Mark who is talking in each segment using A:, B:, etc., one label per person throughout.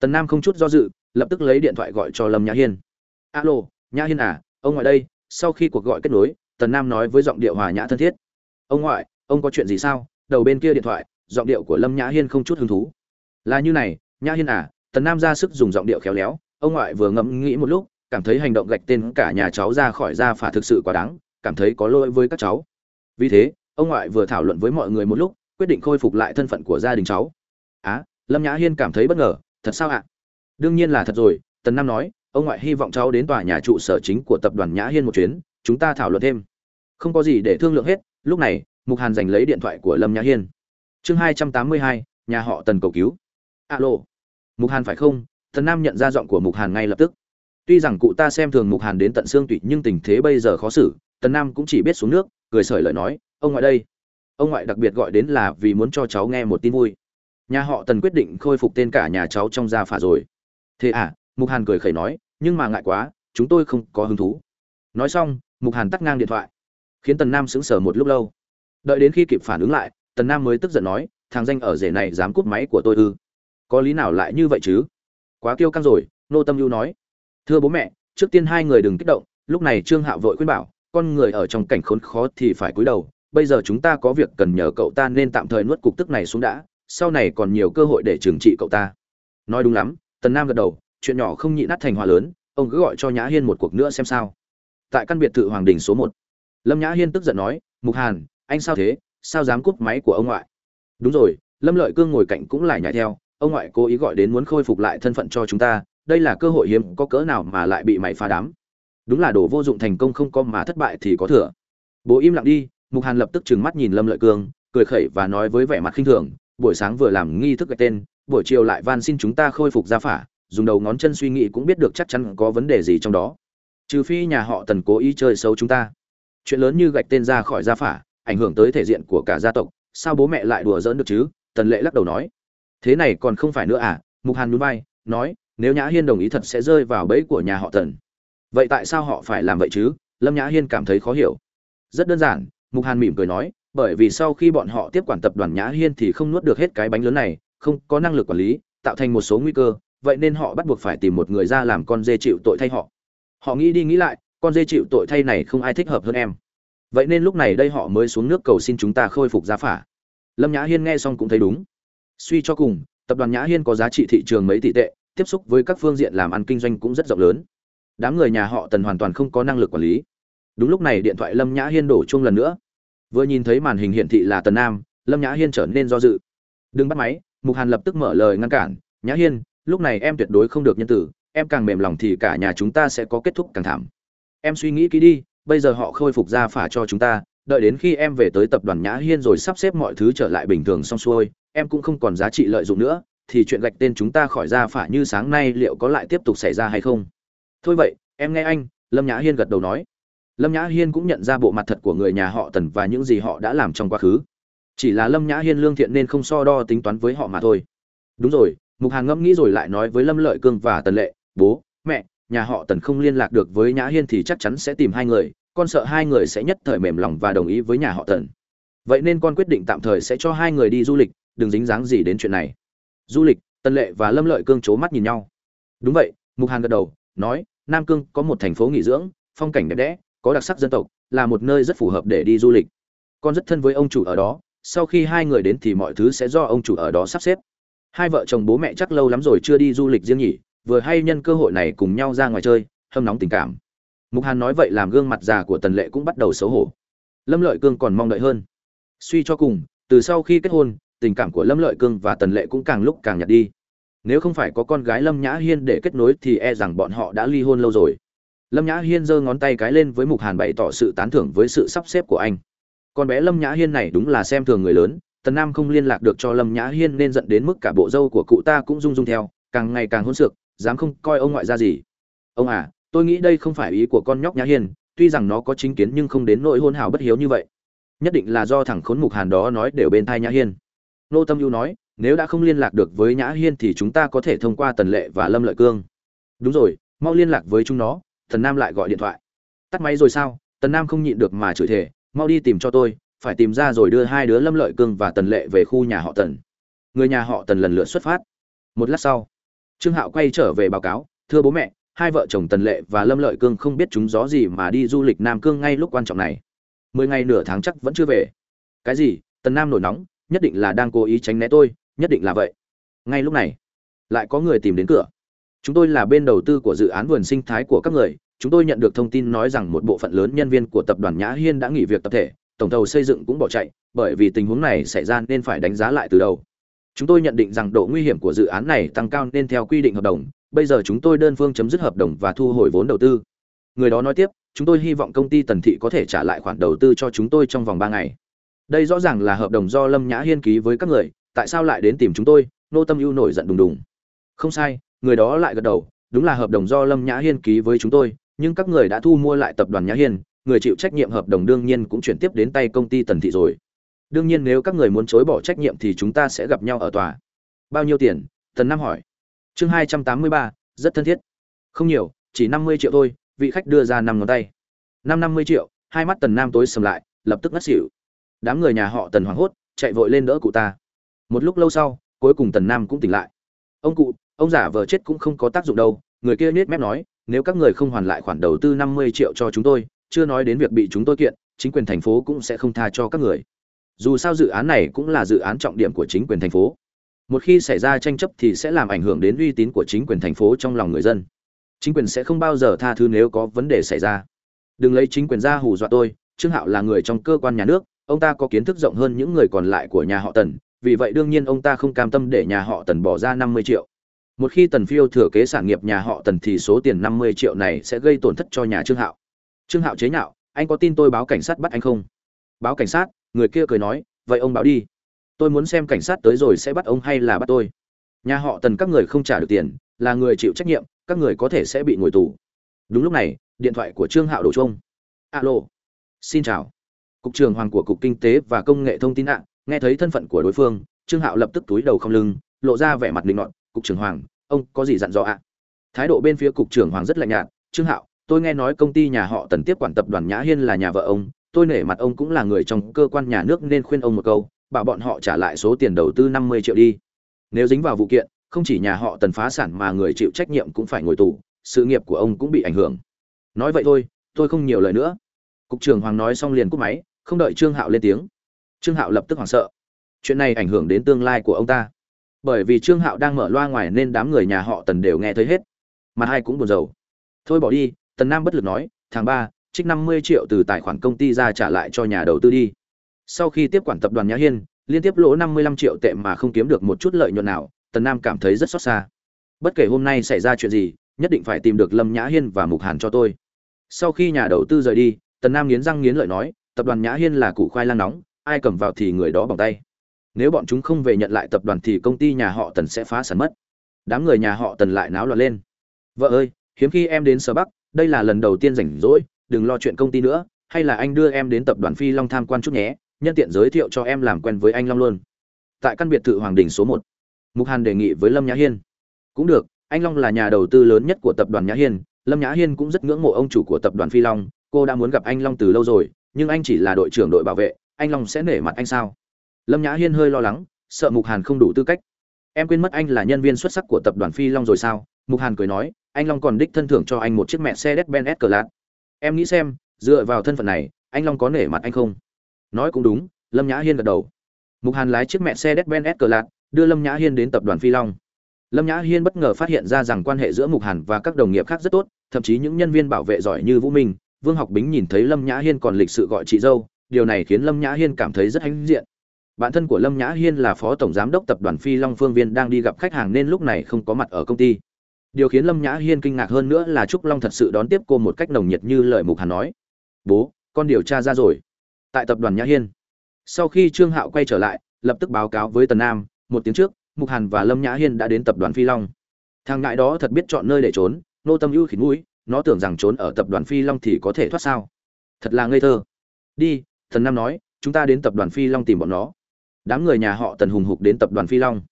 A: tần nam không chút do dự, lập tức lấy điện thoại gọi cho lâm nhã hiên. Alo, nhã hiên à ông ngoại đây. Sau khi cuộc gọi kết nối, tần nam nói với giọng điệu hòa nhã thân thiết. Ông ngoại, ông có chuyện gì sao? Đầu bên kia điện thoại, giọng điệu của lâm nhã hiên không chút hứng thú. Là như này, nhã hiên à tần nam ra sức dùng giọng điệu khéo léo. Ông ngoại vừa ngẫm nghĩ một lúc, cảm thấy hành động gạch tên cả nhà cháu ra khỏi gia phả thực sự quá đáng, cảm thấy có lỗi với các cháu. Vì thế, ông ngoại vừa thảo luận với mọi người một lúc, quyết định khôi phục lại thân phận của gia đình cháu. Á, lâm nhã hiên cảm thấy bất ngờ thật sao ạ? Đương nhiên là thật rồi, tần nam nói, ông ngoại hy vọng cháu đến tòa nhà trụ sở chính của tập đoàn nhã hiên một chuyến, chúng ta thảo luận thêm. Không có gì để thương lượng hết, lúc này, mục hàn giành lấy điện thoại của lâm nhã hiên. Chương hai trăm tám mươi hai, nhà họ tần cầu cứu. Alo. Mục hàn phải không? Tần nam nhận ra giọng của mục hàn ngay lập tức. Tuy rằng cụ ta xem thường mục hàn đến tận xương tụy nhưng tình thế bây giờ khó xử, tần nam cũng chỉ biết xuống nước, cười sởi lời nói, ông ngoại đây. Ông ngoại đặc biệt gọi đến là vì muốn cho cháu nghe một tin vui nhà họ tần quyết định khôi phục tên cả nhà cháu trong gia phả rồi. Thế à mục hàn cười khẩy nói, nhưng mà ngại quá, chúng tôi không có hứng thú. Nói xong, mục hàn tắt ngang điện thoại, khiến tần nam sững sờ một lúc lâu. Đợi đến khi kịp phản ứng lại, tần nam mới tức giận nói, thằng danh ở rể này dám cúp máy của tôi ư? Có lý nào lại như vậy chứ? Quá kiêu căng rồi, nô tâm lưu nói, thưa bố mẹ, trước tiên hai người đừng kích động, lúc này trương hạo vội khuyên bảo, con người ở trong cảnh khốn khó thì phải cúi đầu, bây giờ chúng ta có việc cần nhờ cậu ta nên tạm thời nuốt cục tức này xuống đã sau này còn nhiều cơ hội để trừng trị cậu ta. Nói đúng lắm, tần nam gật đầu, chuyện nhỏ không nhị nát thành hòa lớn, ông cứ gọi cho nhã hiên một cuộc nữa xem sao. Tại căn biệt thự hoàng đình số một, lâm nhã hiên tức giận nói, mục hàn, anh sao thế? Sao dám cúp máy của ông ngoại? Đúng rồi, lâm lợi cương ngồi cạnh cũng lại nhảy theo, ông ngoại cố ý gọi đến muốn khôi phục lại thân phận cho chúng ta, đây là cơ hội hiếm có cỡ nào mà lại bị mày phá đám. Đúng là đồ vô dụng thành công không có mà thất bại thì có thừa. Bố im lặng đi, mục hàn lập tức trừng mắt nhìn lâm lợi cương, cười khẩy và nói với vẻ mặt khinh thường buổi sáng vừa làm nghi thức gạch tên, buổi chiều lại van xin chúng ta khôi phục gia phả, dùng đầu ngón chân suy nghĩ cũng biết được chắc chắn có vấn đề gì trong đó. Trừ phi nhà họ tần cố ý chơi xấu chúng ta. Chuyện lớn như gạch tên ra khỏi gia phả, ảnh hưởng tới thể diện của cả gia tộc, sao bố mẹ lại đùa giỡn được chứ? Tần lệ lắc đầu nói. Thế này còn không phải nữa à? Mục hàn núi bay nói, nếu nhã hiên đồng ý thật sẽ rơi vào bẫy của nhà họ tần. Vậy tại sao họ phải làm vậy chứ? Lâm nhã hiên cảm thấy khó hiểu. Rất đơn giản, mục hàn mỉm cười nói bởi vì sau khi bọn họ tiếp quản tập đoàn nhã hiên thì không nuốt được hết cái bánh lớn này, không có năng lực quản lý, tạo thành một số nguy cơ, vậy nên họ bắt buộc phải tìm một người ra làm con dê chịu tội thay họ. Họ nghĩ đi nghĩ lại, con dê chịu tội thay này không ai thích hợp hơn em. Vậy nên lúc này đây họ mới xuống nước cầu xin chúng ta khôi phục giá phả. Lâm nhã hiên nghe xong cũng thấy đúng. Suy cho cùng, tập đoàn nhã hiên có giá trị thị trường mấy tỷ tệ, tiếp xúc với các phương diện làm ăn kinh doanh cũng rất rộng lớn. Đám người nhà họ tần hoàn toàn không có năng lực quản lý. Đúng lúc này điện thoại lâm nhã hiên đổ chuông lần nữa vừa nhìn thấy màn hình hiển thị là tần nam, lâm nhã hiên trở nên do dự. Đừng bắt máy, mục hàn lập tức mở lời ngăn cản, nhã hiên, lúc này em tuyệt đối không được nhân tử, em càng mềm lòng thì cả nhà chúng ta sẽ có kết thúc càng thảm. Em suy nghĩ kỹ đi, bây giờ họ khôi phục ra phả cho chúng ta, đợi đến khi em về tới tập đoàn nhã hiên rồi sắp xếp mọi thứ trở lại bình thường xong xuôi, em cũng không còn giá trị lợi dụng nữa, thì chuyện gạch tên chúng ta khỏi ra phả như sáng nay liệu có lại tiếp tục xảy ra hay không? Thôi vậy, em nghe anh, lâm nhã hiên gật đầu nói lâm nhã hiên cũng nhận ra bộ mặt thật của người nhà họ tần và những gì họ đã làm trong quá khứ. Chỉ là lâm nhã hiên lương thiện nên không so đo tính toán với họ mà thôi. Đúng rồi, mục hàn ngẫm nghĩ rồi lại nói với lâm lợi cương và tần lệ, bố, mẹ, nhà họ tần không liên lạc được với nhã hiên thì chắc chắn sẽ tìm hai người, con sợ hai người sẽ nhất thời mềm lòng và đồng ý với nhà họ tần. Vậy nên con quyết định tạm thời sẽ cho hai người đi du lịch, đừng dính dáng gì đến chuyện này. Du lịch, tần lệ và lâm lợi cương c h ố mắt nhìn nhau. Đúng vậy, mục hàn gật đầu, nói, nam cương có một thành phố nghỉ dưỡng, phong cảnh đẹp đẽ có đặc sắc dân tộc, là một nơi rất phù hợp để đi du lịch. Con rất thân với ông chủ ở đó, sau khi hai người đến thì mọi thứ sẽ do ông chủ ở đó sắp xếp. Hai vợ chồng bố mẹ chắc lâu lắm rồi chưa đi du lịch riêng nhỉ, vừa hay nhân cơ hội này cùng nhau ra ngoài chơi, hâm nóng tình cảm. Mục hàn nói vậy làm gương mặt già của tần lệ cũng bắt đầu xấu hổ. Lâm lợi cương còn mong đợi hơn. Suy cho cùng, từ sau khi kết hôn, tình cảm của lâm lợi cương và tần lệ cũng càng lúc càng nhạt đi. Nếu không phải có con gái lâm nhã hiên để kết nối thì e rằng bọn họ đã ly hôn lâu rồi lâm nhã hiên giơ ngón tay cái lên với mục hàn bày tỏ sự tán thưởng với sự sắp xếp của anh. Con bé lâm nhã hiên này đúng là xem thường người lớn, tần nam không liên lạc được cho lâm nhã hiên nên dẫn đến mức cả bộ dâu của cụ ta cũng rung rung theo, càng ngày càng hôn sược, dám không coi ông ngoại ra gì. Ông à tôi nghĩ đây không phải ý của con nhóc nhã hiên, tuy rằng nó có chính kiến nhưng không đến nỗi hôn hào bất hiếu như vậy. Nhất định là do thằng khốn mục hàn đó nói đều bên thai nhã hiên. Nô tâm ưu nói, nếu đã không liên lạc được với nhã hiên thì chúng ta có thể thông qua tần lệ và lâm lợi cương. Đúng rồi, mau liên lạc với chúng nó Tần nam lại gọi điện thoại. Tắt máy rồi sao? Tần nam không nhịn được mà chửi thề, mau đi tìm cho tôi, phải tìm ra rồi đưa hai đứa lâm lợi cương và tần lệ về khu nhà họ tần. Người nhà họ tần lần lượt xuất phát. Một lát sau, trương hạo quay trở về báo cáo, thưa bố mẹ, hai vợ chồng tần lệ và lâm lợi cương không biết chúng gió gì mà đi du lịch nam cương ngay lúc quan trọng này. Mười ngày nửa tháng chắc vẫn chưa về. Cái gì? Tần nam nổi nóng, nhất định là đang cố ý tránh né tôi, nhất định là vậy. Ngay lúc này, lại có người tìm đến cửa chúng tôi là bên đầu tư của dự án vườn sinh thái của các người. Chúng tôi nhận được thông tin nói rằng một bộ phận lớn nhân viên của tập đoàn nhã hiên đã nghỉ việc tập thể. Tổng thầu xây dựng cũng bỏ chạy, bởi vì tình huống này xảy ra nên phải đánh giá lại từ đầu. Chúng tôi nhận định rằng độ nguy hiểm của dự án này tăng cao nên theo quy định hợp đồng, bây giờ chúng tôi đơn phương chấm dứt hợp đồng và thu hồi vốn đầu tư. Người đó nói tiếp, chúng tôi hy vọng công ty tần thị có thể trả lại khoản đầu tư cho chúng tôi trong vòng ba ngày. Đây rõ ràng là hợp đồng do lâm nhã hiên ký với các người, tại sao lại đến tìm chúng tôi? Nô tâm ưu nổi giận đùng đùng. Không sai người đó lại gật đầu, đúng là hợp đồng do lâm nhã hiên ký với chúng tôi, nhưng các người đã thu mua lại tập đoàn nhã hiên, người chịu trách nhiệm hợp đồng đương nhiên cũng chuyển tiếp đến tay công ty tần thị rồi. Đương nhiên nếu các người muốn chối bỏ trách nhiệm thì chúng ta sẽ gặp nhau ở tòa. Bao nhiêu tiền? Tần nam hỏi. Chương hai trăm tám mươi ba, rất thân thiết. Không nhiều, chỉ năm mươi triệu thôi, vị khách đưa ra năm ngón tay. Năm năm mươi triệu, hai mắt tần nam tối sầm lại, lập tức ngất xỉu. Đám người nhà họ tần hoảng hốt, chạy vội lên đỡ cụ ta. Một lúc lâu sau, cuối cùng tần nam cũng tỉnh lại. Ông cụ ông giả vờ chết cũng không có tác dụng đâu, người kia nết mép nói, nếu các người không hoàn lại khoản đầu tư năm mươi triệu cho chúng tôi, chưa nói đến việc bị chúng tôi kiện, chính quyền thành phố cũng sẽ không tha cho các người. Dù sao dự án này cũng là dự án trọng điểm của chính quyền thành phố. Một khi xảy ra tranh chấp thì sẽ làm ảnh hưởng đến uy tín của chính quyền thành phố trong lòng người dân. Chính quyền sẽ không bao giờ tha thứ nếu có vấn đề xảy ra. Đừng lấy chính quyền ra hù dọa tôi, trương hạo là người trong cơ quan nhà nước, ông ta có kiến thức rộng hơn những người còn lại của nhà họ tần, vì vậy đương nhiên ông ta không cam tâm để nhà họ tần bỏ ra năm mươi triệu một khi tần phiêu thừa kế sản nghiệp nhà họ tần thì số tiền năm mươi triệu này sẽ gây tổn thất cho nhà trương hạo. Trương hạo chế nhạo anh có tin tôi báo cảnh sát bắt anh không? Báo cảnh sát người kia cười nói vậy ông báo đi. Tôi muốn xem cảnh sát tới rồi sẽ bắt ông hay là bắt tôi. Nhà họ tần các người không trả được tiền là người chịu trách nhiệm các người có thể sẽ bị ngồi tù. Đúng lúc này điện thoại của trương hạo đổ chuông. Alo. Xin chào. Cục trưởng hoàng của cục kinh tế và công nghệ thông tin ạ. Nghe thấy thân phận của đối phương trương hạo lập tức túi đầu không lưng lộ ra vẻ mặt định nọt, cục trưởng hoàng, ông có gì dặn dò ạ? Thái độ bên phía cục trưởng hoàng rất lạnh nhạt, trương hạo, tôi nghe nói công ty nhà họ tần tiếp quản tập đoàn nhã hiên là nhà vợ ông, tôi nể mặt ông cũng là người trong cơ quan nhà nước nên khuyên ông một câu, bảo bọn họ trả lại số tiền đầu tư năm mươi triệu đi. Nếu dính vào vụ kiện, không chỉ nhà họ tần phá sản mà người chịu trách nhiệm cũng phải ngồi tù, sự nghiệp của ông cũng bị ảnh hưởng. Nói vậy thôi, tôi không nhiều lời nữa. Cục trưởng hoàng nói xong liền cúp máy, không đợi trương hạo lên tiếng. Trương hạo lập tức hoảng sợ. Chuyện này ảnh hưởng đến tương lai của ông ta bởi vì trương hạo đang mở loa ngoài nên đám người nhà họ tần đều nghe thấy hết. Mặt hai cũng buồn rầu. Thôi bỏ đi, tần nam bất lực nói tháng ba, trích năm mươi triệu từ tài khoản công ty ra trả lại cho nhà đầu tư đi. Sau khi tiếp quản tập đoàn nhã hiên, liên tiếp lỗ năm mươi lăm triệu tệ mà không kiếm được một chút lợi nhuận nào, tần nam cảm thấy rất xót xa. Bất kể hôm nay xảy ra chuyện gì, nhất định phải tìm được lâm nhã hiên và mục hàn cho tôi. Sau khi nhà đầu tư rời đi, tần nam nghiến răng nghiến lợi nói, tập đoàn nhã hiên là củ khoai lang nóng, ai cầm vào thì người đó bằng tay nếu bọn chúng không về nhận lại tập đoàn thì công ty nhà họ tần sẽ phá sản mất. Đám người nhà họ tần lại náo loạn lên. Vợ ơi, hiếm khi em đến sở bắc, đây là lần đầu tiên rảnh rỗi, đừng lo chuyện công ty nữa, hay là anh đưa em đến tập đoàn phi long tham quan chút nhé, nhân tiện giới thiệu cho em làm quen với anh long luôn. Tại căn biệt thự hoàng đình số một, mục hàn đề nghị với lâm nhã hiên. Cũng được, anh long là nhà đầu tư lớn nhất của tập đoàn nhã hiên, lâm nhã hiên cũng rất ngưỡng mộ ông chủ của tập đoàn phi long, cô đã muốn gặp anh long từ lâu rồi, nhưng anh chỉ là đội trưởng đội bảo vệ, anh long sẽ nể mặt anh sao? Lâm nhã hiên hơi lo lắng, sợ mục hàn không đủ tư cách. Em quên mất anh là nhân viên xuất sắc của tập đoàn phi long rồi sao? Mục hàn cười nói, anh long còn đích thân thưởng cho anh một chiếc mẹ xe đét ben s cờ lạc em nghĩ xem, dựa vào thân phận này, anh long có nể mặt anh không? Nói cũng đúng, lâm nhã hiên gật đầu. Mục hàn lái chiếc mẹ xe đét ben s cờ lạc đưa lâm nhã hiên đến tập đoàn phi long. Lâm nhã hiên bất ngờ phát hiện ra rằng quan hệ giữa mục hàn và các đồng nghiệp khác rất tốt, thậm chí những nhân viên bảo vệ giỏi như vũ minh, vương học bính nhìn thấy lâm nhã hiên còn lịch sự gọi chị dâu, điều này khiến lâm nhã hiên cảm thấy rất hãnh diện bản thân của lâm nhã hiên là phó tổng giám đốc tập đoàn phi long phương viên đang đi gặp khách hàng nên lúc này không có mặt ở công ty. Điều khiến lâm nhã hiên kinh ngạc hơn nữa là trúc long thật sự đón tiếp cô một cách nồng nhiệt như lời mục hàn nói. Bố, con điều tra ra rồi. Tại tập đoàn nhã hiên, sau khi trương hạo quay trở lại, lập tức báo cáo với tần nam, một tiếng trước, mục hàn và lâm nhã hiên đã đến tập đoàn phi long. Thằng ngại đó thật biết chọn nơi để trốn, nô tâm ưu khỉn mũi, nó tưởng rằng trốn ở tập đoàn phi long thì có thể thoát sao? Thật là ngây thơ. Đi thần nam nói, chúng ta đến tập đoàn phi long tìm bọn nó đám người nhà họ tần hùng hục đến tập đoàn phi long.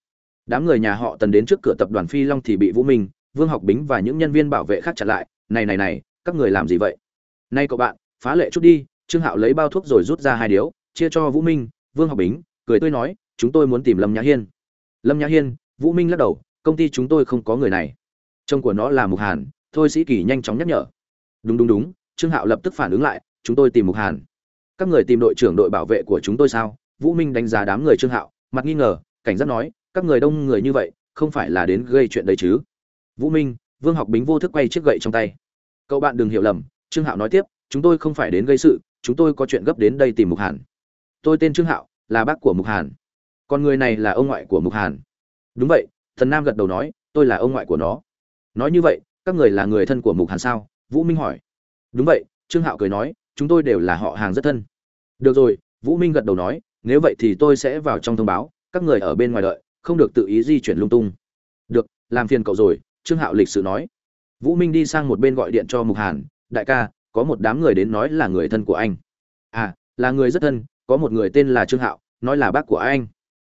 A: Đám người nhà họ tần đến trước cửa tập đoàn phi long thì bị vũ minh, vương học bính và những nhân viên bảo vệ khác chặn lại. Này này này, các người làm gì vậy? Nay cậu bạn, phá lệ chút đi, trương hạo lấy bao thuốc rồi rút ra hai điếu, chia cho vũ minh, vương học bính, cười tươi nói, chúng tôi muốn tìm lâm nhã hiên. Lâm nhã hiên, vũ minh lắc đầu, công ty chúng tôi không có người này. Chồng của nó là mục hàn, thôi sĩ kỳ nhanh chóng nhắc nhở. Đúng đúng đúng, trương hạo lập tức phản ứng lại, chúng tôi tìm mục hàn. Các người tìm đội trưởng đội bảo vệ của chúng tôi sao? Vũ minh đánh giá đám người trương hạo, mặt nghi ngờ, cảnh giác nói, các người đông người như vậy, không phải là đến gây chuyện đấy chứ? Vũ minh, vương học bính vô thức quay chiếc gậy trong tay. Cậu bạn đừng hiểu lầm, trương hạo nói tiếp, chúng tôi không phải đến gây sự, chúng tôi có chuyện gấp đến đây tìm mục hàn. Tôi tên trương hạo, là bác của mục hàn. Còn người này là ông ngoại của mục hàn. Đúng vậy, thần nam gật đầu nói, tôi là ông ngoại của nó. Nói như vậy, các người là người thân của mục hàn sao? Vũ minh hỏi. Đúng vậy, trương hạo cười nói, chúng tôi đều là họ hàng rất thân. Được rồi, vũ minh gật đầu nói nếu vậy thì tôi sẽ vào trong thông báo, các người ở bên ngoài đợi, không được tự ý di chuyển lung tung. Được, làm phiền cậu rồi, trương hạo lịch sự nói. Vũ minh đi sang một bên gọi điện cho mục hàn, đại ca, có một đám người đến nói là người thân của anh. À là người rất thân, có một người tên là trương hạo, nói là bác của anh.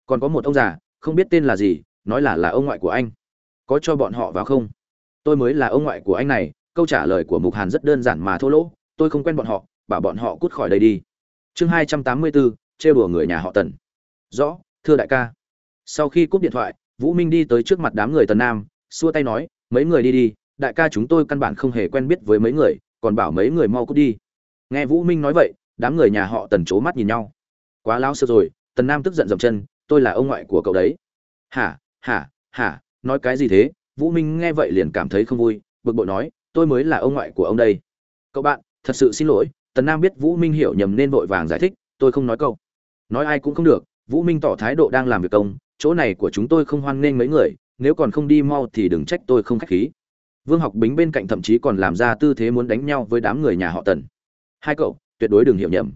A: Còn có một ông già, không biết tên là gì, nói là là ông ngoại của anh. Có cho bọn họ vào không? Tôi mới là ông ngoại của anh này, câu trả lời của mục hàn rất đơn giản mà thô lỗ, tôi không quen bọn họ, bảo bọn họ cút khỏi đây đi. Chương hai trăm tám mươi bốn trêu đùa người nhà họ tần. Rõ, thưa đại ca. Sau khi cúp điện thoại, vũ minh đi tới trước mặt đám người tần nam, xua tay nói, mấy người đi đi, đại ca chúng tôi căn bản không hề quen biết với mấy người, còn bảo mấy người mau cút đi. Nghe vũ minh nói vậy, đám người nhà họ tần c mắt nhìn nhau. Quá lao sơ rồi, tần nam tức giận dậm chân, tôi là ông ngoại của cậu đấy. Hả hả hả, nói cái gì thế? Vũ minh nghe vậy liền cảm thấy không vui, bực bội nói, tôi mới là ông ngoại của ông đây. Cậu bạn, thật sự xin lỗi, tần nam biết vũ minh hiểu nhầm nên vội vàng giải thích, tôi không nói câu nói ai cũng không được, vũ minh tỏ thái độ đang làm việc công, chỗ này của chúng tôi không hoan nghênh mấy người, nếu còn không đi mau thì đừng trách tôi không khách khí. Vương học bính bên cạnh thậm chí còn làm ra tư thế muốn đánh nhau với đám người nhà họ tần. Hai cậu, tuyệt đối đừng hiểu nhầm.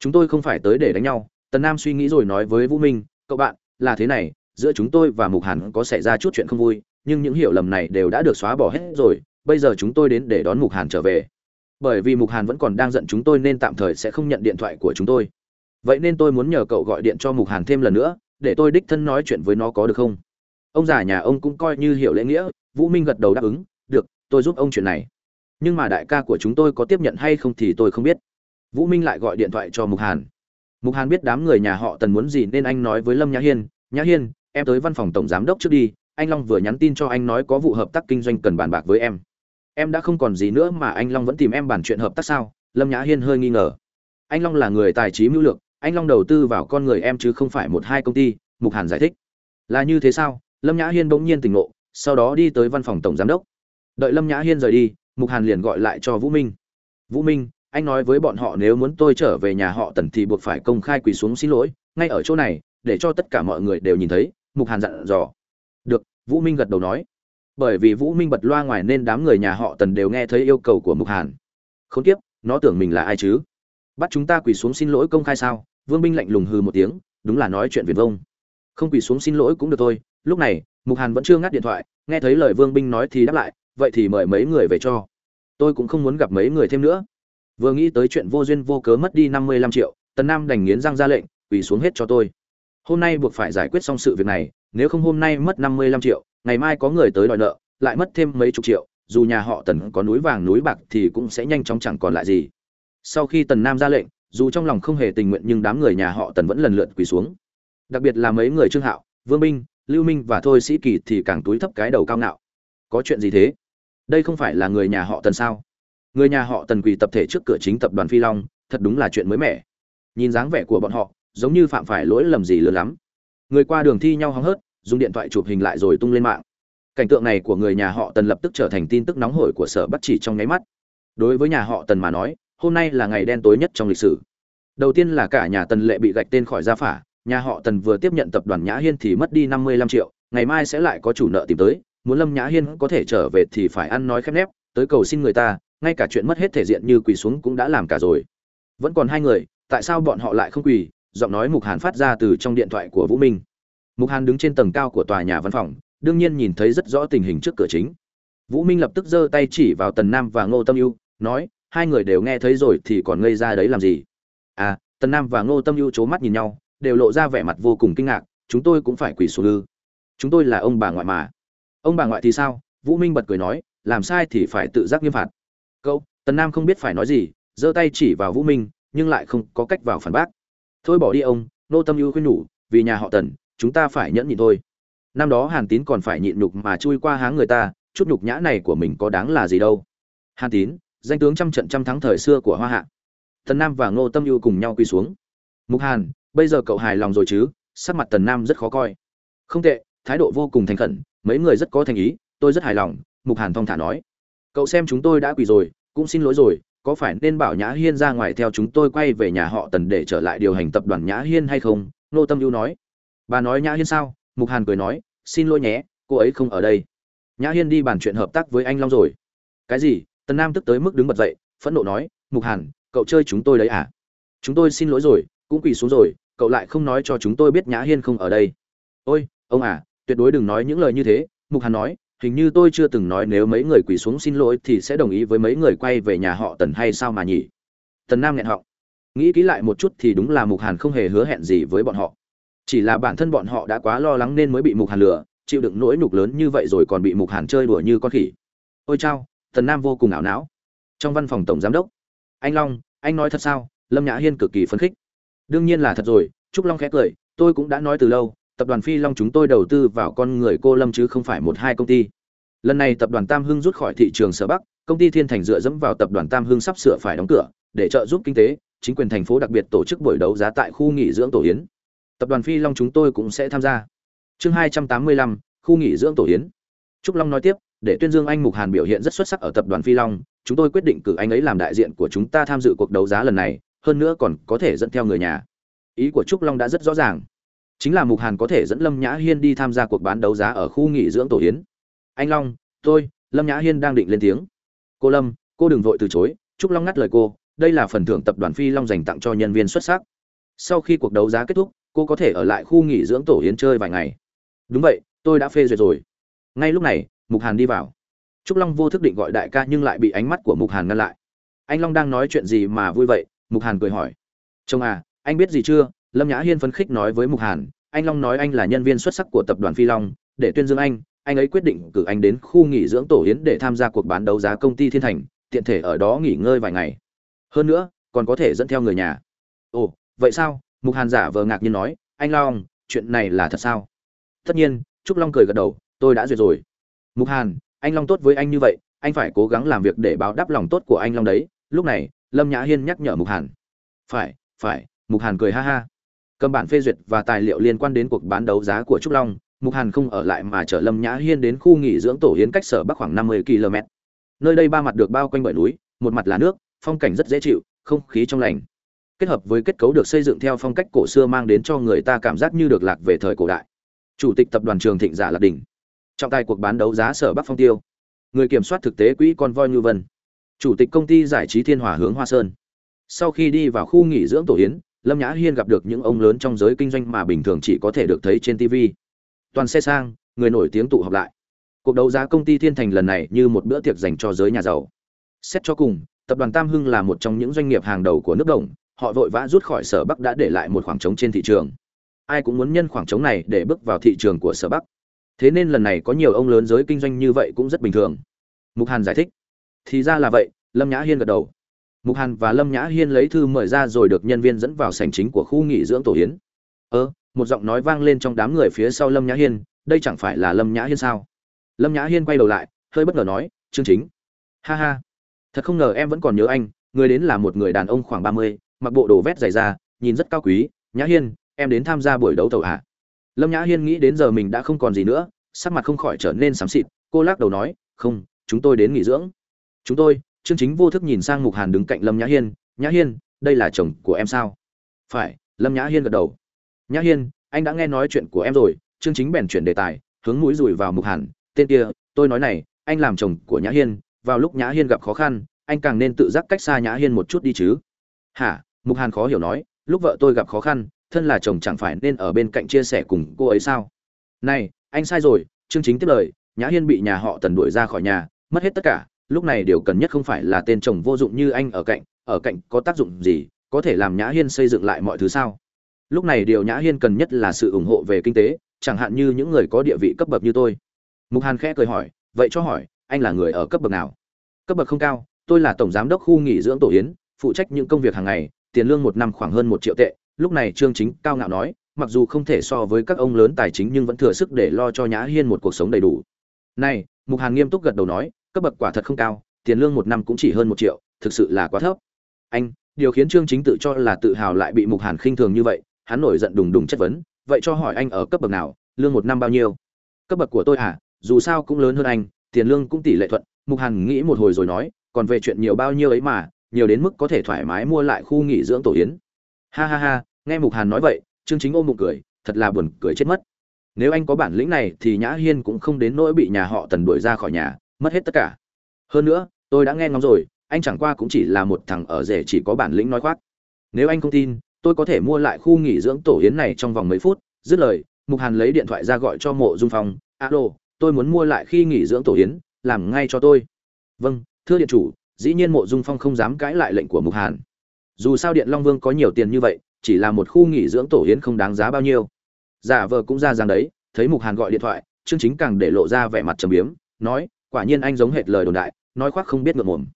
A: Chúng tôi không phải tới để đánh nhau, tần nam suy nghĩ rồi nói với vũ minh, cậu bạn, là thế này, giữa chúng tôi và mục hàn có xảy ra chút chuyện không vui, nhưng những hiểu lầm này đều đã được xóa bỏ hết rồi, bây giờ chúng tôi đến để đón mục hàn trở về. Bởi vì mục hàn vẫn còn đang giận chúng tôi nên tạm thời sẽ không nhận điện thoại của chúng tôi vậy nên tôi muốn nhờ cậu gọi điện cho mục hàn thêm lần nữa, để tôi đích thân nói chuyện với nó có được không? Ông già nhà ông cũng coi như hiểu lễ nghĩa, vũ minh gật đầu đáp ứng, được, tôi giúp ông chuyện này. Nhưng mà đại ca của chúng tôi có tiếp nhận hay không thì tôi không biết. Vũ minh lại gọi điện thoại cho mục hàn. Mục hàn biết đám người nhà họ tần muốn gì nên anh nói với lâm nhã hiên nhã hiên, em tới văn phòng tổng giám đốc trước đi, anh long vừa nhắn tin cho anh nói có vụ hợp tác kinh doanh cần bàn bạc với em. Em đã không còn gì nữa mà anh long vẫn tìm em bàn chuyện hợp tác sao? Lâm nhã hiên hơi nghi ngờ. Anh long là người tài trí mưu lược anh long đầu tư vào con người em chứ không phải một hai công ty, mục hàn giải thích. Là như thế sao? Lâm nhã hiên bỗng nhiên tỉnh ngộ, sau đó đi tới văn phòng tổng giám đốc. Đợi lâm nhã hiên rời đi, mục hàn liền gọi lại cho vũ minh. Vũ minh, anh nói với bọn họ nếu muốn tôi trở về nhà họ tần thì buộc phải công khai quỳ xuống xin lỗi, ngay ở chỗ này, để cho tất cả mọi người đều nhìn thấy, mục hàn dặn dò. Được, vũ minh gật đầu nói. Bởi vì vũ minh bật loa ngoài nên đám người nhà họ tần đều nghe thấy yêu cầu của mục hàn. Không tiếp nó tưởng mình là ai chứ? Bắt chúng ta quỳ xuống xin lỗi công khai sao? Vương binh lạnh lùng hừ một tiếng, đúng là nói chuyện viền vông. Không quỳ xuống xin lỗi cũng được thôi, lúc này, mục hàn vẫn chưa ngắt điện thoại, nghe thấy lời vương binh nói thì đáp lại, vậy thì mời mấy người về cho. Tôi cũng không muốn gặp mấy người thêm nữa. Vừa nghĩ tới chuyện vô duyên vô cớ mất đi năm mươi lăm triệu, tần nam đành nghiến răng ra lệnh, quỳ xuống hết cho tôi. Hôm nay buộc phải giải quyết xong sự việc này, nếu không hôm nay mất năm mươi lăm triệu, ngày mai có người tới đòi nợ, lại mất thêm mấy chục triệu, dù nhà họ tần có núi vàng núi bạc thì cũng sẽ nhanh chóng chẳng còn lại gì. Sau khi tần nam ra lệnh dù trong lòng không hề tình nguyện nhưng đám người nhà họ tần vẫn lần lượt quỳ xuống. Đặc biệt là mấy người trương hạo, vương minh, lưu minh và thôi sĩ kỳ thì càng túi thấp cái đầu cao ngạo. Có chuyện gì thế? Đây không phải là người nhà họ tần sao? Người nhà họ tần quỳ tập thể trước cửa chính tập đoàn phi long, thật đúng là chuyện mới mẻ. Nhìn dáng vẻ của bọn họ, giống như phạm phải lỗi lầm gì lớn lắm. Người qua đường thi nhau hóng hớt, dùng điện thoại chụp hình lại rồi tung lên mạng. Cảnh tượng này của người nhà họ tần lập tức trở thành tin tức nóng hổi của sở bắt chỉ trong nháy mắt. Đối với nhà họ tần mà nói hôm nay là ngày đen tối nhất trong lịch sử. Đầu tiên là cả nhà tần lệ bị gạch tên khỏi gia phả, nhà họ tần vừa tiếp nhận tập đoàn nhã hiên thì mất đi năm mươi lăm triệu, ngày mai sẽ lại có chủ nợ tìm tới, muốn lâm nhã hiên có thể trở về thì phải ăn nói khép nép, tới cầu xin người ta, ngay cả chuyện mất hết thể diện như quỳ xuống cũng đã làm cả rồi. Vẫn còn hai người, tại sao bọn họ lại không quỳ? Giọng nói mục hàn phát ra từ trong điện thoại của vũ minh. Mục hàn đứng trên tầng cao của tòa nhà văn phòng, đương nhiên nhìn thấy rất rõ tình hình trước cửa chính. Vũ minh lập tức giơ tay chỉ vào tần nam và ngô tâm ưu, nói hai người đều nghe thấy rồi thì còn ngây ra đấy làm gì? À tần nam và ngô tâm ưu c mắt nhìn nhau, đều lộ ra vẻ mặt vô cùng kinh ngạc, chúng tôi cũng phải quỳ xuống ư. Chúng tôi là ông bà ngoại mà. Ông bà ngoại thì sao? Vũ minh bật cười nói, làm sai thì phải tự giác nghiêm phạt. Cậu, tần nam không biết phải nói gì, giơ tay chỉ vào vũ minh, nhưng lại không có cách vào phản bác. Thôi bỏ đi ông nô tâm ưu khuyên nhủ, vì nhà họ tần, chúng ta phải nhẫn nhịn thôi. Năm đó hàn tín còn phải nhịn nhục mà chui qua háng người ta, chút nhục nhã này của mình có đáng là gì đâu. Hàn tín danh tướng trăm trận trăm thắng thời xưa của hoa hạ. Tần nam và ngô tâm ưu cùng nhau quỳ xuống. Mục hàn, bây giờ cậu hài lòng rồi chứ? Sắc mặt tần nam rất khó coi. Không tệ, thái độ vô cùng thành khẩn, mấy người rất có thành ý, tôi rất hài lòng, mục hàn thong thả nói. Cậu xem chúng tôi đã quỳ rồi, cũng xin lỗi rồi, có phải nên bảo nhã hiên ra ngoài theo chúng tôi quay về nhà họ tần để trở lại điều hành tập đoàn nhã hiên hay không? Nô tâm ưu nói. Bà nói nhã hiên sao? Mục hàn cười nói. Xin lỗi nhé, cô ấy không ở đây. Nhã hiên đi bàn chuyện hợp tác với anh long rồi. Cái gì? Tần nam tức tới mức đứng bật dậy, phẫn nộ nói, mục hàn, cậu chơi chúng tôi đấy à? Chúng tôi xin lỗi rồi, cũng quỳ xuống rồi, cậu lại không nói cho chúng tôi biết nhã hiên không ở đây. Ôi, ông à tuyệt đối đừng nói những lời như thế. Mục hàn nói, hình như tôi chưa từng nói nếu mấy người quỳ xuống xin lỗi thì sẽ đồng ý với mấy người quay về nhà họ tần hay sao mà nhỉ? Tần nam nghẹn họng. Nghĩ kỹ lại một chút thì đúng là mục hàn không hề hứa hẹn gì với bọn họ. Chỉ là bản thân bọn họ đã quá lo lắng nên mới bị mục hàn lừa, chịu đựng nỗi nhục lớn như vậy rồi còn bị mục hàn chơi đùa như con khỉ. Ôi chao tần nam vô cùng ảo não. Trong văn phòng tổng giám đốc, anh long, anh nói thật sao? Lâm nhã hiên cực kỳ phấn khích. Đương nhiên là thật rồi. Trúc long khẽ cười, tôi cũng đã nói từ lâu, tập đoàn phi long chúng tôi đầu tư vào con người cô lâm chứ không phải một hai công ty. Lần này tập đoàn tam hưng rút khỏi thị trường sở bắc, công ty thiên thành dựa dẫm vào tập đoàn tam hưng sắp sửa phải đóng cửa, để trợ giúp kinh tế, chính quyền thành phố đặc biệt tổ chức buổi đấu giá tại khu nghỉ dưỡng tổ yến. Tập đoàn phi long chúng tôi cũng sẽ tham gia. Chương hai trăm tám mươi lăm, khu nghỉ dưỡng tổ yến. Trúc long nói tiếp để tuyên dương anh mục hàn biểu hiện rất xuất sắc ở tập đoàn phi long, chúng tôi quyết định cử anh ấy làm đại diện của chúng ta tham dự cuộc đấu giá lần này, hơn nữa còn có thể dẫn theo người nhà. Ý của trúc long đã rất rõ ràng. Chính là mục hàn có thể dẫn lâm nhã hiên đi tham gia cuộc bán đấu giá ở khu nghỉ dưỡng tổ Hiến. anh long, tôi, lâm nhã hiên đang định lên tiếng. Cô lâm, cô đừng vội từ chối. Trúc long ngắt lời cô, đây là phần thưởng tập đoàn phi long dành tặng cho nhân viên xuất sắc. Sau khi cuộc đấu giá kết thúc, cô có thể ở lại khu nghỉ dưỡng tổ Hiến chơi vài ngày. Đúng vậy, tôi đã phê duyệt rồi. Ngay lúc này mục hàn đi vào. Trúc long vô thức định gọi đại ca nhưng lại bị ánh mắt của mục hàn ngăn lại. Anh long đang nói chuyện gì mà vui vậy? Mục hàn cười hỏi. Chồng à anh biết gì chưa? Lâm nhã hiên phấn khích nói với mục hàn. Anh long nói anh là nhân viên xuất sắc của tập đoàn phi long. Để tuyên dương anh anh ấy quyết định cử anh đến khu nghỉ dưỡng tổ yến để tham gia cuộc bán đấu giá công ty thiên thành, tiện thể ở đó nghỉ ngơi vài ngày. Hơn nữa, còn có thể dẫn theo người nhà. Ồ, vậy sao? Mục hàn giả vờ ngạc nhiên nói. Anh long, chuyện này là thật sao? Tất nhiên, trúc long cười gật đầu. Tôi đã duyệt rồi mục hàn, anh long tốt với anh như vậy, anh phải cố gắng làm việc để báo đáp lòng tốt của anh long đấy. Lúc này, lâm nhã hiên nhắc nhở mục hàn. Phải phải, mục hàn cười ha ha. Cầm bản phê duyệt và tài liệu liên quan đến cuộc bán đấu giá của trúc long, mục hàn không ở lại mà chở lâm nhã hiên đến khu nghỉ dưỡng tổ hiến cách sở bắc khoảng năm mươi km. Nơi đây ba mặt được bao quanh bởi núi, một mặt là nước, phong cảnh rất dễ chịu, không khí trong lành. Kết hợp với kết cấu được xây dựng theo phong cách cổ xưa mang đến cho người ta cảm giác như được lạc về thời cổ đại. Chủ tịch tập đoàn trường thịnh giả lạc đình trọng tài cuộc bán đấu giá sở bắc phong tiêu. Người kiểm soát thực tế quỹ con voi ngư vân. Chủ tịch công ty giải trí thiên hòa hướng hoa sơn. Sau khi đi vào khu nghỉ dưỡng tổ yến, lâm nhã hiên gặp được những ông lớn trong giới kinh doanh mà bình thường chỉ có thể được thấy trên tv toàn xe sang, người nổi tiếng tụ họp lại. Cuộc đấu giá công ty thiên thành lần này như một bữa tiệc dành cho giới nhà giàu. Xét cho cùng, tập đoàn tam hưng là một trong những doanh nghiệp hàng đầu của nước đồng, họ vội vã rút khỏi sở bắc đã để lại một khoảng trống trên thị trường. Ai cũng muốn nhân khoảng trống này để bước vào thị trường của sở bắc thế nên lần này có nhiều ông lớn giới kinh doanh như vậy cũng rất bình thường. Mục hàn giải thích. Thì ra là vậy, lâm nhã hiên gật đầu. Mục hàn và lâm nhã hiên lấy thư mời ra rồi được nhân viên dẫn vào sảnh chính của khu nghỉ dưỡng tổ hiến ơ, một giọng nói vang lên trong đám người phía sau lâm nhã hiên, đây chẳng phải là lâm nhã hiên sao? Lâm nhã hiên quay đầu lại, hơi bất ngờ nói, chương chính. Ha ha, thật không ngờ em vẫn còn nhớ anh, người đến là một người đàn ông khoảng ba mươi, mặc bộ đồ vét dày da, nhìn rất cao quý. Nhã hiên, em đến tham gia buổi đấu tàu à? Lâm nhã hiên nghĩ đến giờ mình đã không còn gì nữa, sắc mặt không khỏi trở nên xám xịt, cô lắc đầu nói, không, chúng tôi đến nghỉ dưỡng. Chúng tôi? Chương chính vô thức nhìn sang mục hàn đứng cạnh lâm nhã hiên nhã hiên, đây là chồng của em sao? Phải, lâm nhã hiên gật đầu. Nhã hiên, anh đã nghe nói chuyện của em rồi. Chương chính bèn chuyển đề tài, hướng mũi rùi vào mục hàn, tên kia, tôi nói này, anh làm chồng của nhã hiên, vào lúc nhã hiên gặp khó khăn, anh càng nên tự giác cách xa nhã hiên một chút đi chứ. Hả? Mục hàn khó hiểu nói, lúc vợ tôi gặp khó khăn thân là chồng chẳng phải nên ở bên cạnh chia sẻ cùng cô ấy sao? Này, anh sai rồi, chương chính tiếp lời, nhã hiên bị nhà họ tần đuổi ra khỏi nhà, mất hết tất cả, lúc này điều cần nhất không phải là tên chồng vô dụng như anh ở cạnh ở cạnh có tác dụng gì, có thể làm nhã hiên xây dựng lại mọi thứ sao? Lúc này điều nhã hiên cần nhất là sự ủng hộ về kinh tế, chẳng hạn như những người có địa vị cấp bậc như tôi. Mục hàn khẽ cười hỏi, vậy cho hỏi, anh là người ở cấp bậc nào? Cấp bậc không cao, tôi là tổng giám đốc khu nghỉ dưỡng tổ yến, phụ trách những công việc hàng ngày, tiền lương một năm khoảng hơn một triệu tệ lúc này trương chính cao ngạo nói, mặc dù không thể so với các ông lớn tài chính nhưng vẫn thừa sức để lo cho nhã hiên một cuộc sống đầy đủ. Này, mục hàn nghiêm túc gật đầu nói, cấp bậc quả thật không cao, tiền lương một năm cũng chỉ hơn một triệu, thực sự là quá thấp. Anh, điều khiến trương chính tự cho là tự hào lại bị mục hàn khinh thường như vậy, hắn nổi giận đùng đùng chất vấn, vậy cho hỏi anh ở cấp bậc nào, lương một năm bao nhiêu? Cấp bậc của tôi à dù sao cũng lớn hơn anh, tiền lương cũng tỷ lệ thuận, mục hàn nghĩ một hồi rồi nói, còn về chuyện nhiều bao nhiêu ấy mà, nhiều đến mức có thể thoải mái mua lại khu nghỉ dưỡng tổ yến. Ha ha ha nghe mục hàn nói vậy, trương chính ôm bụng cười, thật là buồn cười chết mất. Nếu anh có bản lĩnh này thì nhã hiên cũng không đến nỗi bị nhà họ tần đuổi ra khỏi nhà, mất hết tất cả. Hơn nữa, tôi đã nghe ngóng rồi, anh chẳng qua cũng chỉ là một thằng ở rể chỉ có bản lĩnh nói khoác. Nếu anh không tin, tôi có thể mua lại khu nghỉ dưỡng tổ yến này trong vòng mấy phút. Dứt lời, mục hàn lấy điện thoại ra gọi cho mộ dung phong. Alo, tôi muốn mua lại khi nghỉ dưỡng tổ yến, làm ngay cho tôi. Vâng thưa điện chủ. Dĩ nhiên mộ dung phong không dám cãi lại lệnh của mục hàn. Dù sao điện long vương có nhiều tiền như vậy chỉ là một khu nghỉ dưỡng tổ yến không đáng giá bao nhiêu. Giả vờ cũng ra rằng đấy, thấy mục hàn gọi điện thoại chương chính càng để lộ ra vẻ mặt trầm biếm, nói, quả nhiên anh giống hệt lời đồn đại, nói khoác không biết ngượng mồm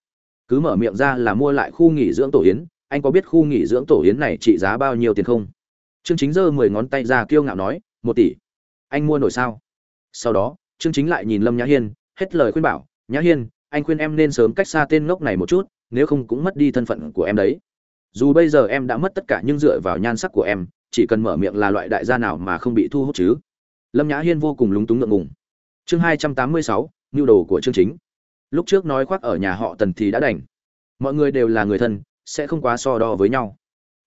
A: cứ mở miệng ra là mua lại khu nghỉ dưỡng tổ yến anh có biết khu nghỉ dưỡng tổ yến này trị giá bao nhiêu tiền không? Chương chính giơ mười ngón tay ra kiêu ngạo nói, một tỷ. Anh mua nổi sao? Sau đó chương chính lại nhìn lâm nhã hiên, hết lời khuyên bảo, nhã hiên, anh khuyên em nên sớm cách xa tên ngốc này một chút, nếu không cũng mất đi thân phận của em đấy dù bây giờ em đã mất tất cả nhưng dựa vào nhan sắc của em, chỉ cần mở miệng là loại đại gia nào mà không bị thu hút chứ? Lâm nhã hiên vô cùng lúng túng ngượng ngùng. Chương hai trăm tám mươi sáu nhu đồ của chương chính. Lúc trước nói khoác ở nhà họ tần thì đã đành. Mọi người đều là người thân, sẽ không quá so đo với nhau.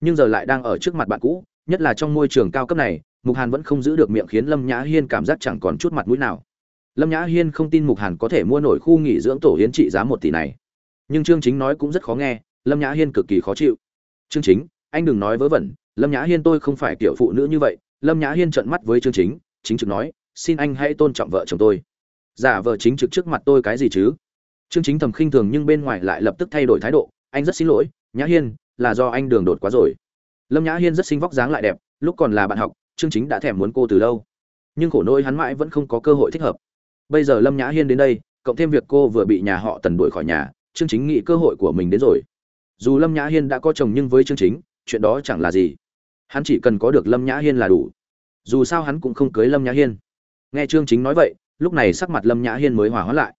A: Nhưng giờ lại đang ở trước mặt bạn cũ, nhất là trong môi trường cao cấp này, mục hàn vẫn không giữ được miệng khiến lâm nhã hiên cảm giác chẳng còn chút mặt mũi nào. Lâm nhã hiên không tin mục hàn có thể mua nổi khu nghỉ dưỡng tổ hiến trị giá một tỷ này. Nhưng chương chính nói cũng rất khó nghe, lâm nhã hiên cực kỳ khó chịu chương chính, anh đừng nói vớ vẩn, lâm nhã hiên tôi không phải kiểu phụ nữ như vậy. Lâm nhã hiên trợn mắt với chương chính chính trực nói, xin anh hãy tôn trọng vợ chồng tôi. Giả vợ chính trực trước mặt tôi cái gì chứ? Chương chính thầm khinh thường nhưng bên ngoài lại lập tức thay đổi thái độ, anh rất xin lỗi, nhã hiên, là do anh đường đột quá rồi. Lâm nhã hiên rất xinh vóc dáng lại đẹp, lúc còn là bạn học chương chính đã thèm muốn cô từ lâu. Nhưng khổ nỗi hắn mãi vẫn không có cơ hội thích hợp. Bây giờ lâm nhã hiên đến đây, cộng thêm việc cô vừa bị nhà họ tần đuổi khỏi nhà chương chính nghĩ cơ hội của mình đến rồi dù lâm nhã hiên đã có chồng nhưng với chương chính, chuyện đó chẳng là gì. Hắn chỉ cần có được lâm nhã hiên là đủ. Dù sao hắn cũng không cưới lâm nhã hiên. Nghe chương chính nói vậy, lúc này sắc mặt lâm nhã hiên mới hòa hoãn lại.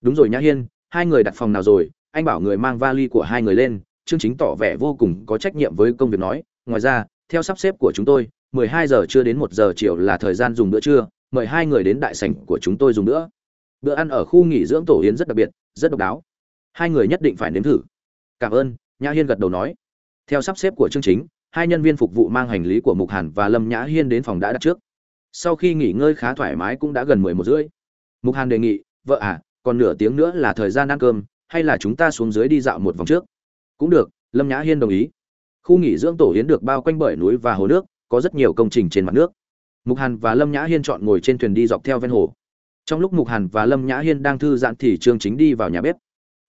A: Đúng rồi nhã hiên, hai người đặt phòng nào rồi? Anh bảo người mang vali của hai người lên. Chương chính tỏ vẻ vô cùng có trách nhiệm với công việc nói. Ngoài ra, theo sắp xếp của chúng tôi 12 giờ trưa đến 1 giờ chiều là thời gian dùng bữa trưa. Mời hai người đến đại sảnh của chúng tôi dùng nữa bữa ăn ở khu nghỉ dưỡng tổ yến rất đặc biệt, rất độc đáo. Hai người nhất định phải nếm thử. Cảm ơn nhã hiên gật đầu nói. Theo sắp xếp của chương chính, hai nhân viên phục vụ mang hành lý của mục hàn và lâm nhã hiên đến phòng đã đặt trước. Sau khi nghỉ ngơi khá thoải mái cũng đã gần mười một rưỡi. Mục hàn đề nghị, vợ à còn nửa tiếng nữa là thời gian ăn cơm, hay là chúng ta xuống dưới đi dạo một vòng trước? Cũng được, lâm nhã hiên đồng ý. Khu nghỉ dưỡng tổ yến được bao quanh bởi núi và hồ nước, có rất nhiều công trình trên mặt nước. Mục hàn và lâm nhã hiên chọn ngồi trên thuyền đi dọc theo ven hồ. Trong lúc mục hàn và lâm nhã hiên đang thư giãn thì trương chính đi vào nhà bếp.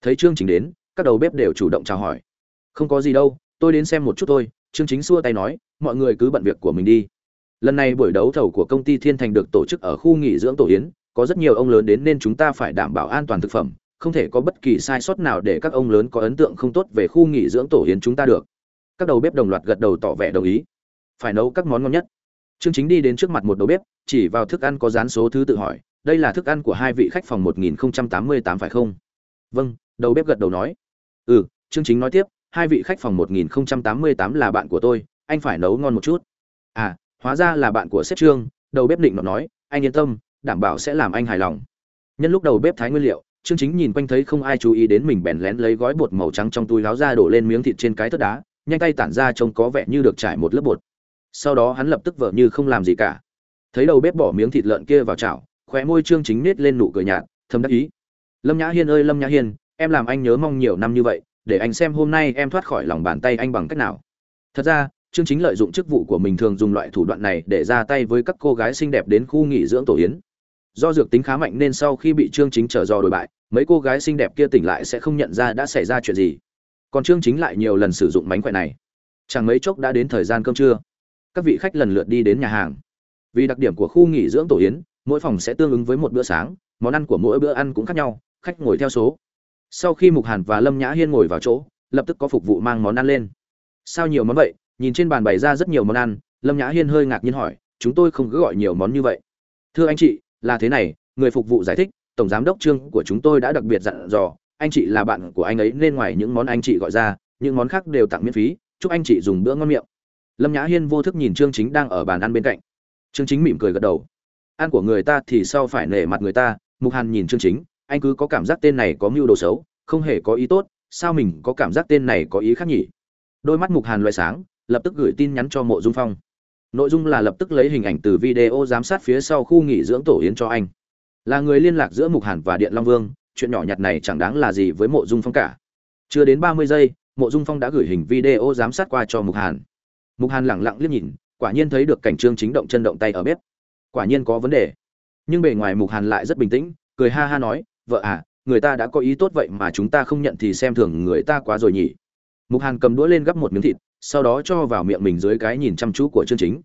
A: Thấy trương chính đến, các đầu bếp đều chủ động chào hỏi không có gì đâu tôi đến xem một chút thôi trương chính xua tay nói mọi người cứ bận việc của mình đi lần này buổi đấu thầu của công ty thiên thành được tổ chức ở khu nghỉ dưỡng tổ yến có rất nhiều ông lớn đến nên chúng ta phải đảm bảo an toàn thực phẩm không thể có bất kỳ sai sót nào để các ông lớn có ấn tượng không tốt về khu nghỉ dưỡng tổ yến chúng ta được các đầu bếp đồng loạt gật đầu tỏ vẻ đồng ý phải nấu các món ngon nhất Trương Chính đi đến trước mặt một đầu bếp, chỉ vào thức ăn có dán số thứ tự hỏi, đây là thức ăn của hai vị khách phòng 1088 phải không? Vâng, đầu bếp gật đầu nói. Ừ, Trương Chính nói tiếp, hai vị khách phòng 1088 là bạn của tôi, anh phải nấu ngon một chút. À, hóa ra là bạn của sếp Trương, đầu bếp định nói, anh yên tâm, đảm bảo sẽ làm anh hài lòng. Nhân lúc đầu bếp thái nguyên liệu, Trương Chính nhìn quanh thấy không ai chú ý đến mình bèn lén lấy gói bột màu trắng trong túi láo ra đổ lên miếng thịt trên cái thớt đá, nhanh tay tản ra trông có vẻ như được trải một lớp bột sau đó hắn lập tức vợ như không làm gì cả thấy đầu bếp bỏ miếng thịt lợn kia vào chảo khóe môi trương chính nết lên nụ cười nhạt thầm đắc ý lâm nhã hiên ơi lâm nhã hiên em làm anh nhớ mong nhiều năm như vậy để anh xem hôm nay em thoát khỏi lòng bàn tay anh bằng cách nào. Thật ra, trương chính lợi dụng chức vụ của mình thường dùng loại thủ đoạn này để ra tay với các cô gái xinh đẹp đến khu nghỉ dưỡng tổ yến. Do dược tính khá mạnh nên sau khi bị trương chính trở do đổi bại, mấy cô gái xinh đẹp kia tỉnh lại sẽ không nhận ra đã xảy ra chuyện gì. Còn trương chính lại nhiều lần sử dụng mánh khỏe này. Chẳng mấy chốc đã đến thời gian cơm trưa. Các vị khách lần lượt đi đến nhà hàng. Vì đặc điểm của khu nghỉ dưỡng tổ yến, mỗi phòng sẽ tương ứng với một bữa sáng, món ăn của mỗi bữa ăn cũng khác nhau, khách ngồi theo số sau khi mục hàn và lâm nhã hiên ngồi vào chỗ, lập tức có phục vụ mang món ăn lên. Sao nhiều món vậy? Nhìn trên bàn bày ra rất nhiều món ăn, lâm nhã hiên hơi ngạc nhiên hỏi, chúng tôi không cứ gọi nhiều món như vậy. Thưa anh chị, là thế này, người phục vụ giải thích, tổng giám đốc trương của chúng tôi đã đặc biệt dặn dò, anh chị là bạn của anh ấy nên ngoài những món anh chị gọi ra, những món khác đều tặng miễn phí, chúc anh chị dùng bữa ngon miệng. Lâm nhã hiên vô thức nhìn trương chính đang ở bàn ăn bên cạnh. Trương chính mỉm cười gật đầu. Ăn của người ta thì sao phải nể mặt người ta? Mục hàn nhìn trương chính anh cứ có cảm giác tên này có mưu đồ xấu, không hề có ý tốt, sao mình có cảm giác tên này có ý khác nhỉ? Đôi mắt mục hàn loại sáng, lập tức gửi tin nhắn cho mộ dung phong. Nội dung là lập tức lấy hình ảnh từ video giám sát phía sau khu nghỉ dưỡng tổ yến cho anh. Là người liên lạc giữa mục hàn và điện long vương, chuyện nhỏ nhặt này chẳng đáng là gì với mộ dung phong cả. Chưa đến ba mươi giây, mộ dung phong đã gửi hình video giám sát qua cho mục hàn. Mục hàn lẳng lặng liếc nhìn, quả nhiên thấy được cảnh trương chính động chân động tay ở bếp. Quả nhiên có vấn đề. Nhưng bề ngoài mục hàn lại rất bình tĩnh, cười ha ha nói vợ à người ta đã có ý tốt vậy mà chúng ta không nhận thì xem thường người ta quá rồi nhỉ. Mục hàn cầm đũa lên gắp một miếng thịt, sau đó cho vào miệng mình dưới cái nhìn chăm chú của chương chính.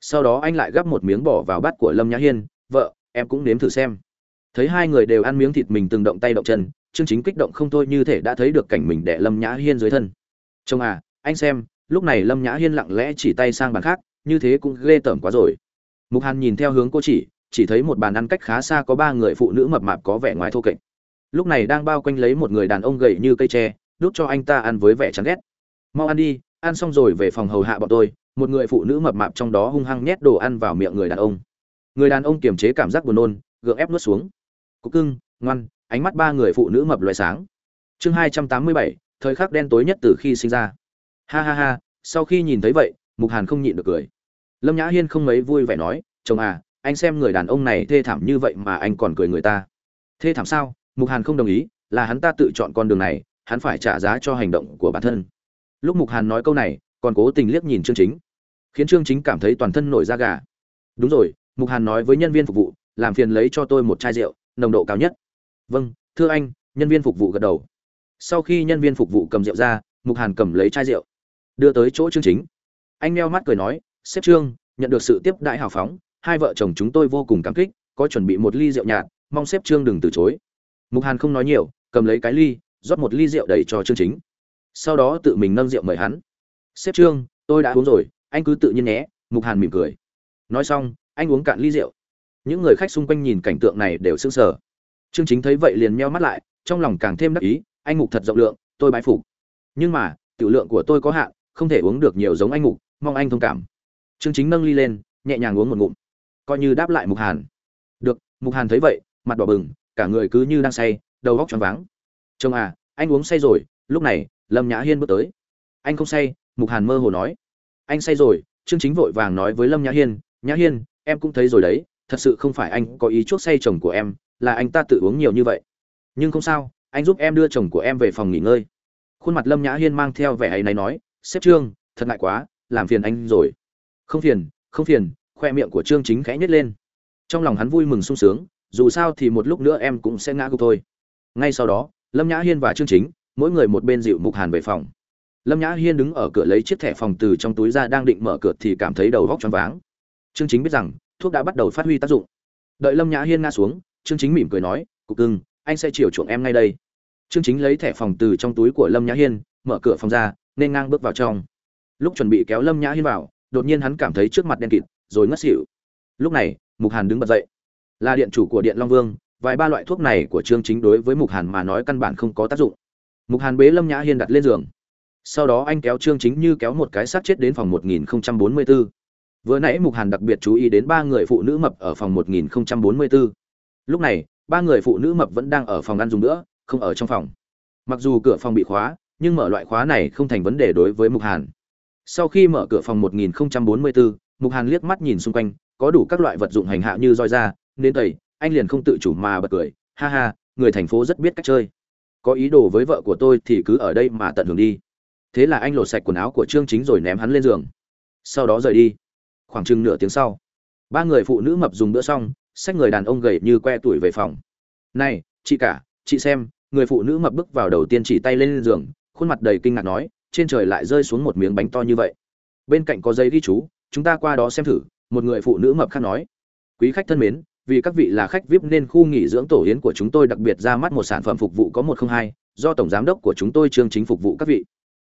A: Sau đó anh lại gắp một miếng bỏ vào bát của lâm nhã hiên, vợ, em cũng nếm thử xem. Thấy hai người đều ăn miếng thịt mình từng động tay động chân chương chính kích động không thôi như thể đã thấy được cảnh mình đẻ lâm nhã hiên dưới thân. Chồng à anh xem, lúc này lâm nhã hiên lặng lẽ chỉ tay sang bàn khác, như thế cũng ghê tởm quá rồi. Mục hàn nhìn theo hướng cô chỉ chỉ thấy một bàn ăn cách khá xa có ba người phụ nữ mập mạp có vẻ ngoài thô kệch. Lúc này đang bao quanh lấy một người đàn ông gầy như cây tre, đút cho anh ta ăn với vẻ chán ghét. Mau ăn đi, ăn xong rồi về phòng hầu hạ bọn tôi. Một người phụ nữ mập mạp trong đó hung hăng nhét đồ ăn vào miệng người đàn ông. Người đàn ông kiềm chế cảm giác buồn nôn, gượng ép nuốt xuống. Cục cưng, ngoan. Ánh mắt ba người phụ nữ mập loại sáng. Chương hai trăm tám mươi bảy, thời khắc đen tối nhất từ khi sinh ra. Ha ha ha, sau khi nhìn thấy vậy, mục hàn không nhịn được cười. Lâm nhã hiên không mấy vui vẻ nói, chồng à anh xem người đàn ông này thê thảm như vậy mà anh còn cười người ta. Thê thảm sao? Mục hàn không đồng ý, là hắn ta tự chọn con đường này, hắn phải trả giá cho hành động của bản thân. Lúc mục hàn nói câu này, còn cố tình liếc nhìn chương chính, khiến chương chính cảm thấy toàn thân nổi da gà. Đúng rồi, mục hàn nói với nhân viên phục vụ, làm phiền lấy cho tôi một chai rượu, nồng độ cao nhất. Vâng thưa anh, nhân viên phục vụ gật đầu. Sau khi nhân viên phục vụ cầm rượu ra, mục hàn cầm lấy chai rượu, đưa tới chỗ chương chính. Anh meo mắt cười nói, sếp trương, nhận được sự tiếp đãi hào phóng hai vợ chồng chúng tôi vô cùng cảm kích, có chuẩn bị một ly rượu nhạt, mong sếp trương đừng từ chối. Mục hàn không nói nhiều, cầm lấy cái ly, rót một ly rượu đầy cho trương chính. Sau đó tự mình nâng rượu mời hắn. Sếp trương tôi đã uống rồi, anh cứ tự nhiên nhé, mục hàn mỉm cười. Nói xong, anh uống cạn ly rượu. Những người khách xung quanh nhìn cảnh tượng này đều sững sờ. Trương chính thấy vậy liền meo mắt lại, trong lòng càng thêm đắc ý, anh mục thật rộng lượng, tôi bái phục. Nhưng mà, tiểu lượng của tôi có hạn, không thể uống được nhiều giống anh mục, mong anh thông cảm. Trương chính nâng ly lên, nhẹ nhàng uống một ngụm coi như đáp lại mục hàn. Được, mục hàn thấy vậy, mặt đỏ bừng, cả người cứ như đang say, đầu góc choáng váng. Chồng à anh uống say rồi, lúc này, lâm nhã hiên bước tới. Anh không say, mục hàn mơ hồ nói. Anh say rồi chương chính vội vàng nói với lâm nhã hiên nhã hiên, em cũng thấy rồi đấy, thật sự không phải anh có ý chuốc say chồng của em, là anh ta tự uống nhiều như vậy. Nhưng không sao, anh giúp em đưa chồng của em về phòng nghỉ ngơi. Khuôn mặt lâm nhã hiên mang theo vẻ hay này nói, sếp trương, thật ngại quá, làm phiền anh rồi. Không phiền không phiền khoe miệng của trương chính khẽ nhếch lên. Trong lòng hắn vui mừng sung sướng, dù sao thì một lúc nữa em cũng sẽ ngã gục thôi. Ngay sau đó, lâm nhã hiên và trương chính, mỗi người một bên dịu mục hàn về phòng. Lâm nhã hiên đứng ở cửa lấy chiếc thẻ phòng từ trong túi ra đang định mở cửa thì cảm thấy đầu vóc choáng váng. Trương chính biết rằng, thuốc đã bắt đầu phát huy tác dụng. Đợi lâm nhã hiên ngã xuống, trương chính mỉm cười nói, cục cưng, anh sẽ chiều chuộng em ngay đây. Trương chính lấy thẻ phòng từ trong túi của lâm nhã hiên, mở cửa phòng ra, nên ngang bước vào trong. Lúc chuẩn bị kéo lâm nhã hiên vào, đột nhiên hắn cảm thấy trước mặt đen kịt rồi ngất xỉu. Lúc này mục hàn đứng bật dậy. Là điện chủ của điện long vương vài ba loại thuốc này của trương chính đối với mục hàn mà nói căn bản không có tác dụng. Mục hàn bế lâm nhã hiên đặt lên giường. Sau đó anh kéo trương chính như kéo một cái xác chết đến phòng 1044. vừa nãy mục hàn đặc biệt chú ý đến ba người phụ nữ mập ở phòng 1044. lúc này ba người phụ nữ mập vẫn đang ở phòng ăn dùng nữa không ở trong phòng. Mặc dù cửa phòng bị khóa nhưng mở loại khóa này không thành vấn đề đối với mục hàn. Sau khi mở cửa phòng 1044, mục hàn liếc mắt nhìn xung quanh, có đủ các loại vật dụng hành hạ như roi da nên tẩy, anh liền không tự chủ mà bật cười, ha ha, người thành phố rất biết cách chơi. Có ý đồ với vợ của tôi thì cứ ở đây mà tận hưởng đi. Thế là anh lột sạch quần áo của trương chính rồi ném hắn lên giường. Sau đó rời đi. Khoảng chừng nửa tiếng sau, ba người phụ nữ mập dùng bữa xong, xách người đàn ông gầy như que tuổi về phòng. Này, chị cả, chị xem. Người phụ nữ mập bước vào đầu tiên chỉ tay lên giường, khuôn mặt đầy kinh ngạc nói, trên trời lại rơi xuống một miếng bánh to như vậy. Bên cạnh có giấy ghi chú chúng ta qua đó xem thử một người phụ nữ mập khác nói. Quý khách thân mến vì các vị là khách vip nên khu nghỉ dưỡng tổ yến của chúng tôi đặc biệt ra mắt một sản phẩm phục vụ có một không hai do tổng giám đốc của chúng tôi chương chính phục vụ các vị.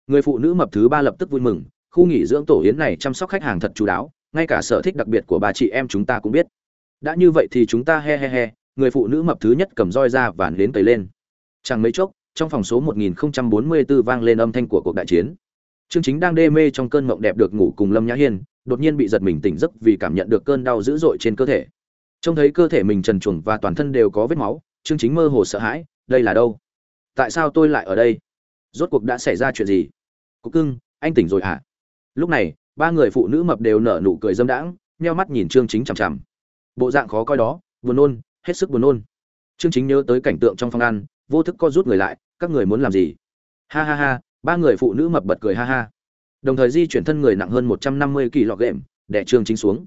A: Người phụ nữ mập thứ ba lập tức vui mừng khu nghỉ dưỡng tổ yến này chăm sóc khách hàng thật chú đáo ngay cả sở thích đặc biệt của bà chị em chúng ta cũng biết. Đã như vậy thì chúng ta he he he người phụ nữ mập thứ nhất cầm roi ra và nến tẩy lên. Chẳng mấy chốc trong phòng số 1044 vang lên âm thanh của cuộc đại chiến. Trương Chính đang đê mê trong cơn mộng đẹp được ngủ cùng Lâm Nhã Hiên, đột nhiên bị giật mình tỉnh giấc vì cảm nhận được cơn đau dữ dội trên cơ thể. Trông thấy cơ thể mình trần truồng và toàn thân đều có vết máu, Trương Chính mơ hồ sợ hãi, đây là đâu? Tại sao tôi lại ở đây? Rốt cuộc đã xảy ra chuyện gì? Cục cưng, anh tỉnh rồi à? Lúc này, ba người phụ nữ mập đều nở nụ cười dâm đãng, nheo mắt nhìn Trương Chính chằm chằm. Bộ dạng khó coi đó, buồn nôn, hết sức buồn nôn. Trương Chính nhớ tới cảnh tượng trong phòng ăn, vô thức co rút người lại, các người muốn làm gì? Ha ha ha, ba người phụ nữ mập bật cười ha ha đồng thời di chuyển thân người nặng hơn một trăm năm mươi kỳ lọ gệm đẻ trương chính xuống.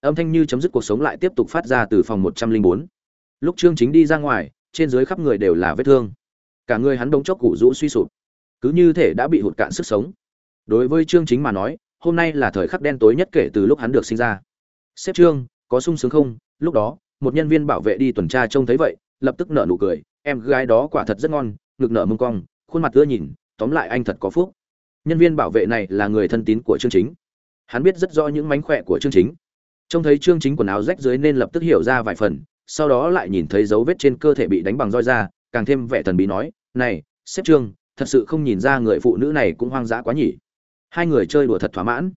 A: Âm thanh như chấm dứt cuộc sống lại tiếp tục phát ra từ phòng một trăm linh bốn. Lúc trương chính đi ra ngoài, trên dưới khắp người đều là vết thương. Cả người hắn đống chốc củ rũ suy sụp. Cứ như thể đã bị hụt cạn sức sống. Đối với trương chính mà nói, hôm nay là thời khắc đen tối nhất kể từ lúc hắn được sinh ra. Xếp trương, có sung sướng không? Lúc đó, một nhân viên bảo vệ đi tuần tra trông thấy vậy, lập tức nở nụ cười. Em gái đó quả thật rất ngon, ngực nở mông cong, khuôn mặt ưa nhìn, tóm lại anh thật có phúc nhân viên bảo vệ này là người thân tín của chương chính. Hắn biết rất rõ những mánh khỏe của chương chính. Trông thấy chương chính quần áo rách dưới nên lập tức hiểu ra vài phần, sau đó lại nhìn thấy dấu vết trên cơ thể bị đánh bằng roi ra, càng thêm vẻ thần bí nói, này, sếp trương, thật sự không nhìn ra người phụ nữ này cũng hoang dã quá nhỉ. Hai người chơi đùa thật thỏa mãn.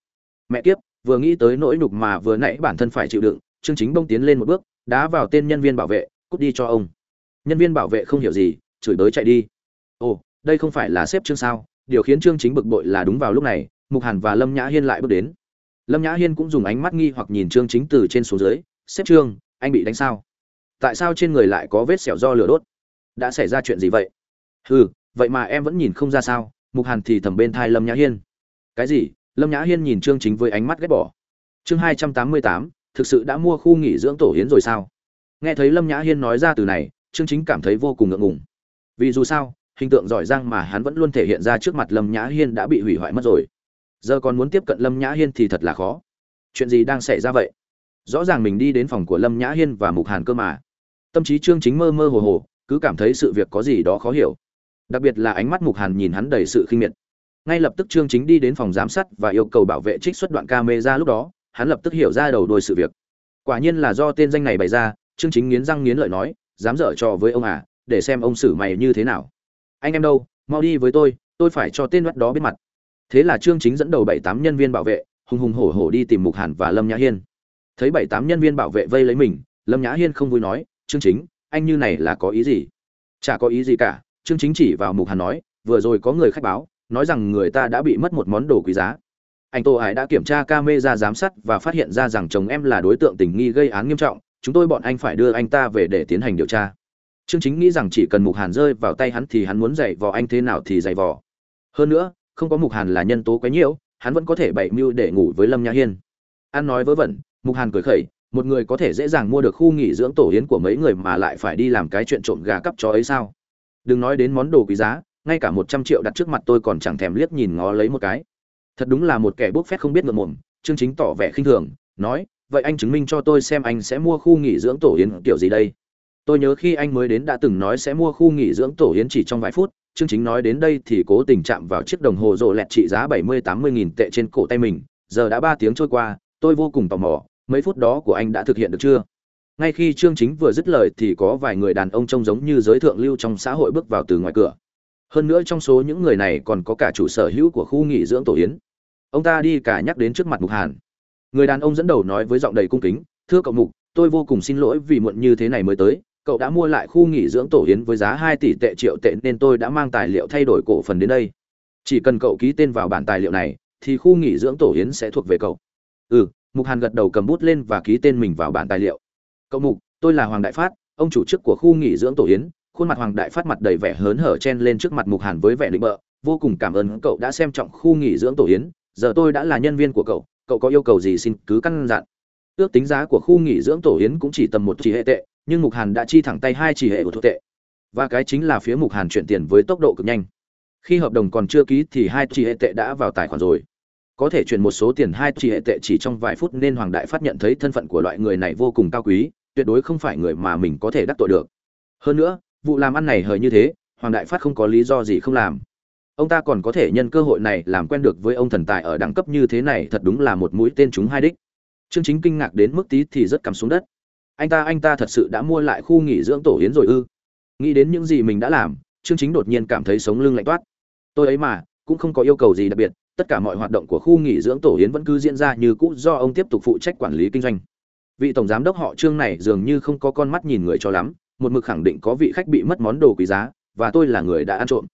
A: Mẹ kiếp, vừa nghĩ tới nỗi nhục mà vừa nãy bản thân phải chịu đựng chương chính bông tiến lên một bước, đá vào tên nhân viên bảo vệ, cút đi cho ông. Nhân viên bảo vệ không hiểu gì, chửi bới chạy đi. Ồ, đây không phải là sếp trương sao? Điều khiến trương chính bực bội là đúng vào lúc này, mục hàn và lâm nhã hiên lại bước đến. Lâm nhã hiên cũng dùng ánh mắt nghi hoặc nhìn trương chính từ trên xuống dưới xếp trương, anh bị đánh sao? Tại sao trên người lại có vết sẹo do lửa đốt? Đã xảy ra chuyện gì vậy? Ừ vậy mà em vẫn nhìn không ra sao. Mục hàn thì thầm bên thai lâm nhã hiên. Cái gì? Lâm nhã hiên nhìn trương chính với ánh mắt ghét bỏ. Chương hai trăm tám mươi tám, thực sự đã mua khu nghỉ dưỡng tổ hiến rồi sao? Nghe thấy lâm nhã hiên nói ra từ này, trương chính cảm thấy vô cùng ngượng ngùng. Vì dù sao hình tượng giỏi giang mà hắn vẫn luôn thể hiện ra trước mặt lâm nhã hiên đã bị hủy hoại mất rồi. Giờ còn muốn tiếp cận lâm nhã hiên thì thật là khó. Chuyện gì đang xảy ra vậy? Rõ ràng mình đi đến phòng của lâm nhã hiên và mục hàn cơ mà. Tâm trí trương chính mơ mơ hồ hồ, cứ cảm thấy sự việc có gì đó khó hiểu. Đặc biệt là ánh mắt mục hàn nhìn hắn đầy sự khinh miệt. Ngay lập tức trương chính đi đến phòng giám sát và yêu cầu bảo vệ trích xuất đoạn camera lúc đó, hắn lập tức hiểu ra đầu đuôi sự việc. Quả nhiên là do tên danh này bày ra, trương chính nghiến răng nghiến lợi nói, dám dở trò với ông à để xem ông xử mày như thế nào anh em đâu, mau đi với tôi tôi phải cho tên mắt đó biết mặt. Thế là trương chính dẫn đầu bảy tám nhân viên bảo vệ, hùng hùng hổ hổ đi tìm mục hàn và lâm nhã hiên. Thấy bảy tám nhân viên bảo vệ vây lấy mình, lâm nhã hiên không vui nói, trương chính, anh như này là có ý gì? Chả có ý gì cả. Trương chính chỉ vào mục hàn nói, vừa rồi có người khách báo, nói rằng người ta đã bị mất một món đồ quý giá. Anh tô hải đã kiểm tra camera giám sát và phát hiện ra rằng chồng em là đối tượng tình nghi gây án nghiêm trọng, chúng tôi bọn anh phải đưa anh ta về để tiến hành điều tra. Trương Chính nghĩ rằng chỉ cần Mục Hàn rơi vào tay hắn thì hắn muốn dạy vò anh thế nào thì dạy vò. Hơn nữa, không có Mục Hàn là nhân tố quá nhiều, hắn vẫn có thể bày mưu để ngủ với Lâm Nhã Hiên. An nói vớ vẩn, Mục Hàn cười khẩy, một người có thể dễ dàng mua được khu nghỉ dưỡng tổ yến của mấy người mà lại phải đi làm cái chuyện trộm gà cắp chó ấy sao? Đừng nói đến món đồ quý giá, ngay cả một trăm triệu đặt trước mặt tôi còn chẳng thèm liếc nhìn ngó lấy một cái. Thật đúng là một kẻ bốc phét không biết ngượng mồm, Trương Chính tỏ vẻ khinh thường, nói, vậy anh chứng minh cho tôi xem anh sẽ mua khu nghỉ dưỡng tổ yến kiểu gì đây? Tôi nhớ khi anh mới đến đã từng nói sẽ mua khu nghỉ dưỡng tổ yến chỉ trong vài phút, chương chính nói đến đây thì cố tình chạm vào chiếc đồng hồ rộ lẹt trị giá bảy mươi tám mươi nghìn tệ trên cổ tay mình, giờ đã ba tiếng trôi qua, tôi vô cùng tò mò, mấy phút đó của anh đã thực hiện được chưa? Ngay khi chương chính vừa dứt lời thì có vài người đàn ông trông giống như giới thượng lưu trong xã hội bước vào từ ngoài cửa. Hơn nữa trong số những người này còn có cả chủ sở hữu của khu nghỉ dưỡng tổ yến. Ông ta đi cả nhắc đến trước mặt mục hàn. Người đàn ông dẫn đầu nói với giọng đầy cung kính, thưa cậu mục, tôi vô cùng xin lỗi vì muộn như thế này mới tới cậu đã mua lại khu nghỉ dưỡng tổ yến với giá hai tỷ tệ triệu tệ nên tôi đã mang tài liệu thay đổi cổ phần đến đây. Chỉ cần cậu ký tên vào bản tài liệu này, thì khu nghỉ dưỡng tổ yến sẽ thuộc về cậu. Ừ mục hàn gật đầu cầm bút lên và ký tên mình vào bản tài liệu. Cậu mục, tôi là hoàng đại phát, ông chủ chức của khu nghỉ dưỡng tổ yến khuôn mặt hoàng đại phát mặt đầy vẻ hớn hở chen lên trước mặt mục hàn với vẻ định bợ. Vô cùng cảm ơn cậu đã xem trọng khu nghỉ dưỡng tổ yến giờ tôi đã là nhân viên của cậu. Cậu có yêu cầu gì xin cứ căn dặn ước tính giá của khu nghỉ dưỡng tổ yến cũng chỉ tầm một chỉ hệ tệ, nhưng mục hàn đã chi thẳng tay hai chỉ hệ của thuộc tệ. Và cái chính là phía mục hàn chuyển tiền với tốc độ cực nhanh. Khi hợp đồng còn chưa ký thì hai chỉ hệ tệ đã vào tài khoản rồi. Có thể chuyển một số tiền hai chỉ hệ tệ chỉ trong vài phút nên hoàng đại phát nhận thấy thân phận của loại người này vô cùng cao quý, tuyệt đối không phải người mà mình có thể đắc tội được. Hơn nữa, vụ làm ăn này hời như thế, hoàng đại phát không có lý do gì không làm. Ông ta còn có thể nhân cơ hội này làm quen được với ông thần tài ở đẳng cấp như thế này thật đúng là một mũi tên chúng hai đích. Trương chính kinh ngạc đến mức tí thì rất cắm xuống đất. Anh ta anh ta thật sự đã mua lại khu nghỉ dưỡng tổ yến rồi ư? Nghĩ đến những gì mình đã làm, Trương chính đột nhiên cảm thấy sống lưng lạnh toát. Tôi ấy mà, cũng không có yêu cầu gì đặc biệt, tất cả mọi hoạt động của khu nghỉ dưỡng tổ yến vẫn cứ diễn ra như cũ do ông tiếp tục phụ trách quản lý kinh doanh. Vị tổng giám đốc họ trương này dường như không có con mắt nhìn người cho lắm, một mực khẳng định có vị khách bị mất món đồ quý giá, và tôi là người đã ăn trộm.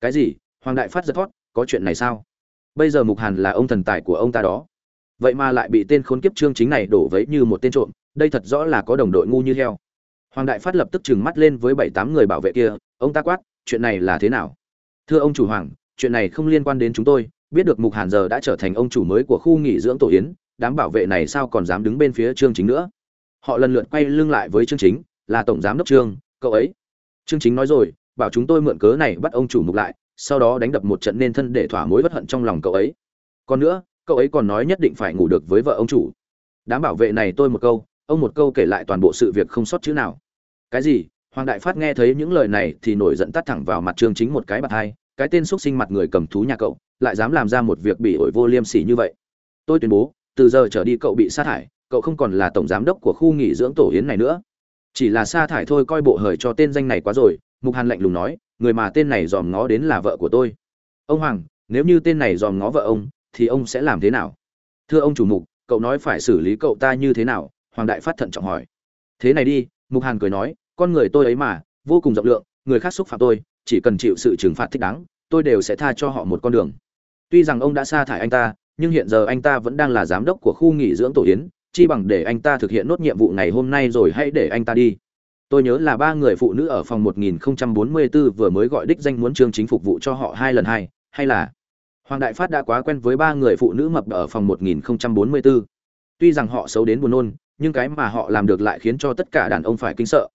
A: Cái gì? Hoàng đại phát giật thoát có chuyện này sao? Bây giờ mục hàn là ông thần tài của ông ta đó vậy mà lại bị tên khốn kiếp trương chính này đổ vấy như một tên trộm, đây thật rõ là có đồng đội ngu như heo. Hoàng đại phát lập tức trừng mắt lên với bảy tám người bảo vệ kia, ông ta quát, chuyện này là thế nào? Thưa ông chủ hoàng, chuyện này không liên quan đến chúng tôi, biết được mục hàn giờ đã trở thành ông chủ mới của khu nghỉ dưỡng tổ yến, đám bảo vệ này sao còn dám đứng bên phía trương chính nữa? Họ lần lượt quay lưng lại với trương chính, là tổng giám đốc trương, cậu ấy. Trương chính nói rồi, bảo chúng tôi mượn cớ này bắt ông chủ mục lại, sau đó đánh đập một trận nên thân để thỏa mối bất hận trong lòng cậu ấy. Còn nữa cậu ấy còn nói nhất định phải ngủ được với vợ ông chủ. Đám bảo vệ này tôi một câu, ông một câu kể lại toàn bộ sự việc không sót chữ nào. Cái gì? Hoàng đại phát nghe thấy những lời này thì nổi giận tắt thẳng vào mặt trương chính một cái bạt hai, cái tên xuất sinh mặt người cầm thú nhà cậu, lại dám làm ra một việc bị ổi vô liêm sỉ như vậy. Tôi tuyên bố, từ giờ trở đi cậu bị sa thải, cậu không còn là tổng giám đốc của khu nghỉ dưỡng tổ yến này nữa. Chỉ là sa thải thôi coi bộ hời cho tên danh này quá rồi, mục hàn lạnh lùng nói, người mà tên này dòm ngó đến là vợ của tôi. Ông hoàng, nếu như tên này dòm ngó vợ ông thì ông sẽ làm thế nào? Thưa ông chủ mục, cậu nói phải xử lý cậu ta như thế nào? Hoàng đại phát thận trọng hỏi. Thế này đi, mục hàn cười nói, con người tôi ấy mà, vô cùng rộng lượng, người khác xúc phạm tôi, chỉ cần chịu sự trừng phạt thích đáng, tôi đều sẽ tha cho họ một con đường. Tuy rằng ông đã sa thải anh ta, nhưng hiện giờ anh ta vẫn đang là giám đốc của khu nghỉ dưỡng tổ yến, chi bằng để anh ta thực hiện nốt nhiệm vụ ngày hôm nay rồi hãy để anh ta đi. Tôi nhớ là ba người phụ nữ ở phòng 1044 vừa mới gọi đích danh muốn trương chính phục vụ cho họ hai lần hai, hay là hoàng đại phát đã quá quen với ba người phụ nữ mập ở phòng 1044. tuy rằng họ xấu đến buồn nôn nhưng cái mà họ làm được lại khiến cho tất cả đàn ông phải kinh sợ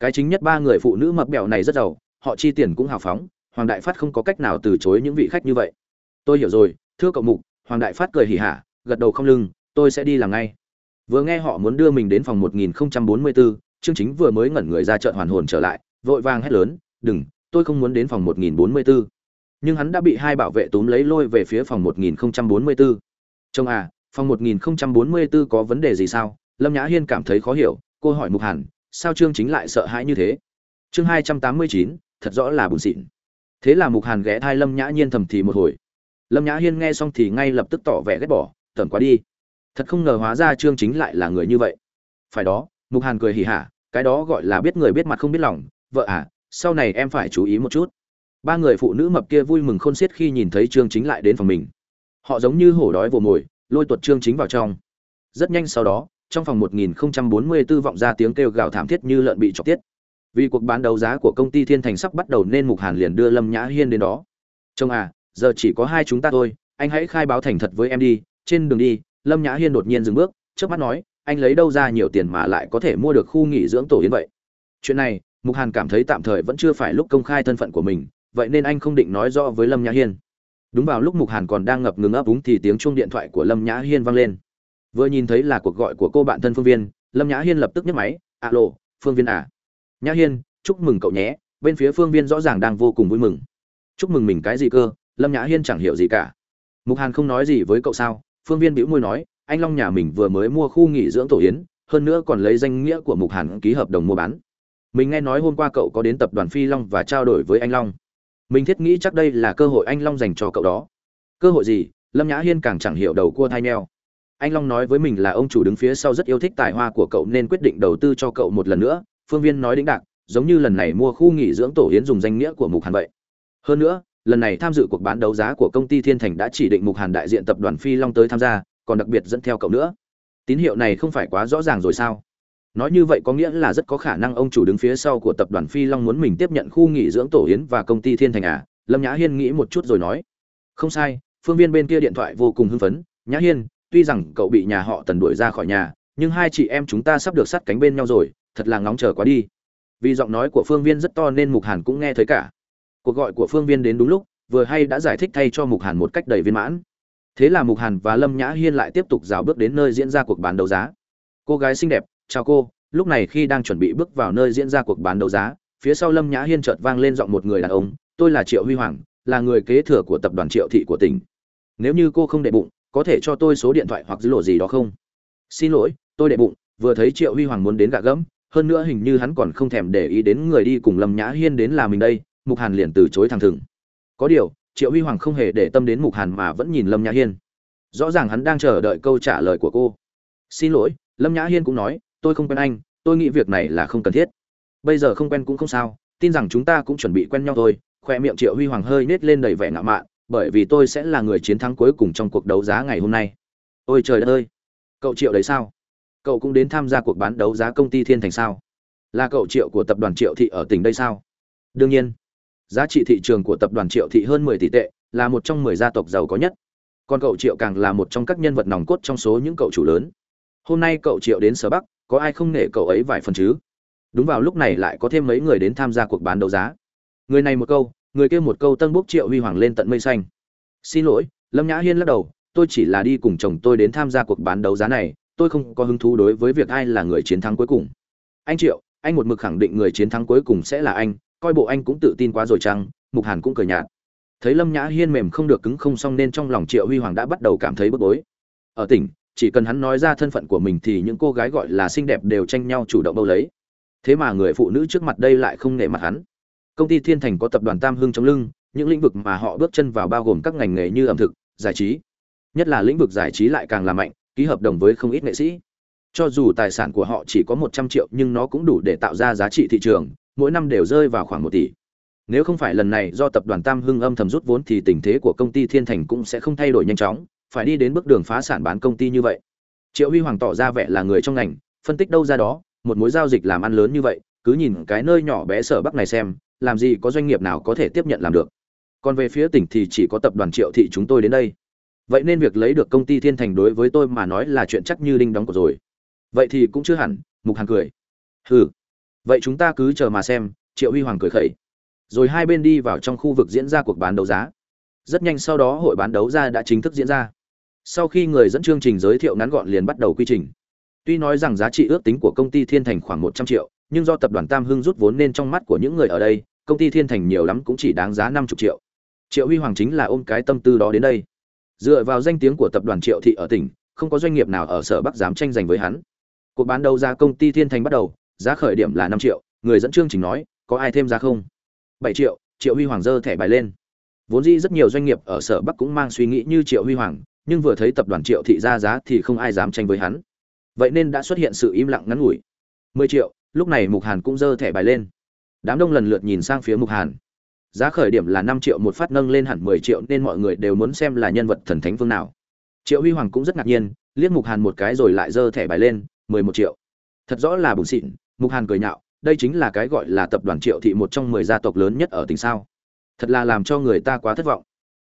A: cái chính nhất ba người phụ nữ mập bẹo này rất giàu họ chi tiền cũng hào phóng hoàng đại phát không có cách nào từ chối những vị khách như vậy tôi hiểu rồi thưa cậu mục hoàng đại phát cười hỉ hả gật đầu không lưng tôi sẽ đi làm ngay vừa nghe họ muốn đưa mình đến phòng 1044, chương chính vừa mới ngẩn người ra chợt hoàn hồn trở lại vội vàng hét lớn đừng tôi không muốn đến phòng 1044 nhưng hắn đã bị hai bảo vệ túm lấy lôi về phía phòng 1044. trông à phòng 1044 có vấn đề gì sao? Lâm nhã hiên cảm thấy khó hiểu cô hỏi mục hàn sao trương chính lại sợ hãi như thế? Chương 289, thật rõ là buồn xịn. Thế là mục hàn ghé thai lâm nhã nhiên thầm thì một hồi. Lâm nhã hiên nghe xong thì ngay lập tức tỏ vẻ ghét bỏ tởm quá đi. Thật không ngờ hóa ra trương chính lại là người như vậy. Phải đó mục hàn cười hỉ hả cái đó gọi là biết người biết mặt không biết lòng vợ à sau này em phải chú ý một chút ba người phụ nữ mập kia vui mừng khôn xiết khi nhìn thấy trương chính lại đến phòng mình. Họ giống như hổ đói vồ mồi, lôi tuột trương chính vào trong. Rất nhanh sau đó, trong phòng 1044 vọng ra tiếng kêu gào thảm thiết như lợn bị chọc tiết. Vì cuộc bán đấu giá của công ty thiên thành sắp bắt đầu nên mục hàn liền đưa lâm nhã hiên đến đó. Trông à giờ chỉ có hai chúng ta thôi, anh hãy khai báo thành thật với em đi, trên đường đi. Lâm nhã hiên đột nhiên dừng bước trước mắt nói, anh lấy đâu ra nhiều tiền mà lại có thể mua được khu nghỉ dưỡng tổ yến vậy? Chuyện này, mục hàn cảm thấy tạm thời vẫn chưa phải lúc công khai thân phận của mình vậy nên anh không định nói rõ với lâm nhã hiên. Đúng vào lúc mục hàn còn đang ngập ngừng ấp úng thì tiếng chuông điện thoại của lâm nhã hiên vang lên. Vừa nhìn thấy là cuộc gọi của cô bạn thân phương viên, lâm nhã hiên lập tức nhấc máy, alo, phương viên à? Nhã hiên, chúc mừng cậu nhé, bên phía phương viên rõ ràng đang vô cùng vui mừng. Chúc mừng mình cái gì cơ? Lâm nhã hiên chẳng hiểu gì cả. Mục hàn không nói gì với cậu sao? Phương viên bĩu môi nói, anh long nhà mình vừa mới mua khu nghỉ dưỡng tổ yến, hơn nữa còn lấy danh nghĩa của mục hàn ký hợp đồng mua bán. Mình nghe nói hôm qua cậu có đến tập đoàn phi long và trao đổi với anh long mình thiết nghĩ chắc đây là cơ hội anh long dành cho cậu đó. Cơ hội gì? Lâm nhã hiên càng chẳng hiểu đầu cua thai neo anh long nói với mình là ông chủ đứng phía sau rất yêu thích tài hoa của cậu nên quyết định đầu tư cho cậu một lần nữa. Phương viên nói đĩnh đạc, giống như lần này mua khu nghỉ dưỡng tổ yến dùng danh nghĩa của mục hàn vậy. Hơn nữa, lần này tham dự cuộc bán đấu giá của công ty thiên thành đã chỉ định mục hàn đại diện tập đoàn phi long tới tham gia, còn đặc biệt dẫn theo cậu nữa. Tín hiệu này không phải quá rõ ràng rồi sao? Nói như vậy có nghĩa là rất có khả năng ông chủ đứng phía sau của tập đoàn phi long muốn mình tiếp nhận khu nghỉ dưỡng tổ yến và công ty thiên thành à? Lâm nhã hiên nghĩ một chút rồi nói. Không sai, phương viên bên kia điện thoại vô cùng hưng phấn. Nhã hiên, tuy rằng cậu bị nhà họ tần đuổi ra khỏi nhà, nhưng hai chị em chúng ta sắp được sát cánh bên nhau rồi, thật là ngóng chờ quá đi. Vì giọng nói của phương viên rất to nên mục hàn cũng nghe thấy cả. Cuộc gọi của phương viên đến đúng lúc, vừa hay đã giải thích thay cho mục hàn một cách đầy viên mãn. Thế là mục hàn và lâm nhã hiên lại tiếp tục rào bước đến nơi diễn ra cuộc bán đấu giá. Cô gái xinh đẹp chào cô, lúc này khi đang chuẩn bị bước vào nơi diễn ra cuộc bán đấu giá, phía sau lâm nhã hiên chợt vang lên giọng một người đàn ông, tôi là triệu huy hoàng, là người kế thừa của tập đoàn triệu thị của tỉnh. Nếu như cô không đệ bụng, có thể cho tôi số điện thoại hoặc dữ lộ gì đó không? Xin lỗi, tôi đệ bụng, vừa thấy triệu huy hoàng muốn đến gạ gẫm, hơn nữa hình như hắn còn không thèm để ý đến người đi cùng lâm nhã hiên đến là mình đây. Mục hàn liền từ chối thẳng thừng. Có điều, triệu huy hoàng không hề để tâm đến mục hàn mà vẫn nhìn lâm nhã hiên. Rõ ràng hắn đang chờ đợi câu trả lời của cô. Xin lỗi, lâm nhã hiên cũng nói tôi không quen anh, tôi nghĩ việc này là không cần thiết. Bây giờ không quen cũng không sao, tin rằng chúng ta cũng chuẩn bị quen nhau thôi. Khoe miệng triệu huy hoàng hơi nết lên đầy vẻ ngạo mạn, bởi vì tôi sẽ là người chiến thắng cuối cùng trong cuộc đấu giá ngày hôm nay. Ôi trời đất ơi! Cậu triệu đấy sao? Cậu cũng đến tham gia cuộc bán đấu giá công ty thiên thành sao? Là cậu triệu của tập đoàn triệu thị ở tỉnh đây sao? Đương nhiên. Giá trị thị trường của tập đoàn triệu thị hơn mười tỷ tệ, là một trong mười gia tộc giàu có nhất. Còn cậu triệu càng là một trong các nhân vật nòng cốt trong số những cậu chủ lớn. Hôm nay cậu triệu đến sở bắc có ai không nể cậu ấy vài phần chứ? Đúng vào lúc này lại có thêm mấy người đến tham gia cuộc bán đấu giá. Người này một câu, người kia một câu tân bốc triệu huy hoàng lên tận mây xanh. Xin lỗi, lâm nhã hiên lắc đầu, tôi chỉ là đi cùng chồng tôi đến tham gia cuộc bán đấu giá này, tôi không có hứng thú đối với việc ai là người chiến thắng cuối cùng. Anh triệu, anh một mực khẳng định người chiến thắng cuối cùng sẽ là anh, coi bộ anh cũng tự tin quá rồi chăng? Mục hàn cũng cười nhạt. Thấy lâm nhã hiên mềm không được cứng không xong nên trong lòng triệu huy hoàng đã bắt đầu cảm thấy bức bối. Ở tỉnh chỉ cần hắn nói ra thân phận của mình thì những cô gái gọi là xinh đẹp đều tranh nhau chủ động bâu lấy. Thế mà người phụ nữ trước mặt đây lại không nể mặt hắn. Công ty thiên thành có tập đoàn tam hưng trong lưng, những lĩnh vực mà họ bước chân vào bao gồm các ngành nghề như ẩm thực, giải trí. Nhất là lĩnh vực giải trí lại càng là mạnh, ký hợp đồng với không ít nghệ sĩ. Cho dù tài sản của họ chỉ có một trăm triệu nhưng nó cũng đủ để tạo ra giá trị thị trường, mỗi năm đều rơi vào khoảng một tỷ. Nếu không phải lần này do tập đoàn tam hưng âm thầm rút vốn thì tình thế của công ty thiên thành cũng sẽ không thay đổi nhanh chóng phải đi đến bước đường phá sản bán công ty như vậy. Triệu huy hoàng tỏ ra vẻ là người trong ngành, phân tích đâu ra đó, một mối giao dịch làm ăn lớn như vậy, cứ nhìn cái nơi nhỏ bé sở bắc này xem, làm gì có doanh nghiệp nào có thể tiếp nhận làm được. Còn về phía tỉnh thì chỉ có tập đoàn triệu thị chúng tôi đến đây. Vậy nên việc lấy được công ty thiên thành đối với tôi mà nói là chuyện chắc như đinh đóng cột rồi. Vậy thì cũng chưa hẳn, mục hàn cười. Hừ. Vậy chúng ta cứ chờ mà xem, triệu huy hoàng cười khẩy. Rồi hai bên đi vào trong khu vực diễn ra cuộc bán đấu giá. Rất nhanh sau đó hội bán đấu giá đã chính thức diễn ra sau khi người dẫn chương trình giới thiệu ngắn gọn liền bắt đầu quy trình. Tuy nói rằng giá trị ước tính của công ty thiên thành khoảng một trăm triệu, nhưng do tập đoàn tam hưng rút vốn nên trong mắt của những người ở đây, công ty thiên thành nhiều lắm cũng chỉ đáng giá năm chục triệu. Triệu huy hoàng chính là ôm cái tâm tư đó đến đây. Dựa vào danh tiếng của tập đoàn triệu thị ở tỉnh, không có doanh nghiệp nào ở sở bắc dám tranh giành với hắn. Cuộc bán đấu giá công ty thiên thành bắt đầu, giá khởi điểm là năm triệu, người dẫn chương trình nói, có ai thêm giá không? Bảy triệu triệu huy hoàng dơ thẻ bài lên. Vốn dĩ rất nhiều doanh nghiệp ở sở bắc cũng mang suy nghĩ như triệu huy hoàng nhưng vừa thấy tập đoàn triệu thị ra giá thì không ai dám tranh với hắn. Vậy nên đã xuất hiện sự im lặng ngắn ngủi. Mười triệu, lúc này mục hàn cũng dơ thẻ bài lên. Đám đông lần lượt nhìn sang phía mục hàn. Giá khởi điểm là năm triệu, một phát nâng lên hẳn mười triệu nên mọi người đều muốn xem là nhân vật thần thánh phương nào. Triệu huy hoàng cũng rất ngạc nhiên, liếc mục hàn một cái rồi lại giơ thẻ bài lên, mười một triệu. Thật rõ là bùn xịn, mục hàn cười nhạo, đây chính là cái gọi là tập đoàn triệu thị một trong mười gia tộc lớn nhất ở tỉnh sao. Thật là làm cho người ta quá thất vọng.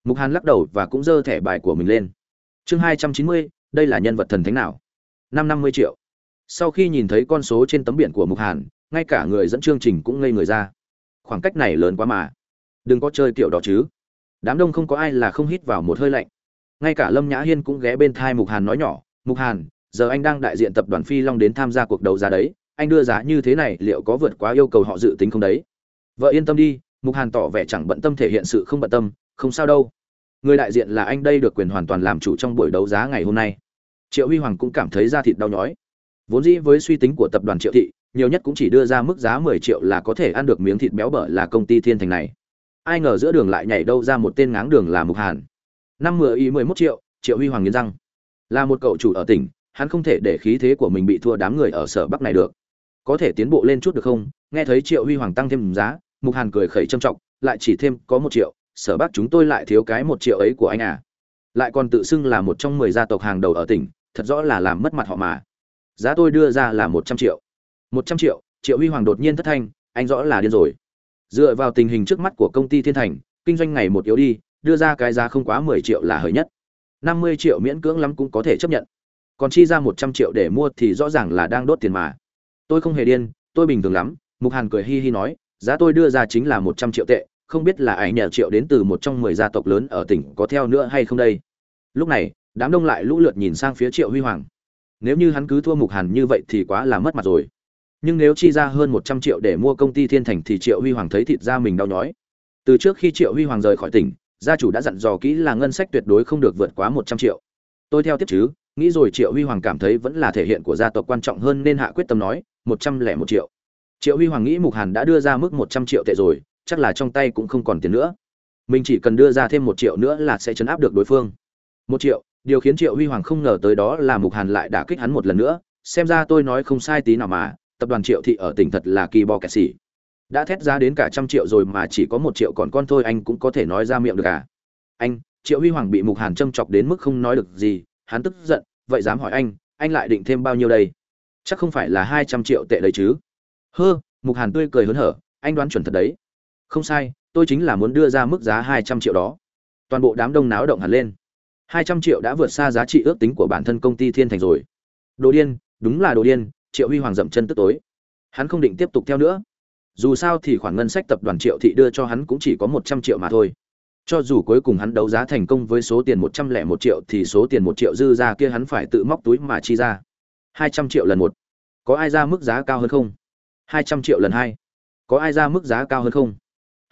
A: Mục hàn lắc đầu và cũng giơ thẻ bài của mình lên chương hai trăm chín mươi, đây là nhân vật thần thánh nào? Năm năm mươi triệu. Sau khi nhìn thấy con số trên tấm biển của mục hàn, ngay cả người dẫn chương trình cũng ngây người ra. Khoảng cách này lớn quá mà. Đừng có chơi kiểu đó chứ. Đám đông không có ai là không hít vào một hơi lạnh. Ngay cả lâm nhã hiên cũng ghé bên thai mục hàn nói nhỏ, mục hàn, giờ anh đang đại diện tập đoàn phi long đến tham gia cuộc đấu giá đấy. Anh đưa giá như thế này liệu có vượt quá yêu cầu họ dự tính không đấy? Vợ yên tâm đi. Mục hàn tỏ vẻ chẳng bận tâm thể hiện sự không bận tâm, không sao đâu người đại diện là anh đây được quyền hoàn toàn làm chủ trong buổi đấu giá ngày hôm nay. Triệu huy hoàng cũng cảm thấy da thịt đau nhói. Vốn dĩ với suy tính của tập đoàn triệu thị, nhiều nhất cũng chỉ đưa ra mức giá mười triệu là có thể ăn được miếng thịt béo bở là công ty thiên thành này. Ai ngờ giữa đường lại nhảy đâu ra một tên ngáng đường là mục hàn. Năm mười ý mười mốt triệu triệu huy hoàng nghiến răng. Là một cậu chủ ở tỉnh, hắn không thể để khí thế của mình bị thua đám người ở sở bắc này được. Có thể tiến bộ lên chút được không? Nghe thấy triệu huy hoàng tăng thêm giá, mục hàn cười khẩy trâm trọng, lại chỉ thêm có một triệu sở bác chúng tôi lại thiếu cái một triệu ấy của anh à. Lại còn tự xưng là một trong mười gia tộc hàng đầu ở tỉnh, thật rõ là làm mất mặt họ mà. Giá tôi đưa ra là một trăm triệu. Một trăm triệu triệu huy hoàng đột nhiên thất thanh, anh rõ là điên rồi. Dựa vào tình hình trước mắt của công ty thiên thành, kinh doanh ngày một yếu đi, đưa ra cái giá không quá mười triệu là hời nhất. Năm mươi triệu miễn cưỡng lắm cũng có thể chấp nhận. Còn chi ra một trăm triệu để mua thì rõ ràng là đang đốt tiền mà. Tôi không hề điên, tôi bình thường lắm, mục hàn cười hi hi nói, giá tôi đưa ra chính là một trăm triệu tệ không biết là ảnh nhờ triệu đến từ một trong mười gia tộc lớn ở tỉnh có theo nữa hay không đây. Lúc này, đám đông lại lũ lượt nhìn sang phía triệu huy hoàng. Nếu như hắn cứ thua mục hàn như vậy thì quá là mất mặt rồi. Nhưng nếu chi ra hơn một trăm triệu để mua công ty thiên thành thì triệu huy hoàng thấy thịt ra mình đau nhói. Từ trước khi triệu huy hoàng rời khỏi tỉnh, gia chủ đã dặn dò kỹ là ngân sách tuyệt đối không được vượt quá một trăm triệu. Tôi theo tiếp chứ, nghĩ rồi triệu huy hoàng cảm thấy vẫn là thể hiện của gia tộc quan trọng hơn nên hạ quyết tâm nói, một trăm lẻ một triệu. Triệu huy hoàng nghĩ mục hàn đã đưa ra mức một trăm triệu tệ rồi chắc là trong tay cũng không còn tiền nữa. Mình chỉ cần đưa ra thêm một triệu nữa là sẽ chấn áp được đối phương. Một triệu, điều khiến triệu huy hoàng không ngờ tới đó là mục hàn lại đã kích hắn một lần nữa. Xem ra tôi nói không sai tí nào mà, tập đoàn triệu thị ở tỉnh thật là kỳ bò kẻ xỉ. Đã thét ra đến cả trăm triệu rồi mà chỉ có một triệu còn con thôi anh cũng có thể nói ra miệng được à? Anh, triệu huy hoàng bị mục hàn châm chọc đến mức không nói được gì. Hắn tức giận, vậy dám hỏi anh anh lại định thêm bao nhiêu đây? Chắc không phải là hai trăm triệu tệ đấy chứ. Hơ, mục hàn tươi cười hớn hở, anh đoán chuẩn thật đấy không sai, tôi chính là muốn đưa ra mức giá hai trăm triệu đó. Toàn bộ đám đông náo động hẳn lên. Hai trăm triệu đã vượt xa giá trị ước tính của bản thân công ty thiên thành rồi. Đồ điên, đúng là đồ điên, triệu huy hoàng dậm chân tức tối. Hắn không định tiếp tục theo nữa. Dù sao thì khoản ngân sách tập đoàn triệu thị đưa cho hắn cũng chỉ có một trăm triệu mà thôi. Cho dù cuối cùng hắn đấu giá thành công với số tiền một trăm lẻ một triệu thì số tiền một triệu dư ra kia hắn phải tự móc túi mà chi ra. Hai trăm triệu lần một. Có ai ra mức giá cao hơn không? Hai trăm triệu lần hai. Có ai ra mức giá cao hơn không?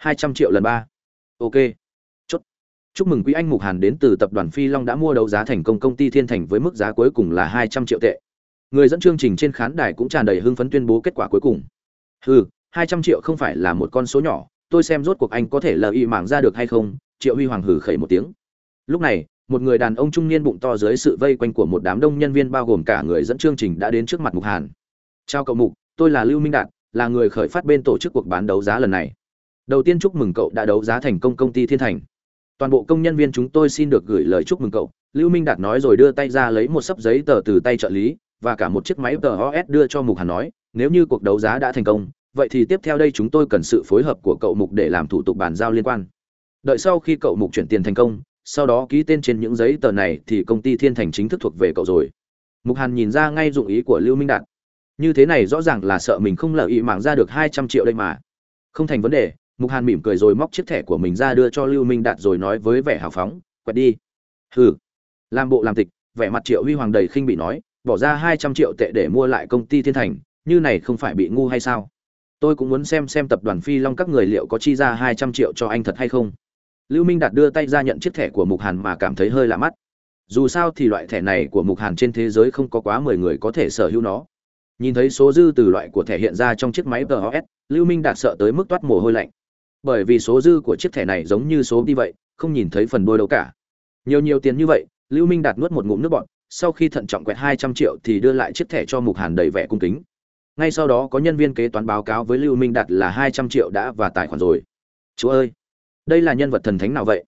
A: Hai trăm triệu lần ba. Ok. Chốt. Chúc mừng quý anh mục hàn đến từ tập đoàn phi long đã mua đấu giá thành công công ty thiên thành với mức giá cuối cùng là hai trăm triệu tệ. Người dẫn chương trình trên khán đài cũng tràn đầy hưng phấn tuyên bố kết quả cuối cùng. Hừ, hai trăm triệu không phải là một con số nhỏ, tôi xem rốt cuộc anh có thể lợi y mảng ra được hay không, triệu huy hoàng hử khẩy một tiếng. Lúc này, một người đàn ông trung niên bụng to dưới sự vây quanh của một đám đông nhân viên bao gồm cả người dẫn chương trình đã đến trước mặt mục hàn. Chào cậu mục, tôi là lưu minh đạt, là người khởi phát bên tổ chức cuộc bán đấu giá lần này đầu tiên chúc mừng cậu đã đấu giá thành công công ty thiên thành. Toàn bộ công nhân viên chúng tôi xin được gửi lời chúc mừng cậu. Lưu minh đạt nói rồi đưa tay ra lấy một sấp giấy tờ từ tay trợ lý và cả một chiếc máy tờ OS đưa cho mục hàn nói, nếu như cuộc đấu giá đã thành công, vậy thì tiếp theo đây chúng tôi cần sự phối hợp của cậu mục để làm thủ tục bàn giao liên quan. Đợi sau khi cậu mục chuyển tiền thành công, sau đó ký tên trên những giấy tờ này thì công ty thiên thành chính thức thuộc về cậu rồi. Mục hàn nhìn ra ngay dụng ý của lưu minh đạt. Như thế này rõ ràng là sợ mình không lợi ý mạng ra được hai trăm triệu đây mà. Không thành vấn đề mục hàn mỉm cười rồi móc chiếc thẻ của mình ra đưa cho lưu minh đạt rồi nói với vẻ hào phóng, quẹt đi. Hừ. Làm bộ làm tịch, vẻ mặt triệu huy hoàng đầy khinh bị nói, bỏ ra hai trăm triệu tệ để mua lại công ty thiên thành, như này không phải bị ngu hay sao? Tôi cũng muốn xem xem tập đoàn phi long các người liệu có chi ra hai trăm triệu cho anh thật hay không. Lưu minh đạt đưa tay ra nhận chiếc thẻ của mục hàn mà cảm thấy hơi lạ mắt. Dù sao thì loại thẻ này của mục hàn trên thế giới không có quá mười người có thể sở hữu nó. Nhìn thấy số dư từ loại của thẻ hiện ra trong chiếc máy tos lưu minh đạt sợ tới mức toát mồ hôi lạnh bởi vì số dư của chiếc thẻ này giống như số đi vậy, không nhìn thấy phần đôi đâu cả. Nhiều nhiều tiền như vậy, lưu minh đạt nuốt một ngụm nước bọt, sau khi thận trọng quẹt hai trăm triệu thì đưa lại chiếc thẻ cho mục hàn đầy vẻ cung kính. Ngay sau đó có nhân viên kế toán báo cáo với lưu minh đạt là hai trăm triệu đã và tài khoản rồi. Chúa ơi, đây là nhân vật thần thánh nào vậy?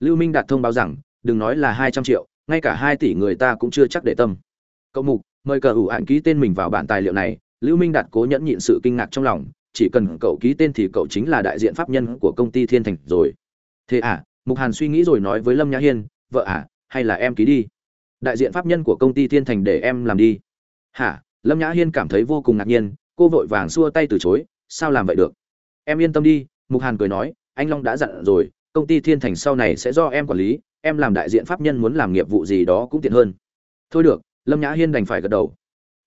A: Lưu minh đạt thông báo rằng, đừng nói là hai trăm triệu, ngay cả hai tỷ người ta cũng chưa chắc để tâm. Cậu mục, mời cờ ủ hạn ký tên mình vào bản tài liệu này. Lưu minh đạt cố nhẫn nhịn sự kinh ngạc trong lòng chỉ cần cậu ký tên thì cậu chính là đại diện pháp nhân của công ty thiên thành rồi. Thế à mục hàn suy nghĩ rồi nói với lâm nhã hiên, vợ à hay là em ký đi. Đại diện pháp nhân của công ty thiên thành để em làm đi. Hả, lâm nhã hiên cảm thấy vô cùng ngạc nhiên, cô vội vàng xua tay từ chối, sao làm vậy được? Em yên tâm đi, mục hàn cười nói, anh long đã dặn rồi, công ty thiên thành sau này sẽ do em quản lý, em làm đại diện pháp nhân muốn làm nghiệp vụ gì đó cũng tiện hơn. Thôi được, lâm nhã hiên đành phải gật đầu.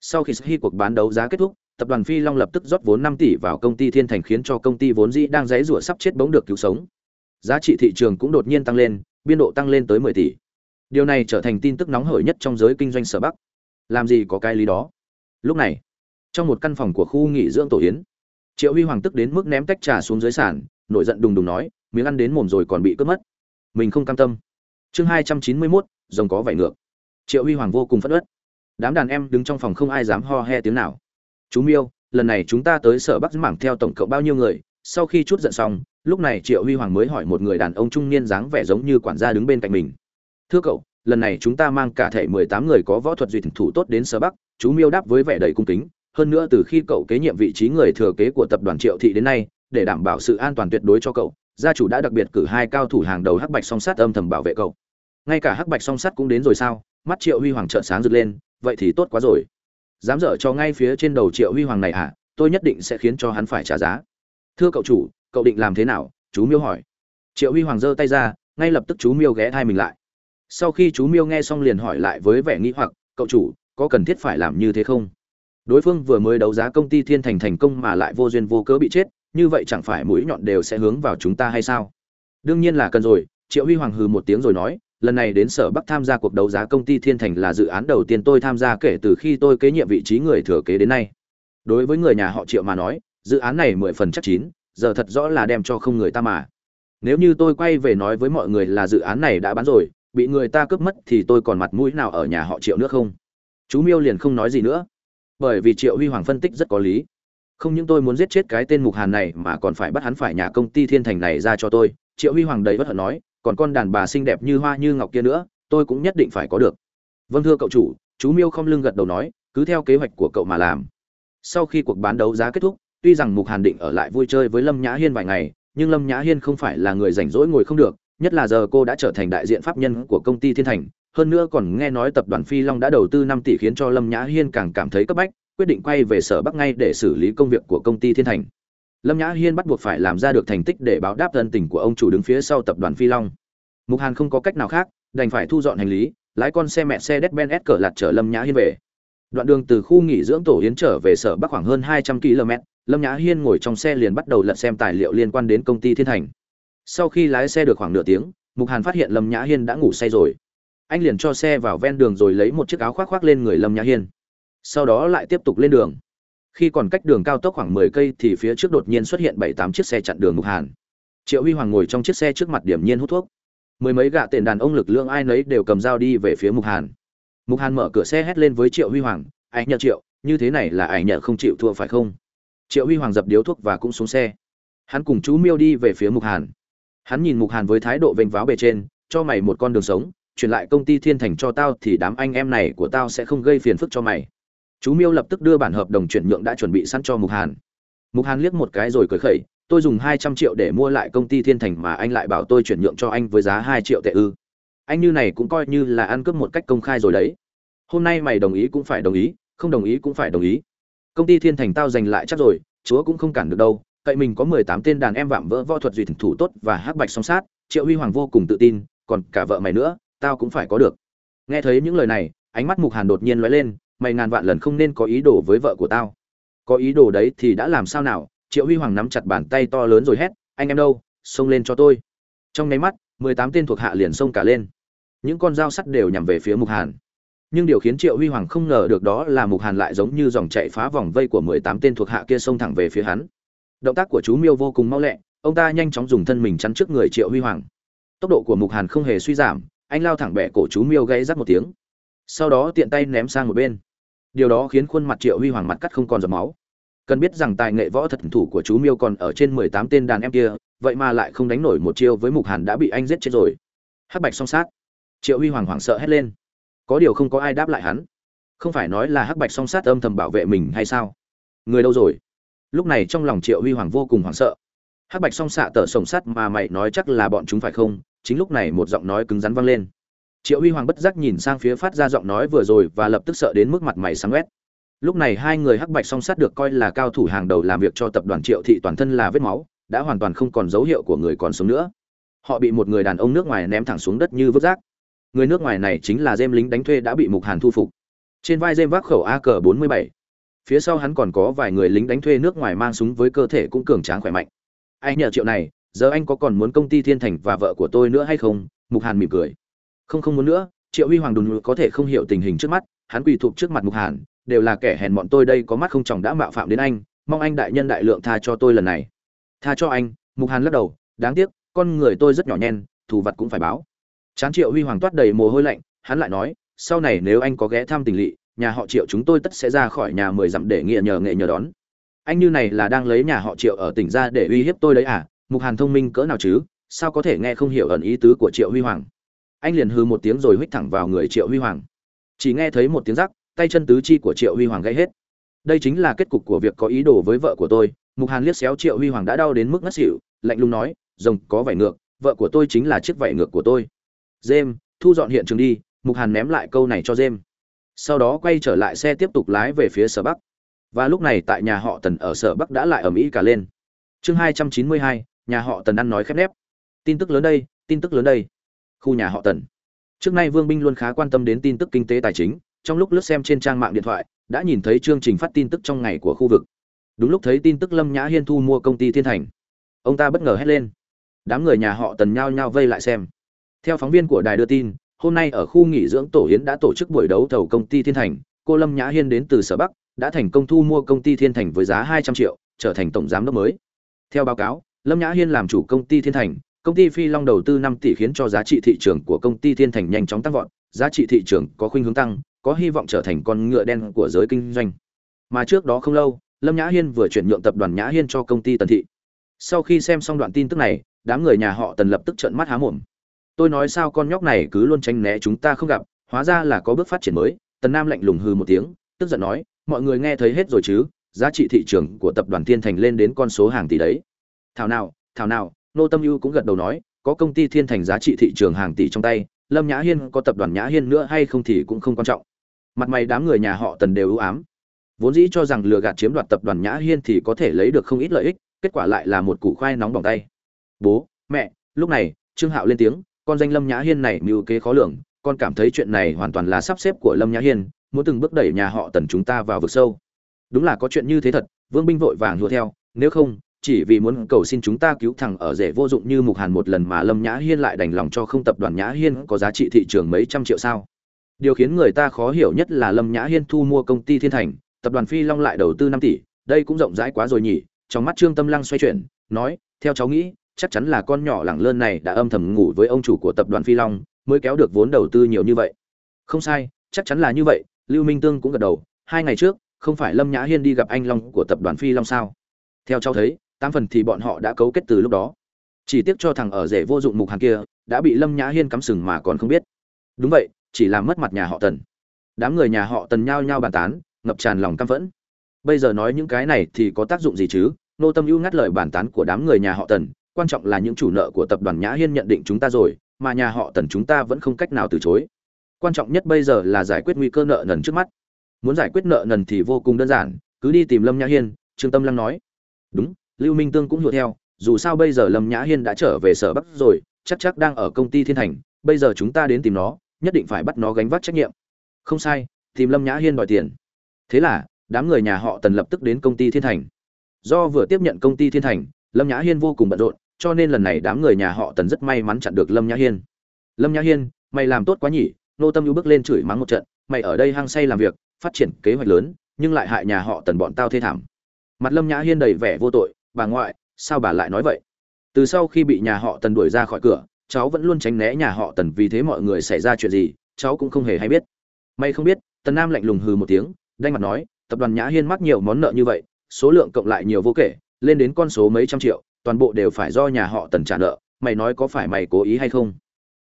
A: Sau khi khi cuộc bán đấu giá kết thúc tập đoàn phi long lập tức rót vốn năm tỷ vào công ty thiên thành khiến cho công ty vốn dĩ đang dãy rủa sắp chết bỗng được cứu sống. Giá trị thị trường cũng đột nhiên tăng lên, biên độ tăng lên tới mười tỷ. Điều này trở thành tin tức nóng hổi nhất trong giới kinh doanh sở bắc. Làm gì có cái lý đó? Lúc này, trong một căn phòng của khu nghỉ dưỡng tổ yến, triệu huy hoàng tức đến mức ném tách trà xuống dưới sàn, nổi giận đùng đùng nói, miếng ăn đến mồm rồi còn bị cướp mất. Mình không cam tâm. Chương hai trăm chín mươi mốt, rồng có vảy ngược. Triệu huy hoàng vô cùng phẫn uất. đám đàn em đứng trong phòng không ai dám ho he tiếng nào chú miêu, lần này chúng ta tới sở bắc mảng theo tổng cộng bao nhiêu người? Sau khi chút giận xong, lúc này triệu huy hoàng mới hỏi một người đàn ông trung niên dáng vẻ giống như quản gia đứng bên cạnh mình. Thưa cậu, lần này chúng ta mang cả thể mười tám người có võ thuật duy thủ tốt đến sở bắc. Chú miêu đáp với vẻ đầy cung kính. Hơn nữa từ khi cậu kế nhiệm vị trí người thừa kế của tập đoàn triệu thị đến nay, để đảm bảo sự an toàn tuyệt đối cho cậu, gia chủ đã đặc biệt cử hai cao thủ hàng đầu hắc bạch song sắt âm thầm bảo vệ cậu. Ngay cả hắc bạch song sắt cũng đến rồi sao? Mắt triệu huy hoàng trợn sáng rực lên. Vậy thì tốt quá rồi dám dở cho ngay phía trên đầu triệu huy hoàng này à tôi nhất định sẽ khiến cho hắn phải trả giá. Thưa cậu chủ, cậu định làm thế nào? Chú miêu hỏi. Triệu huy hoàng giơ tay ra, ngay lập tức chú miêu ghé thai mình lại. Sau khi chú miêu nghe xong liền hỏi lại với vẻ nghĩ hoặc, cậu chủ, có cần thiết phải làm như thế không? Đối phương vừa mới đấu giá công ty thiên thành thành công mà lại vô duyên vô cớ bị chết, như vậy chẳng phải mũi nhọn đều sẽ hướng vào chúng ta hay sao? Đương nhiên là cần rồi, triệu huy hoàng hừ một tiếng rồi nói lần này đến sở bắc tham gia cuộc đấu giá công ty thiên thành là dự án đầu tiên tôi tham gia kể từ khi tôi kế nhiệm vị trí người thừa kế đến nay. Đối với người nhà họ triệu mà nói, dự án này mười phần chắc chín, giờ thật rõ là đem cho không người ta mà. Nếu như tôi quay về nói với mọi người là dự án này đã bán rồi, bị người ta cướp mất thì tôi còn mặt mũi nào ở nhà họ triệu nữa không? Chú miêu liền không nói gì nữa. Bởi vì triệu huy hoàng phân tích rất có lý. Không những tôi muốn giết chết cái tên mục hàn này mà còn phải bắt hắn phải nhà công ty thiên thành này ra cho tôi. Triệu huy hoàng đầy bất hận nói còn con đàn bà xinh đẹp như hoa như ngọc kia nữa, tôi cũng nhất định phải có được. Vâng thưa cậu chủ, chú miêu không lưng gật đầu nói, cứ theo kế hoạch của cậu mà làm. Sau khi cuộc bán đấu giá kết thúc, tuy rằng mục hàn định ở lại vui chơi với lâm nhã hiên vài ngày, nhưng lâm nhã hiên không phải là người rảnh rỗi ngồi không được, nhất là giờ cô đã trở thành đại diện pháp nhân của công ty thiên thành, hơn nữa còn nghe nói tập đoàn phi long đã đầu tư năm tỷ khiến cho lâm nhã hiên càng cảm thấy cấp bách, quyết định quay về sở bắc ngay để xử lý công việc của công ty thiên thành lâm nhã hiên bắt buộc phải làm ra được thành tích để báo đáp thân tình của ông chủ đứng phía sau tập đoàn phi long mục hàn không có cách nào khác đành phải thu dọn hành lý lái con xe mẹ xe Mercedes Benz cờ lạt chở Lâm Nhã Hiên về. Đoạn đường từ khu nghỉ dưỡng tổ yến trở về sở Bắc khoảng hơn 200 km, Lâm Nhã Hiên ngồi trong xe liền bắt đầu lật xem tài liệu liên quan đến công ty Thiên Thành. Sau khi lái xe được khoảng nửa tiếng, Mục Hàn phát hiện Lâm Nhã Hiên đã ngủ say rồi. Anh liền cho xe vào ven đường rồi lấy một chiếc áo khoác khoác lên người Lâm Nhã Hiên. Sau đó lại tiếp tục lên đường. Khi còn cách đường cao tốc khoảng 10 cây thì phía trước đột nhiên xuất hiện 7-8 chiếc xe chặn đường ngục Hàn. Triệu Huy Hoàng ngồi trong chiếc xe trước mặt điểm nhiên hút thuốc. Mười mấy gạ tiền đàn ông lực lượng ai nấy đều cầm dao đi về phía mục hàn. Mục hàn mở cửa xe hét lên với triệu huy hoàng anh nhờ triệu, như thế này là ảnh nhờ không chịu thua phải không? Triệu huy hoàng dập điếu thuốc và cũng xuống xe. Hắn cùng chú miêu đi về phía mục hàn. Hắn nhìn mục hàn với thái độ vênh váo bề trên, cho mày một con đường sống chuyển lại công ty thiên thành cho tao thì đám anh em này của tao sẽ không gây phiền phức cho mày chú miêu lập tức đưa bản hợp đồng chuyển nhượng đã chuẩn bị sẵn cho mục hàn. Mục hàn liếc một cái rồi cười khẩy, tôi dùng hai trăm triệu để mua lại công ty thiên thành mà anh lại bảo tôi chuyển nhượng cho anh với giá hai triệu tệ ư. Anh như này cũng coi như là ăn cướp một cách công khai rồi đấy. Hôm nay mày đồng ý cũng phải đồng ý, không đồng ý cũng phải đồng ý. Công ty thiên thành tao giành lại chắc rồi, chúa cũng không cản được đâu. Cậy mình có mười tám tên đàn em vạm vỡ võ thuật duy thủ tốt và hắc bạch song sát, triệu huy hoàng vô cùng tự tin, còn cả vợ mày nữa, tao cũng phải có được. Nghe thấy những lời này, ánh mắt mục hàn đột nhiên lóe lên mày ngàn vạn lần không nên có ý đồ với vợ của tao. Có ý đồ đấy thì đã làm sao nào? Triệu huy hoàng nắm chặt bàn tay to lớn rồi hét, anh em đâu? Xông lên cho tôi. Trong nháy mắt, mười tám tên thuộc hạ liền xông cả lên. Những con dao sắt đều nhằm về phía mục hàn. Nhưng điều khiến triệu huy hoàng không ngờ được đó là mục hàn lại giống như dòng chạy phá vòng vây của mười tám tên thuộc hạ kia xông thẳng về phía hắn. Động tác của chú miêu vô cùng mau lẹ, ông ta nhanh chóng dùng thân mình chắn trước người triệu huy hoàng. Tốc độ của mục hàn không hề suy giảm, anh lao thẳng bẻ cổ chú miêu gây rắc một tiếng. Sau đó tiện tay ném sang một bên điều đó khiến khuôn mặt triệu huy hoàng mặt cắt không còn giọt máu. Cần biết rằng tài nghệ võ thật thủ của chú miêu còn ở trên mười tám tên đàn em kia, vậy mà lại không đánh nổi một chiêu với mục hàn đã bị anh giết chết rồi. Hắc bạch song sát. Triệu huy hoàng hoảng sợ hét lên. Có điều không có ai đáp lại hắn. Không phải nói là hắc bạch song sát âm thầm bảo vệ mình hay sao? Người đâu rồi? Lúc này trong lòng triệu huy hoàng vô cùng hoảng sợ. Hắc bạch song xạ tở sồng sắt mà mày nói chắc là bọn chúng phải không? Chính lúc này một giọng nói cứng rắn vang lên triệu huy hoàng bất giác nhìn sang phía phát ra giọng nói vừa rồi và lập tức sợ đến mức mặt mày sáng quét. Lúc này hai người hắc bạch song sát được coi là cao thủ hàng đầu làm việc cho tập đoàn triệu thị toàn thân là vết máu, đã hoàn toàn không còn dấu hiệu của người còn sống nữa. Họ bị một người đàn ông nước ngoài ném thẳng xuống đất như vứt rác. Người nước ngoài này chính là dêm lính đánh thuê đã bị mục hàn thu phục. Trên vai dêm vác khẩu ak 47 phía sau hắn còn có vài người lính đánh thuê nước ngoài mang súng với cơ thể cũng cường tráng khỏe mạnh. Anh nhờ triệu này, giờ anh có còn muốn công ty thiên thành và vợ của tôi nữa hay không? Mục hàn mỉm cười không không muốn nữa, triệu huy hoàng đùn có thể không hiểu tình hình trước mắt, hắn quỳ thụp trước mặt mục hàn, đều là kẻ hèn bọn tôi đây có mắt không chồng đã mạo phạm đến anh, mong anh đại nhân đại lượng tha cho tôi lần này. Tha cho anh, mục hàn lắc đầu, đáng tiếc, con người tôi rất nhỏ nhen, thù vật cũng phải báo. Chán triệu huy hoàng toát đầy mồ hôi lạnh, hắn lại nói, sau này nếu anh có ghé thăm tình lỵ, nhà họ triệu chúng tôi tất sẽ ra khỏi nhà mười dặm để nghĩa nhờ nghệ nhờ đón. Anh như này là đang lấy nhà họ triệu ở tỉnh ra để uy hiếp tôi đấy à? Mục hàn thông minh cỡ nào chứ? Sao có thể nghe không hiểu ẩn ý tứ của triệu huy hoàng? Anh liền hư một tiếng rồi huých thẳng vào người triệu huy hoàng. Chỉ nghe thấy một tiếng rắc, tay chân tứ chi của triệu huy hoàng gãy hết. Đây chính là kết cục của việc có ý đồ với vợ của tôi. Mục hàn liếc xéo triệu huy hoàng đã đau đến mức ngất xỉu, lạnh lùng nói, rồng, có vải ngược, vợ của tôi chính là chiếc vải ngược của tôi. Jem thu dọn hiện trường đi. Mục hàn ném lại câu này cho jem sau đó quay trở lại xe tiếp tục lái về phía sở bắc. Và lúc này tại nhà họ tần ở sở bắc đã lại ở mỹ cả lên. Chương hai trăm chín mươi hai, nhà họ tần ăn nói khép nép. Tin tức lớn đây, tin tức lớn đây khu nhà họ tần. Trước nay vương binh luôn khá quan tâm đến tin tức kinh tế tài chính, trong lúc lướt xem trên trang mạng điện thoại, đã nhìn thấy chương trình phát tin tức trong ngày của khu vực. Đúng lúc thấy tin tức lâm nhã hiên thu mua công ty thiên thành. Ông ta bất ngờ hét lên. Đám người nhà họ tần nhao nhao vây lại xem. Theo phóng viên của đài đưa tin, hôm nay ở khu nghỉ dưỡng tổ hiến đã tổ chức buổi đấu thầu công ty thiên thành. Cô lâm nhã hiên đến từ sở bắc, đã thành công thu mua công ty thiên thành với giá hai trăm triệu, trở thành tổng giám đốc mới. Theo báo cáo, lâm nhã hiên làm chủ công ty thiên thành công ty phi long đầu tư năm tỷ khiến cho giá trị thị trường của công ty thiên thành nhanh chóng tăng vọt, giá trị thị trường có khuynh hướng tăng, có hy vọng trở thành con ngựa đen của giới kinh doanh. Mà trước đó không lâu, lâm nhã hiên vừa chuyển nhượng tập đoàn nhã hiên cho công ty tần thị. Sau khi xem xong đoạn tin tức này, đám người nhà họ tần lập tức trợn mắt há mồm. Tôi nói sao con nhóc này cứ luôn tránh né chúng ta không gặp, hóa ra là có bước phát triển mới. Tần nam lạnh lùng hừ một tiếng, tức giận nói, mọi người nghe thấy hết rồi chứ, giá trị thị trường của tập đoàn thiên thành lên đến con số hàng tỷ đấy. Thảo nào thảo nào nô tâm ưu cũng gật đầu nói, có công ty thiên thành giá trị thị trường hàng tỷ trong tay, lâm nhã hiên có tập đoàn nhã hiên nữa hay không thì cũng không quan trọng. Mặt mày đám người nhà họ tần đều ưu ám. Vốn dĩ cho rằng lừa gạt chiếm đoạt tập đoàn nhã hiên thì có thể lấy được không ít lợi ích, kết quả lại là một củ khoai nóng bỏng tay. Bố, mẹ, lúc này, trương hạo lên tiếng, con danh lâm nhã hiên này mưu kế khó lường, con cảm thấy chuyện này hoàn toàn là sắp xếp của lâm nhã hiên, muốn từng bước đẩy nhà họ tần chúng ta vào vực sâu. Đúng là có chuyện như thế thật, vương binh vội vàng đua theo, nếu không chỉ vì muốn cầu xin chúng ta cứu thằng ở rể vô dụng như mục hàn một lần mà lâm nhã hiên lại đành lòng cho không tập đoàn nhã hiên có giá trị thị trường mấy trăm triệu sao. Điều khiến người ta khó hiểu nhất là lâm nhã hiên thu mua công ty thiên thành, tập đoàn phi long lại đầu tư năm tỷ, đây cũng rộng rãi quá rồi nhỉ, trong mắt trương tâm lăng xoay chuyển, nói, theo cháu nghĩ, chắc chắn là con nhỏ lẳng lơn này đã âm thầm ngủ với ông chủ của tập đoàn phi long, mới kéo được vốn đầu tư nhiều như vậy. Không sai, chắc chắn là như vậy, lưu minh tương cũng gật đầu, hai ngày trước, không phải lâm nhã hiên đi gặp anh long của tập đoàn phi long sao? Theo cháu thấy tám phần thì bọn họ đã cấu kết từ lúc đó. Chỉ tiếc cho thằng ở rể vô dụng mục hàng kia, đã bị lâm nhã hiên cắm sừng mà còn không biết. Đúng vậy, chỉ làm mất mặt nhà họ tần. Đám người nhà họ tần nhao nhao bàn tán, ngập tràn lòng căm phẫn. Bây giờ nói những cái này thì có tác dụng gì chứ? Nô tâm ưu ngắt lời bàn tán của đám người nhà họ tần, quan trọng là những chủ nợ của tập đoàn nhã hiên nhận định chúng ta rồi, mà nhà họ tần chúng ta vẫn không cách nào từ chối. Quan trọng nhất bây giờ là giải quyết nguy cơ nợ nần trước mắt. Muốn giải quyết nợ nần thì vô cùng đơn giản, cứ đi tìm lâm nhã hiên, trương tâm lăng nói. Đúng lưu minh tương cũng hiểu theo, dù sao bây giờ lâm nhã hiên đã trở về sở bắc rồi, chắc chắc đang ở công ty thiên thành, bây giờ chúng ta đến tìm nó, nhất định phải bắt nó gánh vác trách nhiệm. Không sai, tìm lâm nhã hiên đòi tiền. Thế là, đám người nhà họ tần lập tức đến công ty thiên thành. Do vừa tiếp nhận công ty thiên thành, lâm nhã hiên vô cùng bận rộn, cho nên lần này đám người nhà họ tần rất may mắn chặn được lâm nhã hiên. Lâm nhã hiên, mày làm tốt quá nhỉ, nô tâm ưu bước lên chửi mắng một trận, mày ở đây hăng say làm việc, phát triển kế hoạch lớn, nhưng lại hại nhà họ tần bọn tao thê thảm. Mặt lâm nhã hiên đầy vẻ vô tội bà ngoại, sao bà lại nói vậy? Từ sau khi bị nhà họ tần đuổi ra khỏi cửa, cháu vẫn luôn tránh né nhà họ tần vì thế mọi người xảy ra chuyện gì, cháu cũng không hề hay biết. May không biết, tần nam lạnh lùng hừ một tiếng, đanh mặt nói, tập đoàn nhã hiên mắc nhiều món nợ như vậy, số lượng cộng lại nhiều vô kể, lên đến con số mấy trăm triệu, toàn bộ đều phải do nhà họ tần trả nợ, mày nói có phải mày cố ý hay không?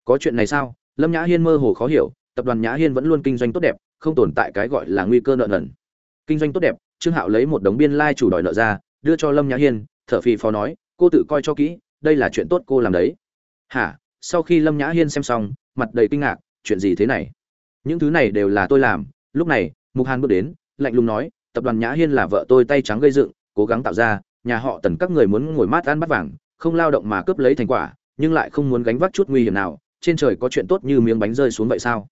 A: Có chuyện này sao? Lâm nhã hiên mơ hồ khó hiểu, tập đoàn nhã hiên vẫn luôn kinh doanh tốt đẹp, không tồn tại cái gọi là nguy cơ nợ nần. Kinh doanh tốt đẹp, trương hạo lấy một đống biên lai、like、chủ đòi nợ ra đưa cho lâm nhã hiên, thở phì phò nói, cô tự coi cho kỹ, đây là chuyện tốt cô làm đấy. Hả? Sau khi lâm nhã hiên xem xong, mặt đầy kinh ngạc, chuyện gì thế này? Những thứ này đều là tôi làm. Lúc này, mục hàn bước đến, lạnh lùng nói, tập đoàn nhã hiên là vợ tôi tay trắng gây dựng, cố gắng tạo ra, nhà họ tần các người muốn ngồi mát ăn bắt vàng, không lao động mà cướp lấy thành quả, nhưng lại không muốn gánh vác chút nguy hiểm nào, trên trời có chuyện tốt như miếng bánh rơi xuống vậy sao?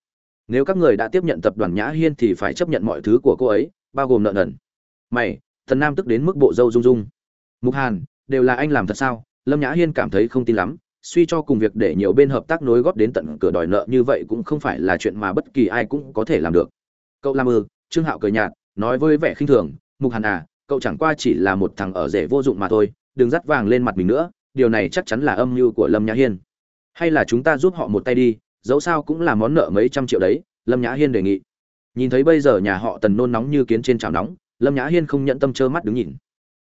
A: Nếu các người đã tiếp nhận tập đoàn nhã hiên thì phải chấp nhận mọi thứ của cô ấy, bao gồm nợ nần. Mày thần nam tức đến mức bộ dâu rung rung. Mục hàn, đều là anh làm thật sao? Lâm nhã hiên cảm thấy không tin lắm, suy cho cùng việc để nhiều bên hợp tác nối góp đến tận cửa đòi nợ như vậy cũng không phải là chuyện mà bất kỳ ai cũng có thể làm được. Cậu làm ư trương hạo cười nhạt, nói với vẻ khinh thường, mục hàn à cậu chẳng qua chỉ là một thằng ở rể vô dụng mà thôi, đừng dắt vàng lên mặt mình nữa, điều này chắc chắn là âm mưu của lâm nhã hiên. Hay là chúng ta giúp họ một tay đi, dẫu sao cũng là món nợ mấy trăm triệu đấy, lâm nhã hiên đề nghị. Nhìn thấy bây giờ nhà họ tần nôn nóng như kiến trên chảo nóng lâm nhã hiên không nhận tâm trơ mắt đứng nhìn.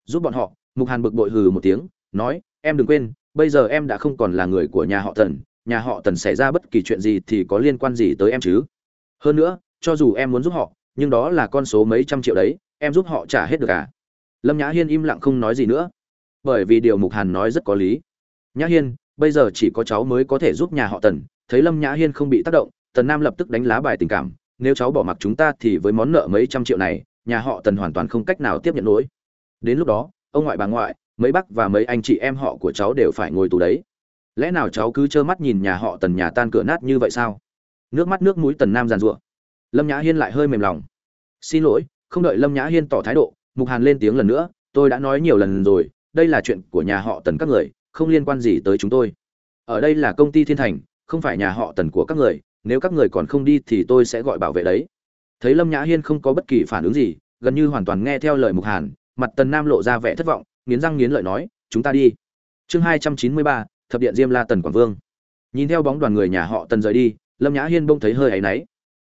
A: Giúp bọn họ, mục hàn bực bội hừ một tiếng, nói, em đừng quên, bây giờ em đã không còn là người của nhà họ tần, nhà họ tần xảy ra bất kỳ chuyện gì thì có liên quan gì tới em chứ? Hơn nữa, cho dù em muốn giúp họ, nhưng đó là con số mấy trăm triệu đấy, em giúp họ trả hết được à? Lâm nhã hiên im lặng không nói gì nữa. Bởi vì điều mục hàn nói rất có lý. Nhã hiên, bây giờ chỉ có cháu mới có thể giúp nhà họ tần. Thấy lâm nhã hiên không bị tác động, tần nam lập tức đánh lá bài tình cảm. Nếu cháu bỏ mặc chúng ta thì với món nợ mấy trăm triệu này nhà họ tần hoàn toàn không cách nào tiếp nhận nổi đến lúc đó, ông ngoại bà ngoại, mấy bác và mấy anh chị em họ của cháu đều phải ngồi tù đấy. Lẽ nào cháu cứ trơ mắt nhìn nhà họ tần nhà tan cửa nát như vậy sao? Nước mắt nước mũi tần nam giàn giụa. Lâm nhã hiên lại hơi mềm lòng. Xin lỗi, không đợi lâm nhã hiên tỏ thái độ, mục hàn lên tiếng lần nữa, tôi đã nói nhiều lần rồi, đây là chuyện của nhà họ tần các người, không liên quan gì tới chúng tôi. Ở đây là công ty thiên thành, không phải nhà họ tần của các người, nếu các người còn không đi thì tôi sẽ gọi bảo vệ đấy thấy lâm nhã hiên không có bất kỳ phản ứng gì, gần như hoàn toàn nghe theo lời mục hàn, mặt tần nam lộ ra vẻ thất vọng, nghiến răng nghiến lợi nói, chúng ta đi. Chương hai trăm chín mươi ba, thập điện diêm la tần quảng vương. Nhìn theo bóng đoàn người nhà họ tần rời đi, lâm nhã hiên bông thấy hơi áy náy.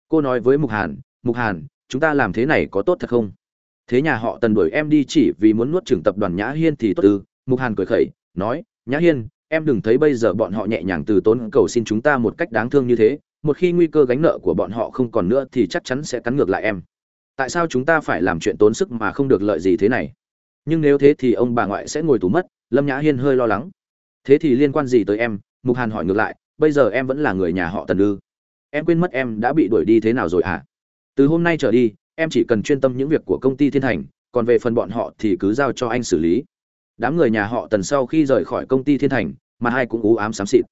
A: Cô nói với mục hàn mục hàn, chúng ta làm thế này có tốt thật không? Thế nhà họ tần đuổi em đi chỉ vì muốn nuốt trưởng tập đoàn nhã hiên thì tốt ư? Mục hàn cười khẩy, nói, nhã hiên, em đừng thấy bây giờ bọn họ nhẹ nhàng từ tốn cầu xin chúng ta một cách đáng thương như thế một khi nguy cơ gánh nợ của bọn họ không còn nữa thì chắc chắn sẽ cắn ngược lại em. Tại sao chúng ta phải làm chuyện tốn sức mà không được lợi gì thế này? Nhưng nếu thế thì ông bà ngoại sẽ ngồi tù mất, lâm nhã hiên hơi lo lắng. Thế thì liên quan gì tới em? Mục hàn hỏi ngược lại, bây giờ em vẫn là người nhà họ tần ư. Em quên mất em đã bị đuổi đi thế nào rồi à? từ hôm nay trở đi, em chỉ cần chuyên tâm những việc của công ty thiên thành, còn về phần bọn họ thì cứ giao cho anh xử lý. Đám người nhà họ tần sau khi rời khỏi công ty thiên thành, mà hai cũng ú ám xám xịt.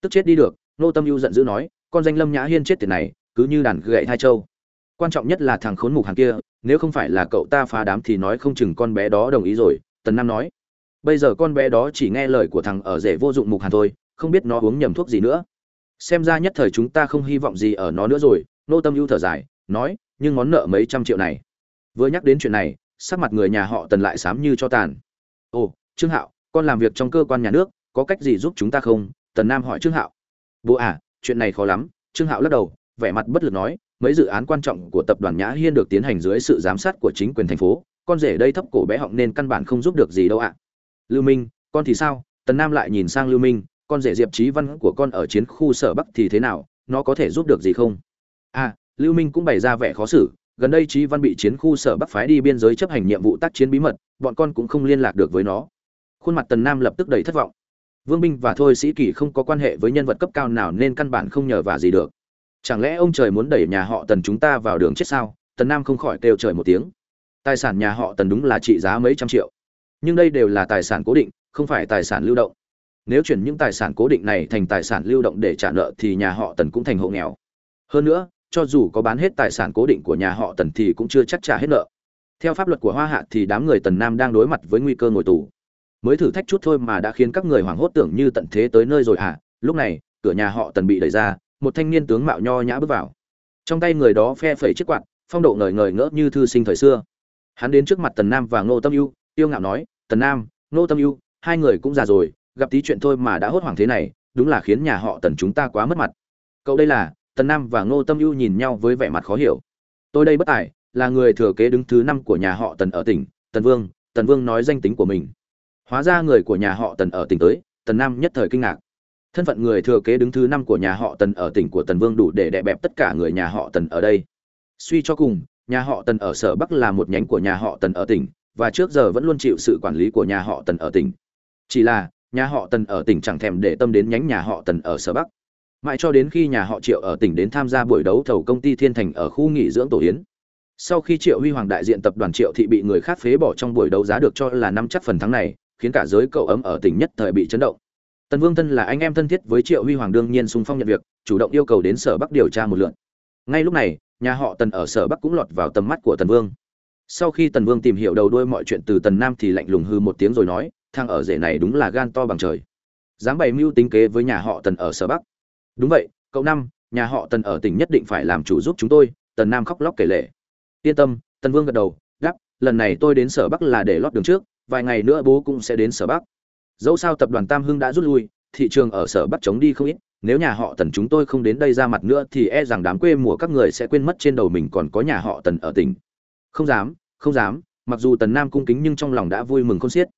A: Tức chết đi được, nô tâm ưu giận dữ nói con danh lâm nhã hiên chết tiền này, cứ như đàn gậy hai châu quan trọng nhất là thằng khốn mục hàng kia, nếu không phải là cậu ta phá đám thì nói không chừng con bé đó đồng ý rồi, tần nam nói. Bây giờ con bé đó chỉ nghe lời của thằng ở rể vô dụng mục hàn thôi, không biết nó uống nhầm thuốc gì nữa. Xem ra nhất thời chúng ta không hy vọng gì ở nó nữa rồi, nô tâm ưu thở dài, nói, nhưng món nợ mấy trăm triệu này. Vừa nhắc đến chuyện này, sắc mặt người nhà họ tần lại xám như cho tàn. Ồ, trương hạo, con làm việc trong cơ quan nhà nước, có cách gì giúp chúng ta không? Tần nam hỏi trương hạo. Bố à chuyện này khó lắm, trương hạo lắc đầu, vẻ mặt bất lực nói, mấy dự án quan trọng của tập đoàn nhã hiên được tiến hành dưới sự giám sát của chính quyền thành phố, con rể đây thấp cổ bé họng nên căn bản không giúp được gì đâu ạ. Lưu minh, con thì sao? Tần nam lại nhìn sang lưu minh, con rể diệp trí văn của con ở chiến khu sở bắc thì thế nào? Nó có thể giúp được gì không? À lưu minh cũng bày ra vẻ khó xử, gần đây trí văn bị chiến khu sở bắc phái đi biên giới chấp hành nhiệm vụ tác chiến bí mật, bọn con cũng không liên lạc được với nó. Khuôn mặt tần nam lập tức đầy thất vọng vương binh và thôi sĩ kỳ không có quan hệ với nhân vật cấp cao nào nên căn bản không nhờ vả gì được. Chẳng lẽ ông trời muốn đẩy nhà họ tần chúng ta vào đường chết sao? Tần nam không khỏi kêu trời một tiếng. Tài sản nhà họ tần đúng là trị giá mấy trăm triệu. Nhưng đây đều là tài sản cố định, không phải tài sản lưu động. Nếu chuyển những tài sản cố định này thành tài sản lưu động để trả nợ thì nhà họ tần cũng thành hộ nghèo. Hơn nữa, cho dù có bán hết tài sản cố định của nhà họ tần thì cũng chưa chắc trả hết nợ. Theo pháp luật của hoa hạ thì đám người tần nam đang đối mặt với nguy cơ ngồi tù mới thử thách chút thôi mà đã khiến các người hoảng hốt tưởng như tận thế tới nơi rồi hả lúc này, cửa nhà họ tần bị đẩy ra, một thanh niên tướng mạo nho nhã bước vào. Trong tay người đó phe phẩy chiếc quạt, phong độ ngời ngời ngỡ như thư sinh thời xưa. Hắn đến trước mặt tần nam và ngô tâm ưu, tiêu ngạo nói, tần nam, ngô tâm ưu, hai người cũng già rồi, gặp tí chuyện thôi mà đã hốt hoảng thế này, đúng là khiến nhà họ tần chúng ta quá mất mặt. Cậu đây là? Tần nam và ngô tâm ưu nhìn nhau với vẻ mặt khó hiểu. Tôi đây bất tài, là người thừa kế đứng thứ năm của nhà họ tần ở tỉnh, tần vương tần vương nói danh tính của mình hóa ra người của nhà họ tần ở tỉnh tới, tần nam nhất thời kinh ngạc. Thân phận người thừa kế đứng thứ năm của nhà họ tần ở tỉnh của tần vương đủ để đè bẹp tất cả người nhà họ tần ở đây. Suy cho cùng, nhà họ tần ở sở bắc là một nhánh của nhà họ tần ở tỉnh, và trước giờ vẫn luôn chịu sự quản lý của nhà họ tần ở tỉnh. Chỉ là, nhà họ tần ở tỉnh chẳng thèm để tâm đến nhánh nhà họ tần ở sở bắc. Mãi cho đến khi nhà họ triệu ở tỉnh đến tham gia buổi đấu thầu công ty thiên thành ở khu nghỉ dưỡng tổ yến. Sau khi triệu huy hoàng đại diện tập đoàn triệu thị bị người khác phế bỏ trong buổi đấu giá được cho là năm chắc phần thắng này khiến cả giới cậu ấm ở tỉnh nhất thời bị chấn động. Tần vương thân là anh em thân thiết với triệu huy hoàng đương nhiên sung phong nhận việc, chủ động yêu cầu đến sở bắc điều tra một lượt. Ngay lúc này, nhà họ tần ở sở bắc cũng lọt vào tầm mắt của tần vương. Sau khi tần vương tìm hiểu đầu đuôi mọi chuyện từ tần nam thì lạnh lùng hư một tiếng rồi nói, thằng ở rể này đúng là gan to bằng trời. Dám bày mưu tính kế với nhà họ tần ở sở bắc. Đúng vậy, cậu năm nhà họ tần ở tỉnh nhất định phải làm chủ giúp chúng tôi, tần nam khóc lóc kể lể. Yên tâm, tần vương gật đầu, đáp, lần này tôi đến sở bắc là để lót đường trước vài ngày nữa bố cũng sẽ đến sở bắc. Dẫu sao tập đoàn tam hưng đã rút lui, thị trường ở sở bắc chống đi không ít. Nếu nhà họ tần chúng tôi không đến đây ra mặt nữa thì e rằng đám quê mùa các người sẽ quên mất trên đầu mình còn có nhà họ tần ở tỉnh. Không dám không dám, mặc dù tần nam cung kính nhưng trong lòng đã vui mừng không xiết.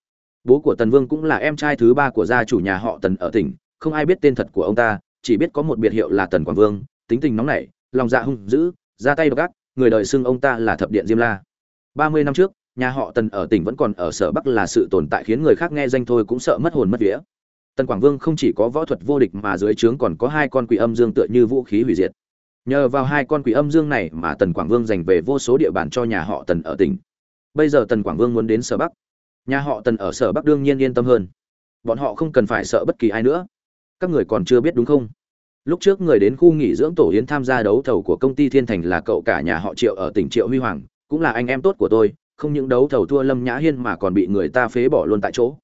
A: Bố của tần vương cũng là em trai thứ ba của gia chủ nhà họ tần ở tỉnh, không ai biết tên thật của ông ta, chỉ biết có một biệt hiệu là tần quảng vương, tính tình nóng nảy, lòng dạ hung dữ ra tay độc ác, người đời xưng ông ta là thập điện diêm la. Ba mươi năm trước nhà họ tần ở tỉnh vẫn còn ở sở bắc là sự tồn tại khiến người khác nghe danh thôi cũng sợ mất hồn mất vía. Tần quảng vương không chỉ có võ thuật vô địch mà dưới trướng còn có hai con quỷ âm dương tựa như vũ khí hủy diệt. Nhờ vào hai con quỷ âm dương này mà tần quảng vương giành về vô số địa bàn cho nhà họ tần ở tỉnh. Bây giờ tần quảng vương muốn đến sở bắc. Nhà họ tần ở sở bắc đương nhiên yên tâm hơn. Bọn họ không cần phải sợ bất kỳ ai nữa. Các người còn chưa biết đúng không? Lúc trước người đến khu nghỉ dưỡng tổ yến tham gia đấu thầu của công ty thiên thành là cậu cả nhà họ triệu ở tỉnh triệu huy hoàng, cũng là anh em tốt của tôi không những đấu thầu thua lâm nhã hiên mà còn bị người ta phế bỏ luôn tại chỗ.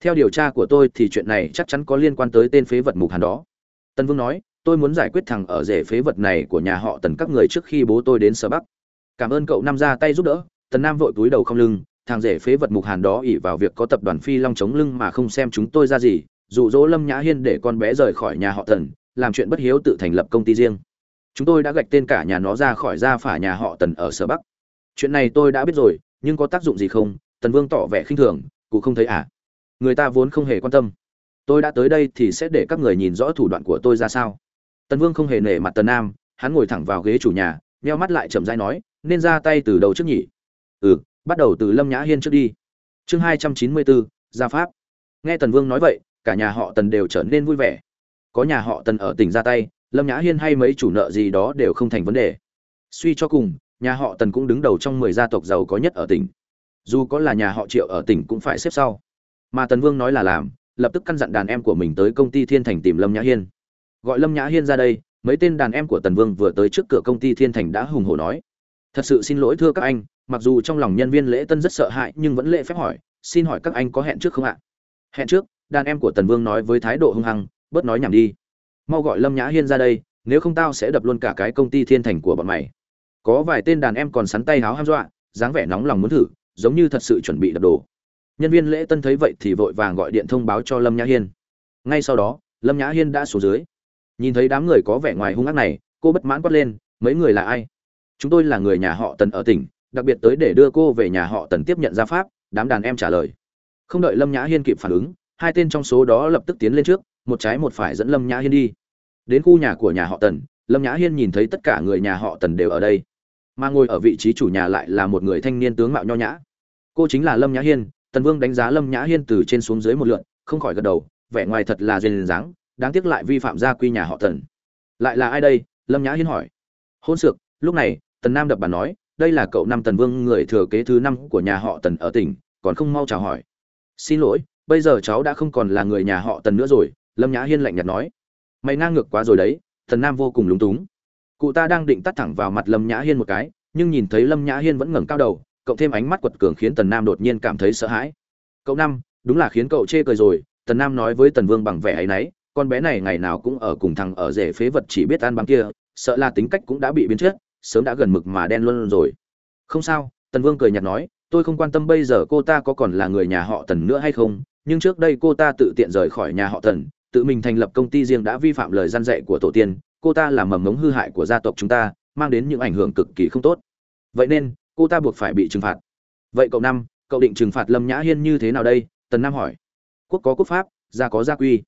A: Theo điều tra của tôi thì chuyện này chắc chắn có liên quan tới tên phế vật mục hàn đó. Tân vương nói, tôi muốn giải quyết thằng ở rể phế vật này của nhà họ tần các người trước khi bố tôi đến sở bắc. Cảm ơn cậu nam ra tay giúp đỡ. Tần nam vội túi đầu không lưng, thằng rể phế vật mục hàn đó ỉ vào việc có tập đoàn phi long chống lưng mà không xem chúng tôi ra gì, dụ dỗ lâm nhã hiên để con bé rời khỏi nhà họ tần, làm chuyện bất hiếu tự thành lập công ty riêng. Chúng tôi đã gạch tên cả nhà nó ra khỏi gia phả nhà họ tần ở sở bắc. Chuyện này tôi đã biết rồi nhưng có tác dụng gì không? Tần vương tỏ vẻ khinh thường, cụ không thấy à? Người ta vốn không hề quan tâm. Tôi đã tới đây thì sẽ để các người nhìn rõ thủ đoạn của tôi ra sao. Tần vương không hề nể mặt tần nam, hắn ngồi thẳng vào ghế chủ nhà meo mắt lại chậm dai nói, nên ra tay từ đầu trước nhỉ? Ừ bắt đầu từ lâm nhã hiên trước đi. Chương hai trăm chín mươi bốn, gia pháp. Nghe tần vương nói vậy, cả nhà họ tần đều trở nên vui vẻ. Có nhà họ tần ở tỉnh ra tay, lâm nhã hiên hay mấy chủ nợ gì đó đều không thành vấn đề. Suy cho cùng nhà họ tần cũng đứng đầu trong mười gia tộc giàu có nhất ở tỉnh. Dù có là nhà họ triệu ở tỉnh cũng phải xếp sau. Mà tần vương nói là làm, lập tức căn dặn đàn em của mình tới công ty thiên thành tìm lâm nhã hiên. Gọi lâm nhã hiên ra đây, mấy tên đàn em của tần vương vừa tới trước cửa công ty thiên thành đã hùng hổ nói. Thật sự xin lỗi thưa các anh, mặc dù trong lòng nhân viên lễ tân rất sợ hãi nhưng vẫn lễ phép hỏi, xin hỏi các anh có hẹn trước không ạ? Hẹn trước, đàn em của tần vương nói với thái độ hung hăng, bớt nói nhảm đi. Mau gọi lâm nhã hiên ra đây, nếu không tao sẽ đập luôn cả cái công ty thiên thành của bọn mày có vài tên đàn em còn sắn tay háo ham dọa, dáng vẻ nóng lòng muốn thử, giống như thật sự chuẩn bị đập đồ nhân viên lễ tân thấy vậy thì vội vàng gọi điện thông báo cho lâm nhã hiên. Ngay sau đó, lâm nhã hiên đã xuống dưới. Nhìn thấy đám người có vẻ ngoài hung ác này, cô bất mãn quát lên, mấy người là ai? Chúng tôi là người nhà họ tần ở tỉnh, đặc biệt tới để đưa cô về nhà họ tần tiếp nhận gia pháp, đám đàn em trả lời. Không đợi lâm nhã hiên kịp phản ứng, hai tên trong số đó lập tức tiến lên trước, một trái một phải dẫn lâm nhã hiên đi. Đến khu nhà của nhà họ tần, lâm nhã hiên nhìn thấy tất cả người nhà họ tần đều ở đây mà ngồi ở vị trí chủ nhà lại là một người thanh niên tướng mạo nho nhã. Cô chính là lâm nhã hiên, tần vương đánh giá lâm nhã hiên từ trên xuống dưới một lượn, không khỏi gật đầu, vẻ ngoài thật là duyên dáng, đáng tiếc lại vi phạm gia quy nhà họ tần. Lại là ai đây? Lâm nhã hiên hỏi. Hôn sược, lúc này, tần nam đập bàn nói, đây là cậu năm tần vương người thừa kế thứ năm của nhà họ tần ở tỉnh, còn không mau chào hỏi. Xin lỗi, bây giờ cháu đã không còn là người nhà họ tần nữa rồi, lâm nhã hiên lạnh nhạt nói. Mày ngang ngược quá rồi đấy, tần nam vô cùng lúng túng cụ ta đang định tắt thẳng vào mặt lâm nhã hiên một cái, nhưng nhìn thấy lâm nhã hiên vẫn ngẩng cao đầu, cộng thêm ánh mắt quật cường khiến tần nam đột nhiên cảm thấy sợ hãi. Cậu năm, đúng là khiến cậu chê cười rồi, tần nam nói với tần vương bằng vẻ áy náy con bé này ngày nào cũng ở cùng thằng ở rể phế vật chỉ biết ăn băng kia, sợ là tính cách cũng đã bị biến chất, sớm đã gần mực mà đen luôn rồi. Không sao, tần vương cười nhạt nói, tôi không quan tâm bây giờ cô ta có còn là người nhà họ tần nữa hay không, nhưng trước đây cô ta tự tiện rời khỏi nhà họ tần, tự mình thành lập công ty riêng đã vi phạm lời gian dạy của tổ tiên cô ta là mầm ngống hư hại của gia tộc chúng ta, mang đến những ảnh hưởng cực kỳ không tốt. Vậy nên, cô ta buộc phải bị trừng phạt. Vậy cậu năm, cậu định trừng phạt lâm nhã hiên như thế nào đây? Tần nam hỏi. Quốc có quốc pháp, gia có gia quy.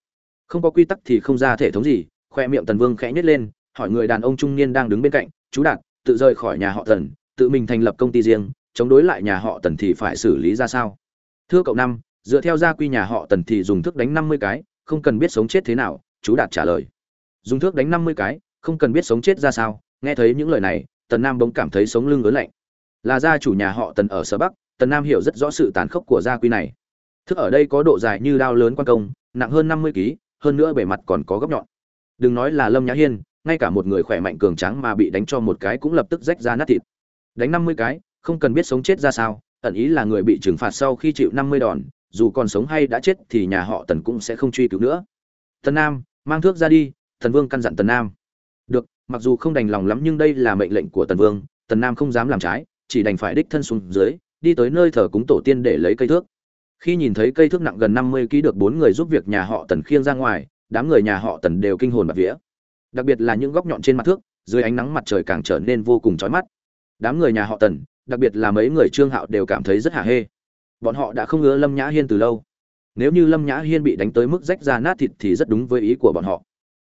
A: Không có quy tắc thì không ra thể thống gì, khoe miệng tần vương khẽ nhếch lên, hỏi người đàn ông trung niên đang đứng bên cạnh, chú đạt, tự rời khỏi nhà họ tần, tự mình thành lập công ty riêng, chống đối lại nhà họ tần thì phải xử lý ra sao? Thưa cậu năm, dựa theo gia quy nhà họ tần thì dùng thức đánh năm mươi cái, không cần biết sống chết thế nào, chú đạt trả lời dùng thước đánh năm mươi cái, không cần biết sống chết ra sao. Nghe thấy những lời này, tần nam bỗng cảm thấy sống lưng ớn lạnh. Là gia chủ nhà họ tần ở sở bắc, tần nam hiểu rất rõ sự tàn khốc của gia quy này. Thức ở đây có độ dài như đao lớn quan công, nặng hơn năm mươi kg hơn nữa bề mặt còn có góc nhọn. Đừng nói là lâm nhã hiên, ngay cả một người khỏe mạnh cường tráng mà bị đánh cho một cái cũng lập tức rách ra nát thịt. Đánh năm mươi cái, không cần biết sống chết ra sao, ẩn ý là người bị trừng phạt sau khi chịu năm mươi đòn, dù còn sống hay đã chết thì nhà họ tần cũng sẽ không truy cứu nữa. Tần nam, mang thước ra đi thần vương căn dặn tần nam. Được, mặc dù không đành lòng lắm nhưng đây là mệnh lệnh của tần vương, tần nam không dám làm trái, chỉ đành phải đích thân xuống dưới, đi tới nơi thờ cúng tổ tiên để lấy cây thước. Khi nhìn thấy cây thước nặng gần năm mươi kg được bốn người giúp việc nhà họ tần khiêng ra ngoài, đám người nhà họ tần đều kinh hồn bạt vía. Đặc biệt là những góc nhọn trên mặt thước, dưới ánh nắng mặt trời càng trở nên vô cùng chói mắt. Đám người nhà họ tần, đặc biệt là mấy người trương hạo đều cảm thấy rất hả hê. Bọn họ đã không ngứa lâm nhã hiên từ lâu. Nếu như lâm nhã hiên bị đánh tới mức rách ra nát thịt thì rất đúng với ý của bọn họ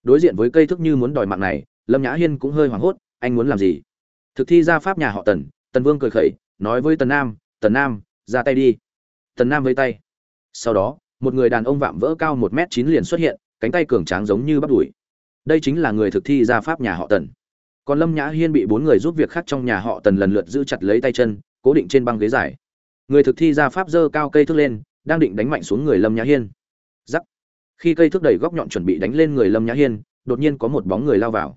A: đối diện với cây thước như muốn đòi mạng này, lâm nhã hiên cũng hơi hoảng hốt, anh muốn làm gì? Thực thi ra pháp nhà họ tần tần vương cười khẩy, nói với tần nam tần nam, ra tay đi. Tần nam vây tay. Sau đó, một người đàn ông vạm vỡ cao một m chín liền xuất hiện, cánh tay cường tráng giống như bắp đùi. Đây chính là người thực thi ra pháp nhà họ tần. Còn lâm nhã hiên bị bốn người giúp việc khác trong nhà họ tần lần lượt giữ chặt lấy tay chân, cố định trên băng ghế dài. Người thực thi ra pháp dơ cao cây thước lên, đang định đánh mạnh xuống người lâm nhã hiên. Giắc khi cây thước đầy góc nhọn chuẩn bị đánh lên người lâm nhã hiên, đột nhiên có một bóng người lao vào.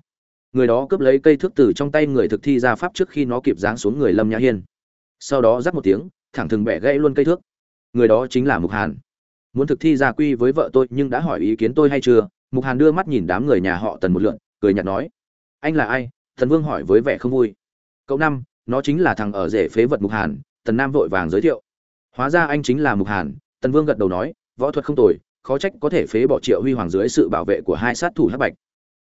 A: Người đó cướp lấy cây thước từ trong tay người thực thi ra pháp trước khi nó kịp giáng xuống người lâm nhã hiên. Sau đó rắc một tiếng, thẳng thừng bẻ gãy luôn cây thước. Người đó chính là mục hàn. Muốn thực thi gia quy với vợ tôi, nhưng đã hỏi ý kiến tôi hay chưa? Mục hàn đưa mắt nhìn đám người nhà họ tần một lượn, cười nhạt nói. Anh là ai? Thần vương hỏi với vẻ không vui. Cậu năm, nó chính là thằng ở rể phế vật mục hàn. Tần nam vội vàng giới thiệu. Hóa ra anh chính là mục hàn. Tần vương gật đầu nói, võ thuật không tồi khó trách có thể phế bỏ triệu huy hoàng dưới sự bảo vệ của hai sát thủ hắc bạch.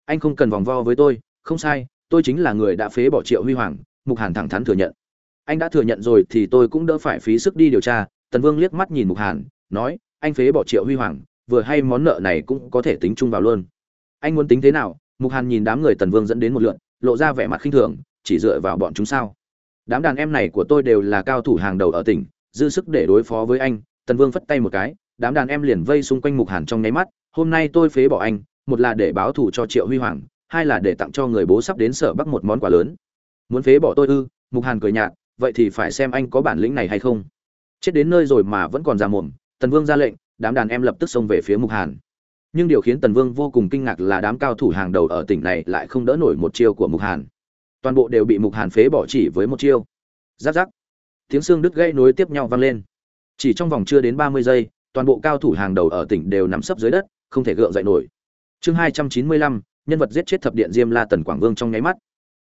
A: Anh không cần vòng vo với tôi, không sai, tôi chính là người đã phế bỏ triệu huy hoàng, mục hàn thẳng thắn thừa nhận. Anh đã thừa nhận rồi thì tôi cũng đỡ phải phí sức đi điều tra, tần vương liếc mắt nhìn mục hàn, nói, anh phế bỏ triệu huy hoàng, vừa hay món nợ này cũng có thể tính chung vào luôn. Anh muốn tính thế nào? Mục hàn nhìn đám người tần vương dẫn đến một lượn, lộ ra vẻ mặt khinh thường, chỉ dựa vào bọn chúng sao? Đám đàn em này của tôi đều là cao thủ hàng đầu ở tỉnh, dư sức để đối phó với anh. Tần vương phất tay một cái đám đàn em liền vây xung quanh mục hàn trong nháy mắt, hôm nay tôi phế bỏ anh, một là để báo thù cho triệu huy hoàng, hai là để tặng cho người bố sắp đến sở bắc một món quà lớn. Muốn phế bỏ tôi ư? Mục hàn cười nhạt, vậy thì phải xem anh có bản lĩnh này hay không. Chết đến nơi rồi mà vẫn còn ra mồm. Tần vương ra lệnh, đám đàn em lập tức xông về phía mục hàn. Nhưng điều khiến tần vương vô cùng kinh ngạc là đám cao thủ hàng đầu ở tỉnh này lại không đỡ nổi một chiêu của mục hàn. Toàn bộ đều bị mục hàn phế bỏ chỉ với một chiêu. Giáp giáp tiếng xương đứt gãy nối tiếp nhau vang lên. Chỉ trong vòng chưa đến ba mươi giây toàn bộ cao thủ hàng đầu ở tỉnh đều nằm sấp dưới đất, không thể gượng dậy nổi. Chương hai trăm chín mươi lăm, nhân vật giết chết thập điện diêm la tần quảng vương trong nháy mắt.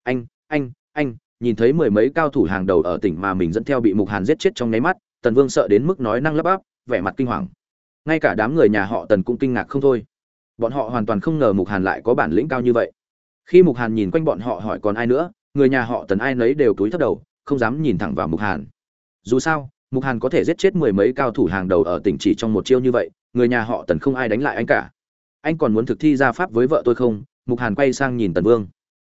A: Anh anh anh, nhìn thấy mười mấy cao thủ hàng đầu ở tỉnh mà mình dẫn theo bị mục hàn giết chết trong nháy mắt, tần vương sợ đến mức nói năng lắp bắp, vẻ mặt kinh hoàng. Ngay cả đám người nhà họ tần cũng kinh ngạc không thôi. Bọn họ hoàn toàn không ngờ mục hàn lại có bản lĩnh cao như vậy. Khi mục hàn nhìn quanh bọn họ hỏi còn ai nữa, người nhà họ tần ai nấy đều túi thấp đầu, không dám nhìn thẳng vào mục hàn. Dù sao mục hàn có thể giết chết mười mấy cao thủ hàng đầu ở tỉnh chỉ trong một chiêu như vậy, người nhà họ tần không ai đánh lại anh cả. Anh còn muốn thực thi gia pháp với vợ tôi không? Mục hàn quay sang nhìn tần vương.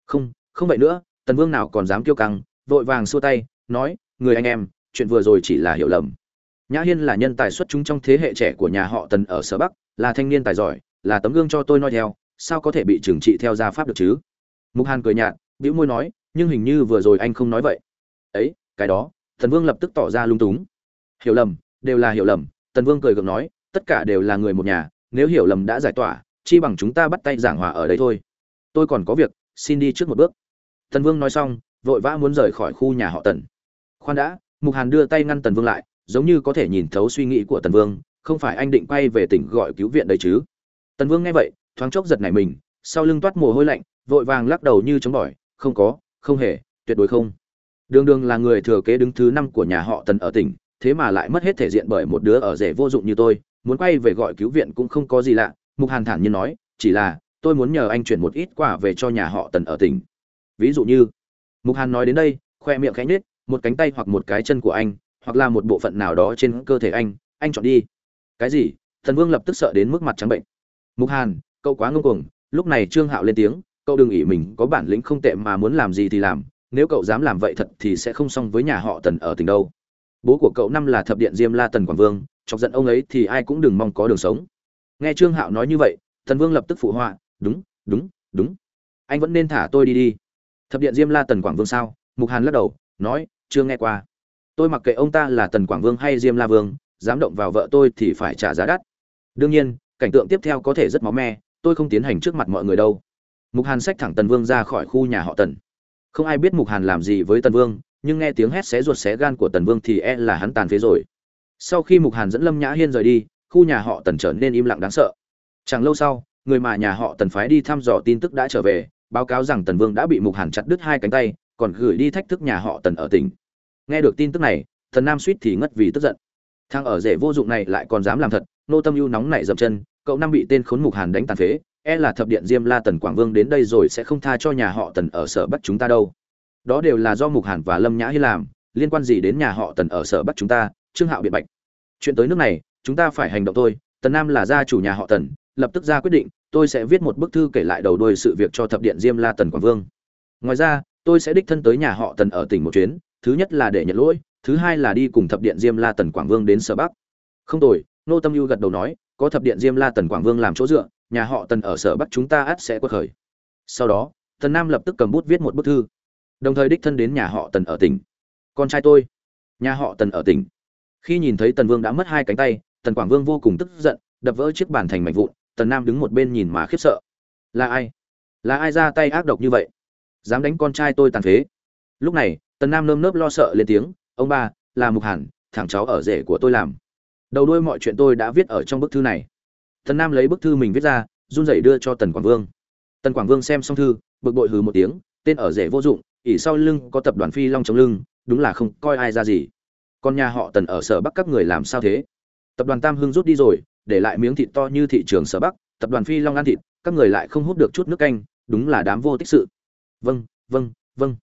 A: Không không vậy nữa, tần vương nào còn dám kiêu căng, vội vàng xua tay, nói, người anh em, chuyện vừa rồi chỉ là hiểu lầm. Nhã hiên là nhân tài xuất chúng trong thế hệ trẻ của nhà họ tần ở sở bắc, là thanh niên tài giỏi, là tấm gương cho tôi nói theo, sao có thể bị trừng trị theo gia pháp được chứ? Mục hàn cười nhạt, bĩu môi nói, nhưng hình như vừa rồi anh không nói vậy. Ấy, cái đó tần vương lập tức tỏ ra lung túng. Hiểu lầm, đều là hiểu lầm, tần vương cười gượng nói, tất cả đều là người một nhà, nếu hiểu lầm đã giải tỏa, chi bằng chúng ta bắt tay giảng hòa ở đây thôi. Tôi còn có việc, xin đi trước một bước. Tần vương nói xong, vội vã muốn rời khỏi khu nhà họ tần. Khoan đã, mục hàn đưa tay ngăn tần vương lại, giống như có thể nhìn thấu suy nghĩ của tần vương, không phải anh định quay về tỉnh gọi cứu viện đấy chứ. Tần vương nghe vậy, thoáng chốc giật nảy mình, sau lưng toát mồ hôi lạnh, vội vàng lắc đầu như chống bỏi, không có, không hề, tuyệt đối không đường đường là người thừa kế đứng thứ năm của nhà họ tần ở tỉnh, thế mà lại mất hết thể diện bởi một đứa ở rể vô dụng như tôi, muốn quay về gọi cứu viện cũng không có gì lạ, mục hàn thản nhiên nói, chỉ là, tôi muốn nhờ anh chuyển một ít quả về cho nhà họ tần ở tỉnh. Ví dụ như, mục hàn nói đến đây, khoe miệng khẽ nhếch, một cánh tay hoặc một cái chân của anh, hoặc là một bộ phận nào đó trên cơ thể anh anh chọn đi. Cái gì? Thần vương lập tức sợ đến mức mặt trắng bệnh. Mục hàn, cậu quá ngông cuồng, lúc này trương hạo lên tiếng, cậu đừng nghĩ mình, có bản lĩnh không tệ mà muốn làm gì thì làm nếu cậu dám làm vậy thật thì sẽ không xong với nhà họ tần ở tỉnh đâu. Bố của cậu năm là thập điện diêm la tần quảng vương, chọc giận ông ấy thì ai cũng đừng mong có đường sống. Nghe trương hạo nói như vậy thần vương lập tức phụ họa, đúng đúng đúng. Anh vẫn nên thả tôi đi đi. Thập điện diêm la tần quảng vương sao? Mục hàn lắc đầu, nói, chưa nghe qua. Tôi mặc kệ ông ta là tần quảng vương hay diêm la vương, dám động vào vợ tôi thì phải trả giá đắt. Đương nhiên, cảnh tượng tiếp theo có thể rất máu me, tôi không tiến hành trước mặt mọi người đâu. Mục hàn xách thẳng tần vương ra khỏi khu nhà họ tần không ai biết mục hàn làm gì với tần vương, nhưng nghe tiếng hét xé ruột xé gan của tần vương thì e là hắn tàn phế rồi. Sau khi mục hàn dẫn lâm nhã hiên rời đi, khu nhà họ tần trở nên im lặng đáng sợ. Chẳng lâu sau, người mà nhà họ tần phái đi thăm dò tin tức đã trở về, báo cáo rằng tần vương đã bị mục hàn chặt đứt hai cánh tay, còn gửi đi thách thức nhà họ tần ở tỉnh. Nghe được tin tức này thần nam suýt thì ngất vì tức giận. Thang ở rể vô dụng này lại còn dám làm thật, nô tâm ưu nóng nảy dập chân, cậu năm bị tên khốn mục hàn đánh tàn phế e là thập điện diêm la tần quảng vương đến đây rồi sẽ không tha cho nhà họ tần ở sở bắc chúng ta đâu. Đó đều là do mục hàn và lâm nhã hy làm, liên quan gì đến nhà họ tần ở sở bắc chúng ta, trương hạo biện bạch. Chuyện tới nước này, chúng ta phải hành động thôi, tần nam là gia chủ nhà họ tần, lập tức ra quyết định, tôi sẽ viết một bức thư kể lại đầu đuôi sự việc cho thập điện diêm la tần quảng vương. Ngoài ra, tôi sẽ đích thân tới nhà họ tần ở tỉnh một chuyến, thứ nhất là để nhận lỗi, thứ hai là đi cùng thập điện diêm la tần quảng vương đến sở bắc. Không tồi, nô tâm ưu gật đầu nói, có thập điện diêm la tần quảng vương làm chỗ dựa nhà họ tần ở sở bắc chúng ta ắt sẽ quật khởi. Sau đó, tần nam lập tức cầm bút viết một bức thư. Đồng thời đích thân đến nhà họ tần ở tỉnh. Con trai tôi. Nhà họ tần ở tỉnh. Khi nhìn thấy tần vương đã mất hai cánh tay, tần quảng vương vô cùng tức giận, đập vỡ chiếc bàn thành mảnh vụn, tần nam đứng một bên nhìn mà khiếp sợ. Là ai? Là ai ra tay ác độc như vậy? Dám đánh con trai tôi tàn phế. Lúc này, tần nam nơm nớp lo sợ lên tiếng, ông ba, là mục hàn thằng cháu ở rể của tôi làm. Đầu đuôi mọi chuyện tôi đã viết ở trong bức thư này tần nam lấy bức thư mình viết ra, run rẩy đưa cho tần quảng vương. Tần quảng vương xem xong thư, bực bội hừ một tiếng, tên ở rể vô dụng ỉ sau lưng có tập đoàn phi long chống lưng, đúng là không coi ai ra gì. Con nhà họ tần ở sở bắc các người làm sao thế? Tập đoàn tam hưng rút đi rồi, để lại miếng thịt to như thị trường sở bắc, tập đoàn phi long ăn thịt, các người lại không hút được chút nước canh, đúng là đám vô tích sự. Vâng vâng vâng.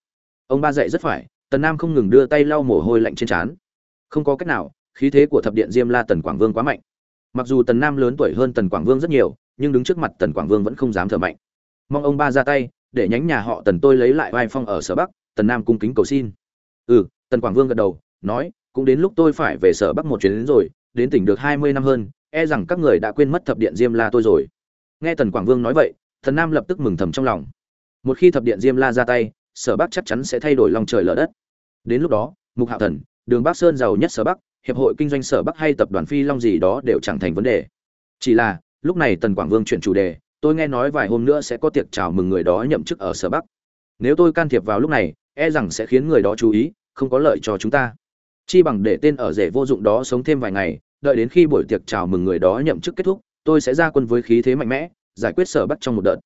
A: Ông ba dạy rất phải, tần nam không ngừng đưa tay lau mồ hôi lạnh trên trán. Không có cách nào, khí thế của thập điện diêm la tần quảng vương quá mạnh mặc dù tần nam lớn tuổi hơn tần quảng vương rất nhiều, nhưng đứng trước mặt tần quảng vương vẫn không dám thở mạnh. Mong ông ba ra tay, để nhánh nhà họ tần tôi lấy lại vai phong ở sở bắc, tần nam cung kính cầu xin. Ừ tần quảng vương gật đầu, nói, cũng đến lúc tôi phải về sở bắc một chuyến đến rồi, đến tỉnh được hai mươi năm hơn e rằng các người đã quên mất thập điện diêm la tôi rồi. Nghe tần quảng vương nói vậy thần nam lập tức mừng thầm trong lòng. Một khi thập điện diêm la ra tay, sở bắc chắc chắn sẽ thay đổi lòng trời lở đất. Đến lúc đó, mục hạo thần, đường bắc sơn giàu nhất sở bắc hiệp hội kinh doanh sở bắc hay tập đoàn phi long gì đó đều chẳng thành vấn đề. Chỉ là, lúc này tần quảng vương chuyển chủ đề, tôi nghe nói vài hôm nữa sẽ có tiệc chào mừng người đó nhậm chức ở sở bắc. Nếu tôi can thiệp vào lúc này e rằng sẽ khiến người đó chú ý, không có lợi cho chúng ta. Chi bằng để tên ở rể vô dụng đó sống thêm vài ngày, đợi đến khi buổi tiệc chào mừng người đó nhậm chức kết thúc, tôi sẽ ra quân với khí thế mạnh mẽ, giải quyết sở bắc trong một đợt.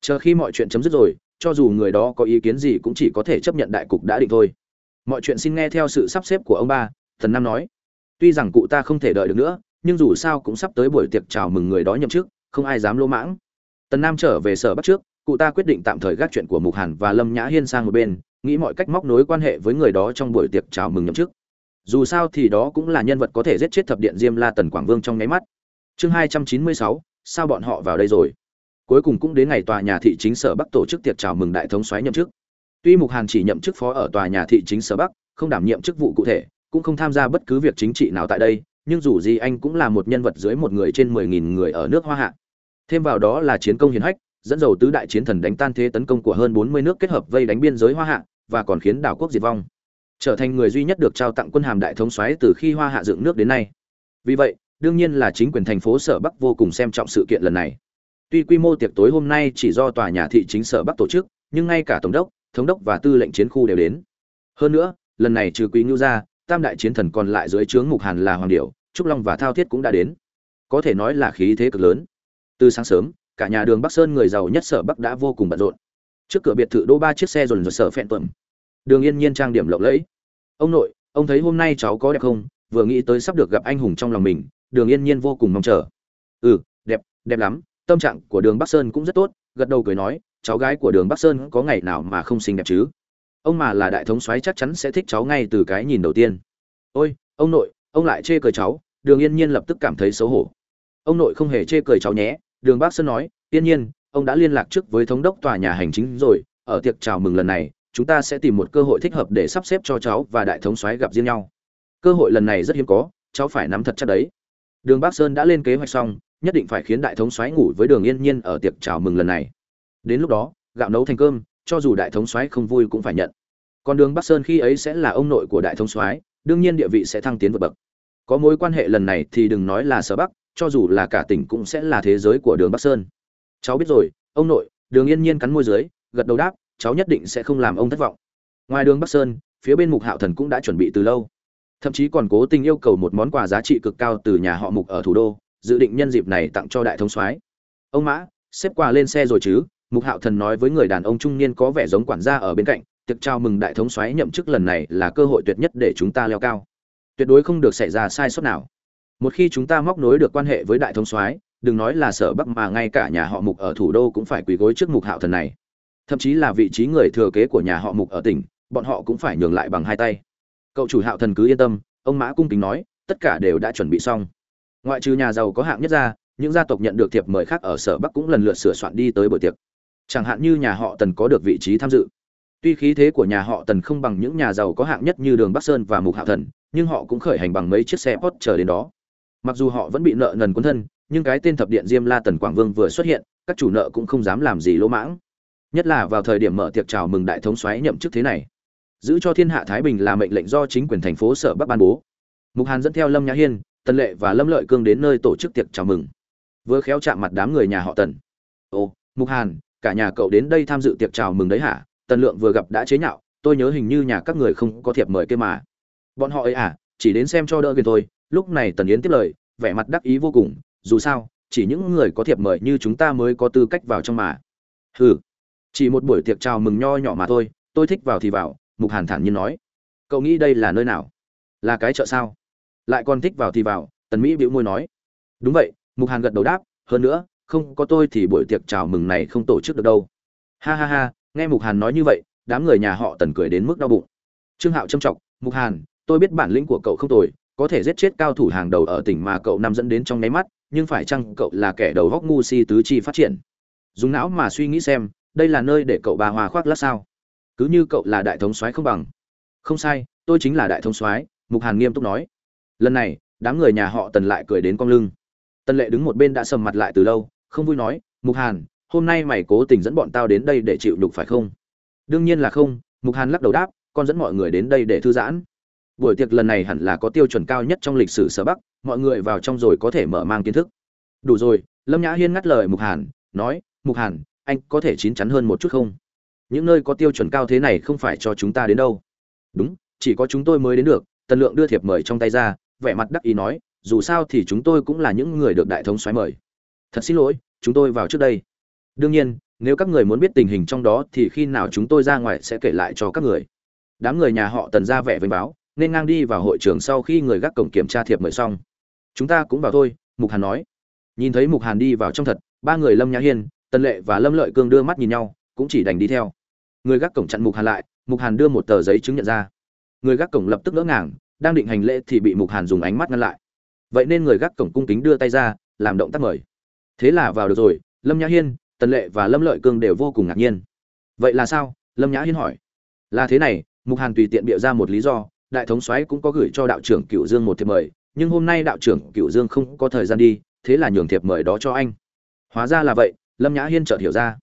A: Chờ khi mọi chuyện chấm dứt rồi, cho dù người đó có ý kiến gì cũng chỉ có thể chấp nhận đại cục đã định thôi. Mọi chuyện xin nghe theo sự sắp xếp của ông ba thần nam nói tuy rằng cụ ta không thể đợi được nữa, nhưng dù sao cũng sắp tới buổi tiệc chào mừng người đó nhậm chức, không ai dám lỗ mãng. Tần nam trở về sở bắt trước, cụ ta quyết định tạm thời gác chuyện của mục hàn và lâm nhã hiên sang một bên, nghĩ mọi cách móc nối quan hệ với người đó trong buổi tiệc chào mừng nhậm chức. Dù sao thì đó cũng là nhân vật có thể giết chết thập điện diêm la tần quảng vương trong nháy mắt. Chương hai trăm chín mươi sáu, sao bọn họ vào đây rồi? Cuối cùng cũng đến ngày tòa nhà thị chính sở bắc tổ chức tiệc chào mừng đại thống soái nhậm chức. Tuy mục hàn chỉ nhậm chức phó ở tòa nhà thị chính sở bắc, không đảm nhiệm chức vụ cụ thể cũng không tham gia bất cứ việc chính trị nào tại đây, nhưng dù gì anh cũng là một nhân vật dưới một người trên mười nghìn người ở nước hoa hạ. Thêm vào đó là chiến công hiến hách, dẫn dầu tứ đại chiến thần đánh tan thế tấn công của hơn bốn mươi nước kết hợp vây đánh biên giới hoa hạ, và còn khiến đảo quốc diệt vong. Trở thành người duy nhất được trao tặng quân hàm đại thống soái từ khi hoa hạ dựng nước đến nay. Vì vậy, đương nhiên là chính quyền thành phố sở bắc vô cùng xem trọng sự kiện lần này. Tuy quy mô tiệc tối hôm nay chỉ do tòa nhà thị chính sở bắc tổ chức, nhưng ngay cả tổng đốc, thống đốc và tư lệnh chiến khu đều đến. Hơn nữa, lần này trừ quý ngưu ra tam đại chiến thần còn lại dưới trướng mục hàn là hoàng điệu trúc long và thao thiết cũng đã đến. Có thể nói là khí thế cực lớn. Từ sáng sớm, cả nhà đường bắc sơn người giàu nhất sở bắc đã vô cùng bận rộn. Trước cửa biệt thự đỗ ba chiếc xe dồn dồn sở phẹn tuẩm đường yên nhiên trang điểm lộng lẫy. Ông nội, ông thấy hôm nay cháu có đẹp không? Vừa nghĩ tới sắp được gặp anh hùng trong lòng mình, đường yên nhiên vô cùng mong chờ. Ừ đẹp đẹp lắm, tâm trạng của đường bắc sơn cũng rất tốt, gật đầu cười nói, cháu gái của đường bắc sơn có ngày nào mà không xinh đẹp chứ? Ông mà là đại thống soái chắc chắn sẽ thích cháu ngay từ cái nhìn đầu tiên. Ôi, ông nội, ông lại chê cười cháu, đường yên nhiên lập tức cảm thấy xấu hổ. Ông nội không hề chê cười cháu nhé, đường bắc sơn nói, yên nhiên, ông đã liên lạc trước với thống đốc tòa nhà hành chính rồi, ở tiệc chào mừng lần này, chúng ta sẽ tìm một cơ hội thích hợp để sắp xếp cho cháu và đại thống soái gặp riêng nhau. Cơ hội lần này rất hiếm có, cháu phải nắm thật chắc đấy. Đường bắc sơn đã lên kế hoạch xong, nhất định phải khiến đại thống soái ngủ với đường yên nhiên ở tiệc chào mừng lần này. Đến lúc đó, gạo nấu thành cơm cho dù đại thống soái không vui cũng phải nhận. Còn đường bắc sơn khi ấy sẽ là ông nội của đại thống soái, đương nhiên địa vị sẽ thăng tiến vượt bậc. Có mối quan hệ lần này thì đừng nói là sở bắc, cho dù là cả tỉnh cũng sẽ là thế giới của đường bắc sơn. Cháu biết rồi, ông nội, đường yên nhiên cắn môi dưới, gật đầu đáp, cháu nhất định sẽ không làm ông thất vọng. Ngoài đường bắc sơn, phía bên mục hạo thần cũng đã chuẩn bị từ lâu. Thậm chí còn cố tình yêu cầu một món quà giá trị cực cao từ nhà họ mục ở thủ đô, dự định nhân dịp này tặng cho đại thống soái. Ông mã, xếp quà lên xe rồi chứ? Mục hạo thần nói với người đàn ông trung niên có vẻ giống quản gia ở bên cạnh, tiệc chào mừng đại thống soái nhậm chức lần này là cơ hội tuyệt nhất để chúng ta leo cao. Tuyệt đối không được xảy ra sai sót nào. Một khi chúng ta móc nối được quan hệ với đại thống soái, đừng nói là sở bắc mà ngay cả nhà họ mục ở thủ đô cũng phải quỳ gối trước mục hạo thần này. Thậm chí là vị trí người thừa kế của nhà họ mục ở tỉnh, bọn họ cũng phải nhường lại bằng hai tay. Cậu chủ hạo thần cứ yên tâm, ông mã cung kính nói, tất cả đều đã chuẩn bị xong. Ngoại trừ nhà giàu có hạng nhất ra, những gia tộc nhận được thiệp mời khác ở sở bắc cũng lần lượt sửa soạn đi tới buổi tiệc chẳng hạn như nhà họ tần có được vị trí tham dự. Tuy khí thế của nhà họ tần không bằng những nhà giàu có hạng nhất như đường bắc sơn và mục hạo thần, nhưng họ cũng khởi hành bằng mấy chiếc xe post chờ đến đó. Mặc dù họ vẫn bị nợ nần quân thân, nhưng cái tên thập điện diêm la tần quảng vương vừa xuất hiện, các chủ nợ cũng không dám làm gì lỗ mãng. Nhất là vào thời điểm mở tiệc chào mừng đại thống soái nhậm chức thế này. Giữ cho thiên hạ thái bình là mệnh lệnh do chính quyền thành phố sở bắc ban bố. Mục hàn dẫn theo lâm nhã hiên, tần lệ và lâm lợi cương đến nơi tổ chức tiệc chào mừng. Vừa khéo chạm mặt đám người nhà họ tần. Ồ, mục hàn cả nhà cậu đến đây tham dự tiệc chào mừng đấy hả? Tần lượng vừa gặp đã chế nhạo, tôi nhớ hình như nhà các người không có thiệp mời kia mà. Bọn họ ấy à chỉ đến xem cho đỡ gần thôi. Lúc này tần yến tiếp lời, vẻ mặt đắc ý vô cùng. Dù sao, chỉ những người có thiệp mời như chúng ta mới có tư cách vào trong mà. Hừ. Chỉ một buổi tiệc chào mừng nho nhỏ mà thôi, tôi thích vào thì vào, mục hàn thản nhiên nói. Cậu nghĩ đây là nơi nào? Là cái chợ sao? Lại còn thích vào thì vào, tần mỹ bĩu môi nói. Đúng vậy, mục hàn gật đầu đáp. Hơn nữa không có tôi thì buổi tiệc chào mừng này không tổ chức được đâu. Ha ha ha, nghe mục hàn nói như vậy, đám người nhà họ tần cười đến mức đau bụng. Trương hạo trâm trọng, mục hàn, tôi biết bản lĩnh của cậu không tồi, có thể giết chết cao thủ hàng đầu ở tỉnh mà cậu nằm dẫn đến trong nháy mắt, nhưng phải chăng cậu là kẻ đầu góc ngu si tứ chi phát triển? Dùng não mà suy nghĩ xem, đây là nơi để cậu bà hòa khoác lát sao? Cứ như cậu là đại thống soái không bằng. Không sai, tôi chính là đại thống soái, mục hàn nghiêm túc nói. Lần này, đám người nhà họ tần lại cười đến cong lưng. Tần lệ đứng một bên đã sầm mặt lại từ lâu không vui nói, mục hàn, hôm nay mày cố tình dẫn bọn tao đến đây để chịu nhục phải không? Đương nhiên là không, mục hàn lắc đầu đáp, con dẫn mọi người đến đây để thư giãn. Buổi tiệc lần này hẳn là có tiêu chuẩn cao nhất trong lịch sử sở bắc, mọi người vào trong rồi có thể mở mang kiến thức. Đủ rồi, lâm nhã hiên ngắt lời mục hàn, nói, mục hàn, anh có thể chín chắn hơn một chút không? Những nơi có tiêu chuẩn cao thế này không phải cho chúng ta đến đâu. Đúng, chỉ có chúng tôi mới đến được, tần lượng đưa thiệp mời trong tay ra, vẻ mặt đắc ý nói, dù sao thì chúng tôi cũng là những người được đại thống xoáy mời thật xin lỗi, chúng tôi vào trước đây. Đương nhiên, nếu các người muốn biết tình hình trong đó thì khi nào chúng tôi ra ngoài sẽ kể lại cho các người. Đám người nhà họ tần ra vẻ vênh báo, nên ngang đi vào hội trường sau khi người gác cổng kiểm tra thiệp mời xong. Chúng ta cũng vào thôi, mục hàn nói. Nhìn thấy mục hàn đi vào trong thật, ba người lâm nhã hiên, tần lệ và lâm lợi cương đưa mắt nhìn nhau, cũng chỉ đành đi theo. Người gác cổng chặn mục hàn lại, mục hàn đưa một tờ giấy chứng nhận ra. Người gác cổng lập tức ngỡ ngàng, đang định hành lễ thì bị mục hàn dùng ánh mắt ngăn lại. Vậy nên người gác cổng cung kính đưa tay ra, làm động tác mời thế là vào được rồi, lâm nhã hiên, tần lệ và lâm lợi cương đều vô cùng ngạc nhiên. Vậy là sao? Lâm nhã hiên hỏi. Là thế này, mục hàn tùy tiện bịa ra một lý do, đại thống soái cũng có gửi cho đạo trưởng cựu dương một thiệp mời, nhưng hôm nay đạo trưởng cựu dương không có thời gian đi, thế là nhường thiệp mời đó cho anh. Hóa ra là vậy, lâm nhã hiên chợt hiểu ra.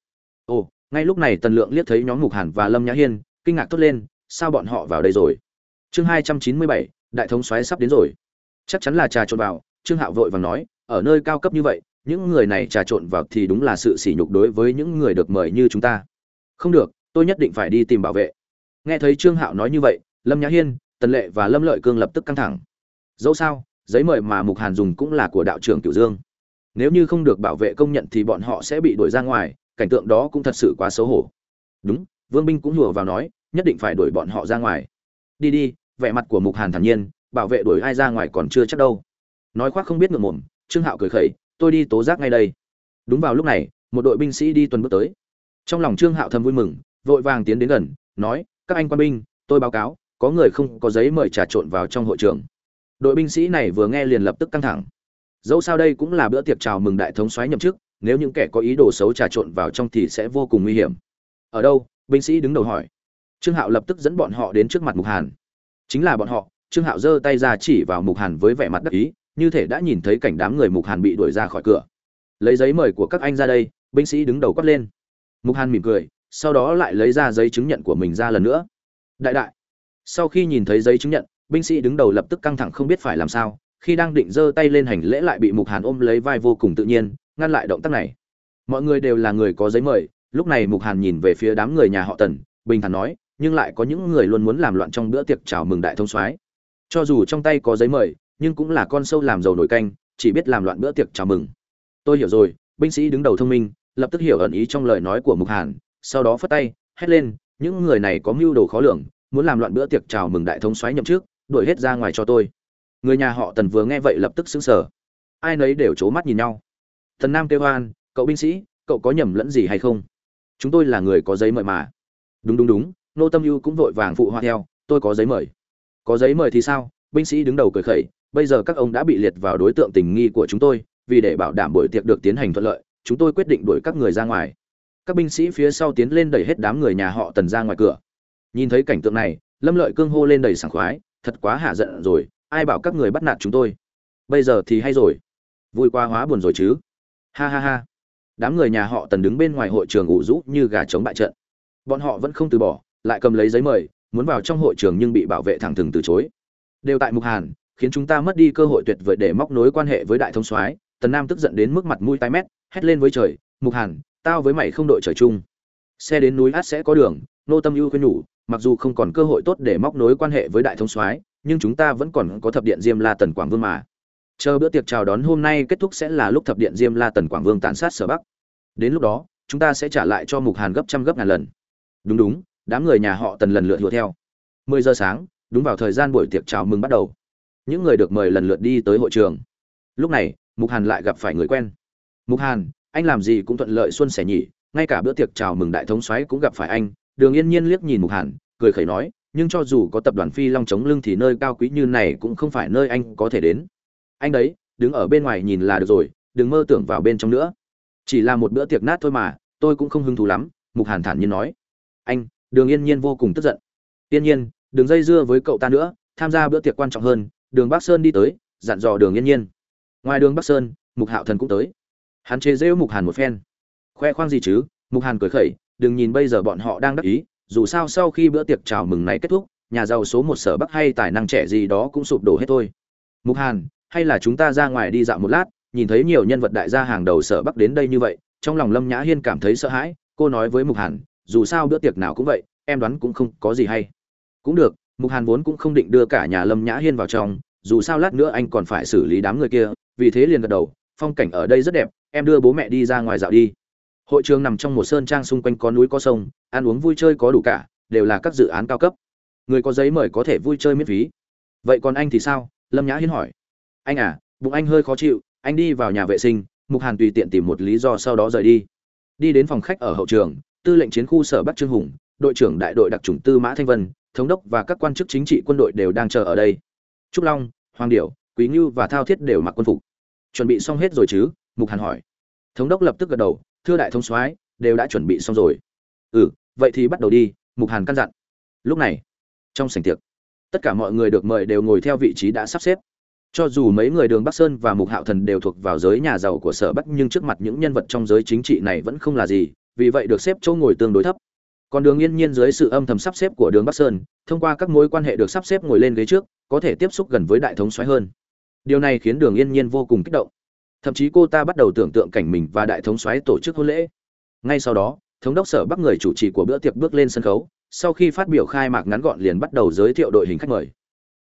A: Ồ, ngay lúc này tần lượng liếc thấy nhóm mục hàn và lâm nhã hiên, kinh ngạc thốt lên, sao bọn họ vào đây rồi? Chương hai trăm chín mươi bảy, đại thống soái sắp đến rồi. Chắc chắn là trà trộn vào, trương hạo vội vàng nói, ở nơi cao cấp như vậy những người này trà trộn vào thì đúng là sự sỉ nhục đối với những người được mời như chúng ta. Không được, tôi nhất định phải đi tìm bảo vệ. Nghe thấy trương hạo nói như vậy, lâm nhã hiên, tần lệ và lâm lợi cương lập tức căng thẳng. Dẫu sao, giấy mời mà mục hàn dùng cũng là của đạo trưởng cửu dương. Nếu như không được bảo vệ công nhận thì bọn họ sẽ bị đuổi ra ngoài, cảnh tượng đó cũng thật sự quá xấu hổ. Đúng, vương binh cũng hùa vào nói, nhất định phải đuổi bọn họ ra ngoài. Đi đi, vẻ mặt của mục hàn thản nhiên, bảo vệ đuổi ai ra ngoài còn chưa chắc đâu. Nói khoác không biết ngượng mồm trương hạo cười khẩy tôi đi tố giác ngay đây. Đúng vào lúc này, một đội binh sĩ đi tuần bước tới. Trong lòng trương hạo thầm vui mừng, vội vàng tiến đến gần, nói, các anh quan binh, tôi báo cáo, có người không có giấy mời trà trộn vào trong hội trường. Đội binh sĩ này vừa nghe liền lập tức căng thẳng. Dẫu sao đây cũng là bữa tiệc chào mừng đại thống soái nhậm chức, nếu những kẻ có ý đồ xấu trà trộn vào trong thì sẽ vô cùng nguy hiểm. Ở đâu? binh sĩ đứng đầu hỏi. Trương hạo lập tức dẫn bọn họ đến trước mặt mục hàn. Chính là bọn họ. Trương hạo giơ tay ra chỉ vào mục hàn với vẻ mặt đắc ý như thể đã nhìn thấy cảnh đám người mục hàn bị đuổi ra khỏi cửa. Lấy giấy mời của các anh ra đây, binh sĩ đứng đầu quát lên. Mục hàn mỉm cười, sau đó lại lấy ra giấy chứng nhận của mình ra lần nữa. Đại đại, sau khi nhìn thấy giấy chứng nhận, binh sĩ đứng đầu lập tức căng thẳng không biết phải làm sao, khi đang định giơ tay lên hành lễ lại bị mục hàn ôm lấy vai vô cùng tự nhiên, ngăn lại động tác này. Mọi người đều là người có giấy mời, lúc này mục hàn nhìn về phía đám người nhà họ tần, bình thản nói, nhưng lại có những người luôn muốn làm loạn trong bữa tiệc chào mừng đại thông soái. Cho dù trong tay có giấy mời nhưng cũng là con sâu làm dầu nổi canh, chỉ biết làm loạn bữa tiệc chào mừng. Tôi hiểu rồi, binh sĩ đứng đầu thông minh, lập tức hiểu ẩn ý trong lời nói của mục hàn, sau đó phất tay, hét lên, những người này có mưu đồ khó lường, muốn làm loạn bữa tiệc chào mừng đại thống soái nhậm trước đuổi hết ra ngoài cho tôi. Người nhà họ tần vừa nghe vậy lập tức xứng sở ai nấy đều c mắt nhìn nhau. Thần nam kêu hoan, cậu binh sĩ, cậu có nhầm lẫn gì hay không? Chúng tôi là người có giấy mời mà. Đúng đúng đúng, nô tâm ưu cũng vội vàng phụ họa theo, tôi có giấy mời. Có giấy mời thì sao? Binh sĩ đứng đầu cười khẩy bây giờ các ông đã bị liệt vào đối tượng tình nghi của chúng tôi, vì để bảo đảm buổi tiệc được tiến hành thuận lợi, chúng tôi quyết định đuổi các người ra ngoài. Các binh sĩ phía sau tiến lên đẩy hết đám người nhà họ tần ra ngoài cửa. Nhìn thấy cảnh tượng này, lâm lợi cương hô lên đầy sảng khoái, thật quá hạ giận rồi, ai bảo các người bắt nạt chúng tôi? Bây giờ thì hay rồi. Vui qua hóa buồn rồi chứ. Ha ha ha. Đám người nhà họ tần đứng bên ngoài hội trường ủ rũ như gà trống bại trận. Bọn họ vẫn không từ bỏ, lại cầm lấy giấy mời, muốn vào trong hội trường nhưng bị bảo vệ thẳng thừng từ chối. Đều tại mục hàn khiến chúng ta mất đi cơ hội tuyệt vời để móc nối quan hệ với đại thông soái. Tần nam tức giận đến mức mặt mũi tai mét, hét lên với trời, mục hàn, tao với mày không đội trời chung. Xe đến núi át sẽ có đường, nô tâm ưu khuyên nhủ, mặc dù không còn cơ hội tốt để móc nối quan hệ với đại thông soái, nhưng chúng ta vẫn còn có thập điện diêm la tần quảng vương mà. Chờ bữa tiệc chào đón hôm nay kết thúc sẽ là lúc thập điện diêm la tần quảng vương tàn sát sở bắc. Đến lúc đó, chúng ta sẽ trả lại cho mục hàn gấp trăm gấp ngàn lần. Đúng đúng, đám người nhà họ tần lần lượt đuổi theo. Mười giờ sáng, đúng vào thời gian buổi tiệc chào mừng bắt đầu những người được mời lần lượt đi tới hội trường. Lúc này, mục hàn lại gặp phải người quen. Mục hàn, anh làm gì cũng thuận lợi xuân sẻ nhỉ? Ngay cả bữa tiệc chào mừng đại thống soái cũng gặp phải anh. Đường yên nhiên liếc nhìn mục hàn, cười khẩy nói, nhưng cho dù có tập đoàn phi long chống lưng thì nơi cao quý như này cũng không phải nơi anh có thể đến. Anh đấy, đứng ở bên ngoài nhìn là được rồi, đừng mơ tưởng vào bên trong nữa. Chỉ là một bữa tiệc nát thôi mà, tôi cũng không hứng thú lắm, mục hàn thản nhiên nói. Anh, đường yên nhiên vô cùng tức giận. Yên nhiên, đừng dây dưa với cậu ta nữa, tham gia bữa tiệc quan trọng hơn đường bắc sơn đi tới, dặn dò đường yên nhiên. Ngoài đường bắc sơn, mục hạo thần cũng tới. Hắn chế rêu mục hàn một phen. Khoe khoang gì chứ? Mục hàn cười khẩy, đừng nhìn bây giờ bọn họ đang đắc ý, dù sao sau khi bữa tiệc chào mừng này kết thúc, nhà giàu số một sở bắc hay tài năng trẻ gì đó cũng sụp đổ hết thôi. Mục hàn, hay là chúng ta ra ngoài đi dạo một lát, nhìn thấy nhiều nhân vật đại gia hàng đầu sở bắc đến đây như vậy, trong lòng lâm nhã hiên cảm thấy sợ hãi, cô nói với mục hàn, dù sao bữa tiệc nào cũng vậy, em đoán cũng không có gì hay. Cũng được mục hàn vốn cũng không định đưa cả nhà lâm nhã hiên vào trong, dù sao lát nữa anh còn phải xử lý đám người kia, vì thế liền gật đầu, phong cảnh ở đây rất đẹp, em đưa bố mẹ đi ra ngoài dạo đi. Hội trường nằm trong một sơn trang xung quanh có núi có sông, ăn uống vui chơi có đủ cả, đều là các dự án cao cấp. Người có giấy mời có thể vui chơi miễn phí. Vậy còn anh thì sao? Lâm nhã hiên hỏi. Anh à bụng anh hơi khó chịu, anh đi vào nhà vệ sinh, mục hàn tùy tiện tìm một lý do sau đó rời đi. Đi đến phòng khách ở hậu trường, tư lệnh chiến khu sở bắc trương hùng, đội trưởng đại đội đặc trùng tư mã thanh vân thống đốc và các quan chức chính trị quân đội đều đang chờ ở đây. Trúc long, hoàng điểu, quý ngưu và thao thiết đều mặc quân phục. Chuẩn bị xong hết rồi chứ? Mục hàn hỏi. Thống đốc lập tức gật đầu, thưa đại thống soái, đều đã chuẩn bị xong rồi. Ừ vậy thì bắt đầu đi, mục hàn căn dặn. Lúc này, trong sảnh tiệc, tất cả mọi người được mời đều ngồi theo vị trí đã sắp xếp. Cho dù mấy người đường bắc sơn và mục hạo thần đều thuộc vào giới nhà giàu của sở bắc, nhưng trước mặt những nhân vật trong giới chính trị này vẫn không là gì, vì vậy được xếp chỗ ngồi tương đối thấp còn đường yên nhiên dưới sự âm thầm sắp xếp của đường bắc sơn, thông qua các mối quan hệ được sắp xếp ngồi lên ghế trước, có thể tiếp xúc gần với đại thống xoáy hơn. Điều này khiến đường yên nhiên vô cùng kích động. Thậm chí cô ta bắt đầu tưởng tượng cảnh mình và đại thống xoáy tổ chức hôn lễ. Ngay sau đó, thống đốc sở bắc người chủ trì của bữa tiệc bước lên sân khấu, sau khi phát biểu khai mạc ngắn gọn liền bắt đầu giới thiệu đội hình khách mời.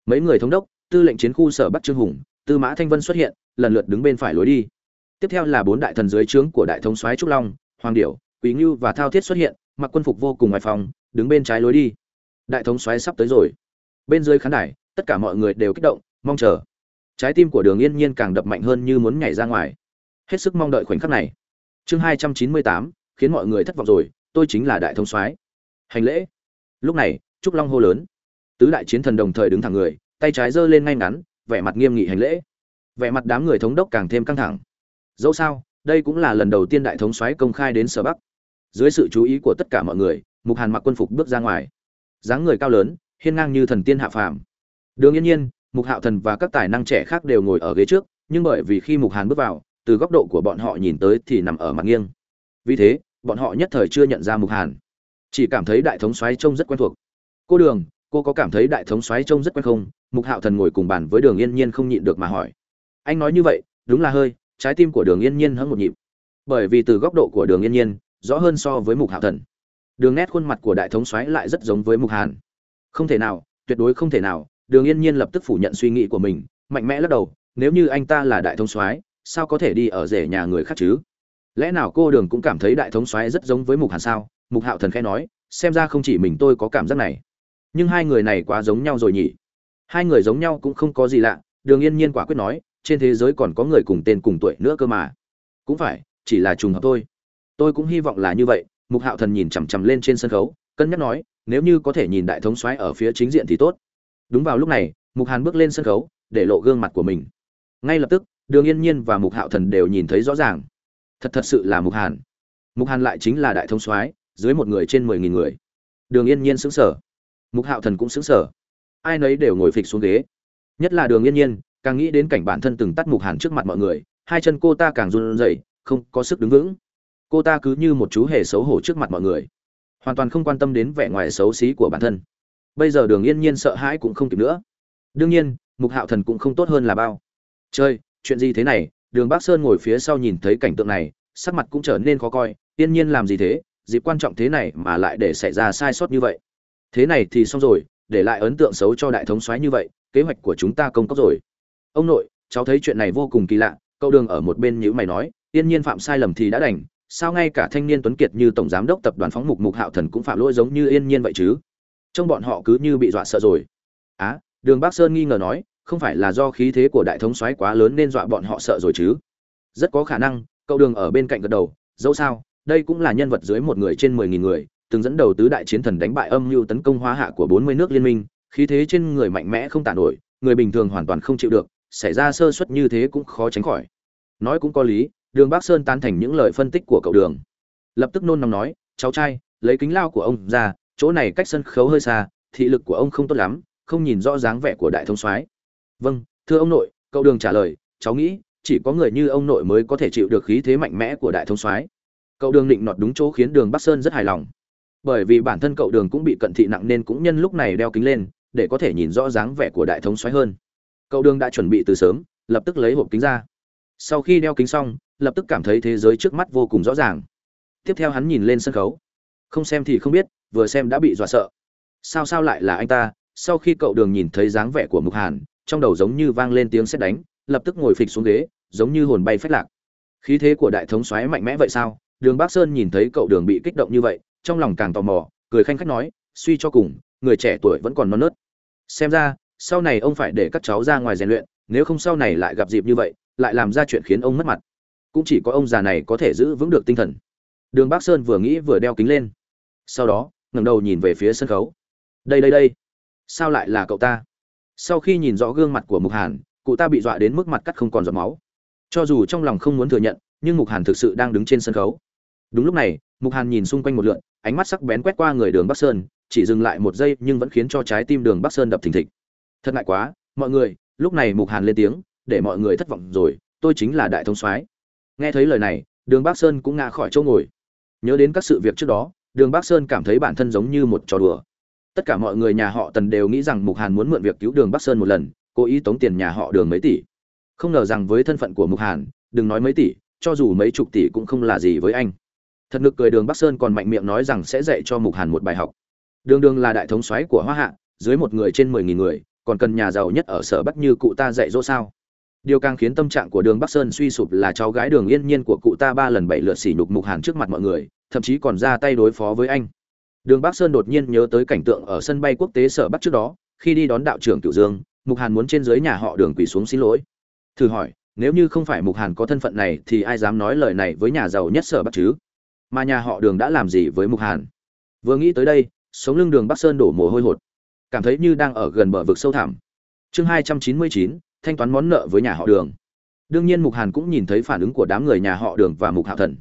A: Mấy người thống đốc, tư lệnh chiến khu sở bắc trương hùng, tư mã thanh vân xuất hiện, lần lượt đứng bên phải lối đi. Tiếp theo là bốn đại thần dưới trướng của đại thống soái trúc long, hoàng điểu, quý ngưu và thao thiết xuất hiện mặc quân phục vô cùng ngoài phòng, đứng bên trái lối đi. Đại thống soái sắp tới rồi. Bên dưới khán đài, tất cả mọi người đều kích động, mong chờ. Trái tim của đường yên nhiên càng đập mạnh hơn như muốn nhảy ra ngoài. Hết sức mong đợi khoảnh khắc này. Chương hai trăm chín mươi tám, khiến mọi người thất vọng rồi, tôi chính là đại thống soái. Hành lễ. Lúc này, trúc long hô lớn. Tứ đại chiến thần đồng thời đứng thẳng người, tay trái giơ lên ngay ngắn, vẻ mặt nghiêm nghị hành lễ. Vẻ mặt đám người thống đốc càng thêm căng thẳng. Dẫu sao, đây cũng là lần đầu tiên đại thống soái công khai đến sở bắc dưới sự chú ý của tất cả mọi người, mục hàn mặc quân phục bước ra ngoài. Dáng người cao lớn, hiên ngang như thần tiên hạ phàm. Đường yên nhiên, mục hạo thần và các tài năng trẻ khác đều ngồi ở ghế trước, nhưng bởi vì khi mục hàn bước vào, từ góc độ của bọn họ nhìn tới thì nằm ở mặt nghiêng. Vì thế, bọn họ nhất thời chưa nhận ra mục hàn. Chỉ cảm thấy đại thống xoáy trông rất quen thuộc. Cô đường, cô có cảm thấy đại thống xoáy trông rất quen không? Mục hạo thần ngồi cùng bàn với đường yên nhiên không nhịn được mà hỏi. Anh nói như vậy, đúng là hơi, trái tim của đường yên nhiên hơn một nhịp. Bởi vì từ góc độ của đường yên nhiên rõ hơn so với mục hạo thần. Đường nét khuôn mặt của đại thống soái lại rất giống với mục hàn. Không thể nào, tuyệt đối không thể nào, đường yên nhiên lập tức phủ nhận suy nghĩ của mình, mạnh mẽ lắc đầu, nếu như anh ta là đại thống soái, sao có thể đi ở rể nhà người khác chứ? Lẽ nào cô đường cũng cảm thấy đại thống soái rất giống với mục hàn sao? Mục hạo thần khẽ nói, xem ra không chỉ mình tôi có cảm giác này. Nhưng hai người này quá giống nhau rồi nhỉ? Hai người giống nhau cũng không có gì lạ, đường yên nhiên quả quyết nói, trên thế giới còn có người cùng tên cùng tuổi nữa cơ mà. Cũng phải, chỉ là trùng hợp thôi tôi cũng hy vọng là như vậy, mục hạo thần nhìn chằm chằm lên trên sân khấu, cân nhắc nói, nếu như có thể nhìn đại thống soái ở phía chính diện thì tốt. Đúng vào lúc này, mục hàn bước lên sân khấu, để lộ gương mặt của mình. Ngay lập tức, đường yên nhiên và mục hạo thần đều nhìn thấy rõ ràng. Thật thật sự là mục hàn. Mục hàn lại chính là đại thống soái, dưới một người trên mười nghìn người. Đường yên nhiên xứng sở mục hạo thần cũng xứng sở ai nấy đều ngồi phịch xuống ghế. Nhất là đường yên nhiên, càng nghĩ đến cảnh bản thân từng tắt mục hàn trước mặt mọi người, hai chân cô ta càng run rẩy, không có sức đứng vững cô ta cứ như một chú hề xấu hổ trước mặt mọi người. Hoàn toàn không quan tâm đến vẻ ngoài xấu xí của bản thân. Bây giờ đường yên nhiên sợ hãi cũng không kịp nữa. Đương nhiên, mục hạo thần cũng không tốt hơn là bao. Chơi chuyện gì thế này? Đường bắc sơn ngồi phía sau nhìn thấy cảnh tượng này, sắc mặt cũng trở nên khó coi. Yên nhiên làm gì thế? Dịp quan trọng thế này mà lại để xảy ra sai sót như vậy. Thế này thì xong rồi, để lại ấn tượng xấu cho đại thống soái như vậy, kế hoạch của chúng ta công cốc rồi. Ông nội, cháu thấy chuyện này vô cùng kỳ lạ. Cậu đường ở một bên nhữ mày nói, yên nhiên phạm sai lầm thì đã đành sao ngay cả thanh niên tuấn kiệt như tổng giám đốc tập đoàn phóng mục mục hạo thần cũng phạm lỗi giống như yên nhiên vậy chứ? Trong bọn họ cứ như bị dọa sợ rồi. Á, đường bắc sơn nghi ngờ nói, không phải là do khí thế của đại thống soái quá lớn nên dọa bọn họ sợ rồi chứ? Rất có khả năng, cậu đường ở bên cạnh gật đầu, dẫu sao, đây cũng là nhân vật dưới một người trên mười nghìn người, từng dẫn đầu tứ đại chiến thần đánh bại âm mưu tấn công hóa hạ của bốn mươi nước liên minh, khí thế trên người mạnh mẽ không tàn nổi, người bình thường hoàn toàn không chịu được, xảy ra sơ suất như thế cũng khó tránh khỏi. Nói cũng có lý đường bắc sơn tán thành những lời phân tích của cậu đường. Lập tức nôn nóng nói, cháu trai, lấy kính lao của ông ra, chỗ này cách sân khấu hơi xa, thị lực của ông không tốt lắm, không nhìn rõ dáng vẻ của đại thông soái. Vâng thưa ông nội, cậu đường trả lời, cháu nghĩ, chỉ có người như ông nội mới có thể chịu được khí thế mạnh mẽ của đại thông soái. Cậu đường định nọt đúng chỗ khiến đường bắc sơn rất hài lòng. Bởi vì bản thân cậu đường cũng bị cận thị nặng nên cũng nhân lúc này đeo kính lên, để có thể nhìn rõ dáng vẻ của đại thống xoáy hơn. Cậu đường đã chuẩn bị từ sớm, lập tức lấy hộp kính ra. Sau khi đeo kính xong lập tức cảm thấy thế giới trước mắt vô cùng rõ ràng. Tiếp theo hắn nhìn lên sân khấu. Không xem thì không biết, vừa xem đã bị dọa sợ. Sao sao lại là anh ta? Sau khi cậu đường nhìn thấy dáng vẻ của mục hàn, trong đầu giống như vang lên tiếng sét đánh, lập tức ngồi phịch xuống ghế, giống như hồn bay phách lạc. Khí thế của đại thống xoáy mạnh mẽ vậy sao? Đường bắc sơn nhìn thấy cậu đường bị kích động như vậy, trong lòng càng tò mò, cười khanh khách nói, suy cho cùng, người trẻ tuổi vẫn còn non nớt. Xem ra, sau này ông phải để các cháu ra ngoài rèn luyện, nếu không sau này lại gặp dịp như vậy, lại làm ra chuyện khiến ông mất mặt cũng chỉ có ông già này có thể giữ vững được tinh thần. Đường bắc sơn vừa nghĩ vừa đeo kính lên. Sau đó, ngẩng đầu nhìn về phía sân khấu. Đây đây đây. Sao lại là cậu ta? Sau khi nhìn rõ gương mặt của mục hàn, cụ ta bị dọa đến mức mặt cắt không còn giọt máu. Cho dù trong lòng không muốn thừa nhận, nhưng mục hàn thực sự đang đứng trên sân khấu. Đúng lúc này, mục hàn nhìn xung quanh một lượn, ánh mắt sắc bén quét qua người đường bắc sơn, chỉ dừng lại một giây nhưng vẫn khiến cho trái tim đường bắc sơn đập thình thịch. Thật ngại quá, mọi người, lúc này mục hàn lên tiếng, để mọi người thất vọng rồi, tôi chính là đại thống soái nghe thấy lời này, đường bắc sơn cũng ngã khỏi chỗ ngồi. Nhớ đến các sự việc trước đó, đường bắc sơn cảm thấy bản thân giống như một trò đùa. Tất cả mọi người nhà họ tần đều nghĩ rằng mục hàn muốn mượn việc cứu đường bắc sơn một lần, cố ý tống tiền nhà họ đường mấy tỷ. Không ngờ rằng với thân phận của mục hàn, đừng nói mấy tỷ, cho dù mấy chục tỷ cũng không là gì với anh. Thật ngực cười đường bắc sơn còn mạnh miệng nói rằng sẽ dạy cho mục hàn một bài học. Đường đường là đại thống soái của hoa hạ, dưới một người trên mười nghìn người, còn cần nhà giàu nhất ở sở bắc như cụ ta dạy dỗ sao? Điều càng khiến tâm trạng của đường bắc sơn suy sụp là cháu gái đường yên nhiên của cụ ta ba lần bảy lượt xỉ nhục mục hàn trước mặt mọi người, thậm chí còn ra tay đối phó với anh. Đường bắc sơn đột nhiên nhớ tới cảnh tượng ở sân bay quốc tế sở bắc trước đó, khi đi đón đạo trưởng cửu dương, mục hàn muốn trên dưới nhà họ đường quỳ xuống xin lỗi. Thử hỏi, nếu như không phải mục hàn có thân phận này thì ai dám nói lời này với nhà giàu nhất sở bắc chứ? Mà nhà họ đường đã làm gì với mục hàn? Vừa nghĩ tới đây, sống lưng đường bắc sơn đổ mồ hôi hột, cảm thấy như đang ở gần bờ vực sâu thẳm. Chương hai trăm chín mươi chín thanh toán món nợ với nhà họ đường. Đương nhiên mục hàn cũng nhìn thấy phản ứng của đám người nhà họ đường và mục hạo thần.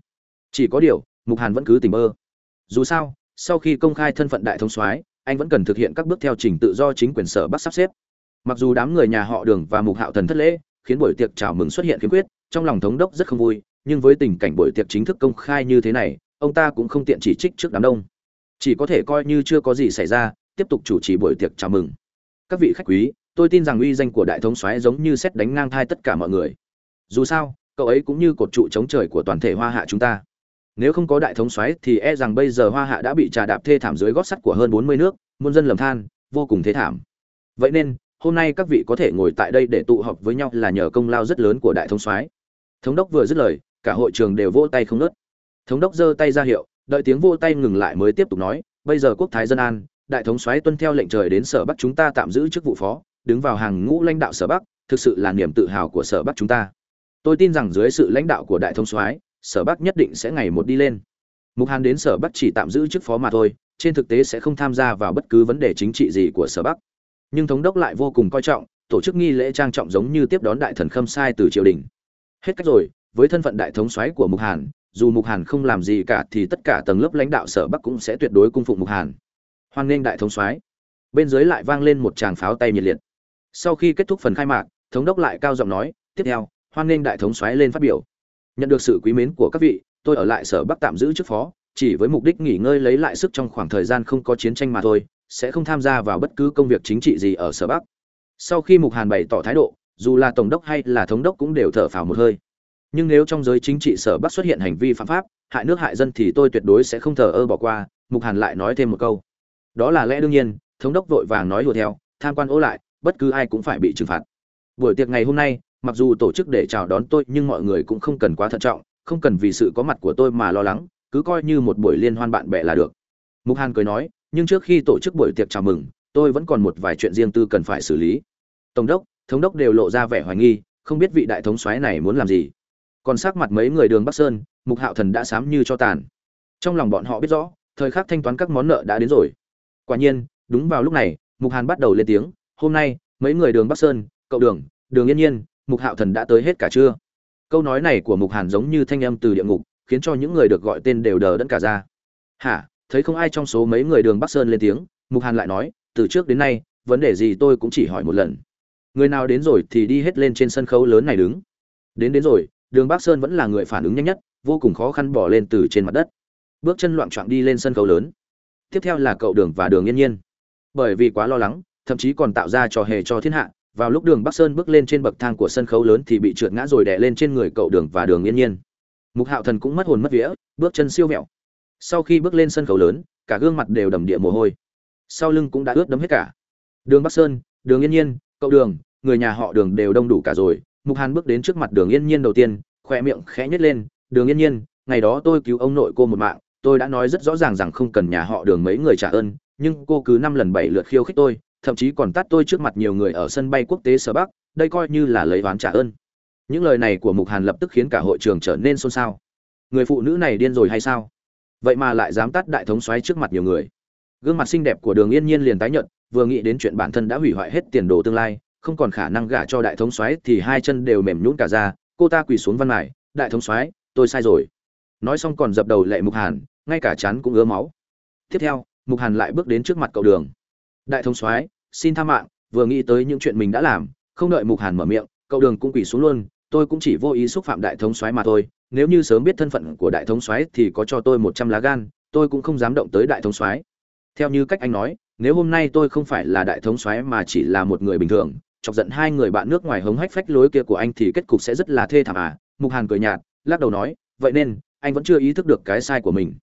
A: Chỉ có điều, mục hàn vẫn cứ tình mơ. Dù sao, sau khi công khai thân phận đại thông soái, anh vẫn cần thực hiện các bước theo trình tự do chính quyền sở bắc sắp xếp. Mặc dù đám người nhà họ đường và mục hạo thần thất lễ, khiến buổi tiệc chào mừng xuất hiện khiếm khuyết, trong lòng thống đốc rất không vui, nhưng với tình cảnh buổi tiệc chính thức công khai như thế này, ông ta cũng không tiện chỉ trích trước đám đông. Chỉ có thể coi như chưa có gì xảy ra, tiếp tục chủ trì buổi tiệc chào mừng. Các vị khách quý tôi tin rằng uy danh của đại thống soái giống như xét đánh ngang thai tất cả mọi người. Dù sao, cậu ấy cũng như cột trụ chống trời của toàn thể hoa hạ chúng ta. Nếu không có đại thống soái thì e rằng bây giờ hoa hạ đã bị trà đạp thê thảm dưới gót sắt của hơn bốn mươi nước, muôn dân lầm than, vô cùng thế thảm. Vậy nên, hôm nay các vị có thể ngồi tại đây để tụ họp với nhau là nhờ công lao rất lớn của đại thống soái. Thống đốc vừa dứt lời, cả hội trường đều vỗ tay không nớt thống đốc giơ tay ra hiệu, đợi tiếng vỗ tay ngừng lại mới tiếp tục nói, bây giờ quốc thái dân an, đại thống soái tuân theo lệnh trời đến sở bắc chúng ta tạm giữ chức vụ phó đứng vào hàng ngũ lãnh đạo sở bắc, thực sự là niềm tự hào của sở bắc chúng ta. Tôi tin rằng dưới sự lãnh đạo của đại thống soái, sở bắc nhất định sẽ ngày một đi lên. Mục hàn đến sở bắc chỉ tạm giữ chức phó mà thôi, trên thực tế sẽ không tham gia vào bất cứ vấn đề chính trị gì của sở bắc. Nhưng thống đốc lại vô cùng coi trọng, tổ chức nghi lễ trang trọng giống như tiếp đón đại thần khâm sai từ triều đình. Hết cách rồi, với thân phận đại thống soái của mục hàn, dù mục hàn không làm gì cả thì tất cả tầng lớp lãnh đạo sở bắc cũng sẽ tuyệt đối cung phụng mục hàn. Hoan nghênh đại thống soái. Bên dưới lại vang lên một tràng pháo tay nhiệt liệt sau khi kết thúc phần khai mạc, thống đốc lại cao giọng nói, tiếp theo, hoan nghênh đại thống xoáy lên phát biểu. Nhận được sự quý mến của các vị, tôi ở lại sở bắc tạm giữ chức phó, chỉ với mục đích nghỉ ngơi lấy lại sức trong khoảng thời gian không có chiến tranh mà thôi, sẽ không tham gia vào bất cứ công việc chính trị gì ở sở bắc. Sau khi mục hàn bày tỏ thái độ, dù là tổng đốc hay là thống đốc cũng đều thở phào một hơi. Nhưng nếu trong giới chính trị sở bắc xuất hiện hành vi phạm pháp, hại nước hại dân thì tôi tuyệt đối sẽ không thờ ơ bỏ qua, mục hàn lại nói thêm một câu. Đó là lẽ đương nhiên, thống đốc vội vàng nói hùa theo, tham quan ố lại bất cứ ai cũng phải bị trừng phạt. Buổi tiệc ngày hôm nay, mặc dù tổ chức để chào đón tôi nhưng mọi người cũng không cần quá thận trọng, không cần vì sự có mặt của tôi mà lo lắng, cứ coi như một buổi liên hoan bạn bè là được. Mục hàn cười nói, nhưng trước khi tổ chức buổi tiệc chào mừng, tôi vẫn còn một vài chuyện riêng tư cần phải xử lý. Tổng đốc, thống đốc đều lộ ra vẻ hoài nghi, không biết vị đại thống soái này muốn làm gì. Còn sắc mặt mấy người đường bắc sơn, mục hạo thần đã sám như cho tàn. Trong lòng bọn họ biết rõ, thời khắc thanh toán các món nợ đã đến rồi. Quả nhiên, đúng vào lúc này, mục hàn bắt đầu lên tiếng hôm nay, mấy người đường bắc sơn, cậu đường đường yên nhiên, mục hạo thần đã tới hết cả chưa? Câu nói này của mục hàn giống như thanh âm từ địa ngục, khiến cho những người được gọi tên đều đờ đẫn cả ra. Hả? Thấy không ai trong số mấy người đường bắc sơn lên tiếng, mục hàn lại nói, từ trước đến nay, vấn đề gì tôi cũng chỉ hỏi một lần. Người nào đến rồi thì đi hết lên trên sân khấu lớn này đứng. Đến đến rồi, đường bắc sơn vẫn là người phản ứng nhanh nhất, vô cùng khó khăn bỏ lên từ trên mặt đất. Bước chân loạn trọn đi lên sân khấu lớn. Tiếp theo là cậu đường và đường yên nhiên. Bởi vì quá lo lắng thậm chí còn tạo ra trò hề cho thiên hạ. Vào lúc đường bắc sơn bước lên trên bậc thang của sân khấu lớn thì bị trượt ngã rồi đè lên trên người cậu đường và đường yên nhiên. Mục hạo thần cũng mất hồn mất vía, bước chân siêu mẹo sau khi bước lên sân khấu lớn, cả gương mặt đều đầm địa mồ hôi. Sau lưng cũng đã ướt đẫm hết cả. Đường bắc sơn, đường yên nhiên, cậu đường, người nhà họ đường đều đông đủ cả rồi. Mục hàn bước đến trước mặt đường yên nhiên đầu tiên khoe miệng khẽ nhếch lên. Đường yên nhiên, ngày đó tôi cứu ông nội cô một mạng. Tôi đã nói rất rõ ràng rằng không cần nhà họ đường mấy người trả ơn, nhưng cô cứ năm lần bảy lượt khiêu khích tôi thậm chí còn tát tôi trước mặt nhiều người ở sân bay quốc tế sở bắc, đây coi như là lấy oán trả ơn. Những lời này của mục hàn lập tức khiến cả hội trường trở nên xôn xao. Người phụ nữ này điên rồi hay sao? Vậy mà lại dám tát đại thống xoáy trước mặt nhiều người. Gương mặt xinh đẹp của đường yên nhiên liền tái nhận vừa nghĩ đến chuyện bản thân đã hủy hoại hết tiền đồ tương lai, không còn khả năng gả cho đại thống xoáy thì hai chân đều mềm nhũn cả ra, cô ta quỳ xuống văn mải đại thống xoáy tôi sai rồi. Nói xong còn dập đầu lệ mục hàn, ngay cả chán cũng ứa máu. Tiếp theo, mục hàn lại bước đến trước mặt cậu đường đại thống soái, xin tha mạng, vừa nghĩ tới những chuyện mình đã làm, không đợi mục hàn mở miệng, cậu đường cũng quỳ xuống luôn, tôi cũng chỉ vô ý xúc phạm đại thống soái mà thôi, nếu như sớm biết thân phận của đại thống soái thì có cho tôi một trăm lá gan, tôi cũng không dám động tới đại thống soái. Theo như cách anh nói, nếu hôm nay tôi không phải là đại thống soái mà chỉ là một người bình thường, chọc giận hai người bạn nước ngoài hống hách phách lối kia của anh thì kết cục sẽ rất là thê thảm à mục hàn cười nhạt, lắc đầu nói, vậy nên, anh vẫn chưa ý thức được cái sai của mình.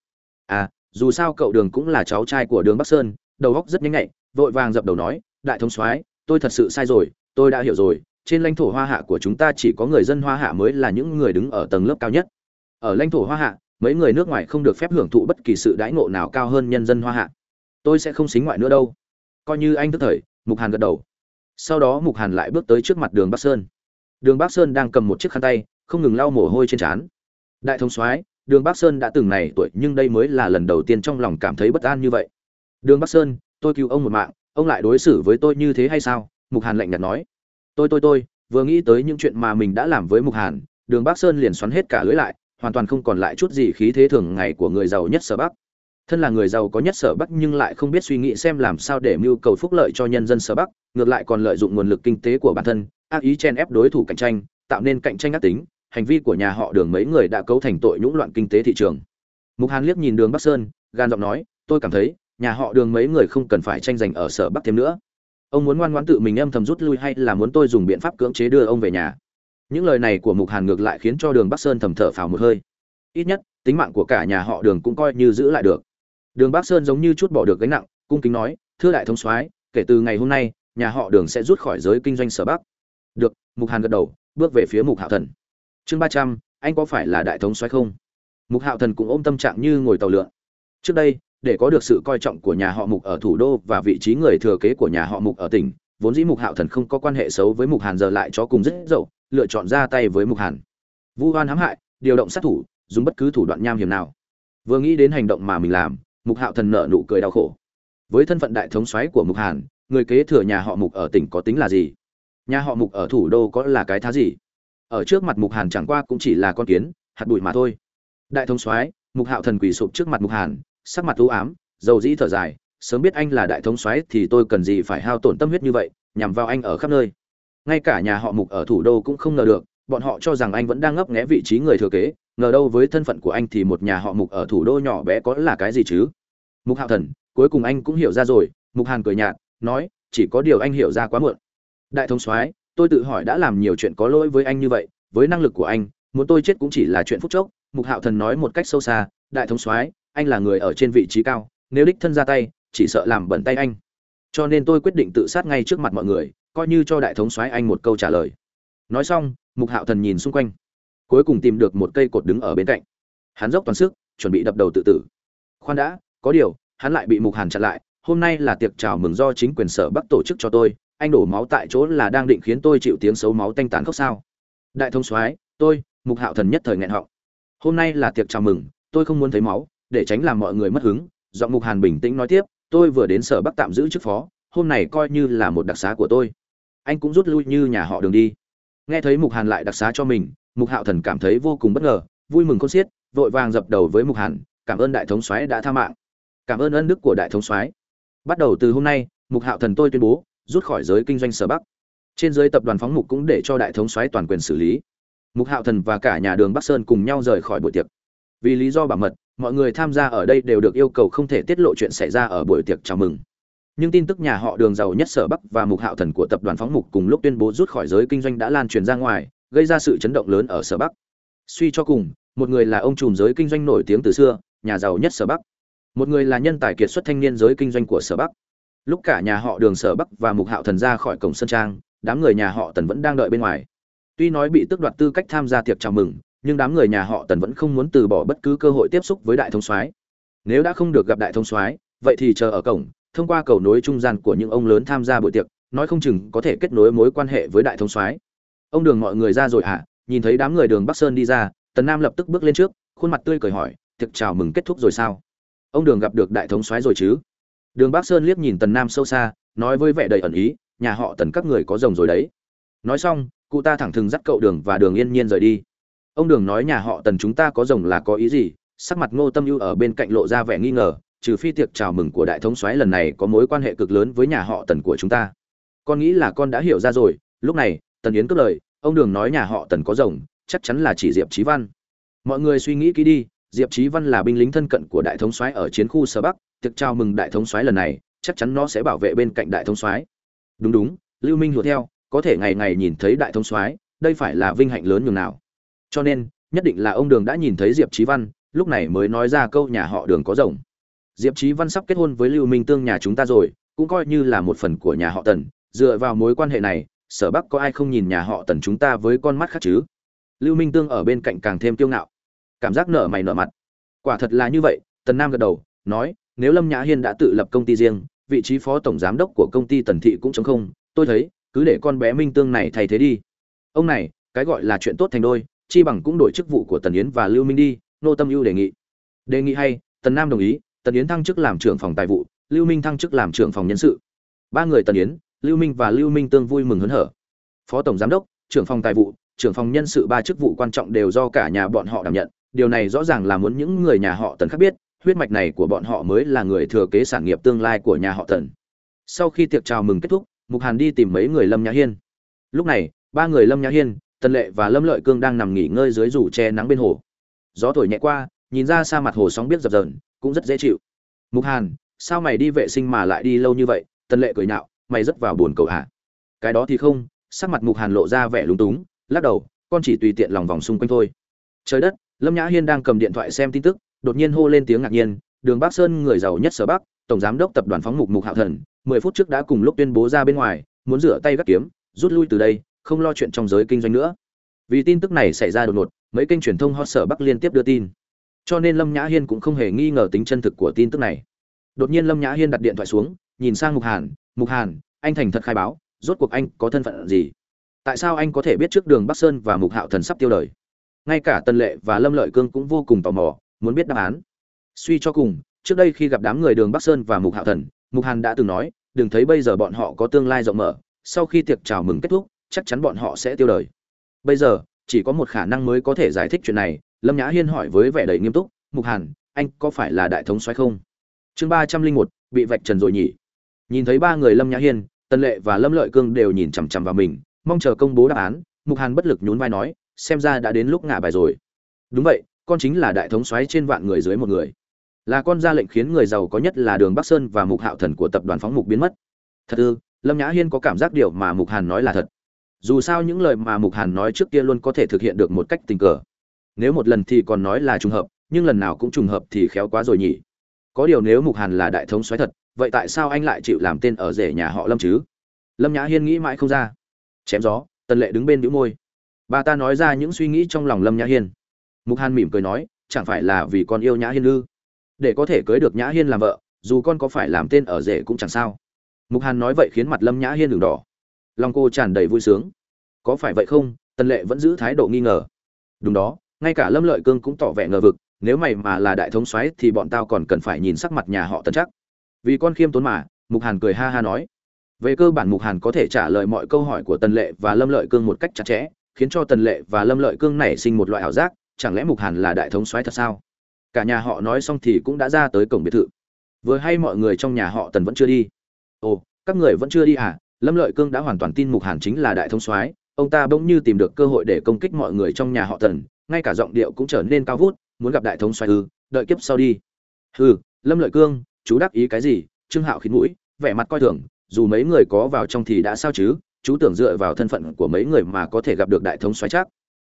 A: À dù sao cậu đường cũng là cháu trai của đường bắc sơn, đầu óc rất nhanh nhạy vội vàng dập đầu nói, đại thống soái, tôi thật sự sai rồi, tôi đã hiểu rồi. Trên lãnh thổ hoa hạ của chúng ta chỉ có người dân hoa hạ mới là những người đứng ở tầng lớp cao nhất. Ở lãnh thổ hoa hạ, mấy người nước ngoài không được phép hưởng thụ bất kỳ sự đãi ngộ nào cao hơn nhân dân hoa hạ. Tôi sẽ không xính ngoại nữa đâu. Coi như anh tức thời, mục hàn gật đầu. Sau đó mục hàn lại bước tới trước mặt đường bắc sơn. Đường bắc sơn đang cầm một chiếc khăn tay, không ngừng lau mồ hôi trên trán. Đại thống soái, đường bắc sơn đã từng này tuổi nhưng đây mới là lần đầu tiên trong lòng cảm thấy bất an như vậy. Đường bắc sơn tôi cứu ông một mạng, ông lại đối xử với tôi như thế hay sao? Mục hàn lạnh nhạt nói. Tôi tôi tôi, vừa nghĩ tới những chuyện mà mình đã làm với mục hàn, đường bắc sơn liền xoắn hết cả lưới lại, hoàn toàn không còn lại chút gì khí thế thường ngày của người giàu nhất sở bắc. Thân là người giàu có nhất sở bắc nhưng lại không biết suy nghĩ xem làm sao để mưu cầu phúc lợi cho nhân dân sở bắc, ngược lại còn lợi dụng nguồn lực kinh tế của bản thân, ác ý chen ép đối thủ cạnh tranh, tạo nên cạnh tranh ác tính, hành vi của nhà họ đường mấy người đã cấu thành tội nhũng loạn kinh tế thị trường. Mục hàn liếc nhìn đường bắc sơn, gan giọng nói, tôi cảm thấy nhà họ đường mấy người không cần phải tranh giành ở sở bắc thêm nữa. Ông muốn ngoan ngoãn tự mình âm thầm rút lui hay là muốn tôi dùng biện pháp cưỡng chế đưa ông về nhà? Những lời này của mục hàn ngược lại khiến cho đường bắc sơn thầm thở phào một hơi. Ít nhất, tính mạng của cả nhà họ đường cũng coi như giữ lại được. Đường bắc sơn giống như chút bỏ được gánh nặng, cung kính nói, thưa đại thống soái, kể từ ngày hôm nay, nhà họ đường sẽ rút khỏi giới kinh doanh sở bắc. Được, mục hàn gật đầu, bước về phía mục hạo thần. Chương ba trăm, anh có phải là đại thống soái không? Mục hạo thần cũng ôm tâm trạng như ngồi tàu lượn. Trước đây để có được sự coi trọng của nhà họ mục ở thủ đô và vị trí người thừa kế của nhà họ mục ở tỉnh, vốn dĩ mục hạo thần không có quan hệ xấu với mục hàn giờ lại cho cùng rất dậu, lựa chọn ra tay với mục hàn. Vu hoan hãm hại, điều động sát thủ, dùng bất cứ thủ đoạn nham hiểm nào. Vừa nghĩ đến hành động mà mình làm, mục hạo thần nợ nụ cười đau khổ. Với thân phận đại thống soái của mục hàn, người kế thừa nhà họ mục ở tỉnh có tính là gì? Nhà họ mục ở thủ đô có là cái thá gì? Ở trước mặt mục hàn chẳng qua cũng chỉ là con kiến, hạt bụi mà thôi. Đại thống soái, mục hạo thần quỳ sụp trước mặt mục hàn sắc mặt u ám, dầu dĩ thở dài, sớm biết anh là đại thống soái thì tôi cần gì phải hao tổn tâm huyết như vậy, nhằm vào anh ở khắp nơi. Ngay cả nhà họ mục ở thủ đô cũng không ngờ được, bọn họ cho rằng anh vẫn đang ngấp nghé vị trí người thừa kế, ngờ đâu với thân phận của anh thì một nhà họ mục ở thủ đô nhỏ bé có là cái gì chứ? Mục hạo thần, cuối cùng anh cũng hiểu ra rồi, mục hàn cười nhạt, nói, chỉ có điều anh hiểu ra quá muộn. Đại thống soái, tôi tự hỏi đã làm nhiều chuyện có lỗi với anh như vậy, với năng lực của anh, muốn tôi chết cũng chỉ là chuyện phút chốc, mục hạo thần nói một cách sâu xa, đại thống soái anh là người ở trên vị trí cao, nếu đích thân ra tay, chỉ sợ làm bẩn tay anh. Cho nên tôi quyết định tự sát ngay trước mặt mọi người, coi như cho đại thống soái anh một câu trả lời. Nói xong, mục hạo thần nhìn xung quanh, cuối cùng tìm được một cây cột đứng ở bên cạnh. Hắn dốc toàn sức, chuẩn bị đập đầu tự tử. Khoan đã, có điều, hắn lại bị mục hàn chặn lại, hôm nay là tiệc chào mừng do chính quyền sở bắc tổ chức cho tôi, anh đổ máu tại chỗ là đang định khiến tôi chịu tiếng xấu máu tanh tán khóc sao. Đại thông soái, tôi, mục hạo thần nhất thời nghẹn họng. Hôm nay là tiệc chào mừng, tôi không muốn thấy máu để tránh làm mọi người mất hứng, giọng mục hàn bình tĩnh nói tiếp, tôi vừa đến sở bắc tạm giữ chức phó, hôm này coi như là một đặc xá của tôi. Anh cũng rút lui như nhà họ đường đi. Nghe thấy mục hàn lại đặc xá cho mình, mục hạo thần cảm thấy vô cùng bất ngờ, vui mừng con xiết, vội vàng dập đầu với mục hàn, cảm ơn đại thống soái đã tha mạng. Cảm ơn ân đức của đại thống soái. Bắt đầu từ hôm nay, mục hạo thần tôi tuyên bố, rút khỏi giới kinh doanh sở bắc. Trên giới tập đoàn phóng mục cũng để cho đại thống soái toàn quyền xử lý. Mục hạo thần và cả nhà đường bắc sơn cùng nhau rời khỏi buổi tiệc. Vì lý do bảo mật mọi người tham gia ở đây đều được yêu cầu không thể tiết lộ chuyện xảy ra ở buổi tiệc chào mừng. Nhưng tin tức nhà họ đường giàu nhất sở bắc và mục hạo thần của tập đoàn phóng mục cùng lúc tuyên bố rút khỏi giới kinh doanh đã lan truyền ra ngoài, gây ra sự chấn động lớn ở sở bắc. Suy cho cùng, một người là ông trùm giới kinh doanh nổi tiếng từ xưa, nhà giàu nhất sở bắc. Một người là nhân tài kiệt xuất thanh niên giới kinh doanh của sở bắc. Lúc cả nhà họ đường sở bắc và mục hạo thần ra khỏi cổng sân trang, đám người nhà họ tần vẫn đang đợi bên ngoài. Tuy nói bị tước đoạt tư cách tham gia tiệc chào mừng nhưng đám người nhà họ tần vẫn không muốn từ bỏ bất cứ cơ hội tiếp xúc với đại thông soái. Nếu đã không được gặp đại thông soái, vậy thì chờ ở cổng, thông qua cầu nối trung gian của những ông lớn tham gia buổi tiệc, nói không chừng có thể kết nối mối quan hệ với đại thông soái. Ông đường mọi người ra rồi hả à? nhìn thấy đám người đường bắc sơn đi ra, tần nam lập tức bước lên trước, khuôn mặt tươi cười hỏi, tiệc chào mừng kết thúc rồi sao? Ông đường gặp được đại thống soái rồi chứ? Đường bắc sơn liếc nhìn tần nam sâu xa, nói với vẻ đầy ẩn ý, nhà họ tần các người có rồng rồi đấy. Nói xong, cụ ta thẳng thừng dắt cậu đường và đường yên nhiên rời đi ông đường nói nhà họ tần chúng ta có rồng là có ý gì? Sắc mặt ngô tâm ưu ở bên cạnh lộ ra vẻ nghi ngờ, trừ phi tiệc chào mừng của đại thống soái lần này có mối quan hệ cực lớn với nhà họ tần của chúng ta. Con nghĩ là con đã hiểu ra rồi, lúc này, tần yến cất lời, ông đường nói nhà họ tần có rồng, chắc chắn là chỉ diệp trí văn. Mọi người suy nghĩ kỹ đi, diệp trí văn là binh lính thân cận của đại thống soái ở chiến khu sở bắc, tiệc chào mừng đại thống soái lần này, chắc chắn nó sẽ bảo vệ bên cạnh đại thống soái. Đúng đúng, lưu minh hùa theo, có thể ngày ngày nhìn thấy đại thống soái, đây phải là vinh hạnh lớn nhường nào cho nên, nhất định là ông đường đã nhìn thấy diệp trí văn, lúc này mới nói ra câu nhà họ đường có rồng. Diệp trí văn sắp kết hôn với lưu minh tương nhà chúng ta rồi, cũng coi như là một phần của nhà họ tần, dựa vào mối quan hệ này, sở bắc có ai không nhìn nhà họ tần chúng ta với con mắt khác chứ? Lưu minh tương ở bên cạnh càng thêm kiêu ngạo. Cảm giác nở mày nở mặt. Quả thật là như vậy, tần nam gật đầu, nói, nếu lâm nhã hiên đã tự lập công ty riêng, vị trí phó tổng giám đốc của công ty tần thị cũng chống không, tôi thấy, cứ để con bé minh tương này thay thế đi. Ông này, cái gọi là chuyện tốt thành đôi chi bằng cũng đổi chức vụ của tần yến và lưu minh đi, nô tâm ưu đề nghị. Đề nghị hay, tần nam đồng ý, tần yến thăng chức làm trưởng phòng tài vụ, lưu minh thăng chức làm trưởng phòng nhân sự. Ba người tần yến, lưu minh và lưu minh tương vui mừng hớn hở. Phó tổng giám đốc, trưởng phòng tài vụ, trưởng phòng nhân sự ba chức vụ quan trọng đều do cả nhà bọn họ đảm nhận. Điều này rõ ràng là muốn những người nhà họ tần khác biết, huyết mạch này của bọn họ mới là người thừa kế sản nghiệp tương lai của nhà họ tần. Sau khi tiệc chào mừng kết thúc, mục hàn đi tìm mấy người lâm nhã hiên. Lúc này, ba người lâm nhã hiên tần lệ và lâm lợi cương đang nằm nghỉ ngơi dưới rủ che nắng bên hồ. Gió thổi nhẹ qua, nhìn ra xa mặt hồ sóng biết dập dờn, cũng rất dễ chịu. Mục hàn, sao mày đi vệ sinh mà lại đi lâu như vậy? Tần lệ cười nhạo, mày rất vào buồn cầu hả? Cái đó thì không, sắc mặt mục hàn lộ ra vẻ lúng túng, lắc đầu, con chỉ tùy tiện lòng vòng xung quanh thôi. Trời đất, lâm nhã hiên đang cầm điện thoại xem tin tức, đột nhiên hô lên tiếng ngạc nhiên, đường bắc sơn người giàu nhất sở bắc, tổng giám đốc tập đoàn phóng mục mục hạo thần, mười phút trước đã cùng lúc tuyên bố ra bên ngoài, muốn rửa tay gắt kiếm, rút lui từ đây không lo chuyện trong giới kinh doanh nữa. Vì tin tức này xảy ra đột ngột, mấy kênh truyền thông hot sở bắc liên tiếp đưa tin. Cho nên lâm nhã hiên cũng không hề nghi ngờ tính chân thực của tin tức này. Đột nhiên lâm nhã hiên đặt điện thoại xuống, nhìn sang mục hàn mục hàn, anh thành thật khai báo, rốt cuộc anh có thân phận gì? Tại sao anh có thể biết trước đường bắc sơn và mục hạo thần sắp tiêu đời? Ngay cả tân lệ và lâm lợi cương cũng vô cùng tò mò, muốn biết đáp án. Suy cho cùng, trước đây khi gặp đám người đường bắc sơn và mục hạo thần, mục hàn đã từng nói, đừng thấy bây giờ bọn họ có tương lai rộng mở. Sau khi tiệc chào mừng kết thúc chắc chắn bọn họ sẽ tiêu đời. Bây giờ, chỉ có một khả năng mới có thể giải thích chuyện này, lâm nhã hiên hỏi với vẻ đầy nghiêm túc, mục hàn, anh có phải là đại thống soái không? Chương ba trăm linh một, bị vạch trần rồi nhỉ. Nhìn thấy ba người lâm nhã hiên tân lệ và lâm lợi cương đều nhìn chằm chằm vào mình, mong chờ công bố đáp án, mục hàn bất lực nhún vai nói, xem ra đã đến lúc ngả bài rồi. Đúng vậy, con chính là đại thống soái trên vạn người dưới một người. Là con ra lệnh khiến người giàu có nhất là đường bắc sơn và mục hạo thần của tập đoàn phóng mục biến mất. Thật ư? Lâm nhã hiên có cảm giác điều mà mục hàn nói là thật dù sao những lời mà mục hàn nói trước kia luôn có thể thực hiện được một cách tình cờ. Nếu một lần thì còn nói là trùng hợp, nhưng lần nào cũng trùng hợp thì khéo quá rồi nhỉ. Có điều nếu mục hàn là đại thống xoáy thật, vậy tại sao anh lại chịu làm tên ở rể nhà họ lâm chứ? Lâm nhã hiên nghĩ mãi không ra. Chém gió, tần lệ đứng bên đĩu môi. Bà ta nói ra những suy nghĩ trong lòng lâm nhã hiên. Mục hàn mỉm cười nói, chẳng phải là vì con yêu nhã hiên ư? Để có thể cưới được nhã hiên làm vợ, dù con có phải làm tên ở rể cũng chẳng sao. Mục hàn nói vậy khiến mặt lâm nhã hiên đường đỏ lòng cô tràn đầy vui sướng. Có phải vậy không? Tần lệ vẫn giữ thái độ nghi ngờ. Đúng đó, ngay cả lâm lợi cương cũng tỏ vẻ ngờ vực, nếu mày mà là đại thống soái thì bọn tao còn cần phải nhìn sắc mặt nhà họ tần chắc. Vì con khiêm tốn mà, mục hàn cười ha ha nói. Về cơ bản mục hàn có thể trả lời mọi câu hỏi của tần lệ và lâm lợi cương một cách chặt chẽ, khiến cho tần lệ và lâm lợi cương nảy sinh một loại ảo giác, chẳng lẽ mục hàn là đại thống soái thật sao? Cả nhà họ nói xong thì cũng đã ra tới cổng biệt thự. Vừa hay mọi người trong nhà họ tần vẫn chưa đi. Ồ, các người vẫn chưa đi à? Lâm lợi cương đã hoàn toàn tin mục hàn chính là đại thống soái, ông ta bỗng như tìm được cơ hội để công kích mọi người trong nhà họ tần, ngay cả giọng điệu cũng trở nên cao vút, muốn gặp đại thống soái ư, đợi kiếp sau đi. Hừ, lâm lợi cương, chú đắc ý cái gì? Trương hạo khít mũi, vẻ mặt coi thường, dù mấy người có vào trong thì đã sao chứ? Chú tưởng dựa vào thân phận của mấy người mà có thể gặp được đại thống soái chắc.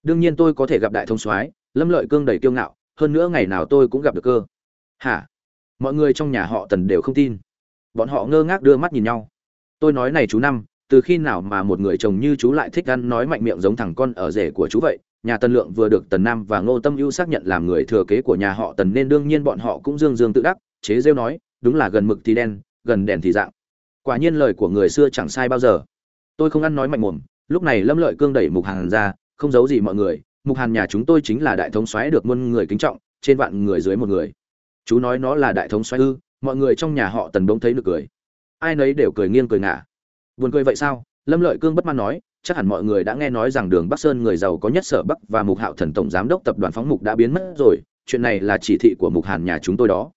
A: Đương nhiên tôi có thể gặp đại thống soái, lâm lợi cương đầy kiêu ngạo, hơn nữa ngày nào tôi cũng gặp được cơ. Hả? Mọi người trong nhà họ tần đều không tin. Bọn họ ngơ ngác đưa mắt nhìn nhau tôi nói này chú năm, từ khi nào mà một người chồng như chú lại thích ăn nói mạnh miệng giống thằng con ở rể của chú vậy? Nhà tần lượng vừa được tần nam và ngô tâm ưu xác nhận làm người thừa kế của nhà họ tần nên đương nhiên bọn họ cũng dương dương tự đắc, chế rêu nói, đúng là gần mực thì đen, gần đèn thì dạng. Quả nhiên lời của người xưa chẳng sai bao giờ. Tôi không ăn nói mạnh mồm, lúc này lâm lợi cương đẩy mục hàn ra, không giấu gì mọi người, mục hàn nhà chúng tôi chính là đại thống soái được muôn người kính trọng, trên vạn người dưới một người. Chú nói nó là đại thống soái ư, mọi người trong nhà họ tần bỗng thấy được cười ai nấy đều cười nghiêng cười ngả. Buồn cười vậy sao? Lâm lợi cương bất mãn nói, chắc hẳn mọi người đã nghe nói rằng đường bắc sơn người giàu có nhất sở bắc và mục hạo thần tổng giám đốc tập đoàn phóng mục đã biến mất rồi, chuyện này là chỉ thị của mục hàn nhà chúng tôi đó.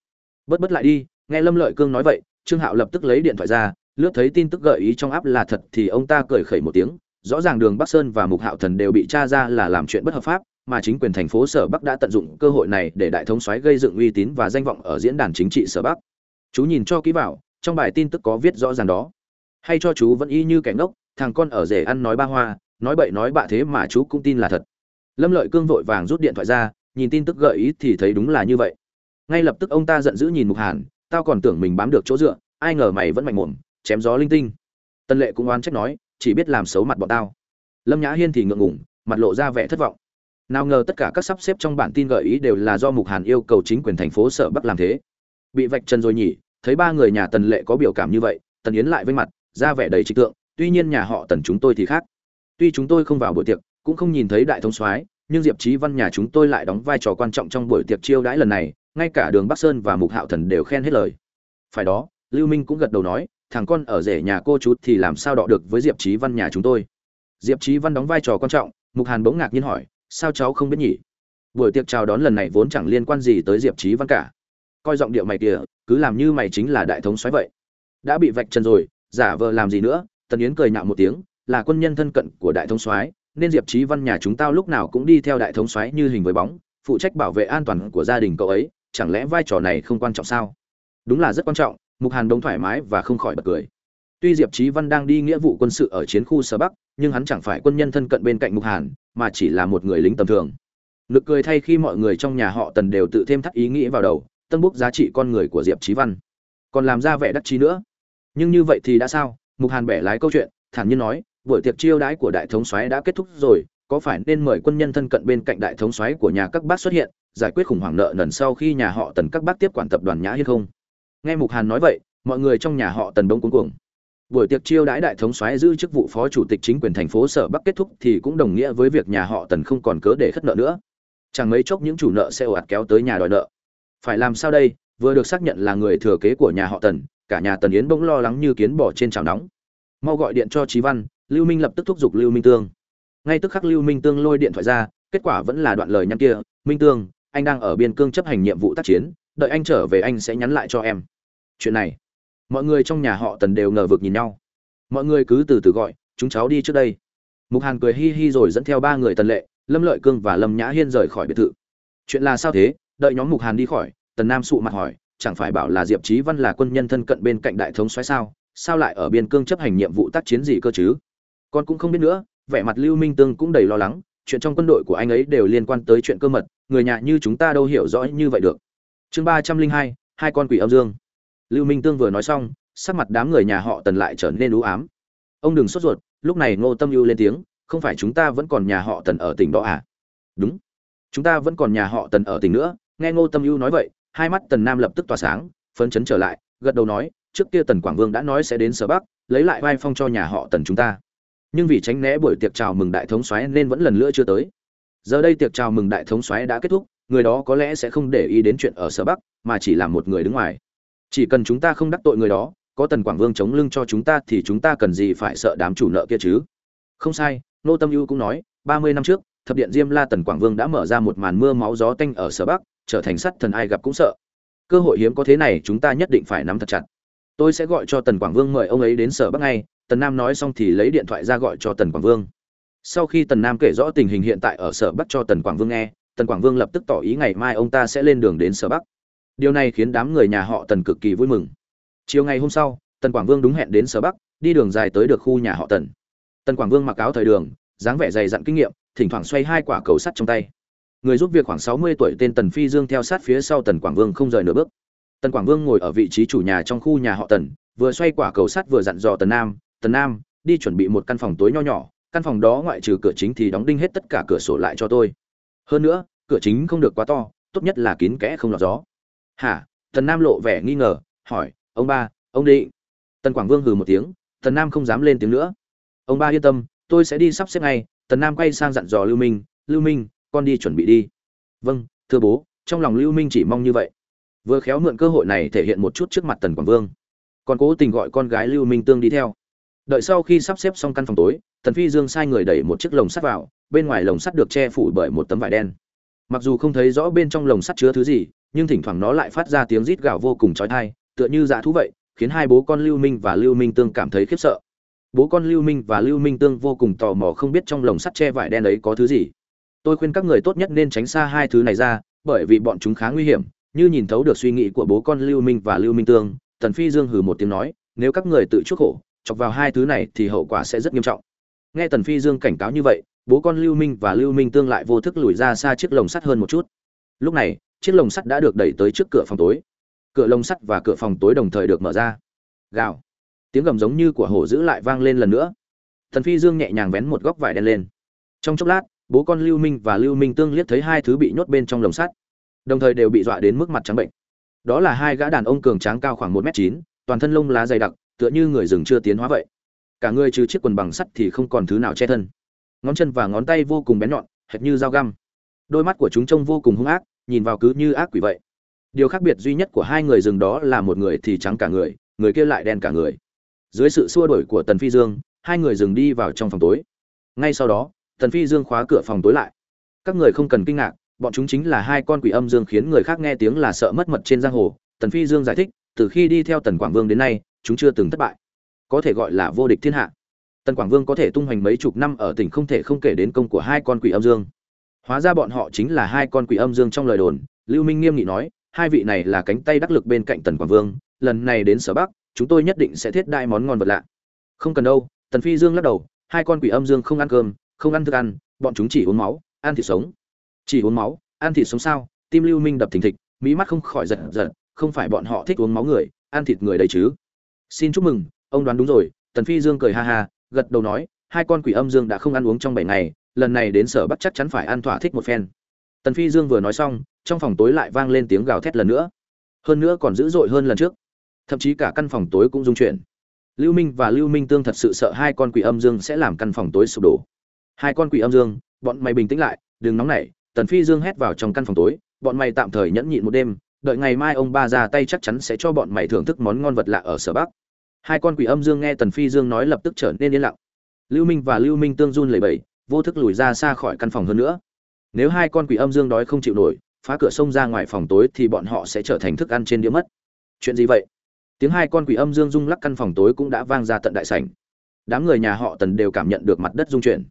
A: Bất bất lại đi, nghe lâm lợi cương nói vậy, trương hạo lập tức lấy điện thoại ra, lướt thấy tin tức gợi ý trong áp là thật thì ông ta cười khẩy một tiếng, rõ ràng đường bắc sơn và mục hạo thần đều bị tra ra là làm chuyện bất hợp pháp, mà chính quyền thành phố sở bắc đã tận dụng cơ hội này để đại thống soái gây dựng uy tín và danh vọng ở diễn đàn chính trị sở bắc. Chú nhìn cho kỹ vào trong bài tin tức có viết rõ ràng đó. Hay cho chú vẫn y như kẻ ngốc, thằng con ở rể ăn nói ba hoa, nói bậy nói bạ thế mà chú cũng tin là thật. Lâm lợi cương vội vàng rút điện thoại ra, nhìn tin tức gợi ý thì thấy đúng là như vậy. Ngay lập tức ông ta giận dữ nhìn mục hàn, tao còn tưởng mình bám được chỗ dựa, ai ngờ mày vẫn mạnh mồm, chém gió linh tinh. Tân lệ cũng oán trách nói, chỉ biết làm xấu mặt bọn tao. Lâm nhã hiên thì ngượng ngủng mặt lộ ra vẻ thất vọng. Nào ngờ tất cả các sắp xếp trong bản tin gợi ý đều là do mục hàn yêu cầu chính quyền thành phố sở bắc làm thế. Bị vạch chân rồi nhỉ thấy ba người nhà tần lệ có biểu cảm như vậy, tần yến lại với mặt ra vẻ đầy trịch tượng, tuy nhiên nhà họ tần chúng tôi thì khác. Tuy chúng tôi không vào buổi tiệc, cũng không nhìn thấy đại thống soái, nhưng diệp trí văn nhà chúng tôi lại đóng vai trò quan trọng trong buổi tiệc chiêu đãi lần này, ngay cả đường bắc sơn và mục hạo thần đều khen hết lời. Phải đó, lưu minh cũng gật đầu nói, thằng con ở rể nhà cô chú thì làm sao đọ được với diệp trí văn nhà chúng tôi? Diệp trí văn đóng vai trò quan trọng, mục hàn bỗng ngạc nhiên hỏi, sao cháu không biết nhỉ? Buổi tiệc chào đón lần này vốn chẳng liên quan gì tới diệp trí văn cả. Coi giọng điệu mày kìa cứ làm như mày chính là đại thống soái vậy. Đã bị vạch chân rồi, giả vờ làm gì nữa, tần yến cười nhạo một tiếng, là quân nhân thân cận của đại thống soái, nên diệp trí văn nhà chúng tao lúc nào cũng đi theo đại thống soái như hình với bóng, phụ trách bảo vệ an toàn của gia đình cậu ấy, chẳng lẽ vai trò này không quan trọng sao? Đúng là rất quan trọng, mục hàn đông thoải mái và không khỏi bật cười. Tuy diệp trí văn đang đi nghĩa vụ quân sự ở chiến khu sở bắc, nhưng hắn chẳng phải quân nhân thân cận bên cạnh mục hàn, mà chỉ là một người lính tầm thường. Nực cười thay khi mọi người trong nhà họ tần đều tự thêm thắt ý nghĩ vào đầu tân bốc giá trị con người của diệp trí văn. Còn làm ra vẻ đắc chí nữa. Nhưng như vậy thì đã sao? Mục hàn bẻ lái câu chuyện, thản nhiên nói, buổi tiệc chiêu đãi của đại thống soái đã kết thúc rồi, có phải nên mời quân nhân thân cận bên cạnh đại thống soái của nhà các bác xuất hiện, giải quyết khủng hoảng nợ nần sau khi nhà họ tần các bác tiếp quản tập đoàn nhã hiên không? Nghe mục hàn nói vậy, mọi người trong nhà họ tần đông cuống cuồng. Buổi tiệc chiêu đãi đại thống soái giữ chức vụ phó chủ tịch chính quyền thành phố sở bắc kết thúc thì cũng đồng nghĩa với việc nhà họ tần không còn cớ để khất nợ nữa. Chẳng mấy chốc những chủ nợ sẽ ồ ạt kéo tới nhà đòi nợ phải làm sao đây? Vừa được xác nhận là người thừa kế của nhà họ tần, cả nhà tần yến bỗng lo lắng như kiến bỏ trên chảo nóng. Mau gọi điện cho trí văn, lưu minh lập tức thúc giục lưu minh tương. Ngay tức khắc lưu minh tương lôi điện thoại ra, kết quả vẫn là đoạn lời nhắn kia, minh tương, anh đang ở biên cương chấp hành nhiệm vụ tác chiến, đợi anh trở về anh sẽ nhắn lại cho em. Chuyện này, mọi người trong nhà họ tần đều ngờ vực nhìn nhau. Mọi người cứ từ từ gọi, chúng cháu đi trước đây. Mục hàn cười hi hi rồi dẫn theo ba người tần lệ, lâm lợi cương và lâm nhã hiên rời khỏi biệt thự. Chuyện là sao thế? Đợi nhóm mục hàn đi khỏi, tần nam sụ mặt hỏi, chẳng phải bảo là diệp trí văn là quân nhân thân cận bên cạnh đại thống xoáy sao? Sao lại ở biên cương chấp hành nhiệm vụ tác chiến gì cơ chứ? Con cũng không biết nữa, vẻ mặt lưu minh tương cũng đầy lo lắng, chuyện trong quân đội của anh ấy đều liên quan tới chuyện cơ mật, người nhà như chúng ta đâu hiểu rõ như vậy được. Chương ba trăm linh hai hai con quỷ âm dương. Lưu minh tương vừa nói xong, sắc mặt đám người nhà họ tần lại trở nên ưu ám. Ông đừng sốt ruột, lúc này ngô tâm ưu lên tiếng, không phải chúng ta vẫn còn nhà họ tần ở tỉnh đó à? Đúng. Chúng ta vẫn còn nhà họ tần ở tỉnh nữa nghe ngô tâm ưu nói vậy, hai mắt tần nam lập tức tỏa sáng, phấn chấn trở lại, gật đầu nói, trước kia tần quảng vương đã nói sẽ đến sở bắc, lấy lại vai phong cho nhà họ tần chúng ta. Nhưng vì tránh né buổi tiệc chào mừng đại thống soái nên vẫn lần nữa chưa tới. Giờ đây tiệc chào mừng đại thống soái đã kết thúc, người đó có lẽ sẽ không để ý đến chuyện ở sở bắc, mà chỉ là một người đứng ngoài. Chỉ cần chúng ta không đắc tội người đó, có tần quảng vương chống lưng cho chúng ta thì chúng ta cần gì phải sợ đám chủ nợ kia chứ? Không sai nô tâm ưu cũng nói, ba mươi năm trước, thập điện diêm la tần quảng vương đã mở ra một màn mưa máu gió tanh ở sở bắc trở thành sắt thần ai gặp cũng sợ. Cơ hội hiếm có thế này, chúng ta nhất định phải nắm thật chặt. Tôi sẽ gọi cho tần quảng vương mời ông ấy đến sở bắc ngay. Tần nam nói xong thì lấy điện thoại ra gọi cho tần quảng vương. Sau khi tần nam kể rõ tình hình hiện tại ở sở bắc cho tần quảng vương nghe, tần quảng vương lập tức tỏ ý ngày mai ông ta sẽ lên đường đến sở bắc. Điều này khiến đám người nhà họ tần cực kỳ vui mừng. Chiều ngày hôm sau, tần quảng vương đúng hẹn đến sở bắc, đi đường dài tới được khu nhà họ tần. Tần quảng vương mặc áo thời đường, dáng vẻ dày dặn kinh nghiệm, thỉnh thoảng xoay hai quả cầu sắt trong tay người giúp việc khoảng sáu mươi tuổi tên tần phi dương theo sát phía sau tần quảng vương không rời nửa bước. Tần quảng vương ngồi ở vị trí chủ nhà trong khu nhà họ tần, vừa xoay quả cầu sắt vừa dặn dò tần nam tần nam, đi chuẩn bị một căn phòng tối nho nhỏ, căn phòng đó ngoại trừ cửa chính thì đóng đinh hết tất cả cửa sổ lại cho tôi. Hơn nữa, cửa chính không được quá to, tốt nhất là kín kẽ không lọt gió. Hả? Tần nam lộ vẻ nghi ngờ, hỏi, ông ba, ông định? Tần quảng vương hừ một tiếng, tần nam không dám lên tiếng nữa. Ông ba yên tâm, tôi sẽ đi sắp xếp ngay. Tần nam quay sang dặn dò lưu minh lưu minh con đi chuẩn bị đi. Vâng thưa bố, trong lòng lưu minh chỉ mong như vậy. Vừa khéo mượn cơ hội này thể hiện một chút trước mặt tần quảng vương. Còn cố tình gọi con gái lưu minh tương đi theo. Đợi sau khi sắp xếp xong căn phòng tối, tần phi dương sai người đẩy một chiếc lồng sắt vào, bên ngoài lồng sắt được che phủ bởi một tấm vải đen. Mặc dù không thấy rõ bên trong lồng sắt chứa thứ gì, nhưng thỉnh thoảng nó lại phát ra tiếng rít gào vô cùng trói thai tựa như dã thú vậy, khiến hai bố con lưu minh và lưu minh tương cảm thấy khiếp sợ. Bố con lưu minh và lưu minh tương vô cùng tò mò không biết trong lồng sắt che vải đen ấy có thứ gì tôi khuyên các người tốt nhất nên tránh xa hai thứ này ra, bởi vì bọn chúng khá nguy hiểm. Như nhìn thấu được suy nghĩ của bố con lưu minh và lưu minh tương, tần phi dương hừ một tiếng nói, nếu các người tự chuốc khổ, chọc vào hai thứ này thì hậu quả sẽ rất nghiêm trọng. Nghe tần phi dương cảnh cáo như vậy, bố con lưu minh và lưu minh tương lại vô thức lùi ra xa chiếc lồng sắt hơn một chút. Lúc này, chiếc lồng sắt đã được đẩy tới trước cửa phòng tối. Cửa lồng sắt và cửa phòng tối đồng thời được mở ra. Gào. Tiếng gầm giống như của hổ dữ lại vang lên lần nữa. Thần phi dương nhẹ nhàng vén một góc vải đen lên. Trong chốc lát bố con lưu minh và lưu minh tương liếc thấy hai thứ bị nhốt bên trong lồng sắt, đồng thời đều bị dọa đến mức mặt trắng bệnh. Đó là hai gã đàn ông cường tráng cao khoảng một m chín, toàn thân lông lá dày đặc, tựa như người rừng chưa tiến hóa vậy. Cả người trừ chiếc quần bằng sắt thì không còn thứ nào che thân. Ngón chân và ngón tay vô cùng bén nhọn, hệt như dao găm. Đôi mắt của chúng trông vô cùng hung ác, nhìn vào cứ như ác quỷ vậy. Điều khác biệt duy nhất của hai người rừng đó là một người thì trắng cả người người kia lại đen cả người. Dưới sự xua đuổi của tần phi dương, hai người dừng đi vào trong phòng tối. Ngay sau đó tần phi dương khóa cửa phòng tối lại. Các người không cần kinh ngạc, bọn chúng chính là hai con quỷ âm dương khiến người khác nghe tiếng là sợ mất mật trên giang hồ. Tần phi dương giải thích, từ khi đi theo tần quảng vương đến nay, chúng chưa từng thất bại. Có thể gọi là vô địch thiên hạ. Tần quảng vương có thể tung hoành mấy chục năm ở tỉnh không thể không kể đến công của hai con quỷ âm dương. Hóa ra bọn họ chính là hai con quỷ âm dương trong lời đồn, lưu minh nghiêm nghị nói, hai vị này là cánh tay đắc lực bên cạnh tần quảng vương, lần này đến sở bắc, chúng tôi nhất định sẽ thiết đại món ngon vật lạ. Không cần đâu, tần phi dương lắc đầu, hai con quỷ âm dương không ăn cơm không ăn thức ăn, bọn chúng chỉ uống máu, ăn thịt sống. Chỉ uống máu, ăn thịt sống sao? Tim lưu minh đập thình thịch mỹ mắt không khỏi giật giật, không phải bọn họ thích uống máu người, ăn thịt người đấy chứ. Xin chúc mừng, ông đoán đúng rồi, tần phi dương cười ha ha, gật đầu nói, hai con quỷ âm dương đã không ăn uống trong bảy ngày, lần này đến sở bắc chắc chắn phải ăn thỏa thích một phen. Tần phi dương vừa nói xong, trong phòng tối lại vang lên tiếng gào thét lần nữa. Hơn nữa còn dữ dội hơn lần trước. Thậm chí cả căn phòng tối cũng rung chuyển. Lưu minh và lưu minh tương thật sự sợ hai con quỷ âm dương sẽ làm căn phòng tối sụp đổ hai con quỷ âm dương, bọn mày bình tĩnh lại, đừng nóng nảy, tần phi dương hét vào trong căn phòng tối, bọn mày tạm thời nhẫn nhịn một đêm, đợi ngày mai ông ba ra tay chắc chắn sẽ cho bọn mày thưởng thức món ngon vật lạ ở sở bắc. Hai con quỷ âm dương nghe tần phi dương nói lập tức trở nên yên lặng. Lưu minh và lưu minh tương run lẩy bẩy, vô thức lùi ra xa khỏi căn phòng hơn nữa. Nếu hai con quỷ âm dương đói không chịu nổi, phá cửa sông ra ngoài phòng tối thì bọn họ sẽ trở thành thức ăn trên đĩa mất. Chuyện gì vậy? Tiếng hai con quỷ âm dương rung lắc căn phòng tối cũng đã vang ra tận đại sảnh. Đám người nhà họ tần đều cảm nhận được mặt đất rung chuyển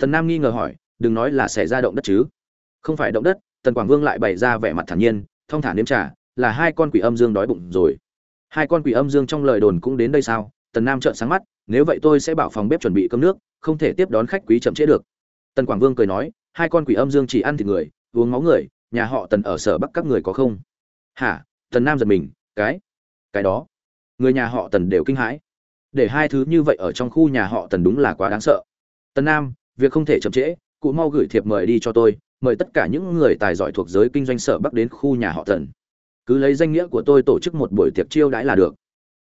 A: tần nam nghi ngờ hỏi, đừng nói là xảy ra động đất chứ? Không phải động đất. Tần quảng vương lại bày ra vẻ mặt thản nhiên thông thả nếm trà, là hai con quỷ âm dương đói bụng rồi. Hai con quỷ âm dương trong lời đồn cũng đến đây sao? Tần nam trợn sáng mắt, nếu vậy tôi sẽ bảo phòng bếp chuẩn bị cơm nước, không thể tiếp đón khách quý chậm trễ được. Tần quảng vương cười nói, hai con quỷ âm dương chỉ ăn thịt người, uống máu người, nhà họ tần ở sở bắc các người có không? Hả? Tần nam giật mình, cái cái đó, người nhà họ tần đều kinh hãi. Để hai thứ như vậy ở trong khu nhà họ tần đúng là quá đáng sợ. Tần nam việc không thể chậm trễ, cụ mau gửi thiệp mời đi cho tôi, mời tất cả những người tài giỏi thuộc giới kinh doanh sở bắc đến khu nhà họ tần. Cứ lấy danh nghĩa của tôi tổ chức một buổi tiệc chiêu đãi là được.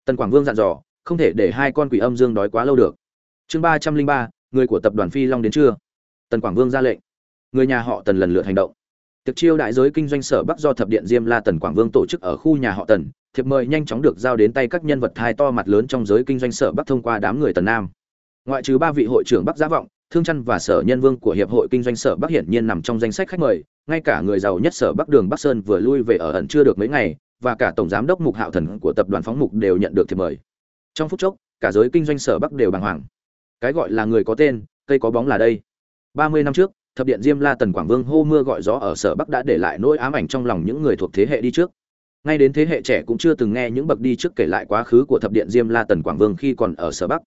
A: Tần quảng vương dặn dò, không thể để hai con quỷ âm dương đói quá lâu được. Chương ba trăm linh ba, người của tập đoàn phi long đến chưa? Tần quảng vương ra lệnh. Người nhà họ tần lần lượt hành động. Tiệc chiêu đại giới kinh doanh sở bắc do thập điện diêm la tần quảng vương tổ chức ở khu nhà họ tần. Thiệp mời nhanh chóng được giao đến tay các nhân vật thai to mặt lớn trong giới kinh doanh sở bắc thông qua đám người tần nam. Ngoại trừ ba vị hội trưởng bắc giá vọng thương chăn và sở nhân vương của hiệp hội kinh doanh sở bắc hiển nhiên nằm trong danh sách khách mời, ngay cả người giàu nhất sở bắc đường bắc sơn vừa lui về ở ẩn chưa được mấy ngày, và cả tổng giám đốc mục hạo thần của tập đoàn phóng mục đều nhận được thiệp mời. Trong phút chốc, cả giới kinh doanh sở bắc đều bàng hoàng. Cái gọi là người có tên, cây có bóng là đây. Ba mươi năm trước, thập điện diêm la tần quảng vương hô mưa gọi gió ở sở bắc đã để lại nỗi ám ảnh trong lòng những người thuộc thế hệ đi trước. Ngay đến thế hệ trẻ cũng chưa từng nghe những bậc đi trước kể lại quá khứ của thập điện diêm la tần quảng vương khi còn ở sở bắc.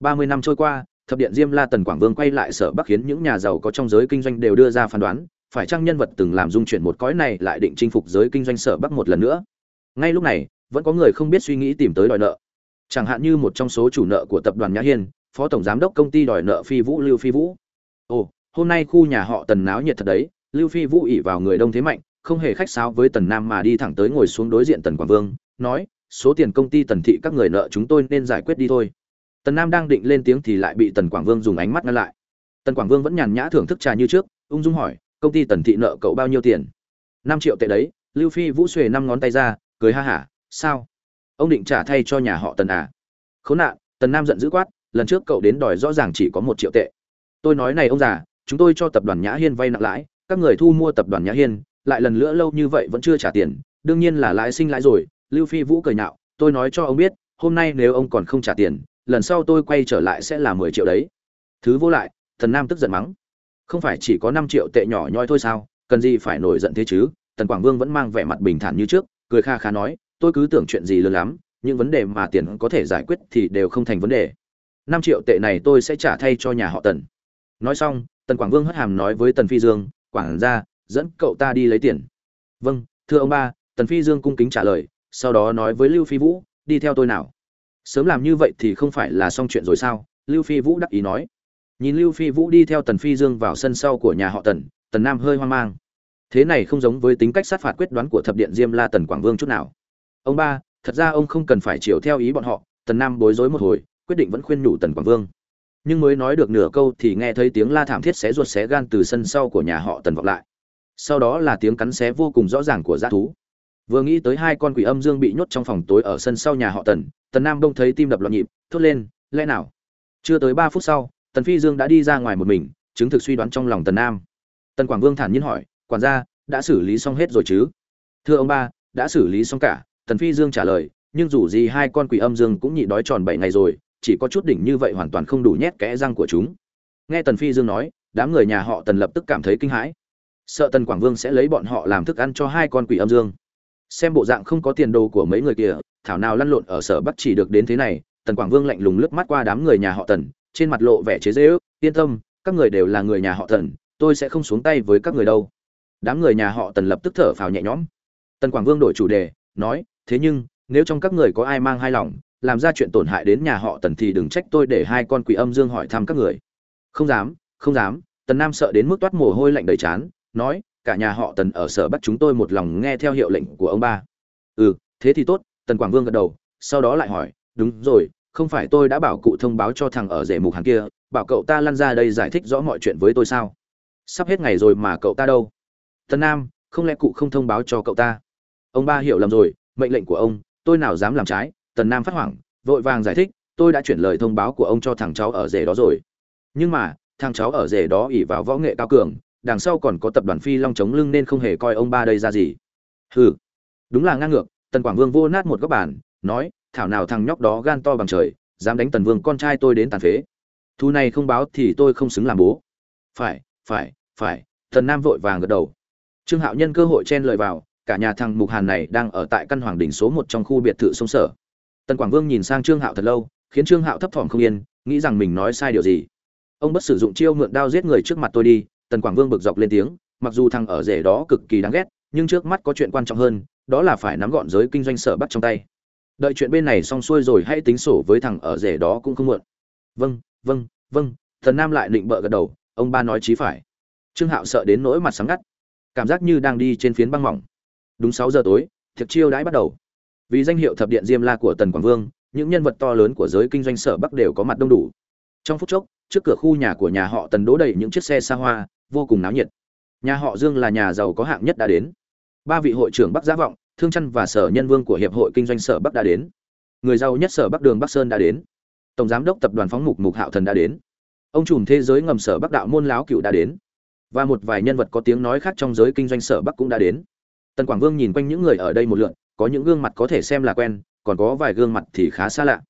A: Ba mươi năm trôi qua thập điện diêm la tần quảng vương quay lại sở bắc khiến những nhà giàu có trong giới kinh doanh đều đưa ra phán đoán, phải chăng nhân vật từng làm dung chuyển một cõi này lại định chinh phục giới kinh doanh sở bắc một lần nữa? Ngay lúc này, vẫn có người không biết suy nghĩ tìm tới đòi nợ. Chẳng hạn như một trong số chủ nợ của tập đoàn nhã hiên, phó tổng giám đốc công ty đòi nợ phi vũ lưu phi vũ. Ồ, hôm nay khu nhà họ tần náo nhiệt thật đấy, lưu phi vũ ỉ vào người đông thế mạnh, không hề khách sáo với tần nam mà đi thẳng tới ngồi xuống đối diện tần quảng vương, nói, số tiền công ty tần thị các người nợ chúng tôi nên giải quyết đi thôi tần nam đang định lên tiếng thì lại bị tần quảng vương dùng ánh mắt ngăn lại. Tần quảng vương vẫn nhàn nhã thưởng thức trà như trước, ung dung hỏi, công ty tần thị nợ cậu bao nhiêu tiền? Năm triệu tệ đấy, lưu phi vũ xuề năm ngón tay ra, cười ha hả, sao? Ông định trả thay cho nhà họ tần à? Khốn nạn, tần nam giận dữ quát, lần trước cậu đến đòi rõ ràng chỉ có một triệu tệ. Tôi nói này ông già, chúng tôi cho tập đoàn nhã hiên vay nặng lãi, các người thu mua tập đoàn nhã hiên, lại lần nữa lâu như vậy vẫn chưa trả tiền, đương nhiên là lãi sinh lãi rồi. Lưu phi vũ cười nhạo, tôi nói cho ông biết, hôm nay nếu ông còn không trả tiền lần sau tôi quay trở lại sẽ là mười triệu đấy. Thứ vô lại, thần nam tức giận mắng. Không phải chỉ có năm triệu tệ nhỏ nhoi thôi sao, cần gì phải nổi giận thế chứ? Tần quảng vương vẫn mang vẻ mặt bình thản như trước, cười kha khá nói, tôi cứ tưởng chuyện gì lớn lắm, những vấn đề mà tiền có thể giải quyết thì đều không thành vấn đề. Năm triệu tệ này tôi sẽ trả thay cho nhà họ tần. Nói xong, tần quảng vương hất hàm nói với tần phi dương, quảng ra, dẫn cậu ta đi lấy tiền. Vâng thưa ông ba, tần phi dương cung kính trả lời, sau đó nói với lưu phi vũ, đi theo tôi nào sớm làm như vậy thì không phải là xong chuyện rồi sao? Lưu phi vũ đắc ý nói. Nhìn lưu phi vũ đi theo tần phi dương vào sân sau của nhà họ tần tần nam hơi hoang mang. Thế này không giống với tính cách sát phạt quyết đoán của thập điện diêm la tần quảng vương chút nào. Ông ba, thật ra ông không cần phải chiều theo ý bọn họ, tần nam bối rối một hồi, quyết định vẫn khuyên nhủ tần quảng vương. Nhưng mới nói được nửa câu thì nghe thấy tiếng la thảm thiết xé ruột xé gan từ sân sau của nhà họ tần vọng lại. Sau đó là tiếng cắn xé vô cùng rõ ràng của g thú vừa nghĩ tới hai con quỷ âm dương bị nhốt trong phòng tối ở sân sau nhà họ tần tần nam đông thấy tim đập loạn nhịp, thốt lên, lẽ nào? Chưa tới ba phút sau, tần phi dương đã đi ra ngoài một mình, chứng thực suy đoán trong lòng tần nam. Tần quảng vương thản nhiên hỏi, quản gia, đã xử lý xong hết rồi chứ? Thưa ông ba, đã xử lý xong cả. Tần phi dương trả lời, nhưng dù gì hai con quỷ âm dương cũng nhịn đói tròn bảy ngày rồi, chỉ có chút đỉnh như vậy hoàn toàn không đủ nhét kẽ răng của chúng. Nghe tần phi dương nói, đám người nhà họ tần lập tức cảm thấy kinh hãi. Sợ tần quảng vương sẽ lấy bọn họ làm thức ăn cho hai con quỷ âm dương xem bộ dạng không có tiền đồ của mấy người kia, thảo nào lăn lộn ở sở bắc chỉ được đến thế này, tần quảng vương lạnh lùng lướt mắt qua đám người nhà họ tần, trên mặt lộ vẻ chế dễ ước yên tâm, các người đều là người nhà họ tần, tôi sẽ không xuống tay với các người đâu. Đám người nhà họ tần lập tức thở phào nhẹ nhõm. Tần quảng vương đổi chủ đề, nói, thế nhưng, nếu trong các người có ai mang hai lòng, làm ra chuyện tổn hại đến nhà họ tần thì đừng trách tôi để hai con quỷ âm dương hỏi thăm các người. Không dám không dám. Tần nam sợ đến mức toát mồ hôi lạnh đầy chán, nói cả nhà họ tần ở sở bắt chúng tôi một lòng nghe theo hiệu lệnh của ông ba. Ừ thế thì tốt, tần quảng vương gật đầu, sau đó lại hỏi, đúng rồi, không phải tôi đã bảo cụ thông báo cho thằng ở rể mục hàng kia, bảo cậu ta lăn ra đây giải thích rõ mọi chuyện với tôi sao? Sắp hết ngày rồi mà cậu ta đâu? Tần nam, không lẽ cụ không thông báo cho cậu ta? Ông ba hiểu lầm rồi, mệnh lệnh của ông, tôi nào dám làm trái, tần nam phát hoảng, vội vàng giải thích, tôi đã chuyển lời thông báo của ông cho thằng cháu ở rể đó rồi. Nhưng mà, thằng cháu ở rể đó ỉ vào võ nghệ cao cường đằng sau còn có tập đoàn phi long chống lưng nên không hề coi ông ba đây ra gì. Hừ. Đúng là ngang ngược, tần quảng vương vô nát một góc bàn, nói, thảo nào thằng nhóc đó gan to bằng trời, dám đánh tần vương con trai tôi đến tàn phế. Thu này không báo thì tôi không xứng làm bố. Phải phải phải. Tần nam vội vàng gật đầu. Trương hạo nhân cơ hội chen lời vào, cả nhà thằng mục hàn này đang ở tại căn hoàng đỉnh số một trong khu biệt thự sông sở. Tần quảng vương nhìn sang trương hạo thật lâu, khiến trương hạo thấp thỏm không yên, nghĩ rằng mình nói sai điều gì. Ông bất sử dụng chiêu mượn đao giết người trước mặt tôi đi tần quảng vương bực dọc lên tiếng, mặc dù thằng ở rể đó cực kỳ đáng ghét, nhưng trước mắt có chuyện quan trọng hơn, đó là phải nắm gọn giới kinh doanh sở bắt trong tay. Đợi chuyện bên này xong xuôi rồi hãy tính sổ với thằng ở rể đó cũng không muộn. Vâng vâng vâng thần nam lại định bợ gật đầu, ông ba nói chí phải. Trương hạo sợ đến nỗi mặt sáng ngắt, cảm giác như đang đi trên phiến băng mỏng. Đúng sáu giờ tối, thiệt chiêu đãi bắt đầu. Vì danh hiệu thập điện diêm la của tần quảng vương, những nhân vật to lớn của giới kinh doanh sở bắc đều có mặt đông đủ. Trong phút chốc, trước cửa khu nhà của nhà họ tần đỗ đầy những chiếc xe xa hoa vô cùng náo nhiệt. Nhà họ dương là nhà giàu có hạng nhất đã đến. Ba vị hội trưởng bắc giá vọng, thương chăn và sở nhân vương của hiệp hội kinh doanh sở bắc đã đến. Người giàu nhất sở bắc đường bắc sơn đã đến. Tổng giám đốc tập đoàn phóng mục mục hạo thần đã đến. Ông trùm thế giới ngầm sở bắc đạo môn láo cựu đã đến. Và một vài nhân vật có tiếng nói khác trong giới kinh doanh sở bắc cũng đã đến. Tần quảng vương nhìn quanh những người ở đây một lượn, có những gương mặt có thể xem là quen, còn có vài gương mặt thì khá xa lạ.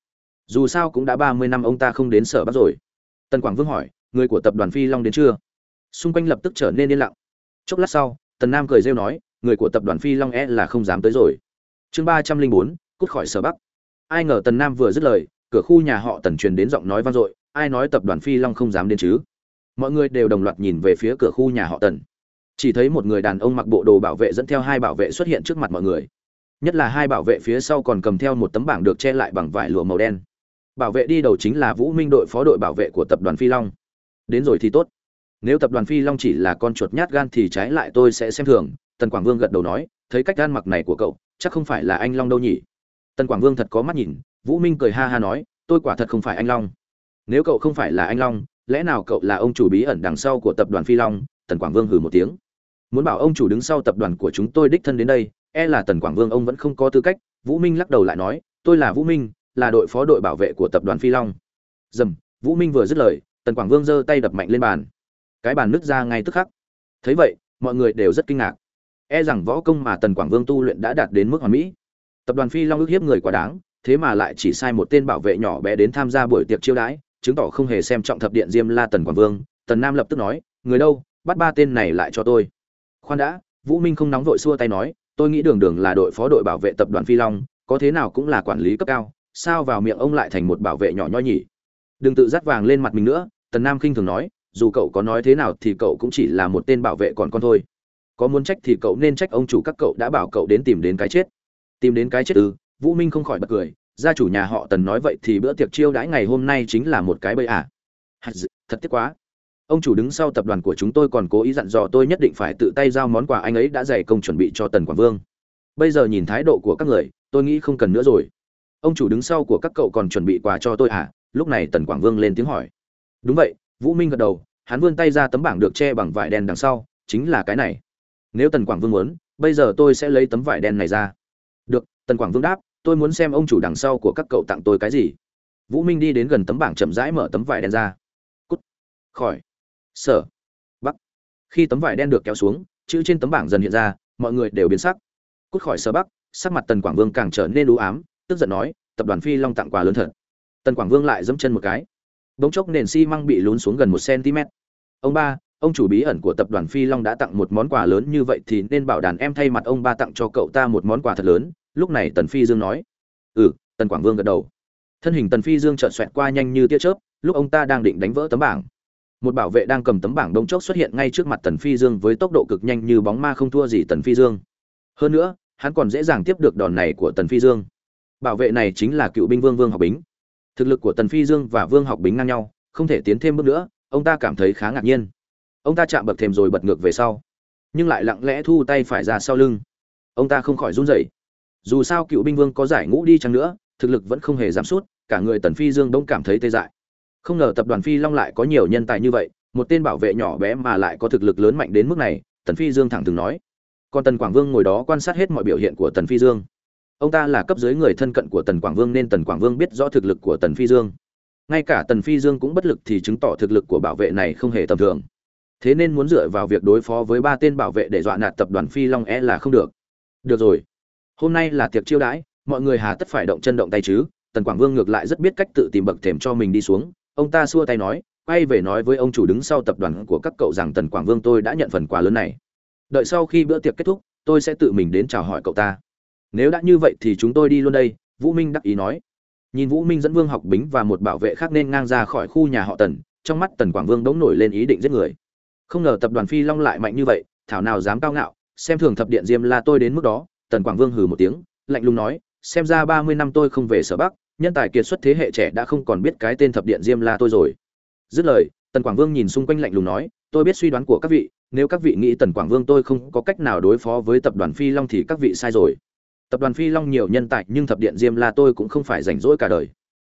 A: Dù sao cũng đã ba mươi năm ông ta không đến sở bắc rồi. Tần quảng vương hỏi, người của tập đoàn phi long đến chưa? Xung quanh lập tức trở nên yên lặng. Chốc lát sau, tần nam cười rêu nói, người của tập đoàn phi long e là không dám tới rồi. Chương ba trăm linh bốn, cút khỏi sở bắc. Ai ngờ tần nam vừa dứt lời, cửa khu nhà họ tần truyền đến giọng nói vang dội, ai nói tập đoàn phi long không dám đến chứ? Mọi người đều đồng loạt nhìn về phía cửa khu nhà họ tần. Chỉ thấy một người đàn ông mặc bộ đồ bảo vệ dẫn theo hai bảo vệ xuất hiện trước mặt mọi người. Nhất là hai bảo vệ phía sau còn cầm theo một tấm bảng được che lại bằng vải lụa màu đen. Bảo vệ đi đầu chính là vũ minh đội phó đội bảo vệ của tập đoàn phi long. Đến rồi thì tốt nếu tập đoàn phi long chỉ là con chuột nhát gan thì trái lại tôi sẽ xem thường. Tần quảng vương gật đầu nói, thấy cách gan mặc này của cậu, chắc không phải là anh long đâu nhỉ? Tần quảng vương thật có mắt nhìn, vũ minh cười ha ha nói, tôi quả thật không phải anh long. Nếu cậu không phải là anh long, lẽ nào cậu là ông chủ bí ẩn đằng sau của tập đoàn phi long? Tần quảng vương hừ một tiếng. Muốn bảo ông chủ đứng sau tập đoàn của chúng tôi đích thân đến đây e là tần quảng vương ông vẫn không có tư cách. Vũ minh lắc đầu lại nói, tôi là vũ minh, là đội phó đội bảo vệ của tập đoàn phi long. Dầm, vũ minh vừa dứt lời, tần quảng vương giơ tay đập mạnh lên bàn cái bàn nứt ra ngay tức khắc. Thấy vậy, mọi người đều rất kinh ngạc. E rằng võ công mà tần quảng vương tu luyện đã đạt đến mức hoàn mỹ. Tập đoàn phi long ước hiếp người quá đáng, thế mà lại chỉ sai một tên bảo vệ nhỏ bé đến tham gia buổi tiệc chiêu đãi, chứng tỏ không hề xem trọng thập điện diêm la tần quảng vương. Tần nam lập tức nói, người đâu, bắt ba tên này lại cho tôi. Khoan đã, vũ minh không nóng vội xua tay nói, tôi nghĩ đường đường là đội phó đội bảo vệ tập đoàn phi long, có thế nào cũng là quản lý cấp cao, sao vào miệng ông lại thành một bảo vệ nhỏ nhoi nhỉ? Đừng tự dắt vàng lên mặt mình nữa, tần nam khinh thường nói dù cậu có nói thế nào thì cậu cũng chỉ là một tên bảo vệ còn con thôi. Có muốn trách thì cậu nên trách ông chủ các cậu đã bảo cậu đến tìm đến cái chết. Tìm đến cái chết ư? Vũ minh không khỏi bật cười. Gia chủ nhà họ tần nói vậy thì bữa tiệc chiêu đãi ngày hôm nay chính là một cái bẫy à. thật tiếc quá. Ông chủ đứng sau tập đoàn của chúng tôi còn cố ý dặn dò tôi nhất định phải tự tay giao món quà anh ấy đã dày công chuẩn bị cho tần quảng vương. Bây giờ nhìn thái độ của các người, tôi nghĩ không cần nữa rồi. Ông chủ đứng sau của các cậu còn chuẩn bị quà cho tôi à? Lúc này tần quảng vương lên tiếng hỏi. Đúng vậy vũ minh gật đầu, hắn vươn tay ra tấm bảng được che bằng vải đen đằng sau, chính là cái này. Nếu tần quảng vương muốn, bây giờ tôi sẽ lấy tấm vải đen này ra. Được, tần quảng vương đáp, tôi muốn xem ông chủ đằng sau của các cậu tặng tôi cái gì. Vũ minh đi đến gần tấm bảng chậm rãi mở tấm vải đen ra. Cút. Khỏi. Sở. Bắc. Khi tấm vải đen được kéo xuống, chữ trên tấm bảng dần hiện ra, mọi người đều biến sắc. Cút khỏi sở bắc, sắc mặt tần quảng vương càng trở nên u ám, tức giận nói, tập đoàn phi long tặng quà lớn thật. Tần quảng vương lại dẫm chân một cái bỗng chốc nền xi măng bị lún xuống gần một cm ông ba, ông chủ bí ẩn của tập đoàn phi long đã tặng một món quà lớn như vậy thì nên bảo đàn em thay mặt ông ba tặng cho cậu ta một món quà thật lớn, lúc này tần phi dương nói. Ừ tần quảng vương gật đầu. Thân hình tần phi dương chợt xoẹt qua nhanh như tia chớp, lúc ông ta đang định đánh vỡ tấm bảng. Một bảo vệ đang cầm tấm bảng đông chốc xuất hiện ngay trước mặt tần phi dương với tốc độ cực nhanh như bóng ma không thua gì tần phi dương. Hơn nữa, hắn còn dễ dàng tiếp được đòn này của tần phi dương. Bảo vệ này chính là cựu binh vương vương học bính thực lực của tần phi dương và vương học bính ngang nhau, không thể tiến thêm bước nữa, ông ta cảm thấy khá ngạc nhiên. Ông ta chạm bậc thềm rồi bật ngược về sau, nhưng lại lặng lẽ thu tay phải ra sau lưng. Ông ta không khỏi run rẩy. Dù sao cựu binh vương có giải ngũ đi chăng nữa, thực lực vẫn không hề giảm sút, cả người tần phi dương đông cảm thấy tê dại. Không ngờ tập đoàn phi long lại có nhiều nhân tài như vậy, một tên bảo vệ nhỏ bé mà lại có thực lực lớn mạnh đến mức này, tần phi dương thẳng thừng nói. Còn tần quảng vương ngồi đó quan sát hết mọi biểu hiện của tần phi dương ông ta là cấp dưới người thân cận của tần quảng vương nên tần quảng vương biết rõ thực lực của tần phi dương. Ngay cả tần phi dương cũng bất lực thì chứng tỏ thực lực của bảo vệ này không hề tầm thường. Thế nên muốn dựa vào việc đối phó với ba tên bảo vệ để dọa nạt tập đoàn phi long e là không được. Được rồi. Hôm nay là tiệc chiêu đãi, mọi người hà tất phải động chân động tay chứ. Tần quảng vương ngược lại rất biết cách tự tìm bậc thềm cho mình đi xuống. Ông ta xua tay nói, quay về nói với ông chủ đứng sau tập đoàn của các cậu rằng tần quảng vương tôi đã nhận phần quà lớn này. Đợi sau khi bữa tiệc kết thúc, tôi sẽ tự mình đến chào hỏi cậu ta nếu đã như vậy thì chúng tôi đi luôn đây, vũ minh đắc ý nói. Nhìn vũ minh dẫn vương học bính và một bảo vệ khác nên ngang ra khỏi khu nhà họ tần, trong mắt tần quảng vương đống nổi lên ý định giết người. Không ngờ tập đoàn phi long lại mạnh như vậy, thảo nào dám cao ngạo, xem thường thập điện diêm la tôi đến mức đó, tần quảng vương hừ một tiếng, lạnh lùng nói, xem ra ba mươi năm tôi không về sở bắc, nhân tài kiệt xuất thế hệ trẻ đã không còn biết cái tên thập điện diêm la tôi rồi. Dứt lời, tần quảng vương nhìn xung quanh lạnh lùng nói, tôi biết suy đoán của các vị, nếu các vị nghĩ tần quảng vương tôi không có cách nào đối phó với tập đoàn phi long thì các vị sai rồi tập đoàn phi long nhiều nhân tài nhưng thập điện diêm la tôi cũng không phải rảnh rỗi cả đời.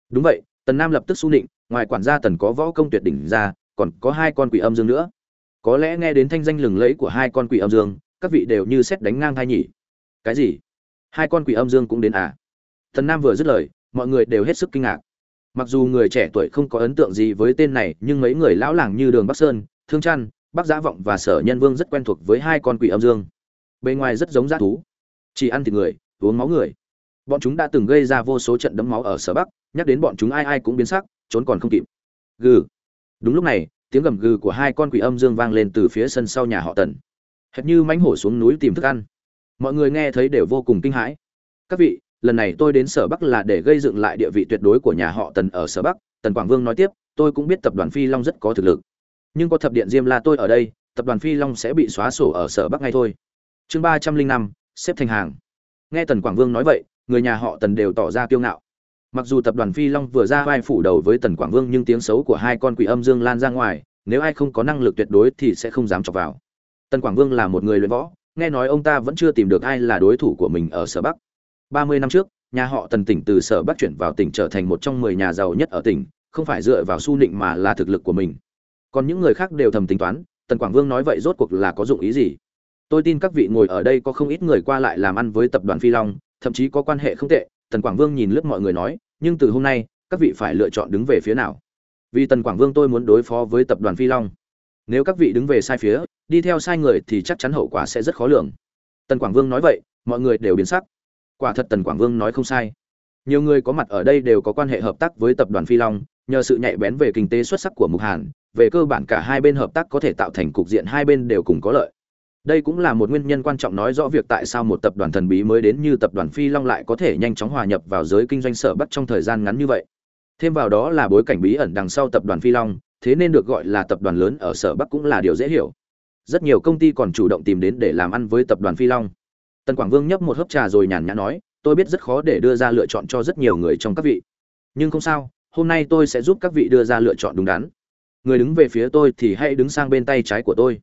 A: Đúng vậy, tần nam lập tức xu định ngoài quản gia tần có võ công tuyệt đỉnh ra, còn có hai con quỷ âm dương nữa. Có lẽ nghe đến thanh danh lừng lẫy của hai con quỷ âm dương, các vị đều như xét đánh ngang thai nhỉ. Cái gì? Hai con quỷ âm dương cũng đến à? Tần nam vừa dứt lời, mọi người đều hết sức kinh ngạc. Mặc dù người trẻ tuổi không có ấn tượng gì với tên này, nhưng mấy người lão làng như đường bắc sơn, thương trăn, bắc giã vọng và sở nhân vương rất quen thuộc với hai con quỷ âm dương. Bề ngoài rất giống g thú chỉ ăn thịt người, uống máu người. Bọn chúng đã từng gây ra vô số trận đấm máu ở sở bắc, nhắc đến bọn chúng ai ai cũng biến sắc, trốn còn không kịp. Gừ. Đúng lúc này, tiếng gầm gừ của hai con quỷ âm dương vang lên từ phía sân sau nhà họ tần. Hệt như mánh hổ xuống núi tìm thức ăn. Mọi người nghe thấy đều vô cùng kinh hãi. Các vị, lần này tôi đến sở bắc là để gây dựng lại địa vị tuyệt đối của nhà họ tần ở sở bắc. Tần quảng vương nói tiếp, tôi cũng biết tập đoàn phi long rất có thực lực. Nhưng có thập điện diêm la tôi ở đây, tập đoàn phi long sẽ bị xóa sổ ở sở bắc ngay thôi. Chương ba trăm linh năm xếp thành hàng. Nghe tần quảng vương nói vậy, người nhà họ tần đều tỏ ra kiêu ngạo. Mặc dù tập đoàn phi long vừa ra vai phủ đầu với tần quảng vương nhưng tiếng xấu của hai con quỷ âm dương lan ra ngoài, nếu ai không có năng lực tuyệt đối thì sẽ không dám chọc vào. Tần quảng vương là một người luyện võ, nghe nói ông ta vẫn chưa tìm được ai là đối thủ của mình ở sở bắc. Ba mươi năm trước, nhà họ tần tỉnh từ sở bắc chuyển vào tỉnh trở thành một trong mười nhà giàu nhất ở tỉnh, không phải dựa vào su nịnh mà là thực lực của mình. Còn những người khác đều thầm tính toán, tần quảng vương nói vậy rốt cuộc là có dụng ý gì? Tôi tin các vị ngồi ở đây có không ít người qua lại làm ăn với tập đoàn phi long, thậm chí có quan hệ không tệ, tần quảng vương nhìn lướt mọi người nói, nhưng từ hôm nay, các vị phải lựa chọn đứng về phía nào? Vì tần quảng vương tôi muốn đối phó với tập đoàn phi long. Nếu các vị đứng về sai phía, đi theo sai người thì chắc chắn hậu quả sẽ rất khó lường. Tần quảng vương nói vậy, mọi người đều biến sắc. Quả thật tần quảng vương nói không sai. Nhiều người có mặt ở đây đều có quan hệ hợp tác với tập đoàn phi long, nhờ sự nhạy bén về kinh tế xuất sắc của mục hàn, về cơ bản cả hai bên hợp tác có thể tạo thành cục diện hai bên đều cùng có lợi đây cũng là một nguyên nhân quan trọng nói rõ việc tại sao một tập đoàn thần bí mới đến như tập đoàn phi long lại có thể nhanh chóng hòa nhập vào giới kinh doanh sở bắt trong thời gian ngắn như vậy. Thêm vào đó là bối cảnh bí ẩn đằng sau tập đoàn phi long, thế nên được gọi là tập đoàn lớn ở sở bắc cũng là điều dễ hiểu. Rất nhiều công ty còn chủ động tìm đến để làm ăn với tập đoàn phi long. Tần quảng vương nhấp một hớp trà rồi nhàn nhã nói, tôi biết rất khó để đưa ra lựa chọn cho rất nhiều người trong các vị. Nhưng không sao, hôm nay tôi sẽ giúp các vị đưa ra lựa chọn đúng đắn. Người đứng về phía tôi thì hãy đứng sang bên tay trái của tôi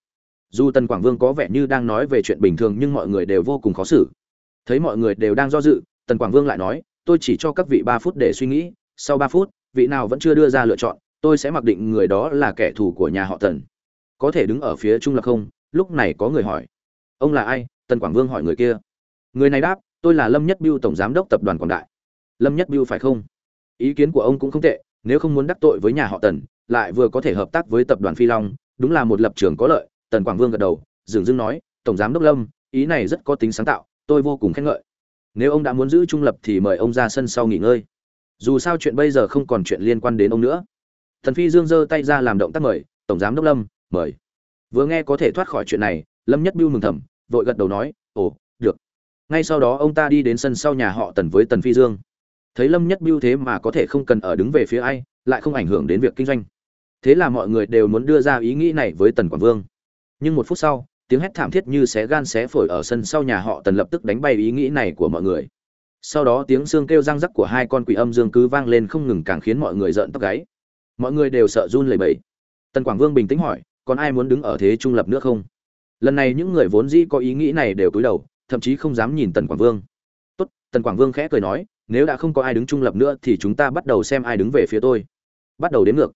A: dù tần quảng vương có vẻ như đang nói về chuyện bình thường nhưng mọi người đều vô cùng khó xử. Thấy mọi người đều đang do dự, tần quảng vương lại nói, tôi chỉ cho các vị ba phút để suy nghĩ, sau ba phút, vị nào vẫn chưa đưa ra lựa chọn, tôi sẽ mặc định người đó là kẻ thù của nhà họ tần. Có thể đứng ở phía trung lập không? lúc này có người hỏi. Ông là ai? Tần quảng vương hỏi người kia. Người này đáp, tôi là lâm nhất biêu tổng giám đốc tập đoàn quảng đại. Lâm nhất biêu phải không? Ý kiến của ông cũng không tệ, nếu không muốn đắc tội với nhà họ tần, lại vừa có thể hợp tác với tập đoàn phi long, đúng là một lập trường có lợi tần quảng vương gật đầu dường dưng nói, tổng giám đốc lâm, ý này rất có tính sáng tạo, tôi vô cùng khen ngợi. Nếu ông đã muốn giữ trung lập thì mời ông ra sân sau nghỉ ngơi. Dù sao chuyện bây giờ không còn chuyện liên quan đến ông nữa. Thần phi dương giơ tay ra làm động tác mời, tổng giám đốc lâm, mời. Vừa nghe có thể thoát khỏi chuyện này, lâm nhất biêu mừng thầm, vội gật đầu nói, ồ, được. Ngay sau đó ông ta đi đến sân sau nhà họ tần với tần phi dương. Thấy lâm nhất biêu thế mà có thể không cần ở đứng về phía ai, lại không ảnh hưởng đến việc kinh doanh. Thế là mọi người đều muốn đưa ra ý nghĩ này với tần quảng vương nhưng một phút sau, tiếng hét thảm thiết như xé gan xé phổi ở sân sau nhà họ tần lập tức đánh bay ý nghĩ này của mọi người. Sau đó tiếng xương kêu răng rắc của hai con quỷ âm dương cứ vang lên không ngừng càng khiến mọi người rợn tóc gáy. Mọi người đều sợ run lẩy bẩy. Tần quảng vương bình tĩnh hỏi, còn ai muốn đứng ở thế trung lập nữa không? Lần này những người vốn dĩ có ý nghĩ này đều cúi đầu, thậm chí không dám nhìn tần quảng vương. Tốt, tần quảng vương khẽ cười nói, nếu đã không có ai đứng trung lập nữa thì chúng ta bắt đầu xem ai đứng về phía tôi. Bắt đầu đến ngược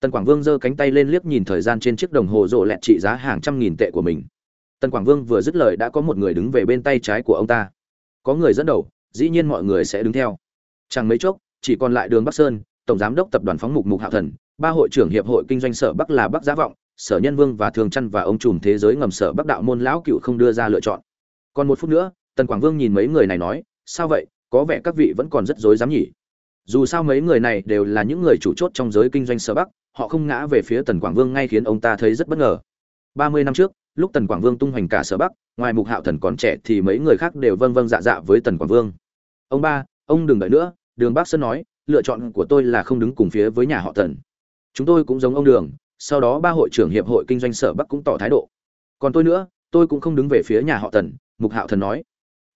A: tần quảng vương giơ cánh tay lên liếc nhìn thời gian trên chiếc đồng hồ rộ lẹt trị giá hàng trăm nghìn tệ của mình. Tần quảng vương vừa dứt lời đã có một người đứng về bên tay trái của ông ta. Có người dẫn đầu, dĩ nhiên mọi người sẽ đứng theo. Chẳng mấy chốc, chỉ còn lại đường bắc sơn, tổng giám đốc tập đoàn phóng mục mục hạ thần, ba hội trưởng hiệp hội kinh doanh sở bắc là bắc giá vọng, sở nhân vương và thường chăn và ông trùm thế giới ngầm sở bắc đạo môn lão cựu không đưa ra lựa chọn. Còn một phút nữa, tần quảng vương nhìn mấy người này nói, sao vậy? Có vẻ các vị vẫn còn rất dối dám nhỉ? Dù sao mấy người này đều là những người chủ chốt trong giới kinh doanh sở bắc họ không ngã về phía tần quảng vương ngay khiến ông ta thấy rất bất ngờ. Ba mươi năm trước, lúc tần quảng vương tung hoành cả sở bắc, ngoài mục hạo thần còn trẻ thì mấy người khác đều vâng vâng dạ dạ với tần quảng vương. Ông ba, ông đừng đợi nữa, đường Bắc sơn nói, lựa chọn của tôi là không đứng cùng phía với nhà họ tần. Chúng tôi cũng giống ông đường, sau đó ba hội trưởng hiệp hội kinh doanh sở bắc cũng tỏ thái độ. Còn tôi nữa, tôi cũng không đứng về phía nhà họ tần, mục hạo thần nói.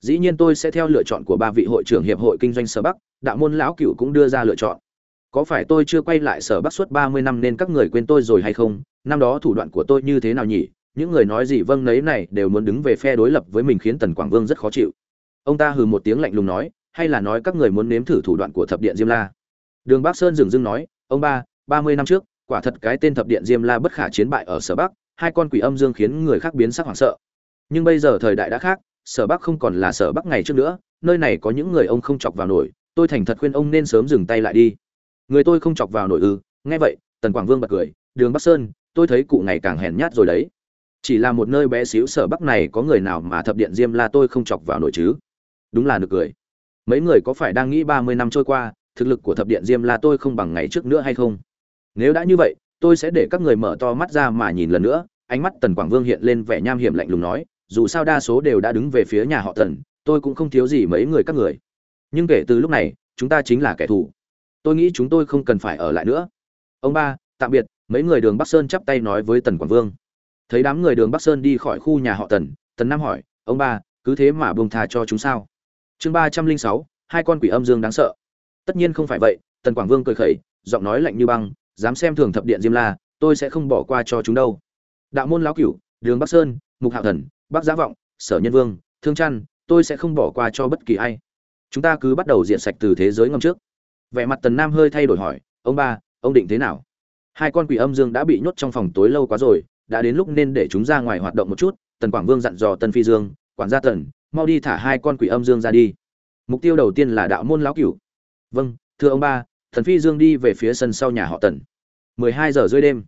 A: Dĩ nhiên tôi sẽ theo lựa chọn của ba vị hội trưởng hiệp hội kinh doanh sở bắc, đạo môn lão cựu cũng đưa ra lựa chọn có phải tôi chưa quay lại sở bắc suốt ba mươi năm nên các người quên tôi rồi hay không? Năm đó thủ đoạn của tôi như thế nào nhỉ? Những người nói gì vâng nấy này đều muốn đứng về phe đối lập với mình khiến tần quảng vương rất khó chịu. Ông ta hừ một tiếng lạnh lùng nói, hay là nói các người muốn nếm thử thủ đoạn của thập điện diêm la? Đường bắc sơn dừng dưng nói, ông ba ba mươi năm trước, quả thật cái tên thập điện diêm la bất khả chiến bại ở sở bắc, hai con quỷ âm dương khiến người khác biến sắc hoảng sợ. Nhưng bây giờ thời đại đã khác, sở bắc không còn là sở bắc ngày trước nữa, nơi này có những người ông không chọc vào nổi, tôi thành thật khuyên ông nên sớm dừng tay lại đi người tôi không chọc vào nổi ư? Nghe vậy, tần quảng vương bật cười, đường bắc sơn, tôi thấy cụ ngày càng hèn nhát rồi đấy. Chỉ là một nơi bé xíu sở bắc này có người nào mà thập điện diêm la tôi không chọc vào nổi chứ? Đúng là nực cười. Mấy người có phải đang nghĩ ba mươi năm trôi qua, thực lực của thập điện diêm la tôi không bằng ngày trước nữa hay không? Nếu đã như vậy, tôi sẽ để các người mở to mắt ra mà nhìn lần nữa. Ánh mắt tần quảng vương hiện lên vẻ nham hiểm lạnh lùng nói, dù sao đa số đều đã đứng về phía nhà họ tần, tôi cũng không thiếu gì mấy người các người. Nhưng kể từ lúc này, chúng ta chính là kẻ thù tôi nghĩ chúng tôi không cần phải ở lại nữa. Ông ba, tạm biệt, mấy người đường bắc sơn chắp tay nói với tần quảng vương. Thấy đám người đường bắc sơn đi khỏi khu nhà họ tần tần nam hỏi, ông ba, cứ thế mà bông thà cho chúng sao? Chương ba trăm linh sáu, hai con quỷ âm dương đáng sợ. Tất nhiên không phải vậy, tần quảng vương cười khẩy, giọng nói lạnh như băng, dám xem thường thập điện diêm la, tôi sẽ không bỏ qua cho chúng đâu. Đạo môn lão cửu, đường bắc sơn, mục hạo thần, bắc giá vọng, sở nhân vương, thương trăn, tôi sẽ không bỏ qua cho bất kỳ ai. Chúng ta cứ bắt đầu diện sạch từ thế giới ngầm trước vẻ mặt tần nam hơi thay đổi hỏi, ông ba, ông định thế nào? Hai con quỷ âm dương đã bị nhốt trong phòng tối lâu quá rồi, đã đến lúc nên để chúng ra ngoài hoạt động một chút, tần quảng vương dặn dò tân phi dương, quản gia tần, mau đi thả hai con quỷ âm dương ra đi. Mục tiêu đầu tiên là đạo môn lão cửu. Vâng thưa ông ba thần phi dương đi về phía sân sau nhà họ tần. 12 giờ rưỡi đêm.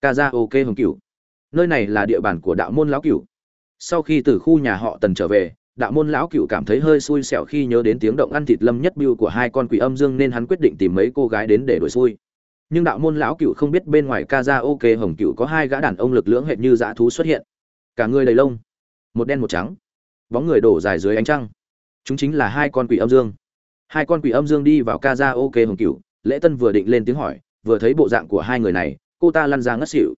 A: Ca ra ok hồng cửu. Nơi này là địa bàn của đạo môn lão cửu. Sau khi từ khu nhà họ tần trở về đạo môn lão cửu cảm thấy hơi xui xẻo khi nhớ đến tiếng động ăn thịt lâm nhất biêu của hai con quỷ âm dương nên hắn quyết định tìm mấy cô gái đến để đổi xui. Nhưng đạo môn lão cửu không biết bên ngoài ca ra ok hồng cửu có hai gã đàn ông lực lưỡng hệt như dã thú xuất hiện. Cả người đầy lông, một đen một trắng, bóng người đổ dài dưới ánh trăng. Chúng chính là hai con quỷ âm dương. Hai con quỷ âm dương đi vào ca ra ok hồng cửu, lễ tân vừa định lên tiếng hỏi, vừa thấy bộ dạng của hai người này, cô ta lăn ra ngất xỉu.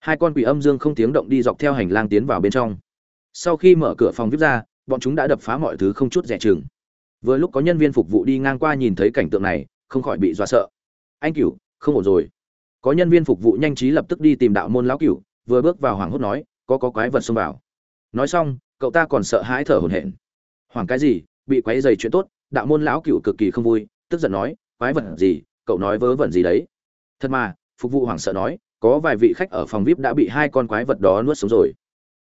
A: Hai con quỷ âm dương không tiếng động đi dọc theo hành lang tiến vào bên trong. Sau khi mở cửa phòng vip ra bọn chúng đã đập phá mọi thứ không chút rẻ chừng. Vừa lúc có nhân viên phục vụ đi ngang qua nhìn thấy cảnh tượng này, không khỏi bị do sợ. Anh cửu, không ổn rồi. Có nhân viên phục vụ nhanh trí lập tức đi tìm đạo môn lão cửu, vừa bước vào hoàng hốt nói, có có quái vật xông vào. Nói xong, cậu ta còn sợ hãi thở hổn hển. Hoảng cái gì? Bị quái dày chuyện tốt, đạo môn lão cửu cực kỳ không vui, tức giận nói, quái vật gì? Cậu nói vớ vẩn gì đấy? Thật mà, phục vụ hoảng sợ nói, có vài vị khách ở phòng vip đã bị hai con quái vật đó nuốt sống rồi.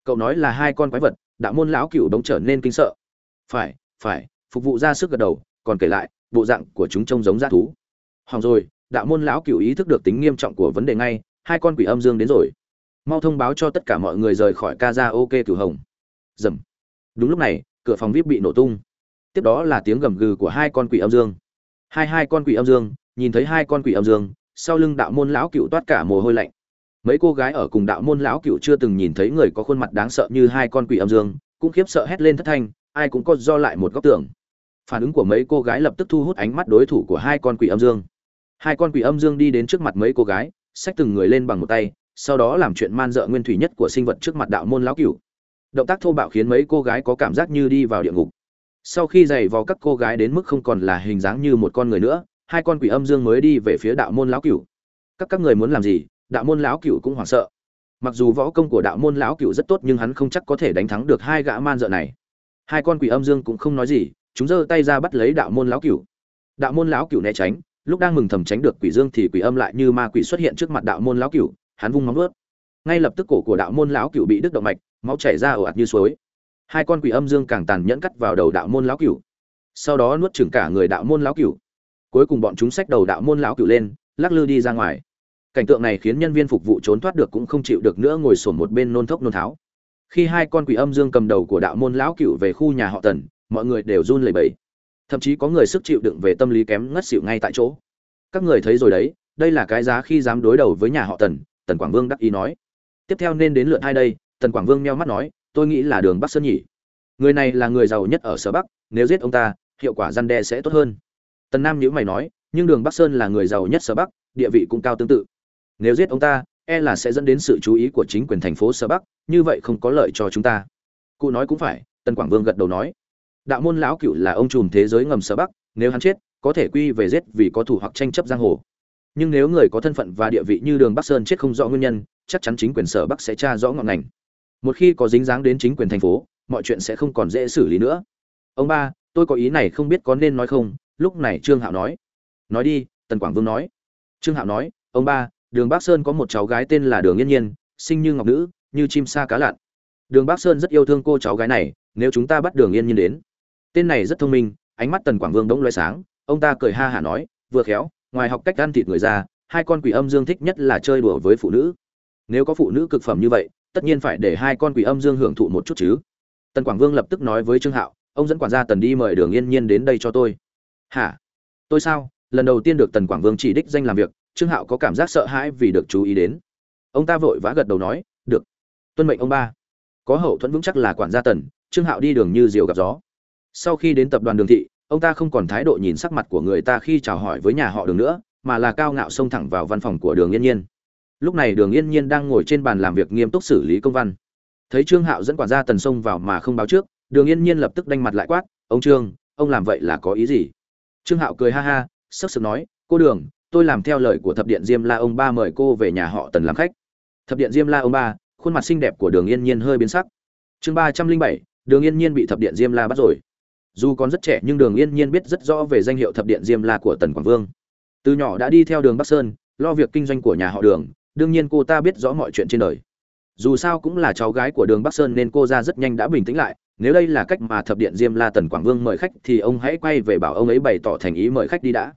A: Cậu nói là hai con quái vật đạo môn lão cửu bỗng trở nên kinh sợ. Phải phải, phục vụ ra sức gật đầu, còn kể lại, bộ dạng của chúng trông giống g thú. Hỏng rồi, đạo môn lão cửu ý thức được tính nghiêm trọng của vấn đề ngay, hai con quỷ âm dương đến rồi. Mau thông báo cho tất cả mọi người rời khỏi ca ra ok cửu hồng. Dầm. Đúng lúc này, cửa phòng vip bị nổ tung. Tiếp đó là tiếng gầm gừ của hai con quỷ âm dương. Hai hai con quỷ âm dương, nhìn thấy hai con quỷ âm dương, sau lưng đạo môn lão cựu toát cả mồ hôi lạnh mấy cô gái ở cùng đạo môn lão cựu chưa từng nhìn thấy người có khuôn mặt đáng sợ như hai con quỷ âm dương, cũng khiếp sợ hét lên thất thanh, ai cũng có do lại một góc tưởng phản ứng của mấy cô gái lập tức thu hút ánh mắt đối thủ của hai con quỷ âm dương. Hai con quỷ âm dương đi đến trước mặt mấy cô gái, xách từng người lên bằng một tay, sau đó làm chuyện man dợ nguyên thủy nhất của sinh vật trước mặt đạo môn lão cửu động tác thô bạo khiến mấy cô gái có cảm giác như đi vào địa ngục. Sau khi giày vào các cô gái đến mức không còn là hình dáng như một con người nữa, hai con quỷ âm dương mới đi về phía đạo môn lão cửu các các người muốn làm gì? Đạo môn lão cửu cũng hoảng sợ. Mặc dù võ công của đạo môn lão cửu rất tốt nhưng hắn không chắc có thể đánh thắng được hai gã man dợ này. Hai con quỷ âm dương cũng không nói gì, chúng giơ tay ra bắt lấy đạo môn lão cửu. Đạo môn lão cửu né tránh, lúc đang mừng thầm tránh được quỷ dương thì quỷ âm lại như ma quỷ xuất hiện trước mặt đạo môn lão cửu, hắn vung móng vuốt. Ngay lập tức cổ của đạo môn lão cửu bị đứt động mạch, máu chảy ra ồ ạt như suối. Hai con quỷ âm dương càng tàn nhẫn cắt vào đầu đạo môn lão cửu. Sau đó nuốt chửng cả người đạo môn lão cửu. Cuối cùng bọn chúng xách đầu đạo môn lão cửu lên, lắc lư đi ra ngoài cảnh tượng này khiến nhân viên phục vụ trốn thoát được cũng không chịu được nữa ngồi sổn một bên nôn thốc nôn tháo. Khi hai con quỷ âm dương cầm đầu của đạo môn lão cửu về khu nhà họ tần, mọi người đều run lẩy bẩy. Thậm chí có người sức chịu đựng về tâm lý kém ngất xỉu ngay tại chỗ. Các người thấy rồi đấy, đây là cái giá khi dám đối đầu với nhà họ tần tần quảng vương đắc ý nói. Tiếp theo nên đến lượt hai đây, tần quảng vương meo mắt nói, tôi nghĩ là đường bắc sơn nhỉ. Người này là người giàu nhất ở sở bắc, nếu giết ông ta, hiệu quả răn đe sẽ tốt hơn. Tần nam nhữ mày nói, nhưng đường bắc sơn là người giàu nhất sở bắc, địa vị cũng cao tương tự nếu giết ông ta e là sẽ dẫn đến sự chú ý của chính quyền thành phố sở bắc, như vậy không có lợi cho chúng ta. Cụ nói cũng phải, tần quảng vương gật đầu nói. Đạo môn lão cựu là ông trùm thế giới ngầm sở bắc, nếu hắn chết, có thể quy về giết vì có thủ hoặc tranh chấp giang hồ. Nhưng nếu người có thân phận và địa vị như đường bắc sơn chết không rõ nguyên nhân, chắc chắn chính quyền sở bắc sẽ tra rõ ngọn ngành. Một khi có dính dáng đến chính quyền thành phố, mọi chuyện sẽ không còn dễ xử lý nữa. Ông ba, tôi có ý này không biết có nên nói không? Lúc này trương hạo nói. Nói đi, tần quảng vương nói. Trương hạo nói, ông ba đường bắc sơn có một cháu gái tên là đường yên nhiên, sinh như ngọc nữ, như chim sa cá lặn. Đường bắc sơn rất yêu thương cô cháu gái này, nếu chúng ta bắt đường yên nhiên đến. Tên này rất thông minh, ánh mắt tần quảng vương bỗng loay sáng, ông ta cười ha hả nói, vừa khéo, ngoài học cách ăn thịt người ra, hai con quỷ âm dương thích nhất là chơi đùa với phụ nữ. Nếu có phụ nữ cực phẩm như vậy, tất nhiên phải để hai con quỷ âm dương hưởng thụ một chút chứ. Tần quảng vương lập tức nói với trương hạo, ông dẫn quản gia tần đi mời đường yên nhiên đến đây cho tôi. Hả? Tôi sao? Lần đầu tiên được tần quảng vương chỉ đích danh làm việc trương hạo có cảm giác sợ hãi vì được chú ý đến. Ông ta vội vã gật đầu nói, được. Tuân mệnh ông ba. Có hậu thuẫn vững chắc là quản gia tần, trương hạo đi đường như diều gặp gió. Sau khi đến tập đoàn đường thị, ông ta không còn thái độ nhìn sắc mặt của người ta khi chào hỏi với nhà họ đường nữa, mà là cao ngạo xông thẳng vào văn phòng của đường yên nhiên. Lúc này đường yên nhiên đang ngồi trên bàn làm việc nghiêm túc xử lý công văn. Thấy trương hạo dẫn quản gia tần xông vào mà không báo trước, đường yên nhiên lập tức đanh mặt lại quát, ông trương, ông làm vậy là có ý gì? Trương hạo cười ha ha sắc sực nói, cô đường tôi làm theo lời của thập điện diêm la ông ba mời cô về nhà họ tần làm khách. Thập điện diêm la ông ba, khuôn mặt xinh đẹp của đường yên nhiên hơi biến sắc. Chương ba trăm linh bảy, đường yên nhiên bị thập điện diêm la bắt rồi. Dù còn rất trẻ nhưng đường yên nhiên biết rất rõ về danh hiệu thập điện diêm la của tần quảng vương. Từ nhỏ đã đi theo đường bắc sơn, lo việc kinh doanh của nhà họ đường, đương nhiên cô ta biết rõ mọi chuyện trên đời. Dù sao cũng là cháu gái của đường bắc sơn nên cô ra rất nhanh đã bình tĩnh lại, nếu đây là cách mà thập điện diêm la tần quảng vương mời khách thì ông hãy quay về bảo ông ấy bày tỏ thành ý mời khách đi đã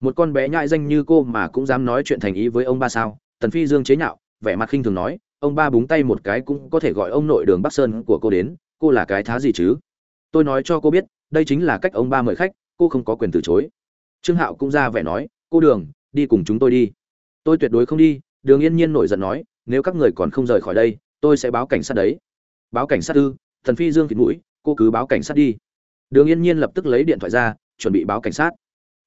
A: một con bé nhại danh như cô mà cũng dám nói chuyện thành ý với ông ba sao? Tần phi dương chế nhạo, vẻ mặt khinh thường nói, ông ba búng tay một cái cũng có thể gọi ông nội đường bắc sơn của cô đến, cô là cái thá gì chứ? Tôi nói cho cô biết, đây chính là cách ông ba mời khách, cô không có quyền từ chối. Trương hạo cũng ra vẻ nói, cô đường, đi cùng chúng tôi đi. Tôi tuyệt đối không đi. Đường yên nhiên nổi giận nói, nếu các người còn không rời khỏi đây, tôi sẽ báo cảnh sát đấy. Báo cảnh sát ư? Thần phi dương thịt mũi, cô cứ báo cảnh sát đi. Đường yên nhiên lập tức lấy điện thoại ra, chuẩn bị báo cảnh sát.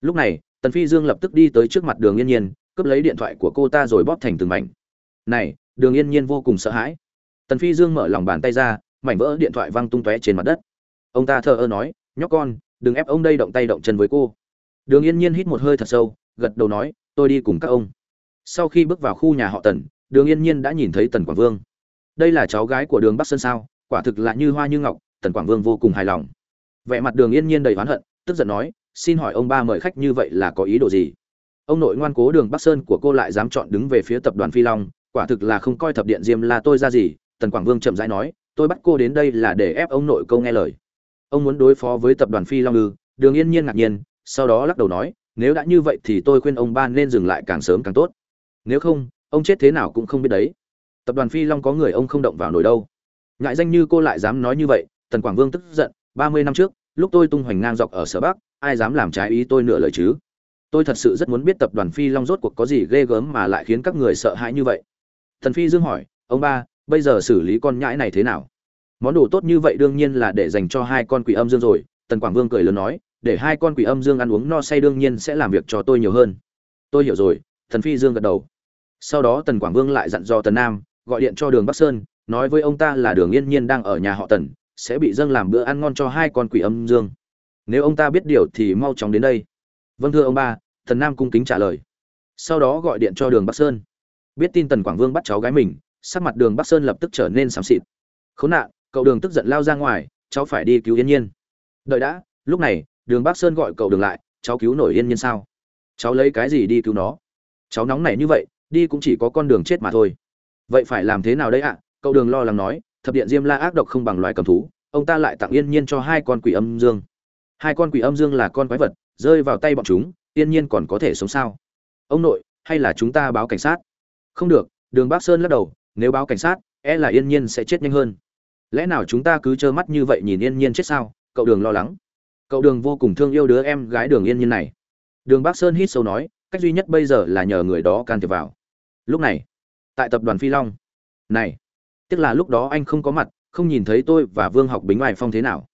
A: Lúc này tần phi dương lập tức đi tới trước mặt đường yên nhiên, cướp lấy điện thoại của cô ta rồi bóp thành từng mảnh. Này, đường yên nhiên vô cùng sợ hãi. Tần phi dương mở lòng bàn tay ra, mảnh vỡ điện thoại văng tung tóe trên mặt đất. Ông ta thờ ơ nói, nhóc con, đừng ép ông đây động tay động chân với cô. Đường yên nhiên hít một hơi thật sâu, gật đầu nói, tôi đi cùng các ông. Sau khi bước vào khu nhà họ tần, đường yên nhiên đã nhìn thấy tần quảng vương. Đây là cháu gái của đường bắc sơn sao? Quả thực là như hoa như ngọc. Tần quảng vương vô cùng hài lòng. Vẻ mặt đường yên nhiên đầy oán hận, tức giận nói xin hỏi ông ba mời khách như vậy là có ý đồ gì? Ông nội ngoan cố đường bắc sơn của cô lại dám chọn đứng về phía tập đoàn phi long, quả thực là không coi thập điện diêm là tôi ra gì, tần quảng vương chậm rãi nói, tôi bắt cô đến đây là để ép ông nội câu nghe lời. Ông muốn đối phó với tập đoàn phi long ư? Đường yên nhiên ngạc nhiên, sau đó lắc đầu nói, nếu đã như vậy thì tôi khuyên ông ba nên dừng lại càng sớm càng tốt. Nếu không, ông chết thế nào cũng không biết đấy. Tập đoàn phi long có người ông không động vào nổi đâu. Ngại danh như cô lại dám nói như vậy, tần quảng vương tức giận, ba mươi năm trước, lúc tôi tung hoành ngang dọc ở sở bắc ai dám làm trái ý tôi nửa lời chứ? Tôi thật sự rất muốn biết tập đoàn phi long rốt cuộc có gì ghê gớm mà lại khiến các người sợ hãi như vậy. Thần phi dương hỏi, ông ba, bây giờ xử lý con nhãi này thế nào? Món đồ tốt như vậy đương nhiên là để dành cho hai con quỷ âm dương rồi, tần quảng vương cười lớn nói, để hai con quỷ âm dương ăn uống no say đương nhiên sẽ làm việc cho tôi nhiều hơn. Tôi hiểu rồi, thần phi dương gật đầu. Sau đó tần quảng vương lại dặn dò tần nam, gọi điện cho đường bắc sơn, nói với ông ta là đường yên nhiên đang ở nhà họ tần, sẽ bị dâng làm bữa ăn ngon cho hai con quỷ âm dương nếu ông ta biết điều thì mau chóng đến đây. Vâng thưa ông ba thần nam cung kính trả lời. Sau đó gọi điện cho đường bắc sơn. Biết tin tần quảng vương bắt cháu gái mình, sắc mặt đường bắc sơn lập tức trở nên xám xịt. Khốn nạn, cậu đường tức giận lao ra ngoài, cháu phải đi cứu yên nhiên. Đợi đã, lúc này, đường bắc sơn gọi cậu đường lại, cháu cứu nổi yên nhiên sao? Cháu lấy cái gì đi cứu nó? Cháu nóng này như vậy, đi cũng chỉ có con đường chết mà thôi. Vậy phải làm thế nào đấy ạ? Cậu đường lo lắng nói, thập điện diêm la ác độc không bằng loài cầm thú, ông ta lại tặng yên nhiên cho hai con quỷ âm dương hai con quỷ âm dương là con quái vật, rơi vào tay bọn chúng yên nhiên còn có thể sống sao? Ông nội, hay là chúng ta báo cảnh sát? Không được, đường bắc sơn lắc đầu, nếu báo cảnh sát e là yên nhiên sẽ chết nhanh hơn. Lẽ nào chúng ta cứ trơ mắt như vậy nhìn yên nhiên chết sao? Cậu đường lo lắng. Cậu đường vô cùng thương yêu đứa em gái đường yên nhiên này. Đường bắc sơn hít sâu nói, cách duy nhất bây giờ là nhờ người đó can thiệp vào. Lúc này, tại tập đoàn phi long. Này tức là lúc đó anh không có mặt, không nhìn thấy tôi và vương học bính ngoài phong thế nào.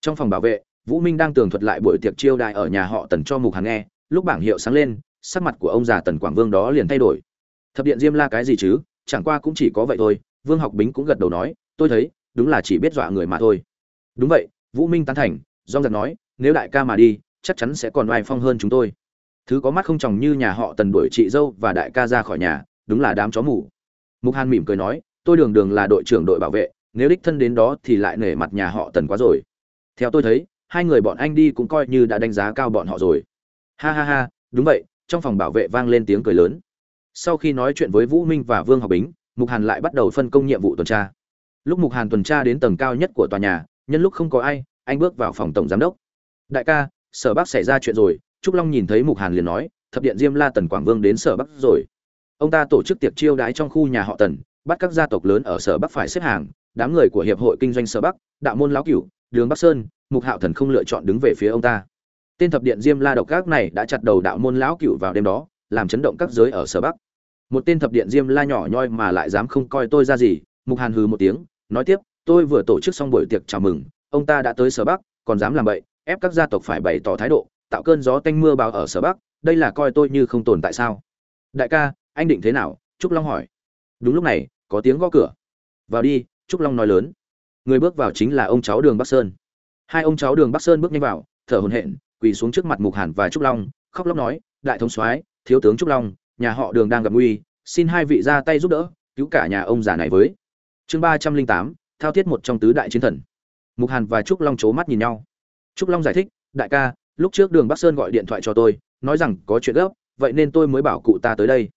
A: Trong phòng bảo vệ vũ minh đang tường thuật lại buổi tiệc chiêu đại ở nhà họ tần cho mục hàn nghe, lúc bảng hiệu sáng lên, sắc mặt của ông già tần quảng vương đó liền thay đổi. Thập điện diêm la cái gì chứ? Chẳng qua cũng chỉ có vậy thôi, vương học bính cũng gật đầu nói, tôi thấy, đúng là chỉ biết dọa người mà thôi. Đúng vậy, vũ minh tán thành dong giật nói, nếu đại ca mà đi, chắc chắn sẽ còn oai phong hơn chúng tôi. Thứ có mắt không chồng như nhà họ tần đuổi chị dâu và đại ca ra khỏi nhà, đúng là đám chó mủ. mục hàn mỉm cười nói, tôi đường đường là đội trưởng đội bảo vệ, nếu đích thân đến đó thì lại nể mặt nhà họ tần quá rồi. Theo tôi thấy hai người bọn anh đi cũng coi như đã đánh giá cao bọn họ rồi. Ha ha ha, đúng vậy, trong phòng bảo vệ vang lên tiếng cười lớn. Sau khi nói chuyện với vũ minh và vương học bính, mục hàn lại bắt đầu phân công nhiệm vụ tuần tra. Lúc mục hàn tuần tra đến tầng cao nhất của tòa nhà, nhân lúc không có ai, anh bước vào phòng tổng giám đốc. Đại ca, sở bắc xảy ra chuyện rồi. Trúc long nhìn thấy mục hàn liền nói, thập điện diêm la tần quảng vương đến sở bắc rồi. Ông ta tổ chức tiệc chiêu đãi trong khu nhà họ tần, bắt các gia tộc lớn ở sở bắc phải xếp hàng, đám người của hiệp hội kinh doanh sở bắc đạo môn lão cửu đường bắc sơn, mục hạo thần không lựa chọn đứng về phía ông ta. Tên thập điện diêm la độc các này đã chặt đầu đạo môn lão cửu vào đêm đó, làm chấn động các giới ở sở bắc. Một tên thập điện diêm la nhỏ nhoi mà lại dám không coi tôi ra gì, mục hàn hừ một tiếng, nói tiếp, tôi vừa tổ chức xong buổi tiệc chào mừng, ông ta đã tới sở bắc, còn dám làm vậy ép các gia tộc phải bày tỏ thái độ, tạo cơn gió tanh mưa báo ở sở bắc, đây là coi tôi như không tồn tại sao? Đại ca, anh định thế nào? Trúc long hỏi. Đúng lúc này, có tiếng gõ cửa. Vào đi, trúc long nói lớn người bước vào chính là ông cháu đường bắc sơn. Hai ông cháu đường bắc sơn bước nhanh vào, thở hổn hển, quỳ xuống trước mặt mục hàn và trúc long, khóc lóc nói, đại thống soái, thiếu tướng trúc long, nhà họ đường đang gặp nguy, xin hai vị ra tay giúp đỡ, cứu cả nhà ông già này với. Chương ba trăm linh tám, thao thiết một trong tứ đại chiến thần. Mục hàn và trúc long c h ố mắt nhìn nhau. Trúc long giải thích, đại ca, lúc trước đường bắc sơn gọi điện thoại cho tôi, nói rằng có chuyện gấp, vậy nên tôi mới bảo cụ ta tới đây.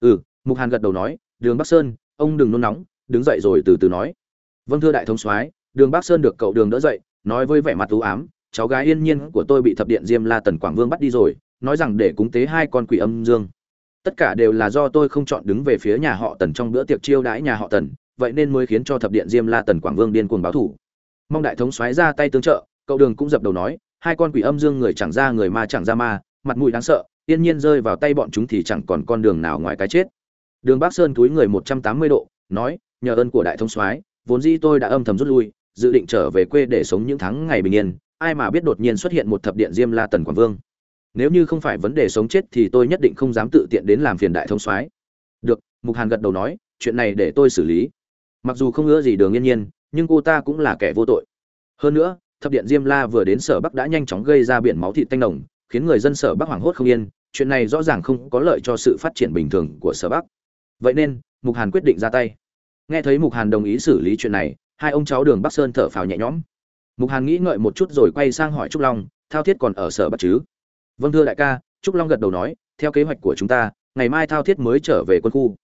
A: Ừ mục hàn gật đầu nói, đường bắc sơn, ông đừng nôn nóng, đứng dậy rồi từ từ nói vâng thưa đại thống soái, đường bắc sơn được cậu đường đỡ dậy, nói với vẻ mặt u ám, cháu gái yên nhiên của tôi bị thập điện diêm la tần quảng vương bắt đi rồi, nói rằng để cúng tế hai con quỷ âm dương. Tất cả đều là do tôi không chọn đứng về phía nhà họ tần trong bữa tiệc chiêu đãi nhà họ tần, vậy nên mới khiến cho thập điện diêm la tần quảng vương điên cuồng báo thủ. Mong đại thống soái ra tay tương trợ, cậu đường cũng dập đầu nói, hai con quỷ âm dương người chẳng ra người ma chẳng ra ma, mặt mũi đáng sợ, yên nhiên rơi vào tay bọn chúng thì chẳng còn con đường nào ngoài cái chết. Đường bắc sơn túi người một trăm tám mươi độ, nói, nhờ ơn của đại thống soái vốn dĩ tôi đã âm thầm rút lui, dự định trở về quê để sống những tháng ngày bình yên, ai mà biết đột nhiên xuất hiện một thập điện diêm la tần quảng vương. Nếu như không phải vấn đề sống chết thì tôi nhất định không dám tự tiện đến làm phiền đại thông soái. Được, mục hàn gật đầu nói, chuyện này để tôi xử lý. Mặc dù không ngỡ gì đường yên nhiên, nhưng cô ta cũng là kẻ vô tội. Hơn nữa, thập điện diêm la vừa đến sở bắc đã nhanh chóng gây ra biển máu thịt tanh nồng, khiến người dân sở bắc hoảng hốt không yên. Chuyện này rõ ràng không có lợi cho sự phát triển bình thường của sở bắc. Vậy nên, mục hàn quyết định ra tay nghe thấy mục hàn đồng ý xử lý chuyện này, hai ông cháu đường bắc sơn thở phào nhẹ nhõm. Mục hàn nghĩ ngợi một chút rồi quay sang hỏi trúc long, thao thiết còn ở sở bắt chứ? Vâng thưa đại ca, trúc long gật đầu nói, theo kế hoạch của chúng ta, ngày mai thao thiết mới trở về quân khu.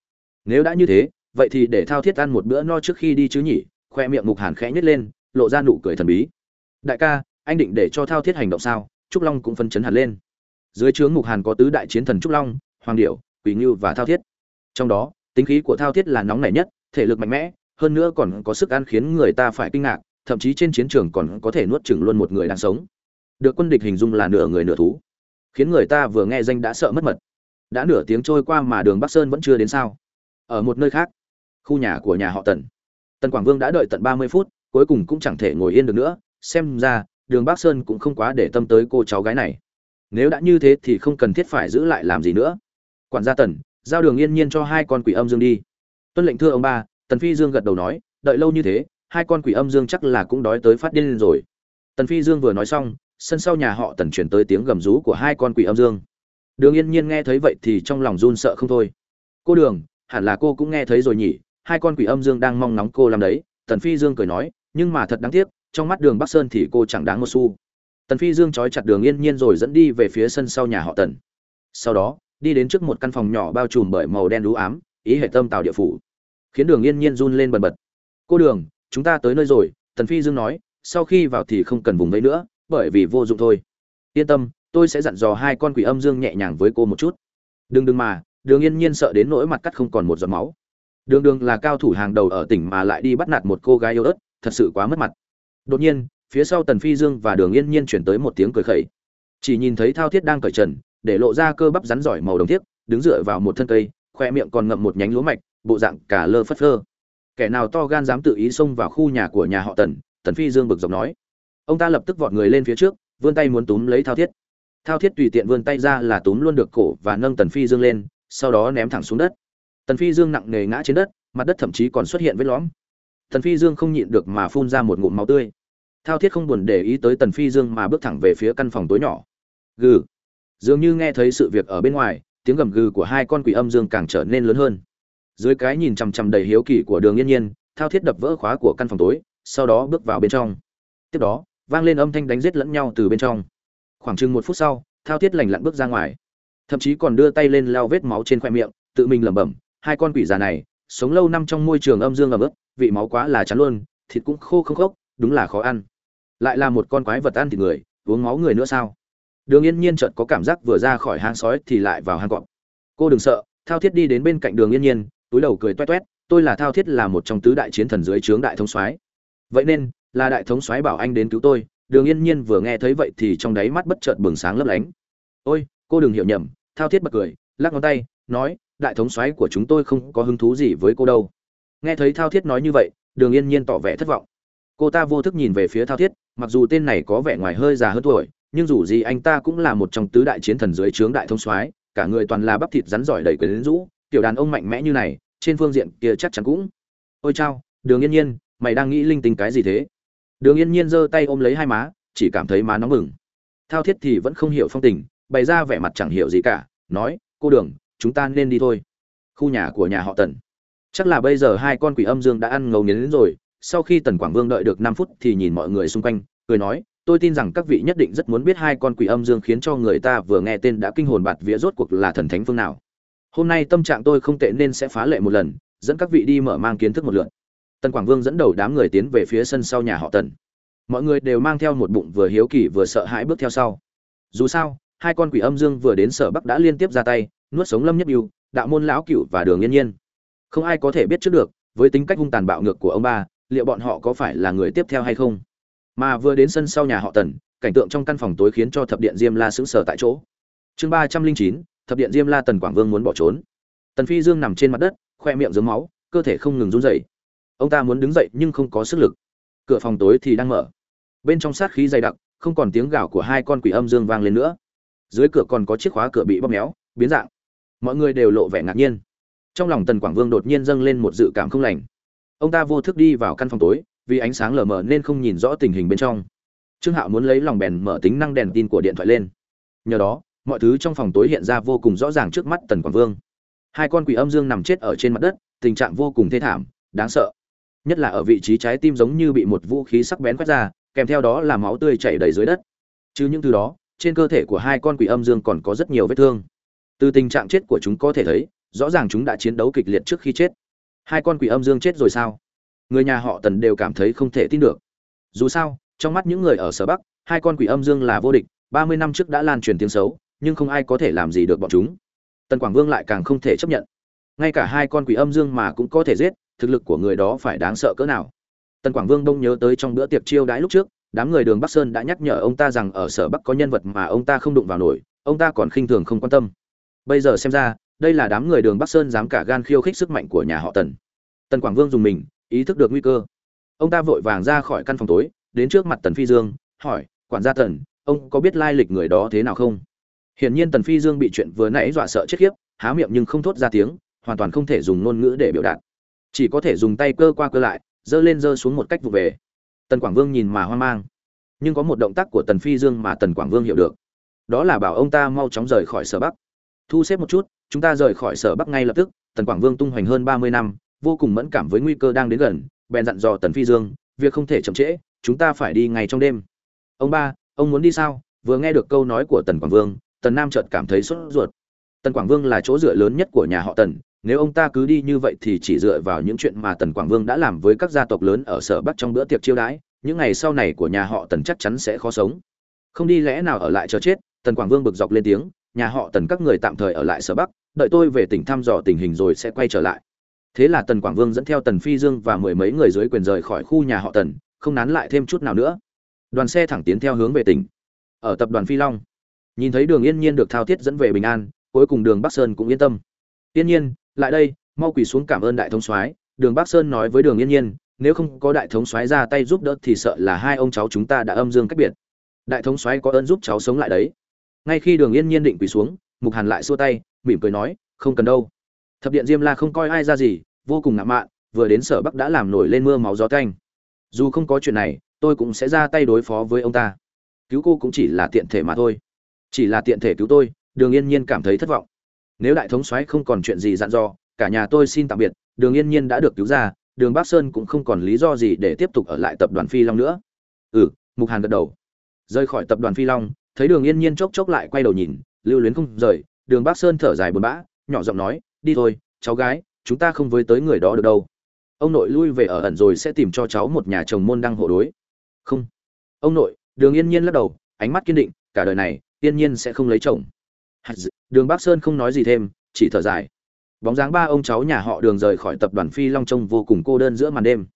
A: Nếu đã như thế, vậy thì để thao thiết ăn một bữa no trước khi đi chứ nhỉ? Khoe miệng mục hàn khẽ nhếch lên, lộ ra nụ cười thần bí. Đại ca, anh định để cho thao thiết hành động sao? Trúc long cũng phân chấn hẳn lên. Dưới trướng mục hàn có tứ đại chiến thần trúc long, hoàng điểu quỳ ngưu và thao thiết. Trong đó, tính khí của thao thiết là nóng nảy nhất thể lực mạnh mẽ, hơn nữa còn có sức ăn khiến người ta phải kinh ngạc, thậm chí trên chiến trường còn có thể nuốt chửng luôn một người đang sống. Được quân địch hình dung là nửa người nửa thú. Khiến người ta vừa nghe danh đã sợ mất mật. Đã nửa tiếng trôi qua mà đường bắc sơn vẫn chưa đến sao? Ở một nơi khác, khu nhà của nhà họ tần. Tần quảng vương đã đợi tận ba mươi phút, cuối cùng cũng chẳng thể ngồi yên được nữa. Xem ra, đường bắc sơn cũng không quá để tâm tới cô cháu gái này. Nếu đã như thế thì không cần thiết phải giữ lại làm gì nữa. Quản gia tần, giao đường yên nhiên cho hai con quỷ âm dương đi tuân lệnh thưa ông ba, tần phi dương gật đầu nói, đợi lâu như thế, hai con quỷ âm dương chắc là cũng đói tới phát điên lên rồi. Tần phi dương vừa nói xong, sân sau nhà họ tần truyền tới tiếng gầm rú của hai con quỷ âm dương. Đường yên nhiên nghe thấy vậy thì trong lòng run sợ không thôi. Cô đường, hẳn là cô cũng nghe thấy rồi nhỉ, hai con quỷ âm dương đang mong nóng cô làm đấy. Tần phi dương cười nói, nhưng mà thật đáng tiếc, trong mắt đường bắc sơn thì cô chẳng đáng một xu. Tần phi dương trói chặt đường yên nhiên rồi dẫn đi về phía sân sau nhà họ tần. Sau đó, đi đến trước một căn phòng nhỏ bao trùm bởi màu đen đú ám ý hệ tâm tạo địa phủ. Khiến đường yên nhiên run lên bần bật. Cô đường, chúng ta tới nơi rồi, tần phi dương nói, sau khi vào thì không cần vùng vẫy nữa, bởi vì vô dụng thôi. Yên tâm, tôi sẽ dặn dò hai con quỷ âm dương nhẹ nhàng với cô một chút. Đừng đừng mà, đường yên nhiên sợ đến nỗi mặt cắt không còn một giọt máu. Đường đường là cao thủ hàng đầu ở tỉnh mà lại đi bắt nạt một cô gái yêu ớt, thật sự quá mất mặt. Đột nhiên, phía sau tần phi dương và đường yên nhiên chuyển tới một tiếng cười khẩy. Chỉ nhìn thấy thao thiết đang cởi trần, để lộ ra cơ bắp rắn giỏi màu đồng thiết, đứng dựa vào một thân cây khoe miệng còn ngậm một nhánh lúa mạch, bộ dạng cả lơ phất phơ. Kẻ nào to gan dám tự ý xông vào khu nhà của nhà họ tần tần phi dương bực dọc nói. Ông ta lập tức vọt người lên phía trước, vươn tay muốn túm lấy thao thiết. Thao thiết tùy tiện vươn tay ra là túm luôn được cổ và nâng tần phi dương lên, sau đó ném thẳng xuống đất. Tần phi dương nặng nề ngã trên đất, mặt đất thậm chí còn xuất hiện vết lõm. Tần phi dương không nhịn được mà phun ra một ngụm máu tươi. Thao thiết không buồn để ý tới tần phi dương mà bước thẳng về phía căn phòng tối nhỏ. Gừ. Dường như nghe thấy sự việc ở bên ngoài tiếng gầm gừ của hai con quỷ âm dương càng trở nên lớn hơn. Dưới cái nhìn chằm chằm đầy hiếu kỳ của đường yên nhiên, thao thiết đập vỡ khóa của căn phòng tối, sau đó bước vào bên trong. Tiếp đó, vang lên âm thanh đánh giết lẫn nhau từ bên trong. Khoảng chừng một phút sau, thao thiết lành lặn bước ra ngoài. Thậm chí còn đưa tay lên lau vết máu trên khoe miệng, tự mình lẩm bẩm, hai con quỷ già này, sống lâu năm trong môi trường âm dương ẩm ướt, vị máu quá là chán luôn, thịt cũng khô không khốc, đúng là khó ăn. Lại là một con quái vật ăn thịt người, uống máu người nữa sao? Đường yên nhiên chợt có cảm giác vừa ra khỏi hang sói thì lại vào hang cọp. Cô đừng sợ, thao thiết đi đến bên cạnh đường yên nhiên. Túi đầu cười toét toét, tôi là thao thiết là một trong tứ đại chiến thần dưới trướng đại thống soái. Vậy nên, là đại thống soái bảo anh đến cứu tôi. Đường yên nhiên vừa nghe thấy vậy thì trong đáy mắt bất chợt bừng sáng lấp lánh. Ôi, cô đừng hiểu nhầm. Thao thiết bật cười, lắc ngón tay, nói, đại thống soái của chúng tôi không có hứng thú gì với cô đâu. Nghe thấy thao thiết nói như vậy, đường yên nhiên tỏ vẻ thất vọng. Cô ta vô thức nhìn về phía thao thiết, mặc dù tên này có vẻ ngoài hơi già hơn tuổi nhưng dù gì anh ta cũng là một trong tứ đại chiến thần dưới trướng đại thống soái, cả người toàn là bắp thịt rắn giỏi đầy quyến rũ, tiểu đàn ông mạnh mẽ như này, trên phương diện kia chắc chắn cũng. Ôi chao, đường yên nhiên, mày đang nghĩ linh tinh cái gì thế? Đường yên nhiên giơ tay ôm lấy hai má, chỉ cảm thấy má nóng bừng. Thao thiết thì vẫn không hiểu phong tình, bày ra vẻ mặt chẳng hiểu gì cả, nói, cô đường, chúng ta nên đi thôi. Khu nhà của nhà họ tần. Chắc là bây giờ hai con quỷ âm dương đã ăn ngấu nghiến rồi, sau khi tần quảng vương đợi được năm phút thì nhìn mọi người xung quanh, cười nói tôi tin rằng các vị nhất định rất muốn biết hai con quỷ âm dương khiến cho người ta vừa nghe tên đã kinh hồn bạt vía rốt cuộc là thần thánh phương nào. Hôm nay tâm trạng tôi không tệ nên sẽ phá lệ một lần, dẫn các vị đi mở mang kiến thức một lượt. Tần quảng vương dẫn đầu đám người tiến về phía sân sau nhà họ tần. Mọi người đều mang theo một bụng vừa hiếu kỳ vừa sợ hãi bước theo sau. Dù sao, hai con quỷ âm dương vừa đến sở bắc đã liên tiếp ra tay, nuốt sống lâm nhất yêu đạo môn lão cựu và đường yên nhiên. Không ai có thể biết trước được, với tính cách hung tàn bạo ngược của ông ba, liệu bọn họ có phải là người tiếp theo hay không? Mà vừa đến sân sau nhà họ tần, cảnh tượng trong căn phòng tối khiến cho thập điện diêm la sững sờ tại chỗ. Chương ba trăm linh chín, thập điện diêm la tần quảng vương muốn bỏ trốn. Tần phi dương nằm trên mặt đất, khoe miệng dưới máu, cơ thể không ngừng run rẩy. Ông ta muốn đứng dậy nhưng không có sức lực. Cửa phòng tối thì đang mở. Bên trong sát khí dày đặc, không còn tiếng gào của hai con quỷ âm dương vang lên nữa. Dưới cửa còn có chiếc khóa cửa bị bóp méo, biến dạng. Mọi người đều lộ vẻ ngạc nhiên. Trong lòng tần quảng vương đột nhiên dâng lên một dự cảm không lành. Ông ta vô thức đi vào căn phòng tối vì ánh sáng lờ mờ nên không nhìn rõ tình hình bên trong. Trương hạo muốn lấy lòng bèn mở tính năng đèn tin của điện thoại lên. Nhờ đó, mọi thứ trong phòng tối hiện ra vô cùng rõ ràng trước mắt tần quảng vương. Hai con quỷ âm dương nằm chết ở trên mặt đất, tình trạng vô cùng thê thảm, đáng sợ. Nhất là ở vị trí trái tim giống như bị một vũ khí sắc bén quét ra, kèm theo đó là máu tươi chảy đầy dưới đất. Chứ những thứ đó, trên cơ thể của hai con quỷ âm dương còn có rất nhiều vết thương. Từ tình trạng chết của chúng có thể thấy, rõ ràng chúng đã chiến đấu kịch liệt trước khi chết. Hai con quỷ âm dương chết rồi sao? Người nhà họ tần đều cảm thấy không thể tin được. Dù sao, trong mắt những người ở sở bắc, hai con quỷ âm dương là vô địch, ba mươi năm trước đã lan truyền tiếng xấu, nhưng không ai có thể làm gì được bọn chúng. Tần quảng vương lại càng không thể chấp nhận. Ngay cả hai con quỷ âm dương mà cũng có thể giết, thực lực của người đó phải đáng sợ cỡ nào. Tần quảng vương đông nhớ tới trong bữa tiệc chiêu đãi lúc trước, đám người đường bắc sơn đã nhắc nhở ông ta rằng ở sở bắc có nhân vật mà ông ta không đụng vào nổi, ông ta còn khinh thường không quan tâm. Bây giờ xem ra, đây là đám người đường bắc sơn dám cả gan khiêu khích sức mạnh của nhà họ tần. Tần quảng vương dùng mình ý thức được nguy cơ. Ông ta vội vàng ra khỏi căn phòng tối, đến trước mặt tần phi dương, hỏi, quản gia tần, ông có biết lai lịch người đó thế nào không? Hiển nhiên tần phi dương bị chuyện vừa nãy dọa sợ chết khiếp, há miệng nhưng không thốt ra tiếng, hoàn toàn không thể dùng ngôn ngữ để biểu đạt. Chỉ có thể dùng tay cơ qua cơ lại, giơ lên giơ xuống một cách vụ về. Tần quảng vương nhìn mà hoang mang. Nhưng có một động tác của tần phi dương mà tần quảng vương hiểu được. Đó là bảo ông ta mau chóng rời khỏi sở bắc. Thu xếp một chút, chúng ta rời khỏi sở bắc ngay lập tức. Tần quảng vương tung hoành hơn ba mươi năm vô cùng mẫn cảm với nguy cơ đang đến gần, bèn dặn dò tần phi dương, việc không thể chậm trễ, chúng ta phải đi ngay trong đêm. Ông ba, ông muốn đi sao? Vừa nghe được câu nói của tần quảng vương, tần nam chợt cảm thấy sốt ruột. Tần quảng vương là chỗ dựa lớn nhất của nhà họ tần, nếu ông ta cứ đi như vậy thì chỉ dựa vào những chuyện mà tần quảng vương đã làm với các gia tộc lớn ở sở bắc trong bữa tiệc chiêu đãi, những ngày sau này của nhà họ tần chắc chắn sẽ khó sống. Không đi lẽ nào ở lại chờ chết, tần quảng vương bực dọc lên tiếng, nhà họ tần các người tạm thời ở lại sở bắc, đợi tôi về tỉnh thăm dò tình hình rồi sẽ quay trở lại thế là tần quảng vương dẫn theo tần phi dương và mười mấy người dưới quyền rời khỏi khu nhà họ tần, không nán lại thêm chút nào nữa. Đoàn xe thẳng tiến theo hướng về tỉnh, ở tập đoàn phi long. Nhìn thấy đường yên nhiên được thao thiết dẫn về bình an, cuối cùng đường bắc sơn cũng yên tâm. Yên nhiên, lại đây, mau quỳ xuống cảm ơn đại thống soái. Đường bắc sơn nói với đường yên nhiên, nếu không có đại thống soái ra tay giúp đỡ thì sợ là hai ông cháu chúng ta đã âm dương cách biệt. Đại thống soái có ơn giúp cháu sống lại đấy. Ngay khi đường yên nhiên định quỳ xuống, mục hàn lại xua tay, mỉm cười nói, không cần đâu thập điện diêm la không coi ai ra gì, vô cùng ngạo mạn, vừa đến sở bắc đã làm nổi lên mưa máu gió canh dù không có chuyện này, tôi cũng sẽ ra tay đối phó với ông ta. Cứu cô cũng chỉ là tiện thể mà thôi. Chỉ là tiện thể cứu tôi, đường yên nhiên cảm thấy thất vọng. Nếu đại thống soái không còn chuyện gì dặn dò, cả nhà tôi xin tạm biệt, đường yên nhiên đã được cứu ra, đường bắc sơn cũng không còn lý do gì để tiếp tục ở lại tập đoàn phi long nữa. Ừ mục hàn gật đầu. Rời khỏi tập đoàn phi long, thấy đường yên nhiên chốc chốc lại quay đầu nhìn, lưu luyến không rời, đường bắc sơn thở dài buồn bã, nhỏ giọng nói đi thôi, cháu gái, chúng ta không với tới người đó được đâu. Ông nội lui về ở ẩn rồi sẽ tìm cho cháu một nhà chồng môn đăng hộ đối. Không. Ông nội, đường yên nhiên lắc đầu, ánh mắt kiên định, cả đời này, yên nhiên sẽ không lấy chồng. Đường bắc sơn không nói gì thêm, chỉ thở dài. Bóng dáng ba ông cháu nhà họ đường rời khỏi tập đoàn phi long trông vô cùng cô đơn giữa màn đêm.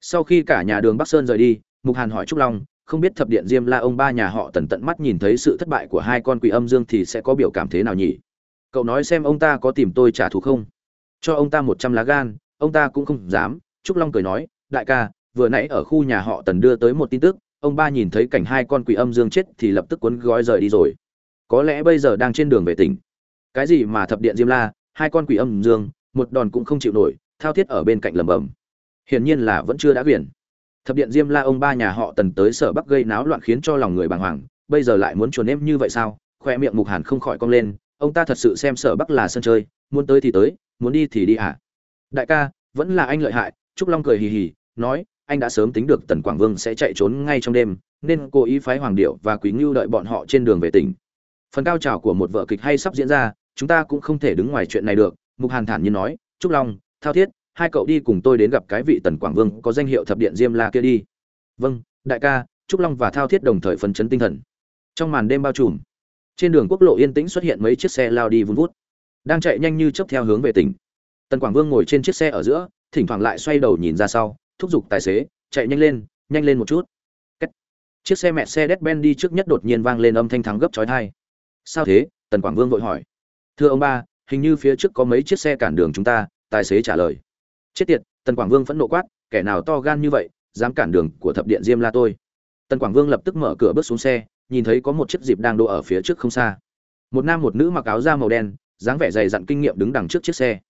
A: Sau khi cả nhà đường bắc sơn rời đi, mục hàn hỏi trúc long, không biết thập điện diêm la ông ba nhà họ tần tận mắt nhìn thấy sự thất bại của hai con quỷ âm dương thì sẽ có biểu cảm thế nào nhỉ? Cậu nói xem ông ta có tìm tôi trả thù không? Cho ông ta một trăm lá gan, ông ta cũng không dám, trúc long cười nói, đại ca, vừa nãy ở khu nhà họ tần đưa tới một tin tức, ông ba nhìn thấy cảnh hai con quỷ âm dương chết thì lập tức cuốn gói rời đi rồi. Có lẽ bây giờ đang trên đường về tỉnh. Cái gì mà thập điện diêm la, hai con quỷ âm dương, một đòn cũng không chịu nổi, thao thiết ở bên cạnh lầm bầm hiển nhiên là vẫn chưa đã quyển. Thập điện diêm la ông ba nhà họ tần tới sở bắc gây náo loạn khiến cho lòng người bàng hoàng, bây giờ lại muốn chuồn em như vậy sao? Khoe miệng mục hàn không khỏi cong lên ông ta thật sự xem sở bắc là sân chơi, muốn tới thì tới, muốn đi thì đi hả đại ca, vẫn là anh lợi hại, trúc long cười hì hì, nói, anh đã sớm tính được tần quảng vương sẽ chạy trốn ngay trong đêm, nên cố ý phái hoàng điệu và quý ngưu đợi bọn họ trên đường về tỉnh. Phần cao trào của một vở kịch hay sắp diễn ra, chúng ta cũng không thể đứng ngoài chuyện này được, mục hàn thản nhiên nói, trúc long, thao thiết, hai cậu đi cùng tôi đến gặp cái vị tần quảng vương có danh hiệu thập điện diêm la kia đi. Vâng đại ca, trúc long và thao thiết đồng thời phấn chấn tinh thần. Trong màn đêm bao trùm trên đường quốc lộ yên tĩnh xuất hiện mấy chiếc xe lao đi vun vút. Đang chạy nhanh như chấp theo hướng về tỉnh. Tần quảng vương ngồi trên chiếc xe ở giữa, thỉnh thoảng lại xoay đầu nhìn ra sau, thúc giục tài xế, chạy nhanh lên nhanh lên một chút. Cách. chiếc xe mẹ xe đét ben đi trước nhất đột nhiên vang lên âm thanh thắng gấp chói tai. Sao thế? Tần quảng vương vội hỏi. Thưa ông ba, hình như phía trước có mấy chiếc xe cản đường chúng ta, tài xế trả lời. Chết tiệt, tần quảng vương phẫn nộ quát, kẻ nào to gan như vậy, dám cản đường của thập điện diêm la tôi. Tần quảng vương lập tức mở cửa bước xuống xe nhìn thấy có một chiếc dịp đang đỗ ở phía trước không xa. Một nam một nữ mặc áo da màu đen, dáng vẻ dày dặn kinh nghiệm đứng đằng trước chiếc xe.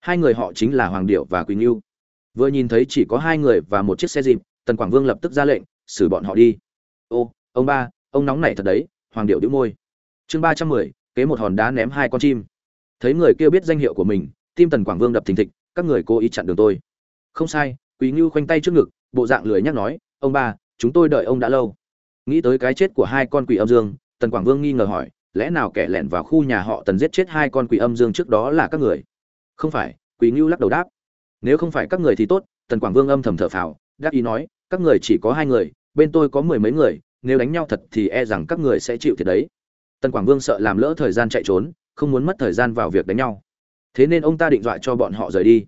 A: Hai người họ chính là hoàng điệu và quỳnh yêu vừa nhìn thấy chỉ có hai người và một chiếc xe dịp, tần quảng vương lập tức ra lệnh, xử bọn họ đi. Ô, ông ba, ông nóng nảy thật đấy, hoàng điệu đĩu môi. Chương ba trăm mười, kế một hòn đá ném hai con chim. Thấy người kia biết danh hiệu của mình, tim tần quảng vương đập thình thịch, các người cố ý chặn đường tôi. Không sai. Quý ngưu khoanh tay trước ngực, bộ dạng lười nhắc nói, ông ba, chúng tôi đợi ông đã lâu nghĩ tới cái chết của hai con quỷ âm dương, tần quảng vương nghi ngờ hỏi, lẽ nào kẻ lẻn vào khu nhà họ tần giết chết hai con quỷ âm dương trước đó là các người? Không phải quý ngưu lắc đầu đáp. Nếu không phải các người thì tốt, tần quảng vương âm thầm thở phào, đáp ý nói, các người chỉ có hai người, bên tôi có mười mấy người, nếu đánh nhau thật thì e rằng các người sẽ chịu thiệt đấy. Tần quảng vương sợ làm lỡ thời gian chạy trốn, không muốn mất thời gian vào việc đánh nhau. Thế nên ông ta định dọa cho bọn họ rời đi.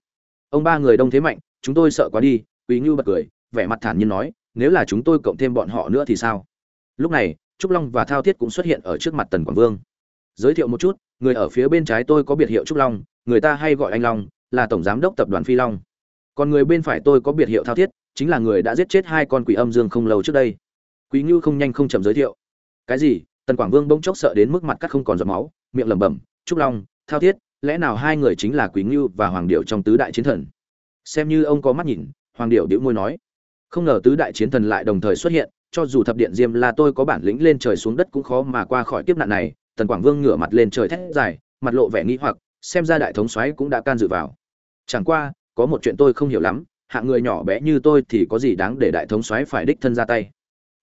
A: Ông ba người đông thế mạnh, chúng tôi sợ quá đi quý ngưu bật cười, vẻ mặt thản nhiên nói, nếu là chúng tôi cộng thêm bọn họ nữa thì sao? Lúc này, trúc long và thao thiết cũng xuất hiện ở trước mặt tần quảng vương. Giới thiệu một chút, người ở phía bên trái tôi có biệt hiệu trúc long, người ta hay gọi anh long, là tổng giám đốc tập đoàn phi long. Còn người bên phải tôi có biệt hiệu thao thiết, chính là người đã giết chết hai con quỷ âm dương không lâu trước đây. Quý ngưu không nhanh không chậm giới thiệu. Cái gì? Tần quảng vương bỗng chốc sợ đến mức mặt cắt không còn giọt máu, miệng lẩm bẩm, trúc long, thao thiết, lẽ nào hai người chính là quý ngưu và hoàng điệu trong tứ đại chiến thần? Xem như ông có mắt nhìn, hoàng điệu đĩu môi nói. Không ngờ tứ đại chiến thần lại đồng thời xuất hiện cho dù thập điện diêm la tôi có bản lĩnh lên trời xuống đất cũng khó mà qua khỏi kiếp nạn này, tần quảng vương ngửa mặt lên trời thét dài, mặt lộ vẻ nghĩ hoặc, xem ra đại thống soái cũng đã can dự vào. Chẳng qua, có một chuyện tôi không hiểu lắm, hạng người nhỏ bé như tôi thì có gì đáng để đại thống soái phải đích thân ra tay?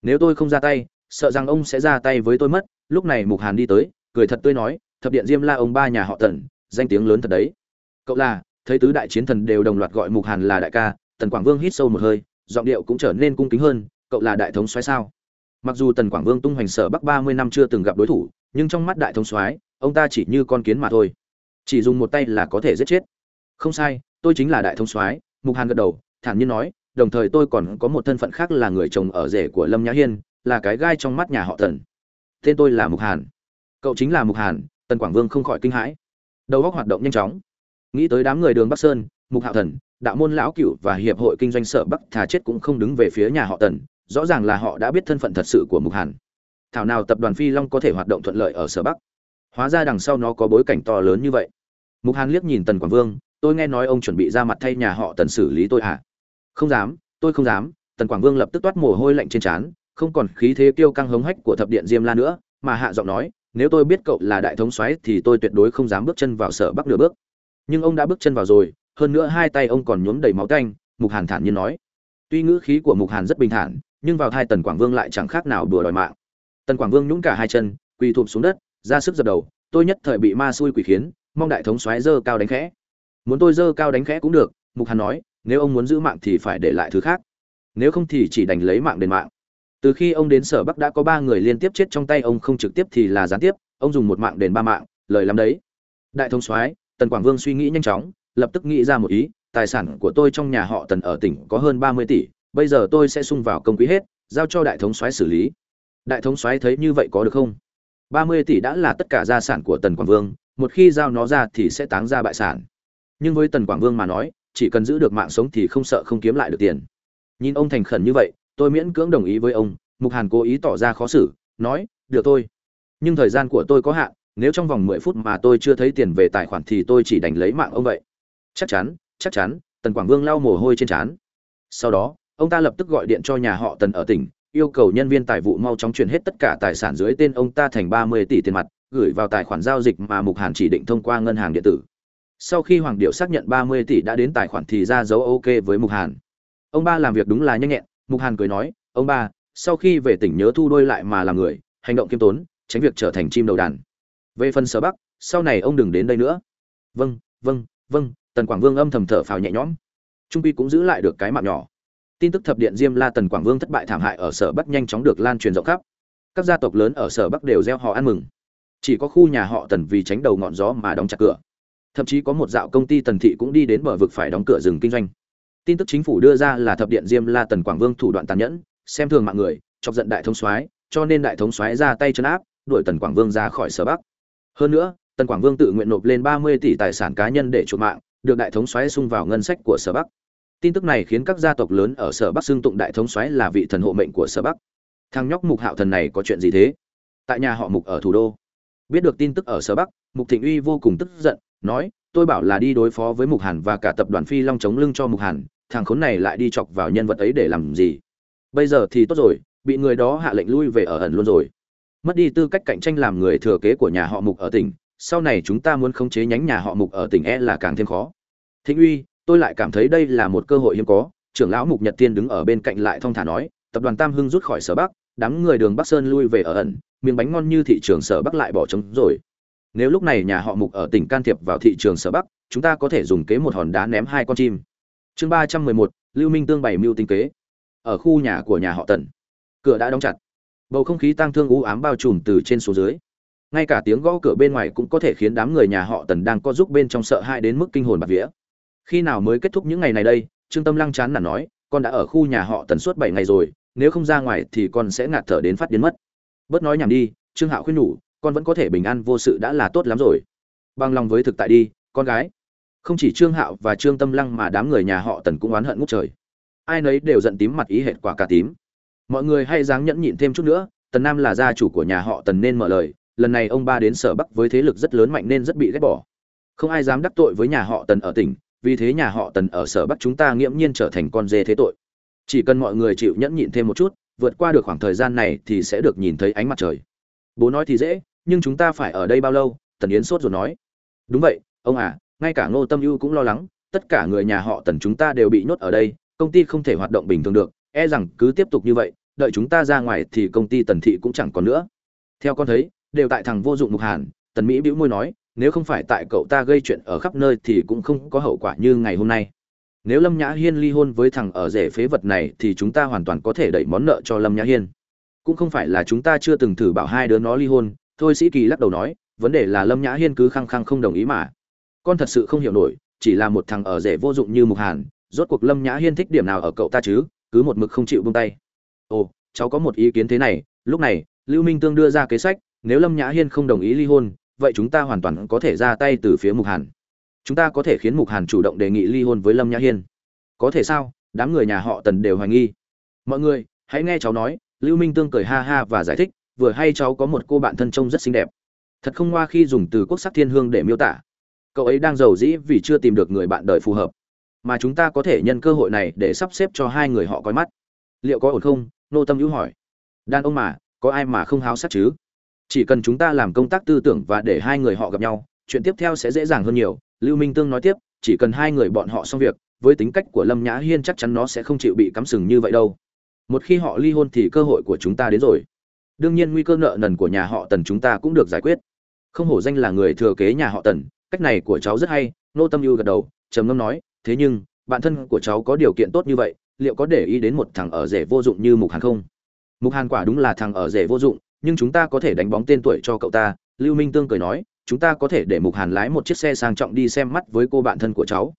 A: Nếu tôi không ra tay, sợ rằng ông sẽ ra tay với tôi mất, lúc này mục hàn đi tới, cười thật tươi nói, thập điện diêm la ông ba nhà họ tần, danh tiếng lớn thật đấy. Cậu là, thấy tứ đại chiến thần đều đồng loạt gọi mục hàn là đại ca, tần quảng vương hít sâu một hơi, giọng điệu cũng trở nên cung kính hơn cậu là đại thống soái sao? Mặc dù tần quảng vương tung hoành sở bắc ba mươi năm chưa từng gặp đối thủ, nhưng trong mắt đại thống soái, ông ta chỉ như con kiến mà thôi. Chỉ dùng một tay là có thể giết chết. Không sai, tôi chính là đại thống soái, mục hàn gật đầu, thản nhiên nói, đồng thời tôi còn có một thân phận khác là người chồng ở rể của lâm nhã hiên, là cái gai trong mắt nhà họ tần. Tên tôi là mục hàn. Cậu chính là mục hàn, tần quảng vương không khỏi kinh hãi. Đầu óc hoạt động nhanh chóng. Nghĩ tới đám người đường bắc sơn, mục hạo thần, đạo môn lão cựu và hiệp hội kinh doanh sở bắc thà chết cũng không đứng về phía nhà họ tần rõ ràng là họ đã biết thân phận thật sự của mục hàn. Thảo nào tập đoàn phi long có thể hoạt động thuận lợi ở sở bắc? Hóa ra đằng sau nó có bối cảnh to lớn như vậy. Mục hàn liếc nhìn tần quảng vương, tôi nghe nói ông chuẩn bị ra mặt thay nhà họ tần xử lý tôi à không dám, tôi không dám, tần quảng vương lập tức toát mồ hôi lạnh trên trán, không còn khí thế kiêu căng hống hách của thập điện diêm la nữa, mà hạ giọng nói, nếu tôi biết cậu là đại thống soái thì tôi tuyệt đối không dám bước chân vào sở bắc nửa bước. Nhưng ông đã bước chân vào rồi, hơn nữa hai tay ông còn nhuốm đầy máu tanh, mục hàn thản nhiên nói. Tuy ngữ khí của mục hàn rất bình thản nhưng vào thai tần quảng vương lại chẳng khác nào đùa đòi mạng. Tần quảng vương nhũng cả hai chân, quỳ thụp xuống đất, ra sức dập đầu, tôi nhất thời bị ma xui quỷ khiến, mong đại thống soái dơ cao đánh khẽ. Muốn tôi dơ cao đánh khẽ cũng được, mục hàn nói, nếu ông muốn giữ mạng thì phải để lại thứ khác, nếu không thì chỉ đành lấy mạng đền mạng. Từ khi ông đến sở bắc đã có ba người liên tiếp chết trong tay ông không trực tiếp thì là gián tiếp, ông dùng một mạng đền ba mạng, lời lắm đấy. Đại thống soái, tần quảng vương suy nghĩ nhanh chóng, lập tức nghĩ ra một ý, tài sản của tôi trong nhà họ tần ở tỉnh có hơn ba mươi tỷ bây giờ tôi sẽ sung vào công quỹ hết, giao cho đại thống soái xử lý. Đại thống soái thấy như vậy có được không? Ba mươi tỷ đã là tất cả gia sản của tần quảng vương, một khi giao nó ra thì sẽ táng ra bại sản. Nhưng với tần quảng vương mà nói, chỉ cần giữ được mạng sống thì không sợ không kiếm lại được tiền. Nhìn ông thành khẩn như vậy, tôi miễn cưỡng đồng ý với ông, mục hàn cố ý tỏ ra khó xử, nói, được tôi nhưng thời gian của tôi có hạn, nếu trong vòng mười phút mà tôi chưa thấy tiền về tài khoản thì tôi chỉ đành lấy mạng ông vậy. Chắc chắn chắc chắn. Tần quảng vương lau mồ hôi trên trán. Sau đó ông ta lập tức gọi điện cho nhà họ tần ở tỉnh, yêu cầu nhân viên tài vụ mau chóng chuyển hết tất cả tài sản dưới tên ông ta thành ba mươi tỷ tiền mặt, gửi vào tài khoản giao dịch mà mục hàn chỉ định thông qua ngân hàng điện tử. Sau khi hoàng điệu xác nhận ba mươi tỷ đã đến tài khoản thì ra dấu ok với mục hàn. Ông ba làm việc đúng là nhanh nhẹn, mục hàn cười nói, ông ba, sau khi về tỉnh nhớ thu đôi lại mà làm người, hành động kiêm tốn, tránh việc trở thành chim đầu đàn. Về phần sở bắc, sau này ông đừng đến đây nữa. Vâng vâng vâng tần quảng vương âm thầm thở phào nhẹ nhõm. Trung phi cũng giữ lại được cái mạng nhỏ tin tức thập điện diêm la tần quảng vương thất bại thảm hại ở sở bắc nhanh chóng được lan truyền rộng khắp. Các gia tộc lớn ở sở bắc đều gieo họ ăn mừng. Chỉ có khu nhà họ tần vì tránh đầu ngọn gió mà đóng chặt cửa. Thậm chí có một dạo công ty tần thị cũng đi đến bờ vực phải đóng cửa rừng kinh doanh. Tin tức chính phủ đưa ra là thập điện diêm la tần quảng vương thủ đoạn tàn nhẫn, xem thường mạng người, chọc giận đại thống soái, cho nên đại thống soái ra tay chấn áp, đuổi tần quảng vương ra khỏi sở bắc. Hơn nữa, tần quảng vương tự nguyện nộp lên ba mươi tỷ tài sản cá nhân để chuộc mạng, được đại thống soái sung vào ngân sách của sở bắc tin tức này khiến các gia tộc lớn ở sở bắc xưng tụng đại thống soái là vị thần hộ mệnh của sở bắc. Thằng nhóc mục hạo thần này có chuyện gì thế? Tại nhà họ mục ở thủ đô. Biết được tin tức ở sở bắc, mục thịnh uy vô cùng tức giận, nói, tôi bảo là đi đối phó với mục hàn và cả tập đoàn phi long chống lưng cho mục hàn, thằng khốn này lại đi chọc vào nhân vật ấy để làm gì? Bây giờ thì tốt rồi, bị người đó hạ lệnh lui về ở ẩn luôn rồi. Mất đi tư cách cạnh tranh làm người thừa kế của nhà họ mục ở tỉnh, sau này chúng ta muốn khống chế nhánh nhà họ mục ở tỉnh e là càng thêm khó. Thịnh uy tôi lại cảm thấy đây là một cơ hội hiếm có, trưởng lão mục nhật tiên đứng ở bên cạnh lại thong thả nói, tập đoàn tam hưng rút khỏi sở bắc, đám người đường bắc sơn lui về ở ẩn, miếng bánh ngon như thị trường sở bắc lại bỏ trống rồi. Nếu lúc này nhà họ mục ở tỉnh can thiệp vào thị trường sở bắc, chúng ta có thể dùng kế một hòn đá ném hai con chim. Chương ba trăm mười một, lưu minh tương bày mưu tinh kế. Ở khu nhà của nhà họ tần, cửa đã đóng chặt. Bầu không khí tang thương u ám bao trùm từ trên xuống dưới. Ngay cả tiếng gõ cửa bên ngoài cũng có thể khiến đám người nhà họ tần đang có giúp bên trong sợ hãi đến mức kinh hồn bạt vía khi nào mới kết thúc những ngày này đây? Trương tâm lăng chán nản nói, con đã ở khu nhà họ tần suốt bảy ngày rồi, nếu không ra ngoài thì con sẽ ngạt thở đến phát điên mất. Bớt nói nhảm đi, trương hạo khuyên nhủ, con vẫn có thể bình an, vô sự đã là tốt lắm rồi. Bằng lòng với thực tại đi, con gái. Không chỉ trương hạo và trương tâm lăng mà đám người nhà họ tần cũng oán hận ngút trời. Ai nấy đều giận tím mặt ý hệt quả cả tím. Mọi người hay dáng nhẫn nhịn thêm chút nữa, tần nam là gia chủ của nhà họ tần nên mở lời, lần này ông ba đến sở bắc với thế lực rất lớn mạnh nên rất bị ghét bỏ. Không ai dám đắc tội với nhà họ tần ở tỉnh vì thế nhà họ tần ở sở bắc chúng ta nghiễm nhiên trở thành con dê thế tội. Chỉ cần mọi người chịu nhẫn nhịn thêm một chút, vượt qua được khoảng thời gian này thì sẽ được nhìn thấy ánh mặt trời. Bố nói thì dễ, nhưng chúng ta phải ở đây bao lâu? Tần yến sốt rồi nói. Đúng vậy, ông à ngay cả ngô tâm ưu cũng lo lắng, tất cả người nhà họ tần chúng ta đều bị nhốt ở đây, công ty không thể hoạt động bình thường được e rằng cứ tiếp tục như vậy, đợi chúng ta ra ngoài thì công ty tần thị cũng chẳng còn nữa. Theo con thấy, đều tại thằng vô dụng mục hàn, tần mỹ bĩu môi nói nếu không phải tại cậu ta gây chuyện ở khắp nơi thì cũng không có hậu quả như ngày hôm nay. Nếu lâm nhã hiên ly hôn với thằng ở rể phế vật này thì chúng ta hoàn toàn có thể đẩy món nợ cho lâm nhã hiên. Cũng không phải là chúng ta chưa từng thử bảo hai đứa nó ly hôn, thôi sĩ kỳ lắc đầu nói, vấn đề là lâm nhã hiên cứ khăng khăng không đồng ý mà. Con thật sự không hiểu nổi, chỉ là một thằng ở rể vô dụng như mục hàn, rốt cuộc lâm nhã hiên thích điểm nào ở cậu ta chứ, cứ một mực không chịu buông tay. Ồ, cháu có một ý kiến thế này, lúc này, lưu minh tương đưa ra kế sách, nếu lâm nhã hiên không đồng ý ly hôn vậy chúng ta hoàn toàn có thể ra tay từ phía mục hàn. Chúng ta có thể khiến mục hàn chủ động đề nghị ly hôn với lâm nhã hiên. Có thể sao? Đám người nhà họ tần đều hoài nghi. Mọi người, hãy nghe cháu nói, lưu minh tương cười ha ha và giải thích, vừa hay cháu có một cô bạn thân trông rất xinh đẹp. Thật không ngoa khi dùng từ quốc sắc thiên hương để miêu tả. Cậu ấy đang giàu dĩ vì chưa tìm được người bạn đời phù hợp. Mà chúng ta có thể nhân cơ hội này để sắp xếp cho hai người họ coi mắt. Liệu có ổn không? Nô tâm hữu hỏi. Đàn ông mà, có ai mà không háo sắc chứ? Chỉ cần chúng ta làm công tác tư tưởng và để hai người họ gặp nhau, chuyện tiếp theo sẽ dễ dàng hơn nhiều. Lưu minh tương nói tiếp, chỉ cần hai người bọn họ xong việc, với tính cách của lâm nhã hiên chắc chắn nó sẽ không chịu bị cắm sừng như vậy đâu. Một khi họ ly hôn thì cơ hội của chúng ta đến rồi. Đương nhiên nguy cơ nợ nần của nhà họ tần chúng ta cũng được giải quyết. Không hổ danh là người thừa kế nhà họ tần, cách này của cháu rất hay, nô tâm ưu gật đầu, trầm ngâm nói, thế nhưng, bạn thân của cháu có điều kiện tốt như vậy, liệu có để ý đến một thằng ở rể vô dụng như mục hàn không? Mục hàn quả đúng là thằng ở rể vô dụng nhưng chúng ta có thể đánh bóng tên tuổi cho cậu ta, lưu minh tương cười nói, chúng ta có thể để mục hàn lái một chiếc xe sang trọng đi xem mắt với cô bạn thân của cháu.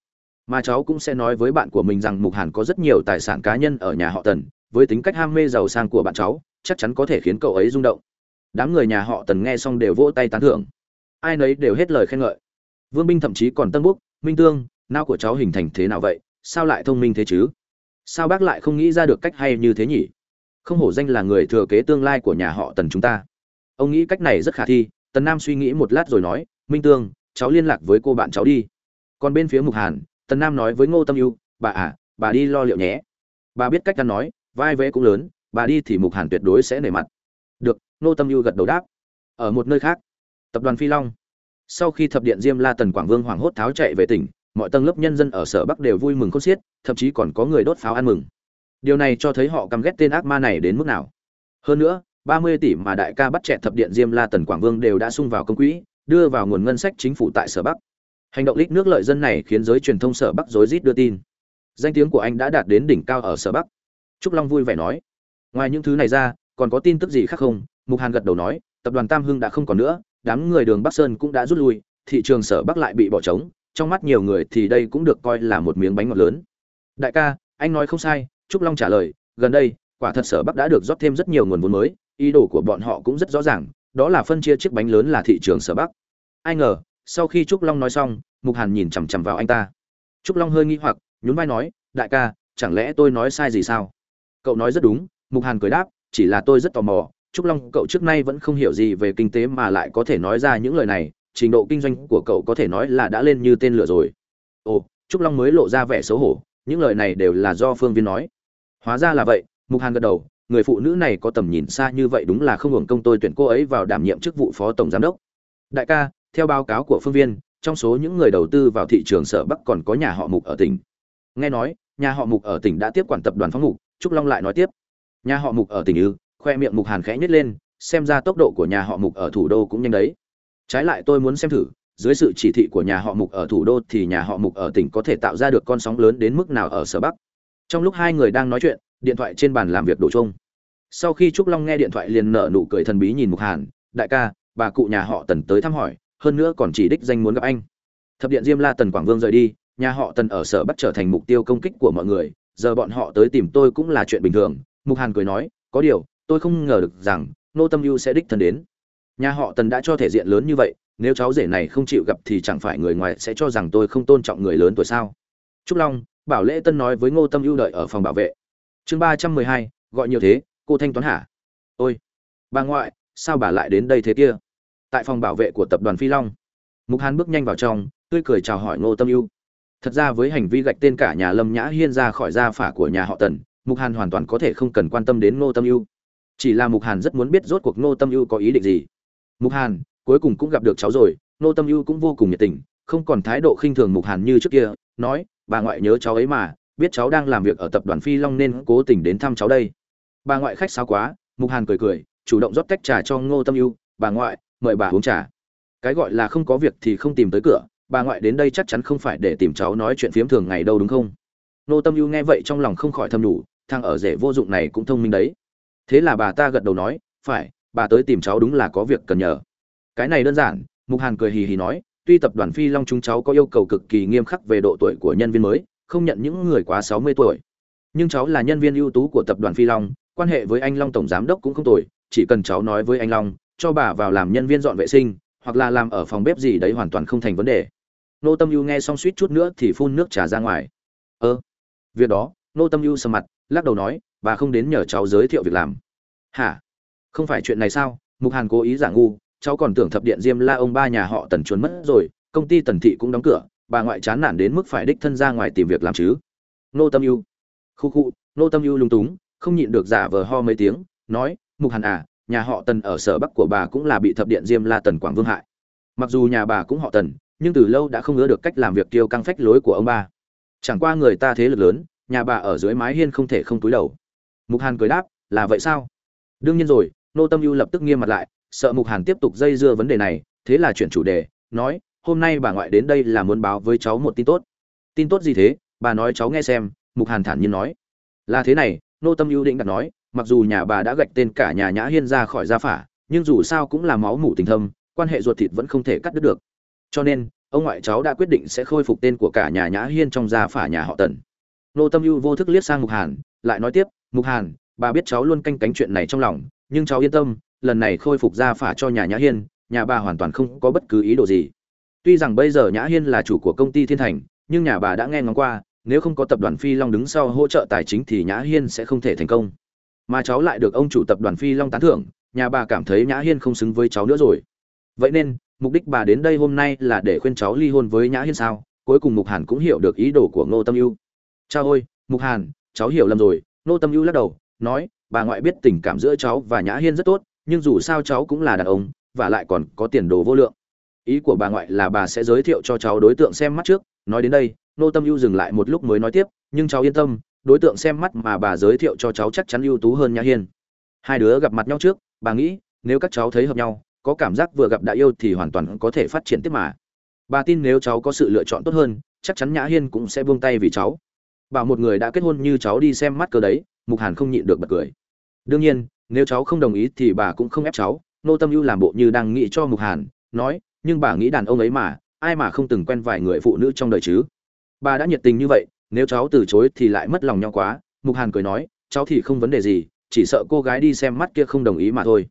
A: Mà cháu cũng sẽ nói với bạn của mình rằng mục hàn có rất nhiều tài sản cá nhân ở nhà họ tần, với tính cách ham mê giàu sang của bạn cháu, chắc chắn có thể khiến cậu ấy rung động. Đám người nhà họ tần nghe xong đều vỗ tay tán thưởng. Ai nấy đều hết lời khen ngợi. Vương binh thậm chí còn tân búc minh tương não của cháu hình thành thế nào vậy? Sao lại thông minh thế chứ? Sao bác lại không nghĩ ra được cách hay như thế nhỉ? Không hổ danh là người thừa kế tương lai của nhà họ tần chúng ta. Ông nghĩ cách này rất khả thi tần nam suy nghĩ một lát rồi nói minh tương cháu liên lạc với cô bạn cháu đi. Còn bên phía mục hàn tần nam nói với ngô tâm ưu, bà à bà đi lo liệu nhé. Bà biết cách ăn nói vai vẽ cũng lớn bà đi thì mục hàn tuyệt đối sẽ nể mặt. Được ngô tâm ưu gật đầu đáp. Ở một nơi khác tập đoàn phi long. Sau khi thập điện diêm la tần quảng vương hoảng hốt tháo chạy về tỉnh mọi tầng lớp nhân dân ở sở bắc đều vui mừng khôn xiết thậm chí còn có người đốt pháo ăn mừng điều này cho thấy họ căm ghét tên ác ma này đến mức nào. Hơn nữa, ba mươi tỷ mà đại ca bắt chẹt thập điện diêm la tần quảng vương đều đã sung vào công quỹ, đưa vào nguồn ngân sách chính phủ tại sở bắc. Hành động lít nước lợi dân này khiến giới truyền thông sở bắc rối rít đưa tin. Danh tiếng của anh đã đạt đến đỉnh cao ở sở bắc. Trúc long vui vẻ nói. Ngoài những thứ này ra, còn có tin tức gì khác không? Mục hàn gật đầu nói, tập đoàn tam hưng đã không còn nữa, đám người đường bắc sơn cũng đã rút lui, thị trường sở bắc lại bị bỏ trống, trong mắt nhiều người thì đây cũng được coi là một miếng bánh ngọt lớn. Đại ca, anh nói không sai trúc long trả lời, gần đây, quả thật sở bắc đã được rót thêm rất nhiều nguồn vốn mới, ý đồ của bọn họ cũng rất rõ ràng, đó là phân chia chiếc bánh lớn là thị trường sở bắc. Ai ngờ, sau khi trúc long nói xong, mục hàn nhìn chằm chằm vào anh ta. Trúc long hơi nghi hoặc, nhún vai nói, đại ca, chẳng lẽ tôi nói sai gì sao? Cậu nói rất đúng, mục hàn cười đáp, chỉ là tôi rất tò mò, trúc long, cậu trước nay vẫn không hiểu gì về kinh tế mà lại có thể nói ra những lời này, trình độ kinh doanh của cậu có thể nói là đã lên như tên lửa rồi. Ồ, trúc long mới lộ ra vẻ xấu hổ, những lời này đều là do phương viên nói hóa ra là vậy, mục hàn gật đầu, người phụ nữ này có tầm nhìn xa như vậy đúng là không hưởng công tôi tuyển cô ấy vào đảm nhiệm chức vụ phó tổng giám đốc. Đại ca, theo báo cáo của phương viên, trong số những người đầu tư vào thị trường sở bắc còn có nhà họ mục ở tỉnh. Nghe nói, nhà họ mục ở tỉnh đã tiếp quản tập đoàn phóng mục trúc long lại nói tiếp. Nhà họ mục ở tỉnh ư? Khoe miệng mục hàn khẽ nhất lên, xem ra tốc độ của nhà họ mục ở thủ đô cũng nhanh đấy. Trái lại tôi muốn xem thử, dưới sự chỉ thị của nhà họ mục ở thủ đô thì nhà họ mục ở tỉnh có thể tạo ra được con sóng lớn đến mức nào ở sở bắc? Trong lúc hai người đang nói chuyện, điện thoại trên bàn làm việc đổ chung sau khi trúc long nghe điện thoại liền nở nụ cười thần bí nhìn mục hàn, đại ca, bà cụ nhà họ tần tới thăm hỏi, hơn nữa còn chỉ đích danh muốn gặp anh. Thập điện diêm la tần quảng vương rời đi, nhà họ tần ở sở bắt trở thành mục tiêu công kích của mọi người, giờ bọn họ tới tìm tôi cũng là chuyện bình thường, mục hàn cười nói, có điều, tôi không ngờ được rằng, nô tâm ưu sẽ đích thân đến. Nhà họ tần đã cho thể diện lớn như vậy, nếu cháu rể này không chịu gặp thì chẳng phải người ngoài sẽ cho rằng tôi không tôn trọng người lớn tuổi sao? Trúc long bảo lễ tân nói với ngô tâm ưu đợi ở phòng bảo vệ. Chương ba trăm mười hai, gọi nhiều thế, cô thanh toán hả? Ôi, bà ngoại, sao bà lại đến đây thế kia? Tại phòng bảo vệ của tập đoàn phi long. Mục hàn bước nhanh vào trong, tươi cười chào hỏi ngô tâm ưu. Thật ra với hành vi gạch tên cả nhà lâm nhã hiên ra khỏi gia phả của nhà họ tần, mục hàn hoàn toàn có thể không cần quan tâm đến ngô tâm ưu. Chỉ là mục hàn rất muốn biết rốt cuộc ngô tâm ưu có ý định gì. Mục hàn, cuối cùng cũng gặp được cháu rồi, ngô tâm ưu cũng vô cùng nhiệt tình, không còn thái độ khinh thường mục hàn như trước kia, nói bà ngoại nhớ cháu ấy mà, biết cháu đang làm việc ở tập đoàn phi long nên cố tình đến thăm cháu đây. Bà ngoại khách sáo quá, mục hàn cười cười, chủ động rót tách trà cho ngô tâm ưu, bà ngoại, mời bà uống trà. Cái gọi là không có việc thì không tìm tới cửa, bà ngoại đến đây chắc chắn không phải để tìm cháu nói chuyện phiếm thường ngày đâu đúng không? Ngô tâm ưu nghe vậy trong lòng không khỏi thầm đủ, thằng ở rể vô dụng này cũng thông minh đấy. Thế là bà ta gật đầu nói, phải, bà tới tìm cháu đúng là có việc cần nhờ. Cái này đơn giản, mục hàn cười hì hì nói tuy tập đoàn phi long chúng cháu có yêu cầu cực kỳ nghiêm khắc về độ tuổi của nhân viên mới, không nhận những người quá sáu mươi tuổi. Nhưng cháu là nhân viên ưu tú của tập đoàn phi long, quan hệ với anh long tổng giám đốc cũng không tồi, chỉ cần cháu nói với anh long, cho bà vào làm nhân viên dọn vệ sinh, hoặc là làm ở phòng bếp gì đấy hoàn toàn không thành vấn đề. Nô tâm ưu nghe xong suýt chút nữa thì phun nước trà ra ngoài. Ơ, việc đó, nô tâm ưu sầm mặt, lắc đầu nói, bà không đến nhờ cháu giới thiệu việc làm. Hả? Không phải chuyện này sao? Mục hàn cố ý giả ngu cháu còn tưởng thập điện diêm la ông ba nhà họ tần chuồn mất rồi, công ty tần thị cũng đóng cửa, bà ngoại chán nản đến mức phải đích thân ra ngoài tìm việc làm chứ. Nô tâm ưu. Khu khu, nô tâm ưu lung túng, không nhịn được giả vờ ho mấy tiếng, nói, mục hàn à nhà họ tần ở sở bắc của bà cũng là bị thập điện diêm la tần quảng vương hại. Mặc dù nhà bà cũng họ tần, nhưng từ lâu đã không ngứa được cách làm việc tiêu căng phách lối của ông ba. Chẳng qua người ta thế lực lớn, nhà bà ở dưới mái hiên không thể không túi đầu. Mục hàn cười đáp, là vậy sao? Đương nhiên rồi. Nô tâm ưu lập tức nghiêm mặt lại sợ mục hàn tiếp tục dây dưa vấn đề này, thế là chuyển chủ đề, nói, hôm nay bà ngoại đến đây là muốn báo với cháu một tin tốt. Tin tốt gì thế? Bà nói cháu nghe xem, mục hàn thản nhiên nói. Là thế này, nô tâm ưu định đặt nói, mặc dù nhà bà đã gạch tên cả nhà nhã hiên ra khỏi gia phả, nhưng dù sao cũng là máu mủ tình thâm, quan hệ ruột thịt vẫn không thể cắt đứt được. Cho nên, ông ngoại cháu đã quyết định sẽ khôi phục tên của cả nhà nhã hiên trong gia phả nhà họ tần. Nô tâm ưu vô thức liếc sang mục hàn, lại nói tiếp, mục hàn, bà biết cháu luôn canh cánh chuyện này trong lòng, nhưng cháu yên tâm lần này khôi phục gia phả cho nhà nhã hiên, nhà bà hoàn toàn không có bất cứ ý đồ gì. Tuy rằng bây giờ nhã hiên là chủ của công ty thiên thành, nhưng nhà bà đã nghe ngóng qua, nếu không có tập đoàn phi long đứng sau hỗ trợ tài chính thì nhã hiên sẽ không thể thành công. Mà cháu lại được ông chủ tập đoàn phi long tán thưởng, nhà bà cảm thấy nhã hiên không xứng với cháu nữa rồi. Vậy nên, mục đích bà đến đây hôm nay là để khuyên cháu ly hôn với nhã hiên sao? Cuối cùng mục hàn cũng hiểu được ý đồ của ngô tâm ưu. Cha ôi mục hàn, cháu hiểu lầm rồi. Ngô tâm ưu lắc đầu, nói, bà ngoại biết tình cảm giữa cháu và nhã hiên rất tốt nhưng dù sao cháu cũng là đàn ông, và lại còn có tiền đồ vô lượng. Ý của bà ngoại là bà sẽ giới thiệu cho cháu đối tượng xem mắt trước. Nói đến đây, nô tâm ưu dừng lại một lúc mới nói tiếp, nhưng cháu yên tâm, đối tượng xem mắt mà bà giới thiệu cho cháu chắc chắn ưu tú hơn nhã hiên. Hai đứa gặp mặt nhau trước, bà nghĩ, nếu các cháu thấy hợp nhau, có cảm giác vừa gặp đã yêu thì hoàn toàn có thể phát triển tiếp mà. Bà tin nếu cháu có sự lựa chọn tốt hơn, chắc chắn nhã hiên cũng sẽ buông tay vì cháu. Bảo một người đã kết hôn như cháu đi xem mắt cơ đấy, mục hàn không nhịn được bật cười. Đương nhiên nếu cháu không đồng ý thì bà cũng không ép cháu. Nô tâm ưu làm bộ như đang nghĩ cho mục hàn, nói, nhưng bà nghĩ đàn ông ấy mà, ai mà không từng quen vài người phụ nữ trong đời chứ? Bà đã nhiệt tình như vậy, nếu cháu từ chối thì lại mất lòng nhau quá. Mục hàn cười nói, cháu thì không vấn đề gì, chỉ sợ cô gái đi xem mắt kia không đồng ý mà thôi.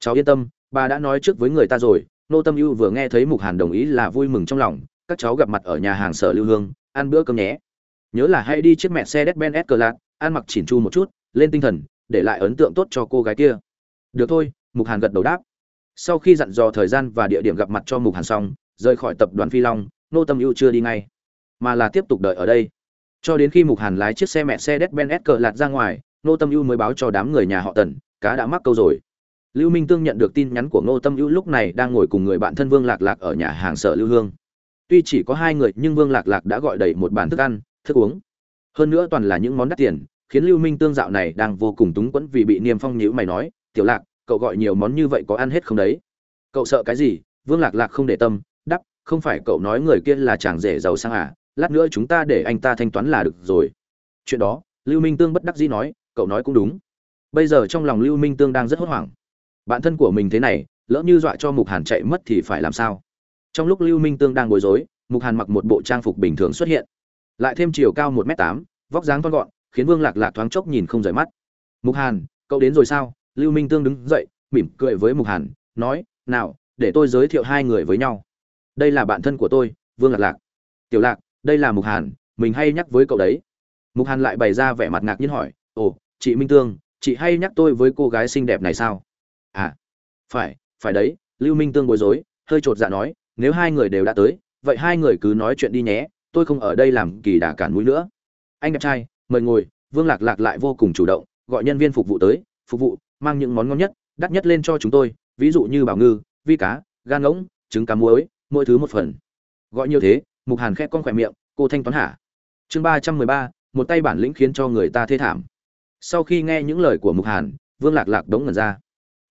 A: Cháu yên tâm, bà đã nói trước với người ta rồi. Nô tâm ưu vừa nghe thấy mục hàn đồng ý là vui mừng trong lòng. Các cháu gặp mặt ở nhà hàng sở lưu hương, ăn bữa cơm nhé. Nhớ là hãy đi chiếc mẹ xe đét ben s cờ lạc ăn mặc chỉn chu một chút, lên tinh thần để lại ấn tượng tốt cho cô gái kia. Được thôi, mục hàn gật đầu đáp. Sau khi dặn dò thời gian và địa điểm gặp mặt cho mục hàn xong, rời khỏi tập đoàn phi long, nô tâm ưu chưa đi ngay, mà là tiếp tục đợi ở đây. Cho đến khi mục hàn lái chiếc xe mẹ xe đét ben s cờ lạt ra ngoài, nô tâm ưu mới báo cho đám người nhà họ tần, cá đã mắc câu rồi. Lưu minh tương nhận được tin nhắn của nô tâm ưu lúc này đang ngồi cùng người bạn thân vương lạc lạc ở nhà hàng sở lưu hương. Tuy chỉ có hai người, nhưng vương lạc lạc đã gọi đầy một bàn thức ăn, thức uống. Hơn nữa toàn là những món đắt tiền khiến lưu minh tương dạo này đang vô cùng túng quẫn vì bị niêm phong nhíu mày nói tiểu lạc cậu gọi nhiều món như vậy có ăn hết không đấy? Cậu sợ cái gì? Vương lạc lạc không để tâm đáp, không phải cậu nói người kia là chàng rể giàu sang à lát nữa chúng ta để anh ta thanh toán là được rồi. Chuyện đó lưu minh tương bất đắc dĩ nói cậu nói cũng đúng. Bây giờ trong lòng lưu minh tương đang rất hốt hoảng. Bạn thân của mình thế này lỡ như dọa cho mục hàn chạy mất thì phải làm sao? Trong lúc lưu minh tương đang bối rối mục hàn mặc một bộ trang phục bình thường xuất hiện. Lại thêm chiều cao một m tám vóc dáng thon gọn khiến vương lạc lạc thoáng chốc nhìn không rời mắt. Mục hàn, cậu đến rồi sao? Lưu minh tương đứng dậy, mỉm cười với mục hàn, nói, nào, để tôi giới thiệu hai người với nhau. Đây là bạn thân của tôi, vương lạc lạc. Tiểu lạc, đây là mục hàn, mình hay nhắc với cậu đấy. Mục hàn lại bày ra vẻ mặt ngạc nhiên hỏi, ồ, chị minh tương, chị hay nhắc tôi với cô gái xinh đẹp này sao? À phải phải đấy. Lưu minh tương bối rối, hơi chột dạ nói, nếu hai người đều đã tới, vậy hai người cứ nói chuyện đi nhé, tôi không ở đây làm kỳ đà cản mũi nữa. Anh đẹp trai mời ngồi, vương lạc lạc lại vô cùng chủ động, gọi nhân viên phục vụ tới, phục vụ, mang những món ngon nhất, đắt nhất lên cho chúng tôi, ví dụ như bảo ngư, vi cá, gan ngỗng, trứng cá muối, mỗi thứ một phần. Gọi nhiều thế, mục hàn khẽ con khỏe miệng, cô thanh toán hả? Chương ba trăm mười ba, một tay bản lĩnh khiến cho người ta thê thảm. Sau khi nghe những lời của mục hàn, vương lạc lạc đống ngần ra.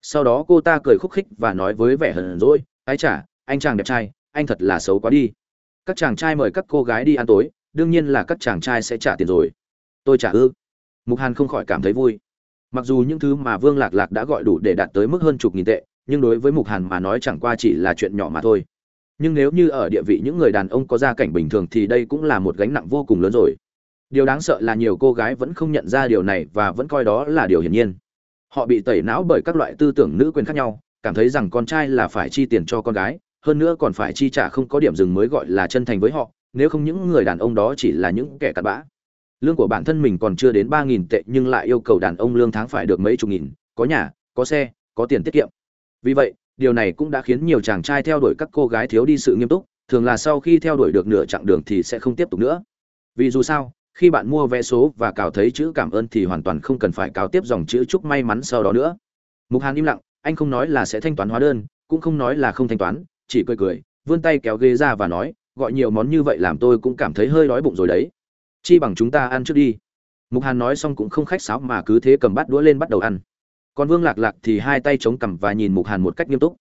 A: Sau đó cô ta cười khúc khích và nói với vẻ hờn rỗi ái chả anh chàng đẹp trai, anh thật là xấu quá đi. Các chàng trai mời các cô gái đi ăn tối, đương nhiên là các chàng trai sẽ trả tiền rồi tôi trả ư. Mục hàn không khỏi cảm thấy vui. Mặc dù những thứ mà vương lạc lạc đã gọi đủ để đạt tới mức hơn chục nghìn tệ, nhưng đối với mục hàn mà nói chẳng qua chỉ là chuyện nhỏ mà thôi. Nhưng nếu như ở địa vị những người đàn ông có gia cảnh bình thường thì đây cũng là một gánh nặng vô cùng lớn rồi. Điều đáng sợ là nhiều cô gái vẫn không nhận ra điều này và vẫn coi đó là điều hiển nhiên. Họ bị tẩy não bởi các loại tư tưởng nữ quyền khác nhau, cảm thấy rằng con trai là phải chi tiền cho con gái, hơn nữa còn phải chi trả không có điểm dừng mới gọi là chân thành với họ, nếu không những người đàn ông đó chỉ là những kẻ cặn bã lương của bản thân mình còn chưa đến ba nghìn tệ nhưng lại yêu cầu đàn ông lương tháng phải được mấy chục nghìn, có nhà, có xe, có tiền tiết kiệm. Vì vậy, điều này cũng đã khiến nhiều chàng trai theo đuổi các cô gái thiếu đi sự nghiêm túc, thường là sau khi theo đuổi được nửa chặng đường thì sẽ không tiếp tục nữa. Vì dù sao, khi bạn mua vé số và cào thấy chữ cảm ơn thì hoàn toàn không cần phải cào tiếp dòng chữ chúc may mắn sau đó nữa. Mục hàn im lặng, anh không nói là sẽ thanh toán hóa đơn, cũng không nói là không thanh toán, chỉ cười cười, vươn tay kéo ghế ra và nói, gọi nhiều món như vậy làm tôi cũng cảm thấy hơi đói bụng rồi đấy chi bằng chúng ta ăn trước đi. Mục hàn nói xong cũng không khách sáo mà cứ thế cầm bát đũa lên bắt đầu ăn. Còn vương lạc lạc thì hai tay chống cằm và nhìn mục hàn một cách nghiêm túc.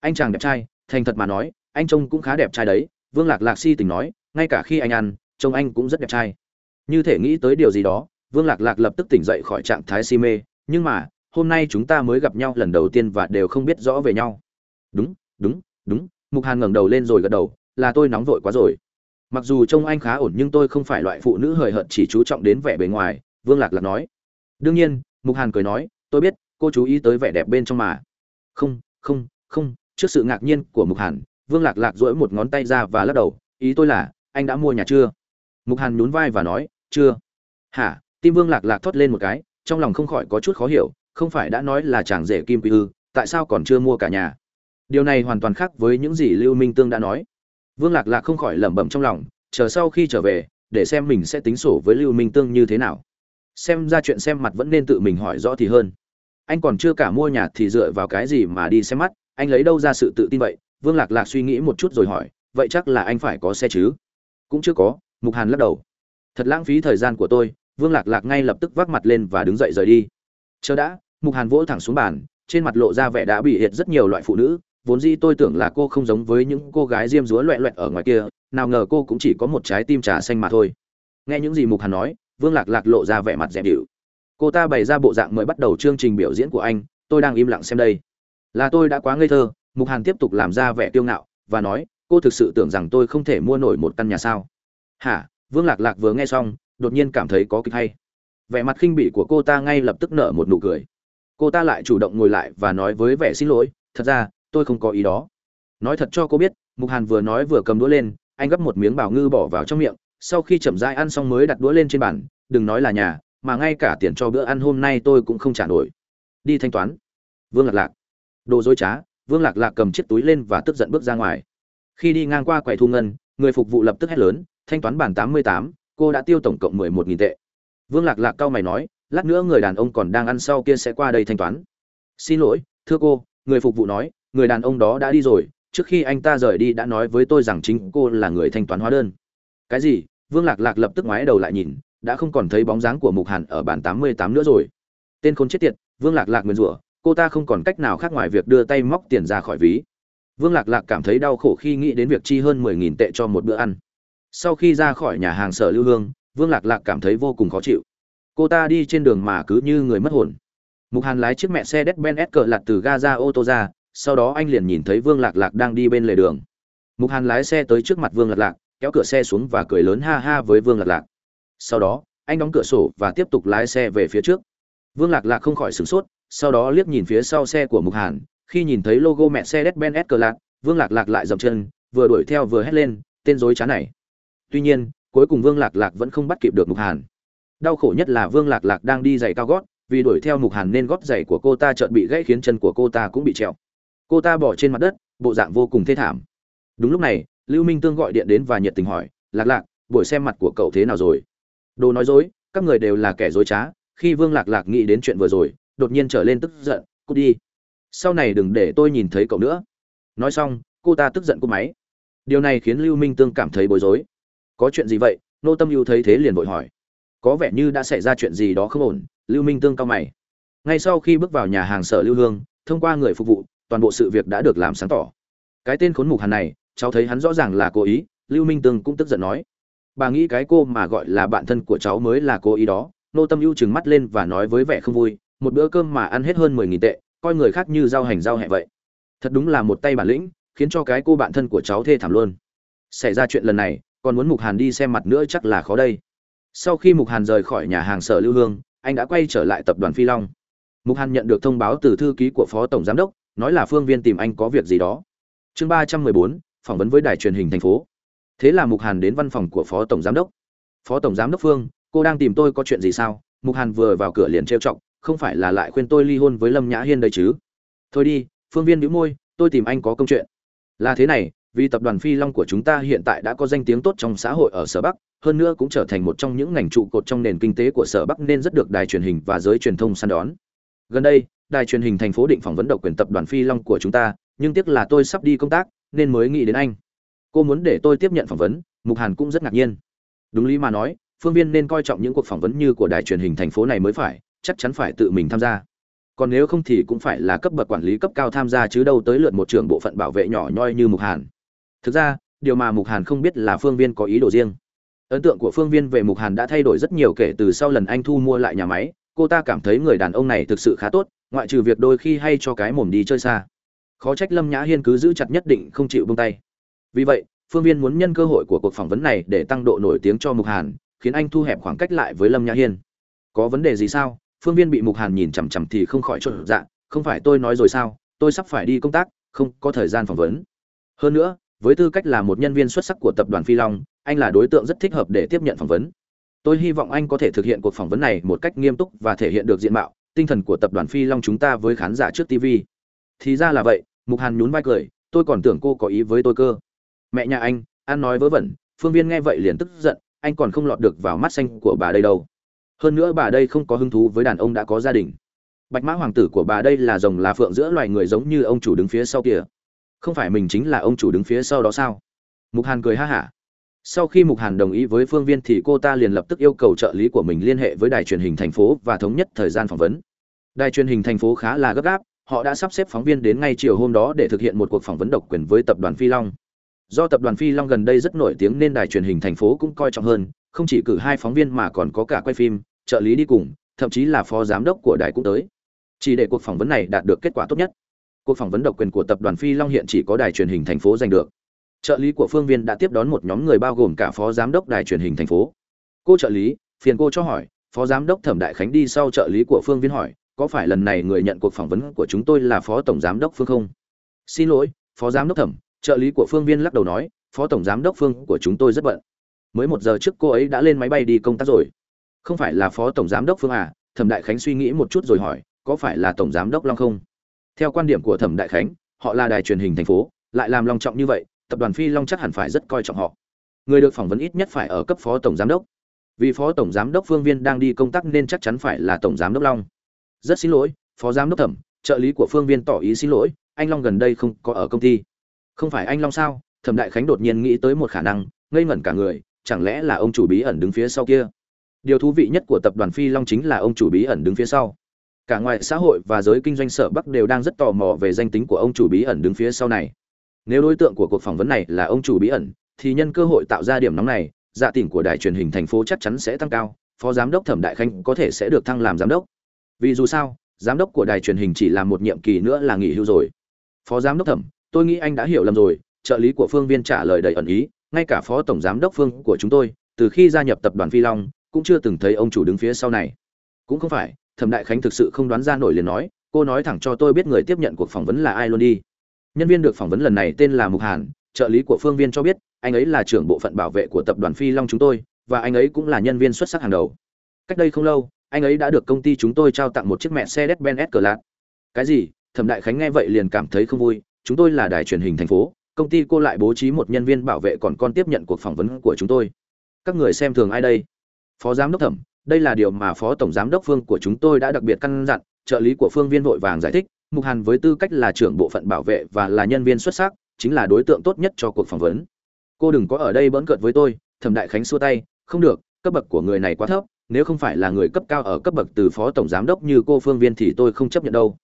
A: Anh chàng đẹp trai, thành thật mà nói, anh trông cũng khá đẹp trai đấy, vương lạc lạc si tình nói, ngay cả khi anh ăn, trông anh cũng rất đẹp trai. Như thể nghĩ tới điều gì đó, vương lạc lạc lập tức tỉnh dậy khỏi trạng thái si mê, nhưng mà, hôm nay chúng ta mới gặp nhau lần đầu tiên và đều không biết rõ về nhau. Đúng đúng đúng, mục hàn ngẩng đầu lên rồi gật đầu, là tôi nóng vội quá rồi mặc dù trông anh khá ổn nhưng tôi không phải loại phụ nữ hời hợt chỉ chú trọng đến vẻ bề ngoài, vương lạc lạc nói. Đương nhiên, mục hàn cười nói, tôi biết, cô chú ý tới vẻ đẹp bên trong mà. Không không không, trước sự ngạc nhiên của mục hàn, vương lạc lạc dỗi một ngón tay ra và lắc đầu, ý tôi là, anh đã mua nhà chưa? Mục hàn nhún vai và nói, chưa. Hả, tim vương lạc lạc thốt lên một cái, trong lòng không khỏi có chút khó hiểu, không phải đã nói là chàng rể kim quy ư, tại sao còn chưa mua cả nhà? Điều này hoàn toàn khác với những gì lưu minh tương đã nói vương lạc lạc không khỏi lẩm bẩm trong lòng, chờ sau khi trở về, để xem mình sẽ tính sổ với lưu minh tương như thế nào. Xem ra chuyện xem mặt vẫn nên tự mình hỏi rõ thì hơn. Anh còn chưa cả mua nhà thì dựa vào cái gì mà đi xem mắt, anh lấy đâu ra sự tự tin vậy? Vương lạc lạc suy nghĩ một chút rồi hỏi, vậy chắc là anh phải có xe chứ? Cũng chưa có, mục hàn lắc đầu. Thật lãng phí thời gian của tôi, vương lạc lạc ngay lập tức vác mặt lên và đứng dậy rời đi. Chờ đã, mục hàn vỗ thẳng xuống bàn, trên mặt lộ ra vẻ đã bị hiệt rất nhiều loại phụ nữ vốn dĩ tôi tưởng là cô không giống với những cô gái diêm dúa loẹ loẹt ở ngoài kia, nào ngờ cô cũng chỉ có một trái tim trà xanh mà thôi. Nghe những gì mục hàn nói, vương lạc lạc lộ ra vẻ mặt dẹp điệu cô ta bày ra bộ dạng mới bắt đầu chương trình biểu diễn của anh, tôi đang im lặng xem đây. Là tôi đã quá ngây thơ, mục hàn tiếp tục làm ra vẻ kiêu ngạo, và nói, cô thực sự tưởng rằng tôi không thể mua nổi một căn nhà sao? Hả? Vương lạc lạc vừa nghe xong, đột nhiên cảm thấy có kịch hay. Vẻ mặt khinh bỉ của cô ta ngay lập tức nở một nụ cười. Cô ta lại chủ động ngồi lại và nói với vẻ xin lỗi, thật ra tôi không có ý đó. Nói thật cho cô biết, mục hàn vừa nói vừa cầm đũa lên, anh gấp một miếng bảo ngư bỏ vào trong miệng, sau khi chậm rãi ăn xong mới đặt đũa lên trên bàn, đừng nói là nhà, mà ngay cả tiền cho bữa ăn hôm nay tôi cũng không trả nổi. Đi thanh toán. Vương lạc lạc. Đồ dối trá, vương lạc lạc cầm chiếc túi lên và tức giận bước ra ngoài. Khi đi ngang qua quầy thu ngân, người phục vụ lập tức hét lớn, thanh toán bản tám mươi tám, cô đã tiêu tổng cộng mười một nghìn tệ. Vương lạc lạc cau mày nói, lát nữa người đàn ông còn đang ăn sau kia sẽ qua đây thanh toán. Xin lỗi, thưa cô, người phục vụ nói người đàn ông đó đã đi rồi, trước khi anh ta rời đi đã nói với tôi rằng chính cô là người thanh toán hóa đơn. Cái gì? Vương lạc lạc lập tức ngoái đầu lại nhìn, đã không còn thấy bóng dáng của mục hàn ở bản tám mươi tám nữa rồi. Tên khốn chết tiệt, vương lạc lạc nguyền rủa, cô ta không còn cách nào khác ngoài việc đưa tay móc tiền ra khỏi ví. Vương lạc lạc cảm thấy đau khổ khi nghĩ đến việc chi hơn mười nghìn tệ cho một bữa ăn. Sau khi ra khỏi nhà hàng sở lưu hương, vương lạc lạc cảm thấy vô cùng khó chịu. Cô ta đi trên đường mà cứ như người mất hồn. Mục hàn lái chiếc mẹ xe đét ben s cờ lặt từ ga ra ô tô ra sau đó anh liền nhìn thấy vương lạc lạc đang đi bên lề đường. Mục hàn lái xe tới trước mặt vương lạc lạc, kéo cửa xe xuống và cười lớn ha ha với vương lạc lạc. Sau đó, anh đóng cửa sổ và tiếp tục lái xe về phía trước. Vương lạc lạc không khỏi sửng sốt, sau đó liếc nhìn phía sau xe của mục hàn, khi nhìn thấy logo mẹ xe đét ben s cờ lạc vương lạc lạc lại dậm chân, vừa đuổi theo vừa hét lên, tên dối trá này. Tuy nhiên, cuối cùng vương lạc lạc vẫn không bắt kịp được mục hàn. Đau khổ nhất là vương lạc lạc đang đi giày cao gót, vì đuổi theo mục hàn nên gót giày của cô ta chợt bị gãy khiến chân của cô ta cũng bị treo cô ta bỏ trên mặt đất, bộ dạng vô cùng thê thảm. Đúng lúc này, lưu minh tương gọi điện đến và nhiệt tình hỏi, lạc lạc, buổi xem mặt của cậu thế nào rồi? Đồ nói dối, các người đều là kẻ dối trá, khi vương lạc lạc nghĩ đến chuyện vừa rồi, đột nhiên trở lên tức giận, cút đi. Sau này đừng để tôi nhìn thấy cậu nữa. Nói xong, cô ta tức giận cúp máy. Điều này khiến lưu minh tương cảm thấy bối rối. Có chuyện gì vậy? Nô tâm ưu thấy thế liền vội hỏi. Có vẻ như đã xảy ra chuyện gì đó không ổn. Lưu minh tương cao mày. Ngay sau khi bước vào nhà hàng sở lưu hương, thông qua người phục vụ toàn bộ sự việc đã được làm sáng tỏ. Cái tên khốn mục hàn này, cháu thấy hắn rõ ràng là cố ý, lưu minh tương cũng tức giận nói. Bà nghĩ cái cô mà gọi là bạn thân của cháu mới là cố ý đó, nô tâm ưu trừng mắt lên và nói với vẻ không vui, một bữa cơm mà ăn hết hơn mười nghìn tệ, coi người khác như rau hành rau hẹ vậy. Thật đúng là một tay bản lĩnh, khiến cho cái cô bạn thân của cháu thê thảm luôn. Xảy ra chuyện lần này, còn muốn mục hàn đi xem mặt nữa chắc là khó đây. Sau khi mục hàn rời khỏi nhà hàng sở lưu hương, anh đã quay trở lại tập đoàn phi long. Mục hàn nhận được thông báo từ thư ký của phó tổng giám đốc nói là phương viên tìm anh có việc gì đó. Chương ba trăm mười bốn, phỏng vấn với đài truyền hình thành phố. Thế là mục hàn đến văn phòng của phó tổng giám đốc. Phó tổng giám đốc phương, cô đang tìm tôi có chuyện gì sao? Mục hàn vừa vào cửa liền trêu chọc, không phải là lại khuyên tôi ly hôn với lâm nhã hiên đây chứ? Thôi đi, phương viên đĩu môi, tôi tìm anh có công chuyện. Là thế này, vì tập đoàn phi long của chúng ta hiện tại đã có danh tiếng tốt trong xã hội ở sở bắc, hơn nữa cũng trở thành một trong những ngành trụ cột trong nền kinh tế của sở bắc nên rất được đài truyền hình và giới truyền thông săn đón. Gần đây đài truyền hình thành phố định phỏng vấn độc quyền tập đoàn phi long của chúng ta, nhưng tiếc là tôi sắp đi công tác, nên mới nghĩ đến anh. Cô muốn để tôi tiếp nhận phỏng vấn, mục hàn cũng rất ngạc nhiên. Đúng lý mà nói, phương viên nên coi trọng những cuộc phỏng vấn như của đài truyền hình thành phố này mới phải, chắc chắn phải tự mình tham gia. Còn nếu không thì cũng phải là cấp bậc quản lý cấp cao tham gia chứ đâu tới lượt một trường bộ phận bảo vệ nhỏ nhoi như mục hàn. Thực ra, điều mà mục hàn không biết là phương viên có ý đồ riêng. Ấn tượng của phương viên về mục hàn đã thay đổi rất nhiều kể từ sau lần anh thu mua lại nhà máy, cô ta cảm thấy người đàn ông này thực sự khá tốt ngoại trừ việc đôi khi hay cho cái mồm đi chơi xa. Khó trách lâm nhã hiên cứ giữ chặt nhất định không chịu buông tay. Vì vậy, phương viên muốn nhân cơ hội của cuộc phỏng vấn này để tăng độ nổi tiếng cho mục hàn, khiến anh thu hẹp khoảng cách lại với lâm nhã hiên. Có vấn đề gì sao? Phương viên bị mục hàn nhìn chằm chằm thì không khỏi trộn dạ không phải tôi nói rồi sao? Tôi sắp phải đi công tác, không có thời gian phỏng vấn. Hơn nữa, với tư cách là một nhân viên xuất sắc của tập đoàn phi long, anh là đối tượng rất thích hợp để tiếp nhận phỏng vấn. Tôi hy vọng anh có thể thực hiện cuộc phỏng vấn này một cách nghiêm túc và thể hiện được diện mạo tinh thần của tập đoàn phi long chúng ta với khán giả trước tv thì ra là vậy, mục hàn nhún vai cười, tôi còn tưởng cô có ý với tôi cơ. Mẹ nhà anh an nói vớ vẩn, phương viên nghe vậy liền tức giận, anh còn không lọt được vào mắt xanh của bà đây đâu. Hơn nữa bà đây không có hứng thú với đàn ông đã có gia đình. Bạch mã hoàng tử của bà đây là rồng là phượng giữa loài người giống như ông chủ đứng phía sau kia không phải mình chính là ông chủ đứng phía sau đó sao? Mục hàn cười ha hả. Sau khi mục hàn đồng ý với phương viên thì cô ta liền lập tức yêu cầu trợ lý của mình liên hệ với đài truyền hình thành phố và thống nhất thời gian phỏng vấn đài truyền hình thành phố khá là gấp gáp, họ đã sắp xếp phóng viên đến ngay chiều hôm đó để thực hiện một cuộc phỏng vấn độc quyền với tập đoàn phi long. Do tập đoàn phi long gần đây rất nổi tiếng nên đài truyền hình thành phố cũng coi trọng hơn, không chỉ cử hai phóng viên mà còn có cả quay phim, trợ lý đi cùng, thậm chí là phó giám đốc của đài cũng tới. Chỉ để cuộc phỏng vấn này đạt được kết quả tốt nhất. Cuộc phỏng vấn độc quyền của tập đoàn phi long hiện chỉ có đài truyền hình thành phố giành được. Trợ lý của phương viên đã tiếp đón một nhóm người bao gồm cả phó giám đốc đài truyền hình thành phố. Cô trợ lý, phiền cô cho hỏi, phó giám đốc thẩm đại khánh đi sau trợ lý của phương viên hỏi có phải lần này người nhận cuộc phỏng vấn của chúng tôi là phó tổng giám đốc phương không? Xin lỗi, phó giám đốc thẩm, trợ lý của phương viên lắc đầu nói, phó tổng giám đốc phương của chúng tôi rất bận. Mới một giờ trước cô ấy đã lên máy bay đi công tác rồi. Không phải là phó tổng giám đốc phương à? Thẩm đại khánh suy nghĩ một chút rồi hỏi, có phải là tổng giám đốc long không? Theo quan điểm của thẩm đại khánh, họ là đài truyền hình thành phố, lại làm long trọng như vậy, tập đoàn phi long chắc hẳn phải rất coi trọng họ. Người được phỏng vấn ít nhất phải ở cấp phó tổng giám đốc. Vì phó tổng giám đốc phương viên đang đi công tác nên chắc chắn phải là tổng giám đốc long rất xin lỗi, phó giám đốc thẩm, trợ lý của phương viên tỏ ý xin lỗi, anh long gần đây không có ở công ty. Không phải anh long sao? Thẩm đại khánh đột nhiên nghĩ tới một khả năng, ngây ngẩn cả người, chẳng lẽ là ông chủ bí ẩn đứng phía sau kia? Điều thú vị nhất của tập đoàn phi long chính là ông chủ bí ẩn đứng phía sau. Cả ngoài xã hội và giới kinh doanh sở bắc đều đang rất tò mò về danh tính của ông chủ bí ẩn đứng phía sau này. Nếu đối tượng của cuộc phỏng vấn này là ông chủ bí ẩn, thì nhân cơ hội tạo ra điểm nóng này dạ tỉnh của đài truyền hình thành phố chắc chắn sẽ tăng cao, phó giám đốc thẩm đại khanh có thể sẽ được thăng làm giám đốc vì dù sao, giám đốc của đài truyền hình chỉ làm một nhiệm kỳ nữa là nghỉ hưu rồi. Phó giám đốc thẩm, tôi nghĩ anh đã hiểu lầm rồi, trợ lý của phương viên trả lời đầy ẩn ý, ngay cả phó tổng giám đốc phương của chúng tôi, từ khi gia nhập tập đoàn phi long, cũng chưa từng thấy ông chủ đứng phía sau này. Cũng không phải, thẩm đại khánh thực sự không đoán ra nổi liền nói, cô nói thẳng cho tôi biết người tiếp nhận cuộc phỏng vấn là ai luôn đi. Nhân viên được phỏng vấn lần này tên là mục hàn, trợ lý của phương viên cho biết, anh ấy là trưởng bộ phận bảo vệ của tập đoàn phi long chúng tôi, và anh ấy cũng là nhân viên xuất sắc hàng đầu. Cách đây không lâu anh ấy đã được công ty chúng tôi trao tặng một chiếc mẹ xe Mercedes-Benz cờ lạc cái gì? Thẩm đại khánh nghe vậy liền cảm thấy không vui. Chúng tôi là đài truyền hình thành phố, công ty cô lại bố trí một nhân viên bảo vệ còn con tiếp nhận cuộc phỏng vấn của chúng tôi. Các người xem thường ai đây? Phó giám đốc thẩm, đây là điều mà phó tổng giám đốc phương của chúng tôi đã đặc biệt căn dặn, trợ lý của phương viên vội vàng giải thích, mục hàn với tư cách là trưởng bộ phận bảo vệ và là nhân viên xuất sắc, chính là đối tượng tốt nhất cho cuộc phỏng vấn. Cô đừng có ở đây bỡn cợt với tôi, thẩm đại khánh xua tay, không được, cấp bậc của người này quá thấp nếu không phải là người cấp cao ở cấp bậc từ phó tổng giám đốc như cô phương viên thì tôi không chấp nhận đâu.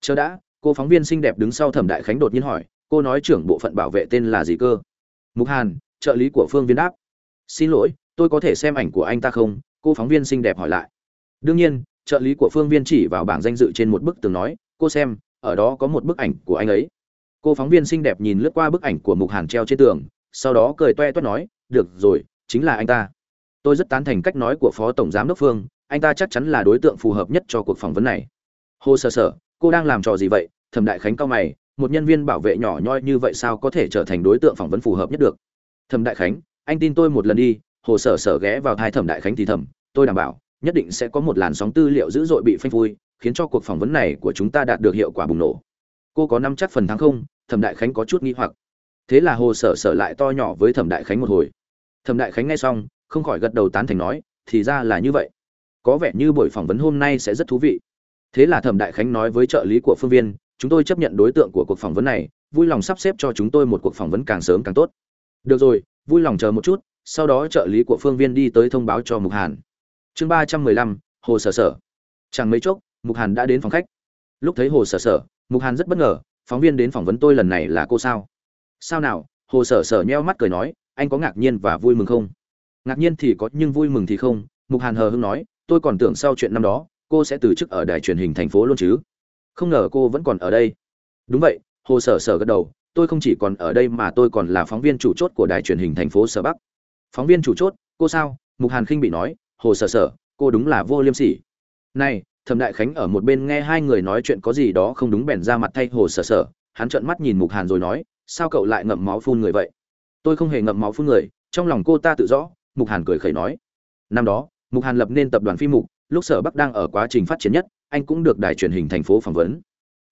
A: Chờ đã, cô phóng viên xinh đẹp đứng sau thẩm đại khánh đột nhiên hỏi, cô nói trưởng bộ phận bảo vệ tên là gì cơ? Mục hàn, trợ lý của phương viên đáp, xin lỗi, tôi có thể xem ảnh của anh ta không? Cô phóng viên xinh đẹp hỏi lại. Đương nhiên, trợ lý của phương viên chỉ vào bảng danh dự trên một bức tường nói, cô xem, ở đó có một bức ảnh của anh ấy. Cô phóng viên xinh đẹp nhìn lướt qua bức ảnh của mục hàn treo trên tường, sau đó cười toe toét nói, được rồi, chính là anh ta tôi rất tán thành cách nói của phó tổng giám đốc phương, anh ta chắc chắn là đối tượng phù hợp nhất cho cuộc phỏng vấn này. Hồ sơ sở, cô đang làm trò gì vậy? Thẩm đại khánh cao mày, một nhân viên bảo vệ nhỏ nhoi như vậy sao có thể trở thành đối tượng phỏng vấn phù hợp nhất được? Thẩm đại khánh, anh tin tôi một lần đi, hồ sở sở ghé vào thai thẩm đại khánh thì thẩm tôi đảm bảo, nhất định sẽ có một làn sóng tư liệu dữ dội bị phanh phui, khiến cho cuộc phỏng vấn này của chúng ta đạt được hiệu quả bùng nổ. Cô có năm chắc phần thắng không? Thẩm đại khánh có chút nghi hoặc. Thế là hồ sở sở lại to nhỏ với thẩm đại khánh một hồi. Thẩm đại khánh nghe xong không khỏi gật đầu tán thành nói, thì ra là như vậy. Có vẻ như buổi phỏng vấn hôm nay sẽ rất thú vị. Thế là thẩm đại khánh nói với trợ lý của phương viên, chúng tôi chấp nhận đối tượng của cuộc phỏng vấn này, vui lòng sắp xếp cho chúng tôi một cuộc phỏng vấn càng sớm càng tốt. Được rồi, vui lòng chờ một chút, sau đó trợ lý của phương viên đi tới thông báo cho mục hàn. Chương ba trăm mười lăm, hồ sở sở. Chẳng mấy chốc, mục hàn đã đến phòng khách. Lúc thấy hồ sở sở, mục hàn rất bất ngờ, phóng viên đến phỏng vấn tôi lần này là cô sao? Sao nào? Hồ sở sở nheo mắt cười nói, anh có ngạc nhiên và vui mừng không? Ngạc nhiên thì có nhưng vui mừng thì không, mục hàn hờ hưng nói, tôi còn tưởng sau chuyện năm đó, cô sẽ từ chức ở đài truyền hình thành phố luôn chứ. Không ngờ cô vẫn còn ở đây. Đúng vậy, hồ sở sở gật đầu, tôi không chỉ còn ở đây mà tôi còn là phóng viên chủ chốt của đài truyền hình thành phố sở bắc. Phóng viên chủ chốt, cô sao? Mục hàn khinh bị nói, hồ sở sở, cô đúng là vô liêm sỉ. Này, thẩm đại khánh ở một bên nghe hai người nói chuyện có gì đó không đúng bèn ra mặt thay hồ sở sở, hắn trợn mắt nhìn mục hàn rồi nói, sao cậu lại ngậm máu phun người vậy? Tôi không hề ngậm máu phun người, trong lòng cô ta tự rõ mục hàn cười khẩy nói. Năm đó, mục hàn lập nên tập đoàn phi mục, lúc sở bắc đang ở quá trình phát triển nhất, anh cũng được đài truyền hình thành phố phỏng vấn.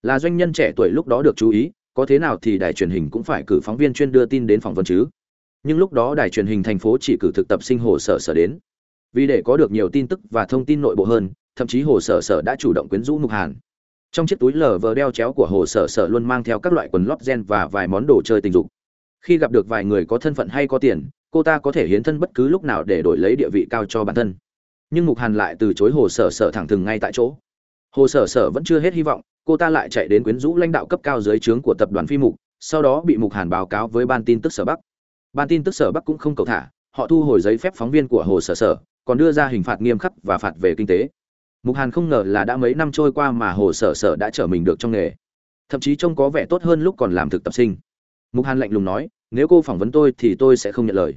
A: Là doanh nhân trẻ tuổi lúc đó được chú ý, có thế nào thì đài truyền hình cũng phải cử phóng viên chuyên đưa tin đến phỏng vấn chứ. Nhưng lúc đó đài truyền hình thành phố chỉ cử thực tập sinh hồ sở sở đến. Vì để có được nhiều tin tức và thông tin nội bộ hơn, thậm chí hồ sở sở đã chủ động quyến rũ mục hàn. Trong chiếc túi lờ vờ đeo chéo của hồ sở sở luôn mang theo các loại quần lót gen và vài món đồ chơi tình dục. Khi gặp được vài người có thân phận hay có tiền cô ta có thể hiến thân bất cứ lúc nào để đổi lấy địa vị cao cho bản thân. Nhưng mục hàn lại từ chối hồ sở sở thẳng thừng ngay tại chỗ. Hồ sở sở vẫn chưa hết hy vọng, cô ta lại chạy đến quyến rũ lãnh đạo cấp cao dưới trướng của tập đoàn phi mục, sau đó bị mục hàn báo cáo với ban tin tức sở bắc. Ban tin tức sở bắc cũng không cầu thả, họ thu hồi giấy phép phóng viên của hồ sở sở, còn đưa ra hình phạt nghiêm khắc và phạt về kinh tế. Mục hàn không ngờ là đã mấy năm trôi qua mà hồ sở sở đã trở mình được trong nghề. Thậm chí trông có vẻ tốt hơn lúc còn làm thực tập sinh. Mục hàn lạnh lùng nói nếu cô phỏng vấn tôi thì tôi sẽ không nhận lời.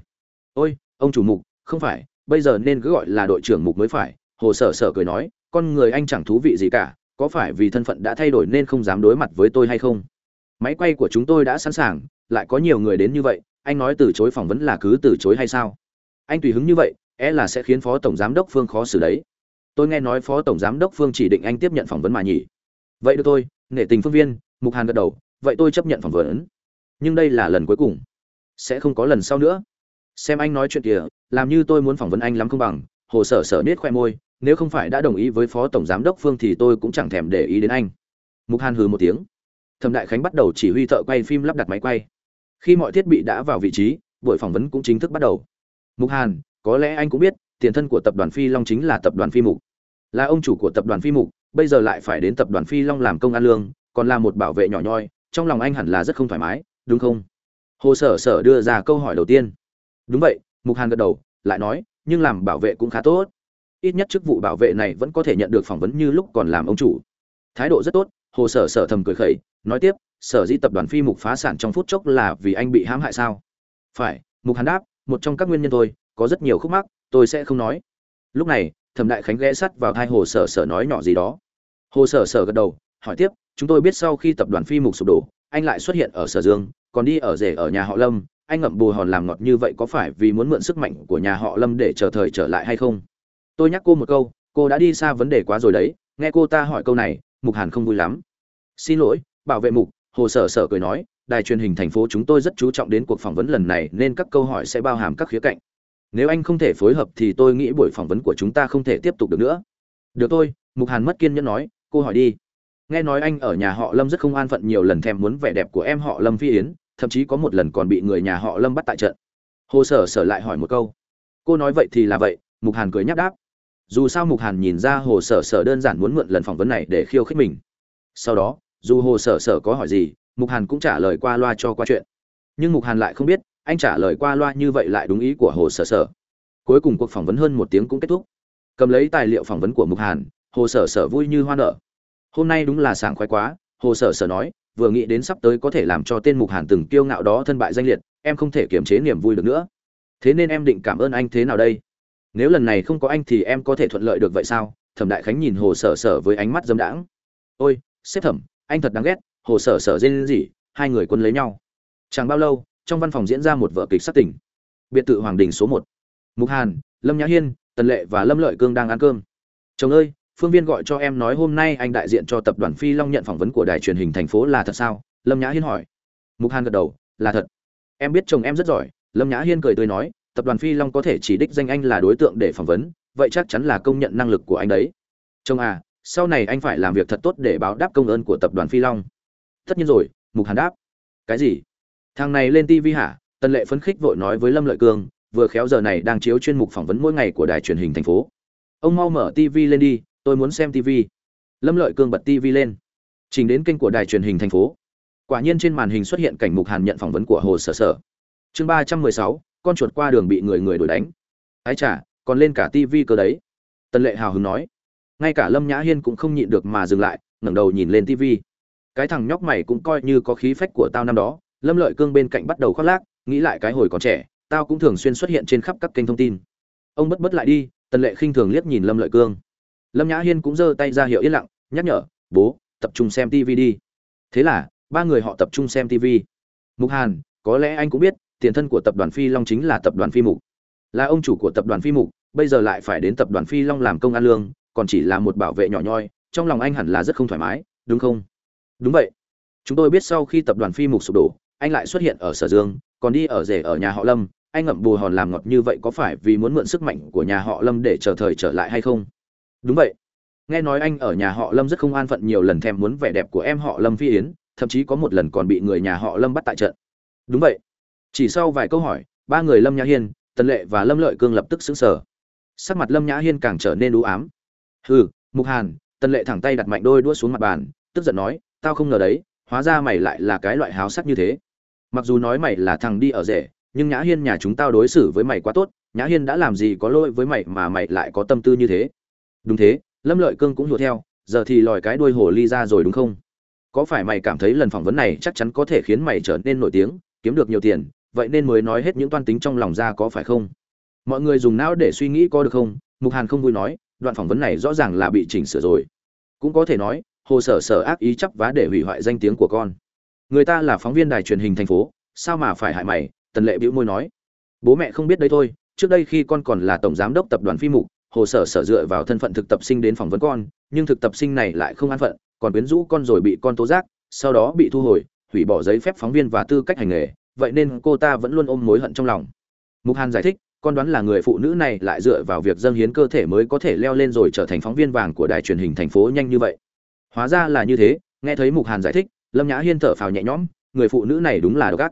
A: Ôi, ông chủ mục, không phải, bây giờ nên cứ gọi là đội trưởng mục mới phải, hồ sở sở cười nói, con người anh chẳng thú vị gì cả, có phải vì thân phận đã thay đổi nên không dám đối mặt với tôi hay không? Máy quay của chúng tôi đã sẵn sàng, lại có nhiều người đến như vậy, anh nói từ chối phỏng vấn là cứ từ chối hay sao? Anh tùy hứng như vậy é e là sẽ khiến phó tổng giám đốc phương khó xử đấy. Tôi nghe nói phó tổng giám đốc phương chỉ định anh tiếp nhận phỏng vấn mà nhỉ. Vậy được tôi nghệ tình phương viên, mục hàn gật đầu, vậy tôi chấp nhận phỏng vấn nhưng đây là lần cuối cùng. Sẽ không có lần sau nữa. Xem anh nói chuyện kìa, làm như tôi muốn phỏng vấn anh lắm không bằng. Hồ sở sở nết khoe môi, nếu không phải đã đồng ý với phó tổng giám đốc phương thì tôi cũng chẳng thèm để ý đến anh. Mục hàn hừ một tiếng. Thẩm đại khánh bắt đầu chỉ huy thợ quay phim lắp đặt máy quay. Khi mọi thiết bị đã vào vị trí, buổi phỏng vấn cũng chính thức bắt đầu. Mục hàn, có lẽ anh cũng biết, tiền thân của tập đoàn phi long chính là tập đoàn phi mục. Là ông chủ của tập đoàn phi mục, bây giờ lại phải đến tập đoàn phi long làm công ăn lương, còn là một bảo vệ nhỏ nhoi, trong lòng anh hẳn là rất không thoải mái đúng không? Hồ sở sở đưa ra câu hỏi đầu tiên. Đúng vậy, mục hàn gật đầu, lại nói, nhưng làm bảo vệ cũng khá tốt. Ít nhất chức vụ bảo vệ này vẫn có thể nhận được phỏng vấn như lúc còn làm ông chủ. Thái độ rất tốt, hồ sở sở thầm cười khẩy, nói tiếp, sở di tập đoàn phi mục phá sản trong phút chốc là vì anh bị hãm hại sao? Phải, mục hàn đáp, một trong các nguyên nhân thôi, có rất nhiều khúc mắc, tôi sẽ không nói. Lúc này, thẩm đại khánh ghé sắt vào hai hồ sở sở nói nhỏ gì đó. Hồ sở sở gật đầu, hỏi tiếp, chúng tôi biết sau khi tập đoàn phi mục sụp đổ, anh lại xuất hiện ở sở dương còn đi ở rể ở nhà họ lâm, anh ngậm bù hòn làm ngọt như vậy có phải vì muốn mượn sức mạnh của nhà họ lâm để chờ thời trở lại hay không? Tôi nhắc cô một câu, cô đã đi xa vấn đề quá rồi đấy, nghe cô ta hỏi câu này, mục hàn không vui lắm. Xin lỗi, bảo vệ mục, hồ sở sở cười nói, đài truyền hình thành phố chúng tôi rất chú trọng đến cuộc phỏng vấn lần này nên các câu hỏi sẽ bao hàm các khía cạnh. Nếu anh không thể phối hợp thì tôi nghĩ buổi phỏng vấn của chúng ta không thể tiếp tục được nữa. Được tôi mục hàn mất kiên nhẫn nói, cô hỏi đi. Nghe nói anh ở nhà họ lâm rất không an phận nhiều lần thèm muốn vẻ đẹp của em họ lâm phi yến thậm chí có một lần còn bị người nhà họ lâm bắt tại trận. Hồ sở sở lại hỏi một câu. Cô nói vậy thì là vậy, mục hàn cười nhắc đáp. Dù sao mục hàn nhìn ra hồ sở sở đơn giản muốn mượn lần phỏng vấn này để khiêu khích mình. Sau đó, dù hồ sở sở có hỏi gì, mục hàn cũng trả lời qua loa cho qua chuyện. Nhưng mục hàn lại không biết, anh trả lời qua loa như vậy lại đúng ý của hồ sở sở. Cuối cùng cuộc phỏng vấn hơn một tiếng cũng kết thúc. Cầm lấy tài liệu phỏng vấn của mục hàn, hồ sở sở vui như hoa nở. Hôm nay đúng là sảng khoái quá, hồ sở sở nói vừa nghĩ đến sắp tới có thể làm cho tên mục hàn từng kiêu ngạo đó thân bại danh liệt, em không thể kiềm chế niềm vui được nữa. Thế nên em định cảm ơn anh thế nào đây? Nếu lần này không có anh thì em có thể thuận lợi được vậy sao? Thẩm đại khánh nhìn hồ sở sở với ánh mắt dâm đãng. Ôi, sếp thẩm, anh thật đáng ghét, hồ sở sở dên gì hai người quân lấy nhau. Chẳng bao lâu, trong văn phòng diễn ra một vở kịch sát tỉnh biệt thự hoàng đình số một. Mục hàn, lâm nhã hiên, tần lệ và lâm lợi cương đang ăn cơm. Chồng ơi phương viên gọi cho em nói hôm nay anh đại diện cho tập đoàn phi long nhận phỏng vấn của đài truyền hình thành phố là thật sao? Lâm nhã hiên hỏi. Mục hàn gật đầu, là thật. Em biết chồng em rất giỏi, lâm nhã hiên cười tươi nói, tập đoàn phi long có thể chỉ đích danh anh là đối tượng để phỏng vấn, vậy chắc chắn là công nhận năng lực của anh đấy. Chồng à sau này anh phải làm việc thật tốt để báo đáp công ơn của tập đoàn phi long. Tất nhiên rồi, mục hàn đáp. Cái gì? Thằng này lên tv hả? Tần lệ phấn khích vội nói với lâm lợi cương, vừa khéo giờ này đang chiếu chuyên mục phỏng vấn mỗi ngày của đài truyền hình thành phố. Ông mau mở tv lên đi tôi muốn xem tv lâm lợi cương bật tv lên. Trình đến kênh của đài truyền hình thành phố. Quả nhiên trên màn hình xuất hiện cảnh mục hàn nhận phỏng vấn của hồ sở sở. Chương ba trăm mười sáu, con chuột qua đường bị người người đuổi đánh. Ái chả còn lên cả tv cơ đấy. Tần lệ hào hứng nói. Ngay cả lâm nhã hiên cũng không nhịn được mà dừng lại, ngẩng đầu nhìn lên tv cái thằng nhóc mày cũng coi như có khí phách của tao năm đó. Lâm lợi cương bên cạnh bắt đầu khoác lác, nghĩ lại cái hồi còn trẻ, tao cũng thường xuyên xuất hiện trên khắp các kênh thông tin. Ông bất bất lại đi, tần lệ khinh thường liếc nhìn lâm lợi cương lâm nhã hiên cũng giơ tay ra hiệu yên lặng, nhắc nhở, bố, tập trung xem tv đi. Thế là, ba người họ tập trung xem tv mục hàn, có lẽ anh cũng biết, tiền thân của tập đoàn phi long chính là tập đoàn phi mục. Là ông chủ của tập đoàn phi mục, bây giờ lại phải đến tập đoàn phi long làm công ăn lương, còn chỉ là một bảo vệ nhỏ nhoi, trong lòng anh hẳn là rất không thoải mái, đúng không? Đúng vậy. Chúng tôi biết sau khi tập đoàn phi mục sụp đổ, anh lại xuất hiện ở sở dương, còn đi ở rể ở nhà họ lâm. Anh ngậm bù hòn làm ngọt như vậy có phải vì muốn mượn sức mạnh của nhà họ lâm để chờ thời trở lại hay không? Đúng vậy. Nghe nói anh ở nhà họ lâm rất không an phận, nhiều lần thèm muốn vẻ đẹp của em họ lâm phi yến, thậm chí có một lần còn bị người nhà họ lâm bắt tại trận. Đúng vậy. Chỉ sau vài câu hỏi, ba người lâm nhã hiên, tần lệ và lâm lợi cương lập tức xứng sở sắc mặt lâm nhã hiên càng trở nên u ám. Hừ, mục hàn, tần lệ thẳng tay đặt mạnh đôi đũa xuống mặt bàn, tức giận nói, tao không ngờ đấy, hóa ra mày lại là cái loại háo sắc như thế. Mặc dù nói mày là thằng đi ở rể, nhưng nhã hiên nhà chúng tao đối xử với mày quá tốt, nhã hiên đã làm gì có lỗi với mày mà mày lại có tâm tư như thế? Đúng thế, lâm lợi cương cũng hiểu theo, giờ thì lòi cái đuôi hồ ly ra rồi đúng không? Có phải mày cảm thấy lần phỏng vấn này chắc chắn có thể khiến mày trở nên nổi tiếng, kiếm được nhiều tiền, vậy nên mới nói hết những toan tính trong lòng ra có phải không? Mọi người dùng não để suy nghĩ có được không? Mục hàn không vui nói, đoạn phỏng vấn này rõ ràng là bị chỉnh sửa rồi. Cũng có thể nói, hồ sở sở ác ý chấp vá để hủy hoại danh tiếng của con. Người ta là phóng viên đài truyền hình thành phố, sao mà phải hại mày? Tần lệ bĩu môi nói. Bố mẹ không biết đấy thôi, trước đây khi con còn là tổng giám đốc tập đoàn phi mục hồ sở sở dựa vào thân phận thực tập sinh đến phỏng vấn con, nhưng thực tập sinh này lại không an phận, còn quyến rũ con rồi bị con tố giác, sau đó bị thu hồi, hủy bỏ giấy phép phóng viên và tư cách hành nghề, vậy nên cô ta vẫn luôn ôm mối hận trong lòng. Mục hàn giải thích, con đoán là người phụ nữ này lại dựa vào việc dâng hiến cơ thể mới có thể leo lên rồi trở thành phóng viên vàng của đài truyền hình thành phố nhanh như vậy. Hóa ra là như thế, nghe thấy mục hàn giải thích, lâm nhã hiên thở phào nhẹ nhõm, người phụ nữ này đúng là độc ác.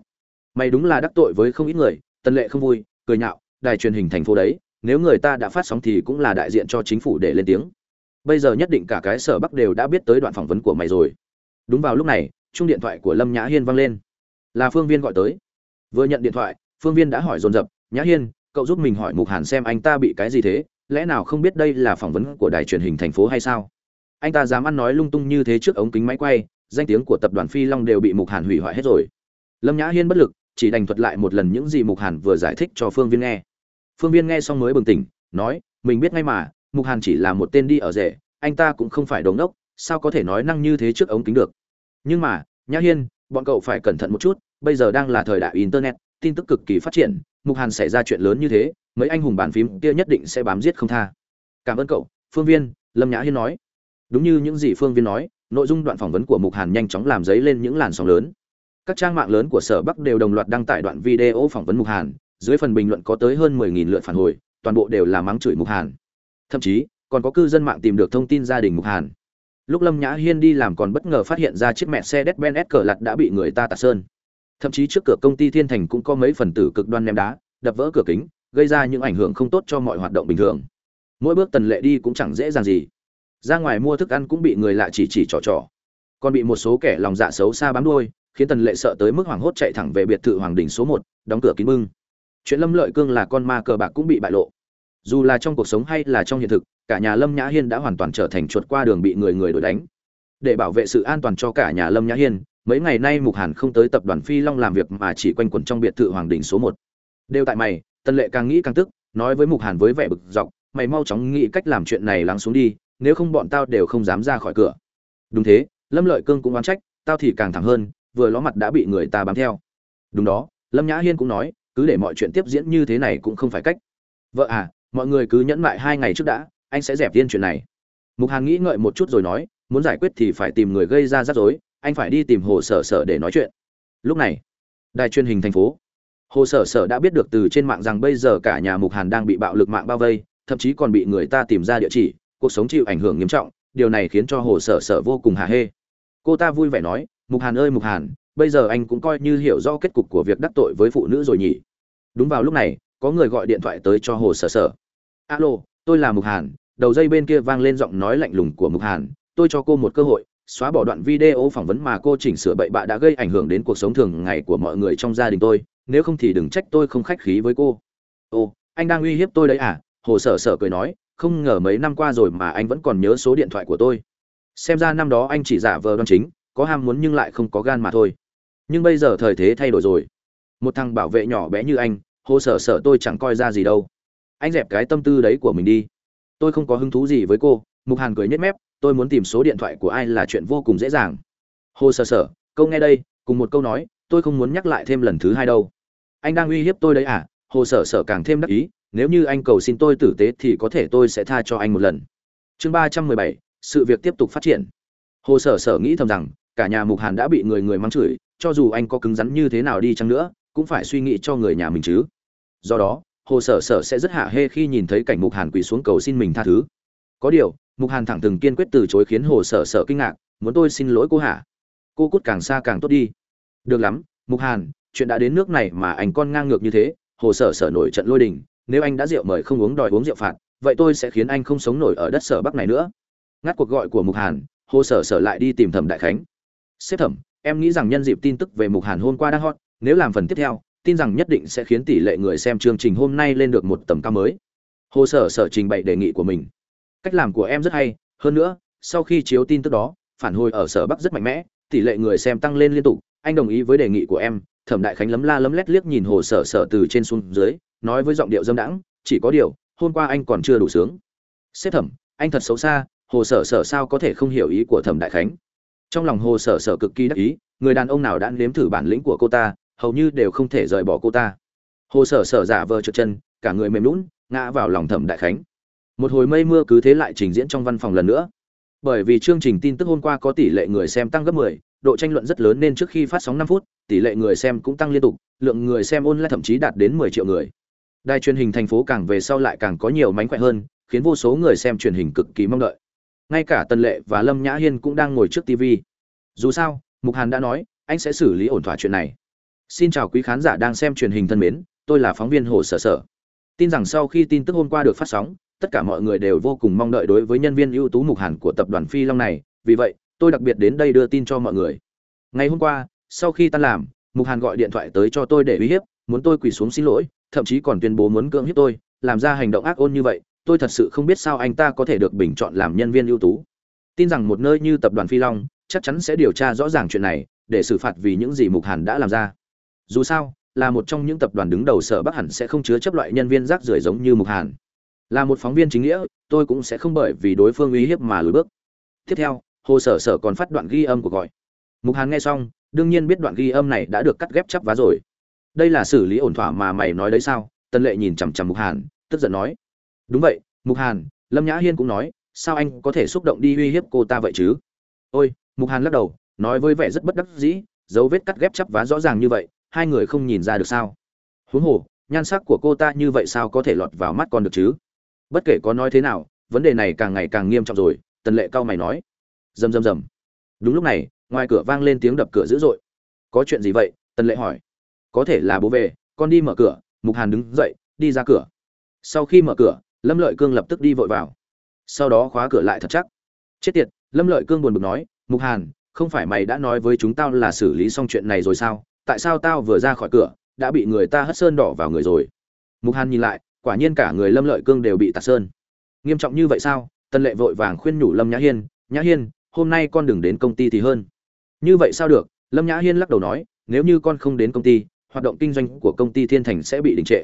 A: Mày đúng là đắc tội với không ít người, tân lệ không vui, cười nhạo, đài truyền hình thành phố đấy nếu người ta đã phát sóng thì cũng là đại diện cho chính phủ để lên tiếng. Bây giờ nhất định cả cái sở bắc đều đã biết tới đoạn phỏng vấn của mày rồi. Đúng vào lúc này, chung điện thoại của lâm nhã hiên vang lên. Là phương viên gọi tới. Vừa nhận điện thoại, phương viên đã hỏi dồn dập, nhã hiên, cậu giúp mình hỏi mục hàn xem anh ta bị cái gì thế, lẽ nào không biết đây là phỏng vấn của đài truyền hình thành phố hay sao? Anh ta dám ăn nói lung tung như thế trước ống kính máy quay, danh tiếng của tập đoàn phi long đều bị mục hàn hủy hoại hết rồi. Lâm nhã hiên bất lực, chỉ đành thuật lại một lần những gì mục hàn vừa giải thích cho phương viên nghe phương viên nghe xong mới bừng tỉnh, nói, mình biết ngay mà, mục hàn chỉ là một tên đi ở rể, anh ta cũng không phải đống đốc sao có thể nói năng như thế trước ống kính được? Nhưng mà, nhã hiên, bọn cậu phải cẩn thận một chút, bây giờ đang là thời đại internet, tin tức cực kỳ phát triển, mục hàn xảy ra chuyện lớn như thế, mấy anh hùng bàn phím kia nhất định sẽ bám giết không tha. Cảm ơn cậu, phương viên, lâm nhã hiên nói. Đúng như những gì phương viên nói, nội dung đoạn phỏng vấn của mục hàn nhanh chóng làm dấy lên những làn sóng lớn. Các trang mạng lớn của sở bắc đều đồng loạt đăng tải đoạn video phỏng vấn mục hàn dưới phần bình luận có tới hơn 10.000 lượt phản hồi, toàn bộ đều là mắng chửi mục hàn. Thậm chí, còn có cư dân mạng tìm được thông tin gia đình mục hàn. Lúc lâm nhã hiên đi làm còn bất ngờ phát hiện ra chiếc mẹ xe Mercedes-Benz s cờ đã bị người ta tạt sơn. Thậm chí trước cửa công ty thiên thành cũng có mấy phần tử cực đoan ném đá, đập vỡ cửa kính, gây ra những ảnh hưởng không tốt cho mọi hoạt động bình thường. Mỗi bước tần lệ đi cũng chẳng dễ dàng gì. Ra ngoài mua thức ăn cũng bị người lạ chỉ chỉ trò trò. Còn bị một số kẻ lòng dạ xấu xa bám đuôi, khiến tần lệ sợ tới mức hoảng hốt chạy thẳng về biệt thự hoàng đình số một, đóng cửa kín bưng chuyện lâm lợi cương là con ma cờ bạc cũng bị bại lộ. Dù là trong cuộc sống hay là trong hiện thực, cả nhà lâm nhã hiên đã hoàn toàn trở thành chuột qua đường bị người người đuổi đánh. Để bảo vệ sự an toàn cho cả nhà lâm nhã hiên, mấy ngày nay mục hàn không tới tập đoàn phi long làm việc mà chỉ quanh quẩn trong biệt thự hoàng đình số một. Đều tại mày tân lệ càng nghĩ càng tức, nói với mục hàn với vẻ bực dọc, mày mau chóng nghĩ cách làm chuyện này lắng xuống đi, nếu không bọn tao đều không dám ra khỏi cửa. Đúng thế, lâm lợi cương cũng oán trách, tao thì càng thẳng hơn, vừa ló mặt đã bị người ta bám theo. Đúng đó, lâm nhã hiên cũng nói cứ để mọi chuyện tiếp diễn như thế này cũng không phải cách. Vợ à mọi người cứ nhẫn mại hai ngày trước đã, anh sẽ dẹp tiên chuyện này. Mục hàn nghĩ ngợi một chút rồi nói, muốn giải quyết thì phải tìm người gây ra rắc rối, anh phải đi tìm hồ sở sở để nói chuyện. Lúc này, đài truyền hình thành phố. Hồ sở sở đã biết được từ trên mạng rằng bây giờ cả nhà mục hàn đang bị bạo lực mạng bao vây, thậm chí còn bị người ta tìm ra địa chỉ, cuộc sống chịu ảnh hưởng nghiêm trọng, điều này khiến cho hồ sở sở vô cùng hà hê. Cô ta vui vẻ nói, mục hàn ơi mục hàn bây giờ anh cũng coi như hiểu rõ kết cục của việc đắc tội với phụ nữ rồi nhỉ. Đúng vào lúc này, có người gọi điện thoại tới cho hồ sở sở. Alo, tôi là mục hàn, đầu dây bên kia vang lên giọng nói lạnh lùng của mục hàn. Tôi cho cô một cơ hội, xóa bỏ đoạn video phỏng vấn mà cô chỉnh sửa bậy bạ đã gây ảnh hưởng đến cuộc sống thường ngày của mọi người trong gia đình tôi. Nếu không thì đừng trách tôi không khách khí với cô. Ồ, anh đang uy hiếp tôi đấy à? Hồ sở sở cười nói, không ngờ mấy năm qua rồi mà anh vẫn còn nhớ số điện thoại của tôi. Xem ra năm đó anh chỉ giả vờ đoan chính, có ham muốn nhưng lại không có gan mà thôi nhưng bây giờ thời thế thay đổi rồi. Một thằng bảo vệ nhỏ bé như anh hồ sở sở tôi chẳng coi ra gì đâu. Anh dẹp cái tâm tư đấy của mình đi. Tôi không có hứng thú gì với cô. Mục hàn cười nhếch mép, tôi muốn tìm số điện thoại của ai là chuyện vô cùng dễ dàng. Hồ sở sở câu nghe đây, cùng một câu nói, tôi không muốn nhắc lại thêm lần thứ hai đâu. Anh đang uy hiếp tôi đấy à? Hồ sở sở càng thêm đắc ý, nếu như anh cầu xin tôi tử tế thì có thể tôi sẽ tha cho anh một lần. Chương ba trăm mười bảy, sự việc tiếp tục phát triển. Hồ sở sở nghĩ thầm rằng, cả nhà mục hàn đã bị người người mắng chửi cho dù anh có cứng rắn như thế nào đi chăng nữa, cũng phải suy nghĩ cho người nhà mình chứ. Do đó, hồ sở sở sẽ rất hạ hê khi nhìn thấy cảnh mục hàn quỳ xuống cầu xin mình tha thứ. Có điều, mục hàn thẳng thừng kiên quyết từ chối khiến hồ sở sở kinh ngạc, muốn tôi xin lỗi cô hả? Cô cút càng xa càng tốt đi. Được lắm, mục hàn, chuyện đã đến nước này mà anh con ngang ngược như thế, hồ sở sở nổi trận lôi đình, nếu anh đã rượu mời không uống đòi uống rượu phạt, vậy tôi sẽ khiến anh không sống nổi ở đất sở bắc này nữa. Ngắt cuộc gọi của mục hàn, hồ sở sở lại đi tìm thẩm đại khánh. Xếp thẩm em nghĩ rằng nhân dịp tin tức về mục hàn hôm qua đang hot, nếu làm phần tiếp theo, tin rằng nhất định sẽ khiến tỷ lệ người xem chương trình hôm nay lên được một tầm cao mới. Hồ sở sở trình bày đề nghị của mình. Cách làm của em rất hay, hơn nữa, sau khi chiếu tin tức đó, phản hồi ở sở bắc rất mạnh mẽ, tỷ lệ người xem tăng lên liên tục, anh đồng ý với đề nghị của em, thẩm đại khánh lấm la lấm lét liếc nhìn hồ sở sở từ trên xuống dưới, nói với giọng điệu dâm đãng, chỉ có điều, hôm qua anh còn chưa đủ sướng. Xếp thẩm, anh thật xấu xa, hồ sở sở sao có thể không hiểu ý của thẩm đại khánh? Trong lòng hồ sở sở cực kỳ đắc ý người đàn ông nào đã nếm thử bản lĩnh của cô ta hầu như đều không thể rời bỏ cô ta hồ sở sở giả vờ trượt chân cả người mềm lún ngã vào lòng thẩm đại khánh một hồi mây mưa cứ thế lại trình diễn trong văn phòng lần nữa bởi vì chương trình tin tức hôm qua có tỷ lệ người xem tăng gấp 10, độ tranh luận rất lớn nên trước khi phát sóng 5 phút, tỷ lệ người xem cũng tăng liên tục, lượng người xem online thậm chí đạt đến 10 triệu người. Đài truyền hình thành phố càng về sau lại càng có nhiều mánh khỏe hơn, khiến vô số người xem truyền hình cực kỳ mong đợi. Ngay cả Tần Lệ và Lâm Nhã Hiên cũng đang ngồi trước TV. Dù sao, Mục Hàn đã nói, anh sẽ xử lý ổn thỏa chuyện này. Xin chào quý khán giả đang xem truyền hình thân mến, tôi là phóng viên Hồ Sở Sở. Tin rằng sau khi tin tức hôm qua được phát sóng, tất cả mọi người đều vô cùng mong đợi đối với nhân viên ưu tú Mục Hàn của tập đoàn Phi Long này, vì vậy, tôi đặc biệt đến đây đưa tin cho mọi người. Ngày hôm qua, sau khi tan làm, Mục Hàn gọi điện thoại tới cho tôi để uy hiếp, muốn tôi quỳ xuống xin lỗi, thậm chí còn tuyên bố muốn cưỡng hiếp tôi, làm ra hành động ác ôn như vậy, tôi thật sự không biết sao anh ta có thể được bình chọn làm nhân viên ưu tú. Tin rằng một nơi như tập đoàn Phi Long chắc chắn sẽ điều tra rõ ràng chuyện này, để xử phạt vì những gì Mục Hàn đã làm ra. Dù sao, là một trong những tập đoàn đứng đầu sở Bắc hẳn sẽ không chứa chấp loại nhân viên rác rưởi giống như Mục Hàn. Là một phóng viên chính nghĩa, tôi cũng sẽ không bởi vì đối phương uy hiếp mà lùi bước. Tiếp theo, hồ sở sở còn phát đoạn ghi âm của gọi. Mục Hàn nghe xong, đương nhiên biết đoạn ghi âm này đã được cắt ghép chắp vá rồi đây là xử lý ổn thỏa mà mày nói đấy sao tân lệ nhìn chằm chằm mục hàn tức giận nói đúng vậy, mục hàn, lâm nhã hiên cũng nói, sao anh có thể xúc động đi uy hiếp cô ta vậy chứ? Ôi, mục hàn lắc đầu, nói với vẻ rất bất đắc dĩ, dấu vết cắt ghép chắp vá rõ ràng như vậy, hai người không nhìn ra được sao? Huống hồ, nhan sắc của cô ta như vậy sao có thể lọt vào mắt con được chứ? Bất kể có nói thế nào, vấn đề này càng ngày càng nghiêm trọng rồi, tần lệ cao mày nói. Rầm rầm rầm. Đúng lúc này, ngoài cửa vang lên tiếng đập cửa dữ dội. Có chuyện gì vậy? Tần lệ hỏi. Có thể là bố về, con đi mở cửa, mục hàn đứng dậy, đi ra cửa. Sau khi mở cửa lâm lợi cương lập tức đi vội vào. Sau đó khóa cửa lại thật chắc. Chết tiệt, lâm lợi cương buồn bực nói, mục hàn, không phải mày đã nói với chúng tao là xử lý xong chuyện này rồi sao? Tại sao tao vừa ra khỏi cửa, đã bị người ta hất sơn đỏ vào người rồi? Mục hàn nhìn lại, quả nhiên cả người lâm lợi cương đều bị tạt sơn. Nghiêm trọng như vậy sao? Tân lệ vội vàng khuyên nhủ lâm nhã hiên nhã hiên, hôm nay con đừng đến công ty thì hơn. Như vậy sao được? Lâm nhã hiên lắc đầu nói, nếu như con không đến công ty, hoạt động kinh doanh của công ty thiên thành sẽ bị đình trệ.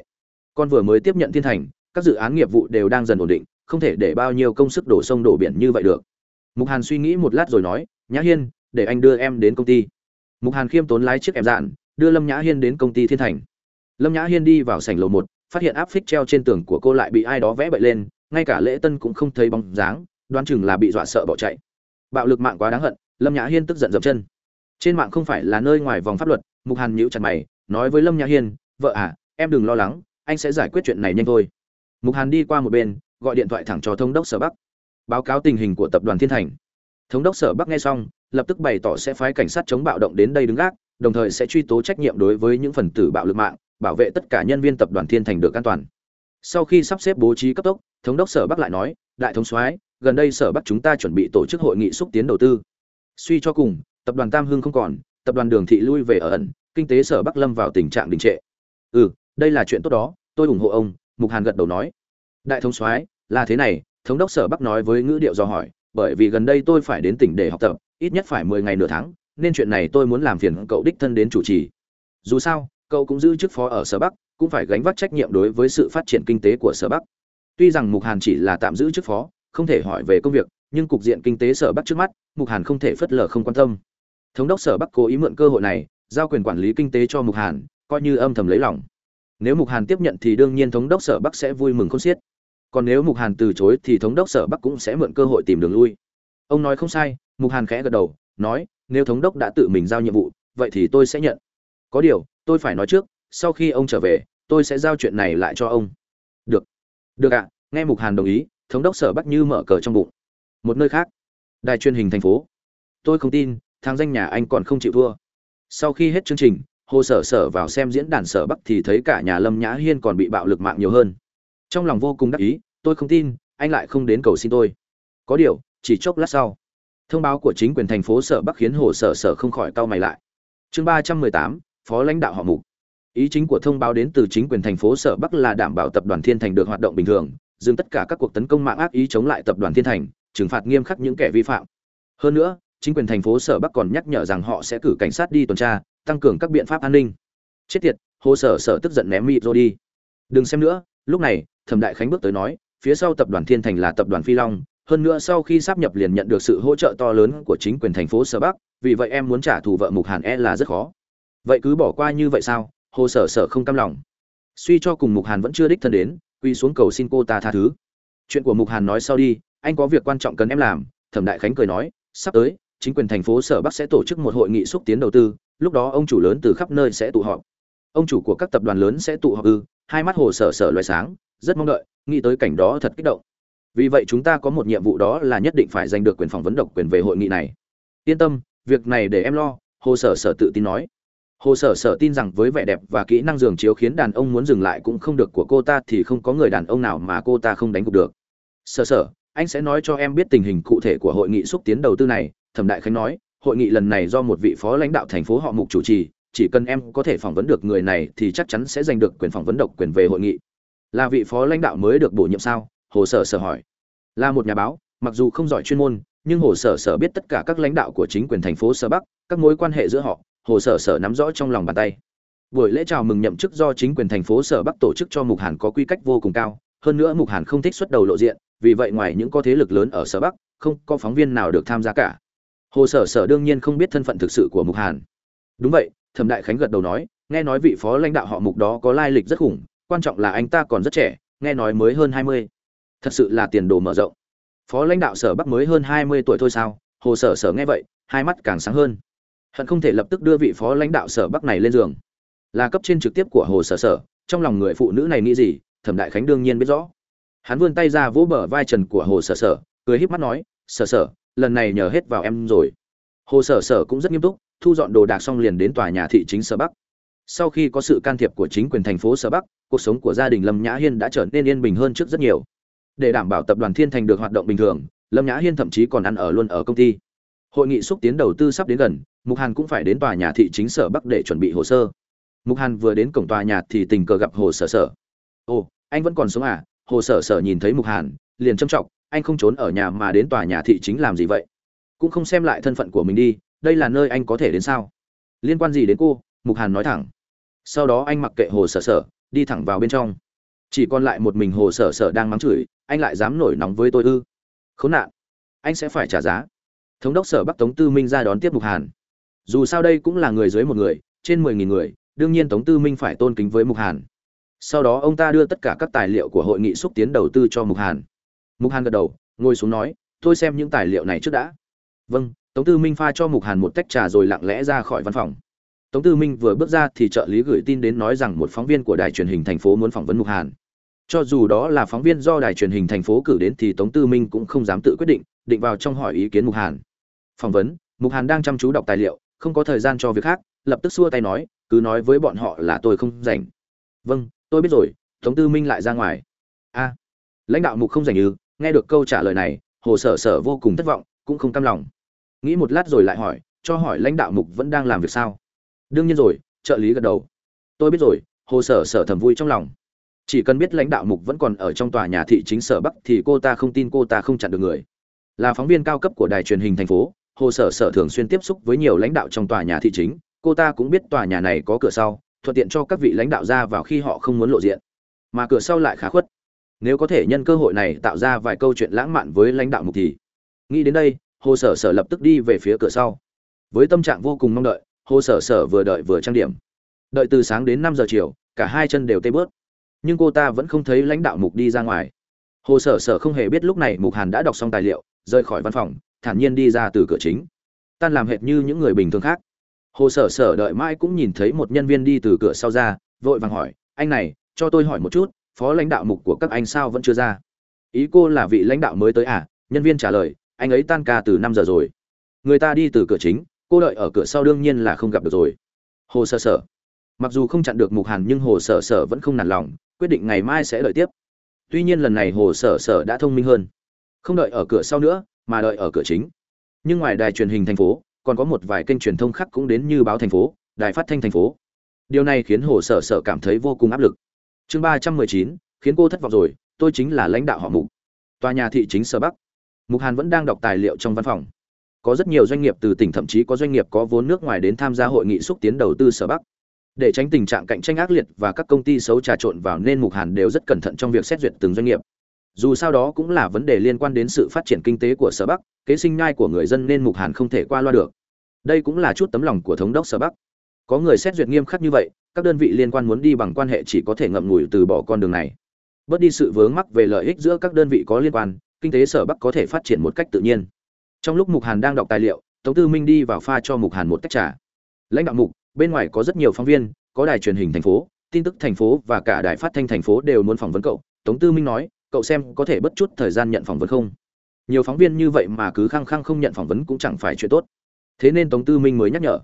A: Con vừa mới tiếp nhận thiên thành các dự án nghiệp vụ đều đang dần ổn định, không thể để bao nhiêu công sức đổ sông đổ biển như vậy được. Mục hàn suy nghĩ một lát rồi nói, nhã hiên, để anh đưa em đến công ty. Mục hàn khiêm tốn lái chiếc em dạn, đưa lâm nhã hiên đến công ty thiên thành. Lâm nhã hiên đi vào sảnh lầu một, phát hiện áp phích treo trên tường của cô lại bị ai đó vẽ bậy lên, ngay cả lễ tân cũng không thấy bóng dáng, đoán chừng là bị dọa sợ bỏ chạy. Bạo lực mạng quá đáng hận, lâm nhã hiên tức giận dậm chân. Trên mạng không phải là nơi ngoài vòng pháp luật, mục hàn nhíu chặt mày, nói với lâm nhã hiên, vợ à em đừng lo lắng, anh sẽ giải quyết chuyện này nhanh thôi mục hàn đi qua một bên, gọi điện thoại thẳng cho thống đốc sở bắc. Báo cáo tình hình của tập đoàn thiên thành. Thống đốc sở bắc nghe xong, lập tức bày tỏ sẽ phái cảnh sát chống bạo động đến đây đứng gác, đồng thời sẽ truy tố trách nhiệm đối với những phần tử bạo lực mạng, bảo vệ tất cả nhân viên tập đoàn thiên thành được an toàn. Sau khi sắp xếp bố trí cấp tốc, thống đốc sở bắc lại nói, đại thống soái, gần đây sở bắc chúng ta chuẩn bị tổ chức hội nghị xúc tiến đầu tư. Suy cho cùng, tập đoàn tam hưng không còn, tập đoàn đường thị lui về ở ẩn, kinh tế sở bắc lâm vào tình trạng đình trệ. Ừ đây là chuyện tốt đó, tôi ủng hộ ông mục hàn gật đầu nói, đại thống soái, là thế này, thống đốc sở bắc nói với ngữ điệu do hỏi, bởi vì gần đây tôi phải đến tỉnh để học tập, ít nhất phải mười ngày nửa tháng, nên chuyện này tôi muốn làm phiền cậu đích thân đến chủ trì. Dù sao, cậu cũng giữ chức phó ở sở bắc, cũng phải gánh vác trách nhiệm đối với sự phát triển kinh tế của sở bắc. Tuy rằng mục hàn chỉ là tạm giữ chức phó, không thể hỏi về công việc, nhưng cục diện kinh tế sở bắc trước mắt, mục hàn không thể phớt lờ không quan tâm. Thống đốc sở bắc cố ý mượn cơ hội này, giao quyền quản lý kinh tế cho mục hàn, coi như âm thầm lấy lòng nếu mục hàn tiếp nhận thì đương nhiên thống đốc sở bắc sẽ vui mừng không xiết. Còn nếu mục hàn từ chối thì thống đốc sở bắc cũng sẽ mượn cơ hội tìm đường lui. Ông nói không sai, mục hàn khẽ gật đầu, nói, nếu thống đốc đã tự mình giao nhiệm vụ, vậy thì tôi sẽ nhận. Có điều, tôi phải nói trước, sau khi ông trở về, tôi sẽ giao chuyện này lại cho ông. Được được ạ. Nghe mục hàn đồng ý, thống đốc sở bắc như mở cờ trong bụng. Một nơi khác, đài truyền hình thành phố. Tôi không tin thang danh nhà anh còn không chịu thua. Sau khi hết chương trình hồ sở sở vào xem diễn đàn sở bắc thì thấy cả nhà lâm nhã hiên còn bị bạo lực mạng nhiều hơn. Trong lòng vô cùng đắc ý, tôi không tin, anh lại không đến cầu xin tôi. Có điều, chỉ chốc lát sau, thông báo của chính quyền thành phố sở bắc khiến hồ sở sở không khỏi cau mày lại. Chương ba trăm mười tám, phó lãnh đạo họ mục. Ý chính của thông báo đến từ chính quyền thành phố sở bắc là đảm bảo tập đoàn thiên thành được hoạt động bình thường, dừng tất cả các cuộc tấn công mạng ác ý chống lại tập đoàn thiên thành, trừng phạt nghiêm khắc những kẻ vi phạm. Hơn nữa, chính quyền thành phố sở bắc còn nhắc nhở rằng họ sẽ cử cảnh sát đi tuần tra tăng cường các biện pháp an ninh. Chết tiệt, hồ sở sở tức giận ném mịt rồi đi. Đừng xem nữa, lúc này, thẩm đại khánh bước tới nói, phía sau tập đoàn thiên thành là tập đoàn phi long, hơn nữa sau khi sắp nhập liền nhận được sự hỗ trợ to lớn của chính quyền thành phố sở bắc, vì vậy em muốn trả thù vợ mục hàn e là rất khó. Vậy cứ bỏ qua như vậy sao? Hồ sở sở không cam lòng. Suy cho cùng mục hàn vẫn chưa đích thân đến quy xuống cầu xin cô ta tha thứ. Chuyện của mục hàn nói sau đi, anh có việc quan trọng cần em làm, thẩm đại khánh cười nói, sắp tới chính quyền thành phố sở bắc sẽ tổ chức một hội nghị xúc tiến đầu tư, lúc đó ông chủ lớn từ khắp nơi sẽ tụ họp. Ông chủ của các tập đoàn lớn sẽ tụ họp ư? Hai mắt hồ sở sở loài sáng, rất mong đợi, nghĩ tới cảnh đó thật kích động. Vì vậy chúng ta có một nhiệm vụ đó là nhất định phải giành được quyền phỏng vấn độc quyền về hội nghị này. Yên tâm, việc này để em lo, hồ sở sở tự tin nói. Hồ sở sở tin rằng với vẻ đẹp và kỹ năng giường chiếu khiến đàn ông muốn dừng lại cũng không được của cô ta thì không có người đàn ông nào mà cô ta không đánh gục được. Sở sở, anh sẽ nói cho em biết tình hình cụ thể của hội nghị xúc tiến đầu tư này thẩm đại khánh nói, hội nghị lần này do một vị phó lãnh đạo thành phố họ mục chủ trì, chỉ cần em có thể phỏng vấn được người này thì chắc chắn sẽ giành được quyền phỏng vấn độc quyền về hội nghị. Là vị phó lãnh đạo mới được bổ nhiệm sao? Hồ sở sở hỏi. Là một nhà báo, mặc dù không giỏi chuyên môn, nhưng hồ sở sở biết tất cả các lãnh đạo của chính quyền thành phố sở bắc, các mối quan hệ giữa họ, hồ sở sở nắm rõ trong lòng bàn tay. Buổi lễ chào mừng nhậm chức do chính quyền thành phố sở bắc tổ chức cho mục hàn có quy cách vô cùng cao, hơn nữa mục hàn không thích xuất đầu lộ diện, vì vậy ngoài những có thế lực lớn ở sở bắc, không có phóng viên nào được tham gia cả hồ sở sở đương nhiên không biết thân phận thực sự của mục hàn. Đúng vậy, thẩm đại khánh gật đầu nói, nghe nói vị phó lãnh đạo họ mục đó có lai lịch rất khủng, quan trọng là anh ta còn rất trẻ, nghe nói mới hơn hai mươi. Thật sự là tiền đồ mở rộng. Phó lãnh đạo sở bắc mới hơn hai mươi tuổi thôi sao? Hồ sở sở nghe vậy, hai mắt càng sáng hơn. Hận không thể lập tức đưa vị phó lãnh đạo sở bắc này lên giường. Là cấp trên trực tiếp của hồ sở sở, trong lòng người phụ nữ này nghĩ gì, thẩm đại khánh đương nhiên biết rõ. Hắn vươn tay ra vỗ bờ vai trần của hồ sở sở, cười híp mắt nói, sở sở lần này nhờ hết vào em rồi. Hồ sở sở cũng rất nghiêm túc, thu dọn đồ đạc xong liền đến tòa nhà thị chính sở bắc. Sau khi có sự can thiệp của chính quyền thành phố sở bắc, cuộc sống của gia đình lâm nhã hiên đã trở nên yên bình hơn trước rất nhiều. Để đảm bảo tập đoàn thiên thành được hoạt động bình thường, lâm nhã hiên thậm chí còn ăn ở luôn ở công ty. Hội nghị xúc tiến đầu tư sắp đến gần, mục hàn cũng phải đến tòa nhà thị chính sở bắc để chuẩn bị hồ sơ. Mục hàn vừa đến cổng tòa nhà thì tình cờ gặp hồ sở sở. Ồ, anh vẫn còn sống à? Hồ sở sở nhìn thấy mục hàn, liền châm trọng anh không trốn ở nhà mà đến tòa nhà thị chính làm gì vậy? Cũng không xem lại thân phận của mình đi, đây là nơi anh có thể đến sao? Liên quan gì đến cô? Mục hàn nói thẳng. Sau đó anh mặc kệ hồ sở sở, đi thẳng vào bên trong. Chỉ còn lại một mình hồ sở sở đang mắng chửi, anh lại dám nổi nóng với tôi ư? Khốn nạn. Anh sẽ phải trả giá. Thống đốc sở bắc tống tư minh ra đón tiếp mục hàn. Dù sao đây cũng là người dưới một người, trên mười nghìn người, đương nhiên tống tư minh phải tôn kính với mục hàn. Sau đó ông ta đưa tất cả các tài liệu của hội nghị xúc tiến đầu tư cho mục hàn mục hàn gật đầu, ngồi xuống nói, tôi xem những tài liệu này trước đã. Vâng. Tống tư minh pha cho mục hàn một tách trà rồi lặng lẽ ra khỏi văn phòng. Tống tư minh vừa bước ra thì trợ lý gửi tin đến nói rằng một phóng viên của đài truyền hình thành phố muốn phỏng vấn mục hàn. Cho dù đó là phóng viên do đài truyền hình thành phố cử đến thì tống tư minh cũng không dám tự quyết định định vào trong hỏi ý kiến mục hàn. Phỏng vấn, mục hàn đang chăm chú đọc tài liệu, không có thời gian cho việc khác, lập tức xua tay nói, cứ nói với bọn họ là tôi không rảnh. Vâng tôi biết rồi. Tống tư minh lại ra ngoài. A, lãnh đạo mục không rảnh ư? Nghe được câu trả lời này, hồ sở sở vô cùng thất vọng, cũng không cam lòng. Nghĩ một lát rồi lại hỏi, cho hỏi lãnh đạo mục vẫn đang làm việc sao? Đương nhiên rồi, trợ lý gật đầu. Tôi biết rồi, hồ sở sở thầm vui trong lòng. Chỉ cần biết lãnh đạo mục vẫn còn ở trong tòa nhà thị chính sở bắc thì cô ta không tin cô ta không chặn được người. Là phóng viên cao cấp của đài truyền hình thành phố, hồ sở sở thường xuyên tiếp xúc với nhiều lãnh đạo trong tòa nhà thị chính. Cô ta cũng biết tòa nhà này có cửa sau, thuận tiện cho các vị lãnh đạo ra vào khi họ không muốn lộ diện. Mà cửa sau lại khá khuất nếu có thể nhân cơ hội này tạo ra vài câu chuyện lãng mạn với lãnh đạo mục thì, nghĩ đến đây, hồ sở sở lập tức đi về phía cửa sau. Với tâm trạng vô cùng mong đợi, hồ sở sở vừa đợi vừa trang điểm. Đợi từ sáng đến năm giờ chiều, cả hai chân đều tê bớt. Nhưng cô ta vẫn không thấy lãnh đạo mục đi ra ngoài. Hồ sở sở không hề biết lúc này mục hàn đã đọc xong tài liệu, rời khỏi văn phòng, thản nhiên đi ra từ cửa chính. Tan làm hệt như những người bình thường khác. Hồ sở sở đợi mãi cũng nhìn thấy một nhân viên đi từ cửa sau ra, vội vàng hỏi, anh này, cho tôi hỏi một chút phó lãnh đạo mục của các anh sao vẫn chưa ra. Ý cô là vị lãnh đạo mới tới à? Nhân viên trả lời, anh ấy tan ca từ năm giờ rồi. Người ta đi từ cửa chính, cô đợi ở cửa sau đương nhiên là không gặp được rồi. Hồ sơ sở. Mặc dù không chặn được mục hàn nhưng hồ sở sở vẫn không nản lòng, quyết định ngày mai sẽ đợi tiếp. Tuy nhiên lần này hồ sở sở đã thông minh hơn. Không đợi ở cửa sau nữa, mà đợi ở cửa chính. Nhưng ngoài đài truyền hình thành phố, còn có một vài kênh truyền thông khác cũng đến như báo thành phố, đài phát thanh thành phố. Điều này khiến hồ sở sở cảm thấy vô cùng áp lực chương ba trăm mười chín, khiến cô thất vọng rồi, tôi chính là lãnh đạo họ mục. Tòa nhà thị chính sở bắc. Mục hàn vẫn đang đọc tài liệu trong văn phòng. Có rất nhiều doanh nghiệp từ tỉnh thậm chí có doanh nghiệp có vốn nước ngoài đến tham gia hội nghị xúc tiến đầu tư sở bắc. Để tránh tình trạng cạnh tranh ác liệt và các công ty xấu trà trộn vào nên mục hàn đều rất cẩn thận trong việc xét duyệt từng doanh nghiệp. Dù sao đó cũng là vấn đề liên quan đến sự phát triển kinh tế của sở bắc, kế sinh nhai của người dân nên mục hàn không thể qua loa được. Đây cũng là chút tấm lòng của thống đốc sở bắc. Có người xét duyệt nghiêm khắc như vậy các đơn vị liên quan muốn đi bằng quan hệ chỉ có thể ngậm ngùi từ bỏ con đường này. Bớt đi sự vướng mắc về lợi ích giữa các đơn vị có liên quan, kinh tế sở bắc có thể phát triển một cách tự nhiên. Trong lúc mục hàn đang đọc tài liệu, tống tư minh đi vào pha cho mục hàn một tách trà. Lãnh đạo mục, bên ngoài có rất nhiều phóng viên, có đài truyền hình thành phố, tin tức thành phố và cả đài phát thanh thành phố đều muốn phỏng vấn cậu. Tống tư minh nói, cậu xem có thể bất chút thời gian nhận phỏng vấn không? Nhiều phóng viên như vậy mà cứ khăng khăng không nhận phỏng vấn cũng chẳng phải chuyện tốt. Thế nên tống tư minh mới nhắc nhở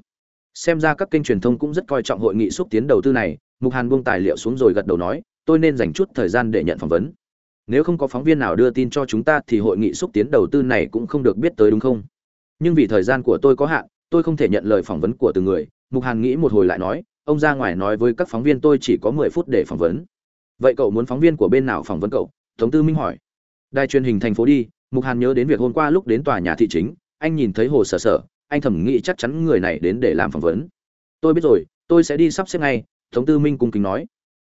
A: xem ra các kênh truyền thông cũng rất coi trọng hội nghị xúc tiến đầu tư này, mục hàn buông tài liệu xuống rồi gật đầu nói, tôi nên dành chút thời gian để nhận phỏng vấn. Nếu không có phóng viên nào đưa tin cho chúng ta thì hội nghị xúc tiến đầu tư này cũng không được biết tới đúng không? Nhưng vì thời gian của tôi có hạn, tôi không thể nhận lời phỏng vấn của từng người, mục hàn nghĩ một hồi lại nói, ông ra ngoài nói với các phóng viên tôi chỉ có mười phút để phỏng vấn. Vậy cậu muốn phóng viên của bên nào phỏng vấn cậu? Tống tư minh hỏi. Đài truyền hình thành phố đi, mục hàn nhớ đến việc hôm qua lúc đến tòa nhà thị chính, anh nhìn thấy hồ sở sở anh thầm nghĩ chắc chắn người này đến để làm phỏng vấn. Tôi biết rồi tôi sẽ đi sắp xếp ngay Thống tư minh cung kính nói.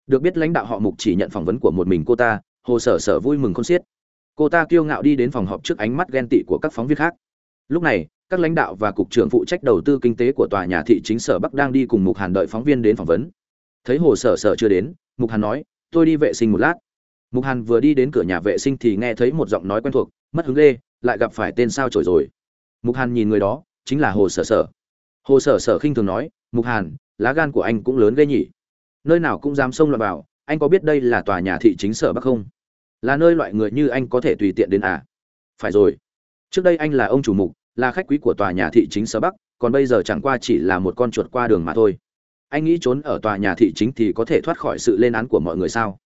A: Được biết lãnh đạo họ mục chỉ nhận phỏng vấn của một mình cô ta hồ sở sở vui mừng không xiết. Cô ta kiêu ngạo đi đến phòng họp trước ánh mắt ghen tị của các phóng viên khác. Lúc này các lãnh đạo và cục trưởng phụ trách đầu tư kinh tế của tòa nhà thị chính sở bắc đang đi cùng mục hàn đợi phóng viên đến phỏng vấn. Thấy hồ sở sở chưa đến mục hàn nói tôi đi vệ sinh một lát. Mục hàn vừa đi đến cửa nhà vệ sinh thì nghe thấy một giọng nói quen thuộc mất hứng lê, lại gặp phải tên sao trổi rồi. Mục hàn nhìn người đó chính là hồ sở sở. Hồ sở sở khinh thường nói, mục hàn, lá gan của anh cũng lớn ghê nhỉ. Nơi nào cũng dám xông loạn vào, anh có biết đây là tòa nhà thị chính sở bắc không? Là nơi loại người như anh có thể tùy tiện đến à? Phải rồi. Trước đây anh là ông chủ mục, là khách quý của tòa nhà thị chính sở bắc, còn bây giờ chẳng qua chỉ là một con chuột qua đường mà thôi. Anh nghĩ trốn ở tòa nhà thị chính thì có thể thoát khỏi sự lên án của mọi người sao?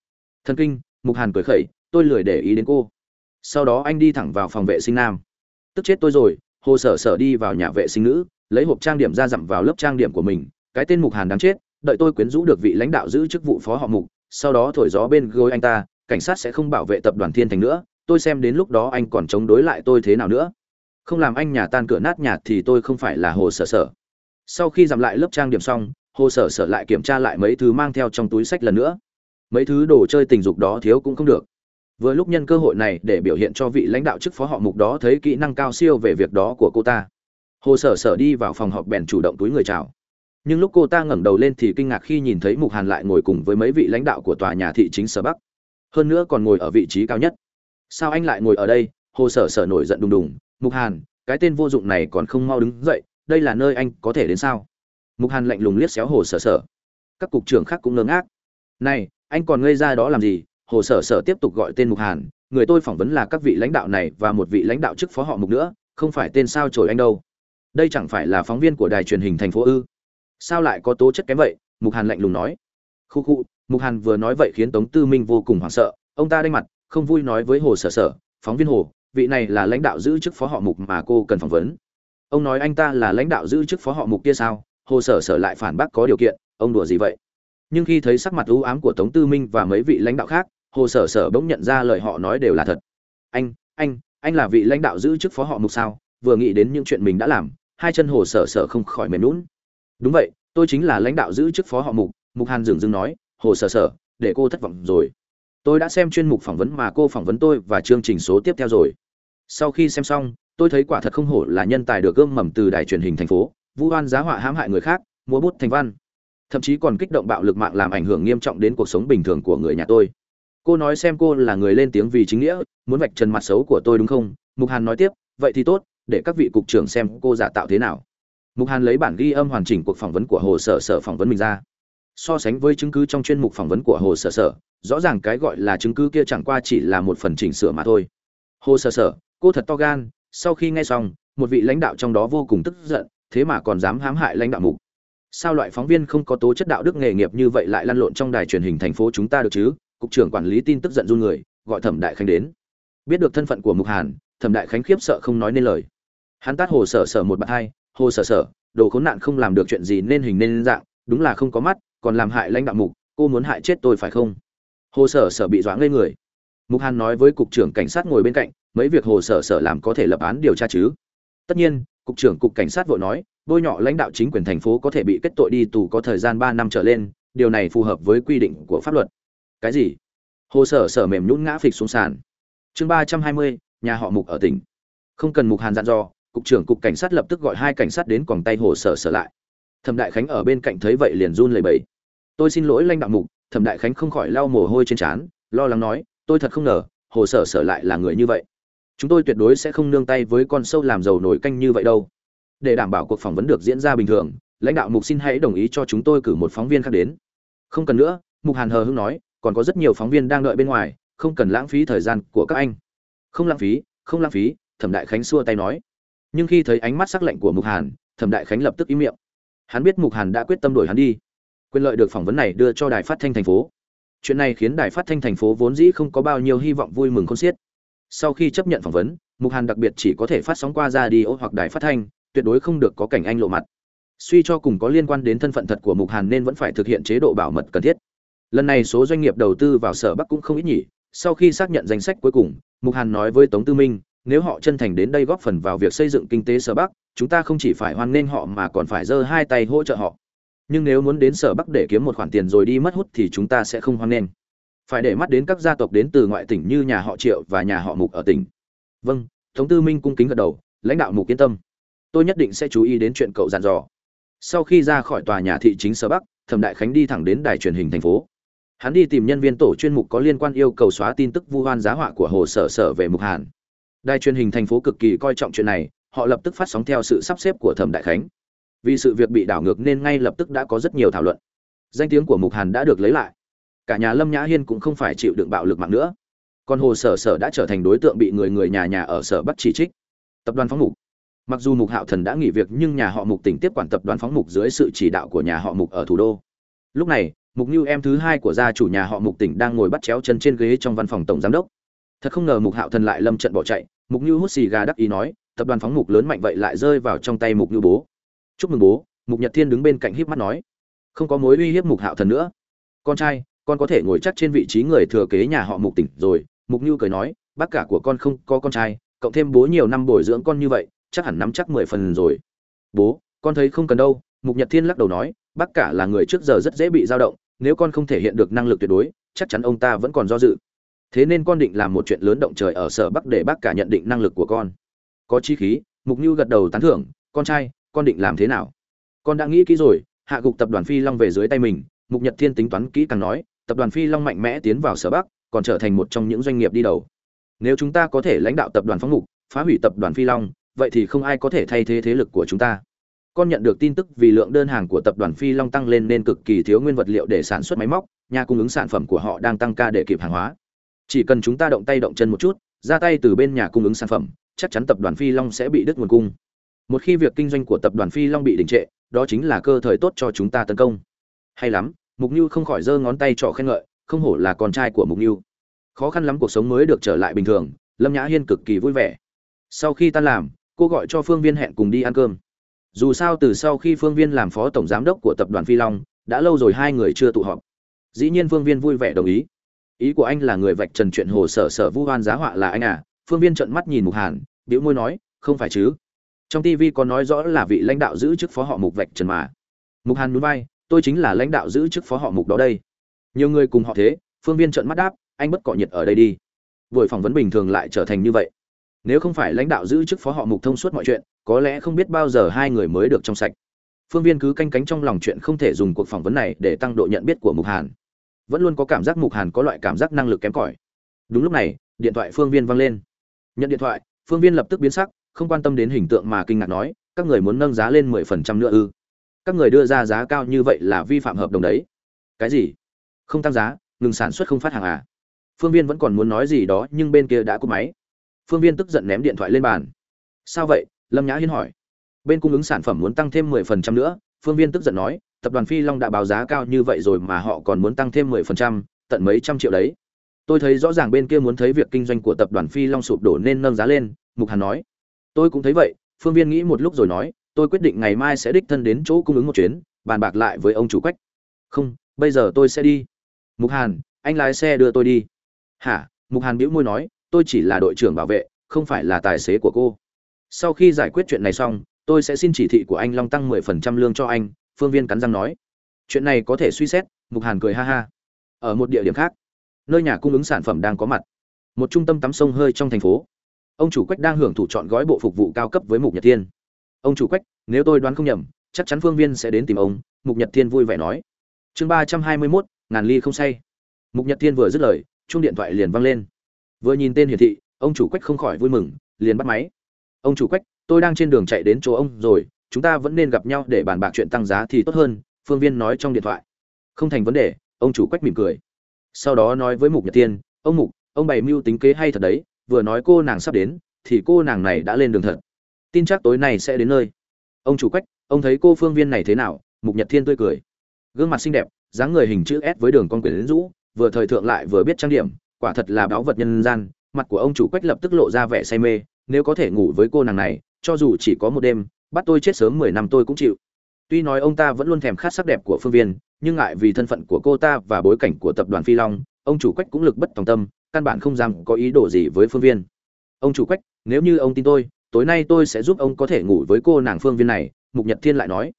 A: Thần kinh, mục hàn cười khẩy, tôi lười để ý đến cô. Sau đó anh đi thẳng vào phòng vệ sinh nam. Tức chết tôi rồi hồ sở sở đi vào nhà vệ sinh nữ, lấy hộp trang điểm ra dặm vào lớp trang điểm của mình, cái tên mục hàn đáng chết, đợi tôi quyến rũ được vị lãnh đạo giữ chức vụ phó họ mục, sau đó thổi gió bên gối anh ta, cảnh sát sẽ không bảo vệ tập đoàn thiên thành nữa, tôi xem đến lúc đó anh còn chống đối lại tôi thế nào nữa. Không làm anh nhà tan cửa nát nhà thì tôi không phải là hồ sở sở. Sau khi dặm lại lớp trang điểm xong, hồ sở sở lại kiểm tra lại mấy thứ mang theo trong túi sách lần nữa. Mấy thứ đồ chơi tình dục đó thiếu cũng không được vừa lúc nhân cơ hội này để biểu hiện cho vị lãnh đạo chức phó họ mục đó thấy kỹ năng cao siêu về việc đó của cô ta. Hồ sở sở đi vào phòng họp bèn chủ động túi người chào. Nhưng lúc cô ta ngẩng đầu lên thì kinh ngạc khi nhìn thấy mục hàn lại ngồi cùng với mấy vị lãnh đạo của tòa nhà thị chính sở bắc. Hơn nữa còn ngồi ở vị trí cao nhất. Sao anh lại ngồi ở đây? Hồ sở sở nổi giận đùng đùng. Mục hàn, cái tên vô dụng này còn không mau đứng dậy, đây là nơi anh có thể đến sao? Mục hàn lạnh lùng liếc xéo hồ sở sở. Các cục trưởng khác cũng ngơ ngác. Này, anh còn ngây ra đó làm gì? Hồ sở sở tiếp tục gọi tên mục hàn, người tôi phỏng vấn là các vị lãnh đạo này và một vị lãnh đạo chức phó họ mục nữa, không phải tên sao trổi anh đâu. Đây chẳng phải là phóng viên của đài truyền hình thành phố ư? Sao lại có tố chất kém vậy? Mục hàn lạnh lùng nói. Khu khu, mục hàn vừa nói vậy khiến tống tư minh vô cùng hoảng sợ. Ông ta đanh mặt, không vui nói với hồ sở sở, phóng viên hồ, vị này là lãnh đạo giữ chức phó họ mục mà cô cần phỏng vấn. Ông nói, anh ta là lãnh đạo giữ chức phó họ mục kia sao? Hồ sở sở lại phản bác có điều kiện, ông đùa gì vậy? Nhưng khi thấy sắc mặt ưu ám của tống tư minh và mấy vị lãnh đạo khác hồ sở sở bỗng nhận ra lời họ nói đều là thật. Anh anh anh là vị lãnh đạo giữ chức phó họ mục sao? Vừa nghĩ đến những chuyện mình đã làm, hai chân hồ sở sở không khỏi mềm lún đúng vậy, tôi chính là lãnh đạo giữ chức phó họ mục mục hàn dừng dừng nói, hồ sở sở, để cô thất vọng rồi. Tôi đã xem chuyên mục phỏng vấn mà cô phỏng vấn tôi và chương trình số tiếp theo rồi. Sau khi xem xong, tôi thấy quả thật không hổ là nhân tài được gươm mầm từ đài truyền hình thành phố, vu oan giá họa hãm hại người khác, múa bút thành văn. Thậm chí còn kích động bạo lực mạng làm ảnh hưởng nghiêm trọng đến cuộc sống bình thường của người nhà tôi cô nói xem cô là người lên tiếng vì chính nghĩa, muốn vạch trần mặt xấu của tôi đúng không? Mục hàn nói tiếp, vậy thì tốt, để các vị cục trưởng xem cô giả tạo thế nào. Mục hàn lấy bản ghi âm hoàn chỉnh cuộc phỏng vấn của hồ sở sở phỏng vấn mình ra. So sánh với chứng cứ trong chuyên mục phỏng vấn của hồ sở sở, rõ ràng cái gọi là chứng cứ kia chẳng qua chỉ là một phần chỉnh sửa mà thôi. Hồ sở sở, cô thật to gan, sau khi nghe xong, một vị lãnh đạo trong đó vô cùng tức giận, thế mà còn dám hãm hại lãnh đạo mục. Sao loại phóng viên không có tố chất đạo đức nghề nghiệp như vậy lại lăn lộn trong đài truyền hình thành phố chúng ta được chứ? Cục trưởng quản lý tin tức giận run người, gọi thẩm đại khánh đến. Biết được thân phận của mục hàn, thẩm đại khánh khiếp sợ không nói nên lời. Hắn tát hồ sở sở một bạt hai, hồ sở sở, đồ khốn nạn không làm được chuyện gì nên hình nên dạng, đúng là không có mắt, còn làm hại lãnh đạo mục, cô muốn hại chết tôi phải không? Hồ sở sở bị doãn ngây người. Mục hàn nói với cục trưởng cảnh sát ngồi bên cạnh, mấy việc hồ sở sở làm có thể lập án điều tra chứ? Tất nhiên, cục trưởng cục cảnh sát vội nói, bôi nhọ lãnh đạo chính quyền thành phố có thể bị kết tội đi tù có thời gian ba năm trở lên, điều này phù hợp với quy định của pháp luật cái gì? Hồ sở sở mềm nhũn ngã phịch xuống sàn. Chương ba trăm hai mươi, nhà họ mục ở tỉnh. Không cần mục hàn dặn dò, cục trưởng cục cảnh sát lập tức gọi hai cảnh sát đến quòng tay hồ sở sở lại. Thẩm đại khánh ở bên cạnh thấy vậy liền run lẩy bẩy. Tôi xin lỗi lãnh đạo mục. Thẩm đại khánh không khỏi lau mồ hôi trên trán, lo lắng nói, tôi thật không ngờ, hồ sở sở lại là người như vậy. Chúng tôi tuyệt đối sẽ không nương tay với con sâu làm giàu nổi canh như vậy đâu. Để đảm bảo cuộc phỏng vấn được diễn ra bình thường, lãnh đạo mục xin hãy đồng ý cho chúng tôi cử một phóng viên khác đến. Không cần nữa, mục hàn hờ hưng nói còn có rất nhiều phóng viên đang đợi bên ngoài, không cần lãng phí thời gian của các anh. Không lãng phí, không lãng phí, thẩm đại khánh xua tay nói. Nhưng khi thấy ánh mắt sắc lạnh của mục hàn, thẩm đại khánh lập tức im miệng. Hắn biết mục hàn đã quyết tâm đổi hắn đi. Quyền lợi được phỏng vấn này đưa cho đài phát thanh thành phố. Chuyện này khiến đài phát thanh thành phố vốn dĩ không có bao nhiêu hy vọng vui mừng con xiết. Sau khi chấp nhận phỏng vấn, mục hàn đặc biệt chỉ có thể phát sóng qua ra đi ô hoặc đài phát thanh, tuyệt đối không được có cảnh anh lộ mặt. Suy cho cùng có liên quan đến thân phận thật của mục hàn nên vẫn phải thực hiện chế độ bảo mật cần thiết lần này số doanh nghiệp đầu tư vào sở bắc cũng không ít nhỉ. Sau khi xác nhận danh sách cuối cùng, mục hàn nói với tống tư minh, nếu họ chân thành đến đây góp phần vào việc xây dựng kinh tế sở bắc, chúng ta không chỉ phải hoan nghênh họ mà còn phải giơ hai tay hỗ trợ họ. Nhưng nếu muốn đến sở bắc để kiếm một khoản tiền rồi đi mất hút thì chúng ta sẽ không hoan nghênh. Phải để mắt đến các gia tộc đến từ ngoại tỉnh như nhà họ triệu và nhà họ mục ở tỉnh. Vâng tống tư minh cung kính gật đầu, lãnh đạo mục yên tâm. Tôi nhất định sẽ chú ý đến chuyện cậu dặn dò. Sau khi ra khỏi tòa nhà thị chính sở bắc, thẩm đại khánh đi thẳng đến đài truyền hình thành phố hắn đi tìm nhân viên tổ chuyên mục có liên quan yêu cầu xóa tin tức vu hoan giá họa của hồ sở sở về mục hàn. Đài truyền hình thành phố cực kỳ coi trọng chuyện này, họ lập tức phát sóng theo sự sắp xếp của thẩm đại khánh. Vì sự việc bị đảo ngược nên ngay lập tức đã có rất nhiều thảo luận. Danh tiếng của mục hàn đã được lấy lại. Cả nhà lâm nhã hiên cũng không phải chịu đựng bạo lực mạng nữa. Còn hồ sở sở đã trở thành đối tượng bị người người nhà nhà ở sở bắt chỉ trích. Tập đoàn phóng mục. Mặc dù mục hạo thần đã nghỉ việc nhưng nhà họ mục tỉnh tiếp quản tập đoàn phóng mục dưới sự chỉ đạo của nhà họ mục ở thủ đô. Lúc này mục như em thứ hai của gia chủ nhà họ mục tỉnh đang ngồi bắt chéo chân trên ghế trong văn phòng tổng giám đốc. Thật không ngờ mục hạo thần lại lâm trận bỏ chạy. Mục như hút xì gà đắc ý nói, tập đoàn phóng mục lớn mạnh vậy lại rơi vào trong tay mục như bố. Chúc mừng bố, mục nhật thiên đứng bên cạnh híp mắt nói. Không có mối uy hiếp mục hạo thần nữa. Con trai, con có thể ngồi chắc trên vị trí người thừa kế nhà họ mục tỉnh rồi, mục như cười nói. Bác cả của con không có con trai, cộng thêm bố nhiều năm bồi dưỡng con như vậy, chắc hẳn nắm chắc mười phần rồi. Bố, con thấy không cần đâu, mục nhật thiên lắc đầu nói. Bác cả là người trước giờ rất dễ bị dao động nếu con không thể hiện được năng lực tuyệt đối, chắc chắn ông ta vẫn còn do dự. Thế nên con định làm một chuyện lớn động trời ở sở bắc để bác cả nhận định năng lực của con. Có chi khí, mục như gật đầu tán thưởng, con trai, con định làm thế nào? Con đã nghĩ kỹ rồi, hạ gục tập đoàn phi long về dưới tay mình, mục nhật thiên tính toán kỹ càng nói, tập đoàn phi long mạnh mẽ tiến vào sở bắc, còn trở thành một trong những doanh nghiệp đi đầu. Nếu chúng ta có thể lãnh đạo tập đoàn phóng mục phá hủy tập đoàn phi long, vậy thì không ai có thể thay thế thế lực của chúng ta con nhận được tin tức vì lượng đơn hàng của tập đoàn phi long tăng lên nên cực kỳ thiếu nguyên vật liệu để sản xuất máy móc, nhà cung ứng sản phẩm của họ đang tăng ca để kịp hàng hóa. Chỉ cần chúng ta động tay động chân một chút, ra tay từ bên nhà cung ứng sản phẩm, chắc chắn tập đoàn phi long sẽ bị đứt nguồn cung. Một khi việc kinh doanh của tập đoàn phi long bị đình trệ, đó chính là cơ thời tốt cho chúng ta tấn công. Hay lắm, mục như không khỏi giơ ngón tay trỏ khen ngợi, không hổ là con trai của mục như khó khăn lắm cuộc sống mới được trở lại bình thường, lâm nhã hiên cực kỳ vui vẻ. Sau khi tan làm, cô gọi cho phương viên hẹn cùng đi ăn cơm dù sao từ sau khi phương viên làm phó tổng giám đốc của tập đoàn phi long, đã lâu rồi hai người chưa tụ họp. Dĩ nhiên phương viên vui vẻ đồng ý. Ý của anh là người vạch trần chuyện hồ sở sở vu hoan giá họa là anh à? Phương viên trợn mắt nhìn mục hàn biểu môi nói, không phải chứ. Trong tv có nói rõ là vị lãnh đạo giữ chức phó họ mục vạch trần mà. Mục hàn núi vai, tôi chính là lãnh đạo giữ chức phó họ mục đó đây. Nhiều người cùng họ thế, phương viên trợn mắt đáp, anh bất cọ nhiệt ở đây đi. Buổi phỏng vấn bình thường lại trở thành như vậy. Nếu không phải lãnh đạo giữ chức phó họ mục thông suốt mọi chuyện có lẽ không biết bao giờ hai người mới được trong sạch. Phương viên cứ canh cánh trong lòng chuyện không thể dùng cuộc phỏng vấn này để tăng độ nhận biết của mục hàn. Vẫn luôn có cảm giác mục hàn có loại cảm giác năng lực kém cỏi. Đúng lúc này, điện thoại phương viên vang lên. Nhận điện thoại, phương viên lập tức biến sắc, không quan tâm đến hình tượng mà kinh ngạc nói, các người muốn nâng giá lên mười phần trăm nữa ư? Các người đưa ra giá cao như vậy là vi phạm hợp đồng đấy. Cái gì? Không tăng giá, ngừng sản xuất không phát hàng à? Phương viên vẫn còn muốn nói gì đó nhưng bên kia đã cúp máy. Phương viên tức giận ném điện thoại lên bàn. Sao vậy? Lâm nhã hiên hỏi. Bên cung ứng sản phẩm muốn tăng thêm mười phần trăm nữa, phương viên tức giận nói, tập đoàn phi long đã báo giá cao như vậy rồi mà họ còn muốn tăng thêm mười phần trăm, tận mấy trăm triệu đấy. Tôi thấy rõ ràng bên kia muốn thấy việc kinh doanh của tập đoàn phi long sụp đổ nên nâng giá lên, mục hàn nói. Tôi cũng thấy vậy, phương viên nghĩ một lúc rồi nói, tôi quyết định ngày mai sẽ đích thân đến chỗ cung ứng một chuyến, bàn bạc lại với ông chủ quách. Không, bây giờ tôi sẽ đi. Mục hàn, anh lái xe đưa tôi đi. Hả? Mục hàn bĩu môi nói, tôi chỉ là đội trưởng bảo vệ, không phải là tài xế của cô sau khi giải quyết chuyện này xong, tôi sẽ xin chỉ thị của anh long tăng mười phần trăm lương cho anh, phương viên cắn răng nói. Chuyện này có thể suy xét, mục hàn cười ha ha. Ở một địa điểm khác, nơi nhà cung ứng sản phẩm đang có mặt. Một trung tâm tắm sông hơi trong thành phố. Ông chủ quách đang hưởng thụ chọn gói bộ phục vụ cao cấp với mục nhật thiên. Ông chủ quách, nếu tôi đoán không nhầm, chắc chắn phương viên sẽ đến tìm ông, mục nhật thiên vui vẻ nói. Chương ba trăm hai mươi mốt, ngàn ly không say. Mục nhật thiên vừa dứt lời chung điện thoại liền văng lên. Vừa nhìn tên hiển thị, ông chủ quách không khỏi vui mừng, liền bắt máy ông chủ quách, tôi đang trên đường chạy đến chỗ ông rồi, chúng ta vẫn nên gặp nhau để bàn bạc chuyện tăng giá thì tốt hơn, phương viên nói trong điện thoại. Không thành vấn đề, ông chủ quách mỉm cười. Sau đó nói với mục nhật tiên, ông mục, ông bày mưu tính kế hay thật đấy, vừa nói cô nàng sắp đến, thì cô nàng này đã lên đường thật. Tin chắc tối nay sẽ đến nơi. Ông chủ quách, ông thấy cô phương viên này thế nào? Mục nhật thiên tươi cười. Gương mặt xinh đẹp, dáng người hình chữ s với đường con quyển lính rũ, vừa thời thượng lại vừa biết trang điểm, quả thật là báu vật nhân gian, mặt của ông chủ quách lập tức lộ ra vẻ say mê nếu có thể ngủ với cô nàng này, cho dù chỉ có một đêm, bắt tôi chết sớm mười năm tôi cũng chịu. Tuy nói ông ta vẫn luôn thèm khát sắc đẹp của phương viên, nhưng ngại vì thân phận của cô ta và bối cảnh của tập đoàn phi long, ông chủ quách cũng lực bất tòng tâm, căn bản không dám có ý đồ gì với phương viên. Ông chủ quách, nếu như ông tin tôi, tối nay tôi sẽ giúp ông có thể ngủ với cô nàng phương viên này, mục nhật thiên lại nói.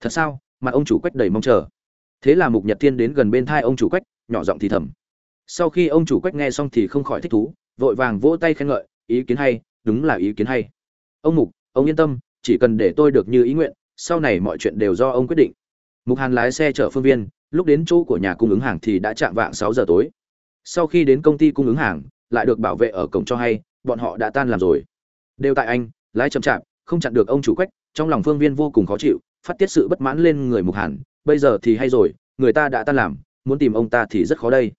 A: Thật sao? Mà ông chủ quách đầy mong chờ. Thế là mục nhật thiên đến gần bên thai ông chủ quách, nhỏ giọng thì thầm. Sau khi ông chủ quách nghe xong thì không khỏi thích thú, vội vàng vỗ tay khen ngợi, ý kiến hay đúng là ý kiến hay. Ông mục, ông yên tâm, chỉ cần để tôi được như ý nguyện, sau này mọi chuyện đều do ông quyết định. Mục hàn lái xe chở phương viên, lúc đến chỗ của nhà cung ứng hàng thì đã chạm vạng sáu giờ tối. Sau khi đến công ty cung ứng hàng, lại được bảo vệ ở cổng cho hay, bọn họ đã tan làm rồi. Đều tại anh, lái chậm chạp, không chặn được ông chủ quách, trong lòng phương viên vô cùng khó chịu, phát tiết sự bất mãn lên người mục hàn, bây giờ thì hay rồi, người ta đã tan làm, muốn tìm ông ta thì rất khó đây.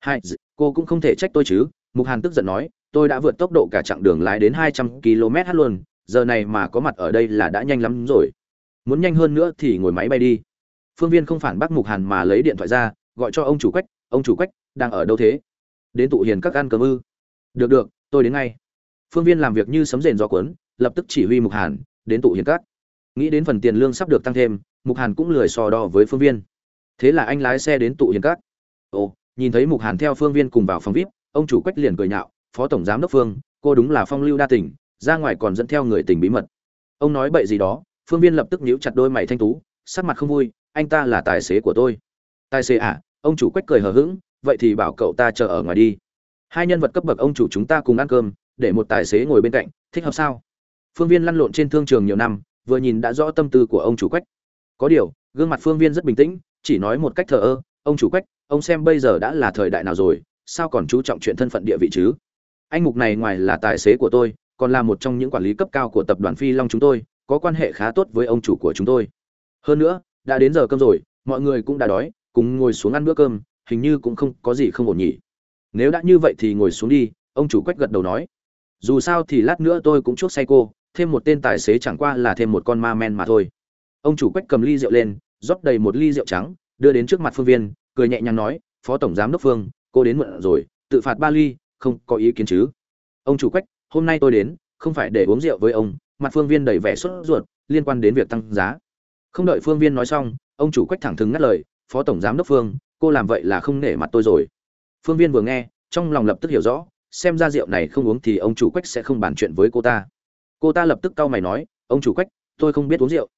A: Hai cô cũng không thể trách tôi chứ mục hàn tức giận nói, tôi đã vượt tốc độ cả chặng đường lái đến hai trăm km h luôn, giờ này mà có mặt ở đây là đã nhanh lắm rồi. Muốn nhanh hơn nữa thì ngồi máy bay đi. Phương viên không phản bác mục hàn mà lấy điện thoại ra, gọi cho ông chủ quách, ông chủ quách, đang ở đâu thế? Đến tụ hiền các ăn cơm ư? Được được, tôi đến ngay. Phương viên làm việc như sấm rền gió cuốn, lập tức chỉ huy mục hàn, đến tụ hiền các. Nghĩ đến phần tiền lương sắp được tăng thêm, mục hàn cũng lười sò đo với phương viên. Thế là anh lái xe đến tụ hiền các. Ồ, nhìn thấy mục hàn theo phương viên cùng vào phòng vip ông chủ quách liền cười nhạo, phó tổng giám đốc phương, cô đúng là phong lưu đa tình, ra ngoài còn dẫn theo người tình bí mật. Ông nói bậy gì đó, phương viên lập tức nhíu chặt đôi mày thanh tú, sắc mặt không vui, anh ta là tài xế của tôi. Tài xế à? Ông chủ quách cười hờ hững, vậy thì bảo cậu ta chờ ở ngoài đi. Hai nhân vật cấp bậc ông chủ chúng ta cùng ăn cơm, để một tài xế ngồi bên cạnh, thích hợp sao? Phương viên lăn lộn trên thương trường nhiều năm, vừa nhìn đã rõ tâm tư của ông chủ quách. Có điều, gương mặt phương viên rất bình tĩnh, chỉ nói một cách thờ ơ, ông chủ quách, ông xem bây giờ đã là thời đại nào rồi sao còn chú trọng chuyện thân phận địa vị chứ? Anh mục này ngoài là tài xế của tôi, còn là một trong những quản lý cấp cao của tập đoàn phi long chúng tôi, có quan hệ khá tốt với ông chủ của chúng tôi. Hơn nữa, đã đến giờ cơm rồi, mọi người cũng đã đói, cùng ngồi xuống ăn bữa cơm, hình như cũng không có gì không ổn nhỉ. Nếu đã như vậy thì ngồi xuống đi, ông chủ quách gật đầu nói. Dù sao thì lát nữa tôi cũng chuốc say cô, thêm một tên tài xế chẳng qua là thêm một con ma men mà thôi. Ông chủ quách cầm ly rượu lên, rót đầy một ly rượu trắng, đưa đến trước mặt phương viên, cười nhẹ nhàng nói, phó tổng giám đốc phương cô đến muộn rồi, tự phạt ba ly, không có ý kiến chứ? Ông chủ quách, hôm nay tôi đến, không phải để uống rượu với ông, mặt phương viên đầy vẻ sốt ruột, liên quan đến việc tăng giá. Không đợi phương viên nói xong, ông chủ quách thẳng thừng ngắt lời, phó tổng giám đốc phương, cô làm vậy là không nể mặt tôi rồi. Phương viên vừa nghe, trong lòng lập tức hiểu rõ, xem ra rượu này không uống thì ông chủ quách sẽ không bàn chuyện với cô ta. Cô ta lập tức cau mày nói, ông chủ quách, tôi không biết uống rượu.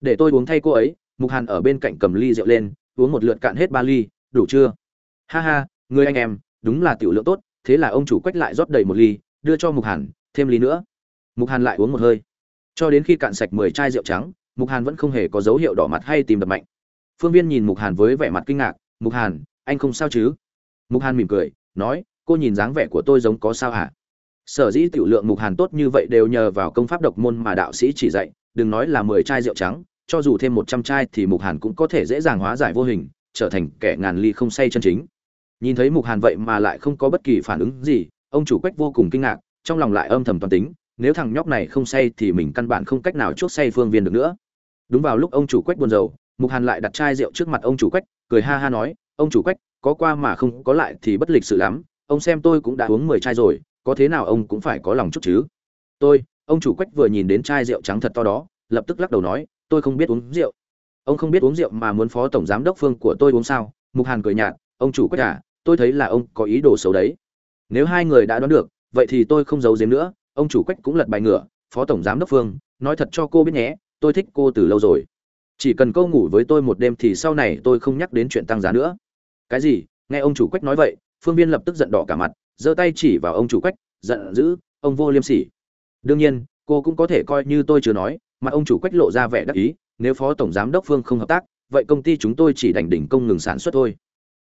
A: Để tôi uống thay cô ấy. Mục hàn ở bên cạnh cầm ly rượu lên, uống một lượt cạn hết ba ly, đủ chưa? Ha ha người anh em, đúng là tiểu lượng tốt, thế là ông chủ quách lại rót đầy một ly, đưa cho mục hàn, thêm ly nữa. Mục hàn lại uống một hơi. Cho đến khi cạn sạch mười chai rượu trắng, mục hàn vẫn không hề có dấu hiệu đỏ mặt hay tìm đập mạnh. Phương viên nhìn mục hàn với vẻ mặt kinh ngạc, mục hàn, anh không sao chứ? Mục hàn mỉm cười, nói, cô nhìn dáng vẻ của tôi giống có sao hả? Sở dĩ tiểu lượng mục hàn tốt như vậy đều nhờ vào công pháp độc môn mà đạo sĩ chỉ dạy, đừng nói là mười chai rượu trắng, cho dù thêm một trăm chai thì mục hàn cũng có thể dễ dàng hóa giải vô hình, trở thành kẻ ngàn ly không say chân chính nhìn thấy mục hàn vậy mà lại không có bất kỳ phản ứng gì, ông chủ quách vô cùng kinh ngạc, trong lòng lại âm thầm toàn tính, nếu thằng nhóc này không say thì mình căn bản không cách nào chuốc say phương viên được nữa. Đúng vào lúc ông chủ quách buồn rầu, mục hàn lại đặt chai rượu trước mặt ông chủ quách, cười ha ha nói, ông chủ quách, có qua mà không có lại thì bất lịch sự lắm, ông xem tôi cũng đã uống mười chai rồi, có thế nào ông cũng phải có lòng chút chứ? Tôi? Ông chủ quách vừa nhìn đến chai rượu trắng thật to đó, lập tức lắc đầu nói, tôi không biết uống rượu. Ông không biết uống rượu mà muốn phó tổng giám đốc phương của tôi uống sao? Mục hàn cười nhạt ông chủ quách à tôi thấy là ông có ý đồ xấu đấy. Nếu hai người đã đoán được, vậy thì tôi không giấu giếm nữa, ông chủ quách cũng lật bài ngựa phó tổng giám đốc phương, nói thật cho cô biết nhé, tôi thích cô từ lâu rồi. Chỉ cần cô ngủ với tôi một đêm thì sau này tôi không nhắc đến chuyện tăng giá nữa. Cái gì? Nghe ông chủ quách nói vậy, phương viên lập tức giận đỏ cả mặt, giơ tay chỉ vào ông chủ quách giận dữ, ông vô liêm sỉ. Đương nhiên, cô cũng có thể coi như tôi chưa nói, mà ông chủ quách lộ ra vẻ đắc ý, nếu phó tổng giám đốc phương không hợp tác, vậy công ty chúng tôi chỉ đành đỉnh công ngừng sản xuất thôi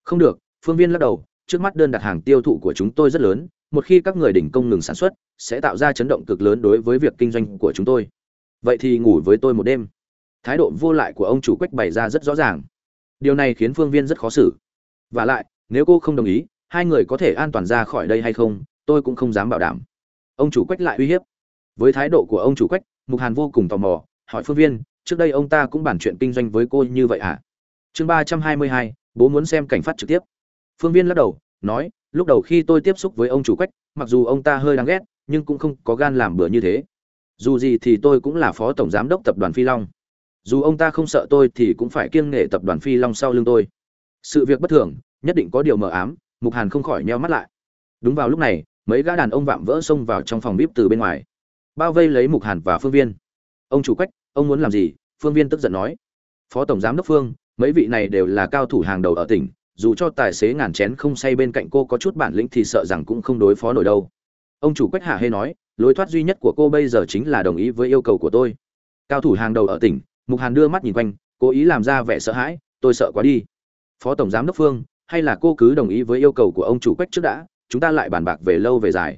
A: không được, phương viên lắc đầu, trước mắt đơn đặt hàng tiêu thụ của chúng tôi rất lớn, một khi các người đỉnh công ngừng sản xuất, sẽ tạo ra chấn động cực lớn đối với việc kinh doanh của chúng tôi. Vậy thì ngủ với tôi một đêm. Thái độ vô lại của ông chủ quách bày ra rất rõ ràng. Điều này khiến phương viên rất khó xử. Và lại, nếu cô không đồng ý, hai người có thể an toàn ra khỏi đây hay không, tôi cũng không dám bảo đảm. Ông chủ quách lại uy hiếp. Với thái độ của ông chủ quách, mục hàn vô cùng tò mò, hỏi phương viên, trước đây ông ta cũng bàn chuyện kinh doanh với cô như vậy à? chương ba trăm hai mươi hai bố muốn xem cảnh phát trực tiếp. Phương viên lắc đầu, nói, lúc đầu khi tôi tiếp xúc với ông chủ quách, mặc dù ông ta hơi đáng ghét, nhưng cũng không có gan làm bừa như thế. Dù gì thì tôi cũng là phó tổng giám đốc tập đoàn phi long. Dù ông ta không sợ tôi thì cũng phải kiêng nghệ tập đoàn phi long sau lưng tôi. Sự việc bất thường, nhất định có điều mờ ám. Mục hàn không khỏi nheo mắt lại. Đúng vào lúc này, mấy gã đàn ông vạm vỡ xông vào trong phòng bếp từ bên ngoài. Bao vây lấy mục hàn và phương viên. Ông chủ quách, ông muốn làm gì? Phương viên tức giận nói. Phó tổng giám đốc phương mấy vị này đều là cao thủ hàng đầu ở tỉnh, dù cho tài xế ngàn chén không say bên cạnh cô có chút bản lĩnh thì sợ rằng cũng không đối phó nổi đâu. Ông chủ quách hạ hê nói, lối thoát duy nhất của cô bây giờ chính là đồng ý với yêu cầu của tôi. Cao thủ hàng đầu ở tỉnh, mục hàn đưa mắt nhìn quanh, cố ý làm ra vẻ sợ hãi, tôi sợ quá đi. Phó tổng giám đốc phương, hay là cô cứ đồng ý với yêu cầu của ông chủ quách trước đã, chúng ta lại bàn bạc về lâu về dài.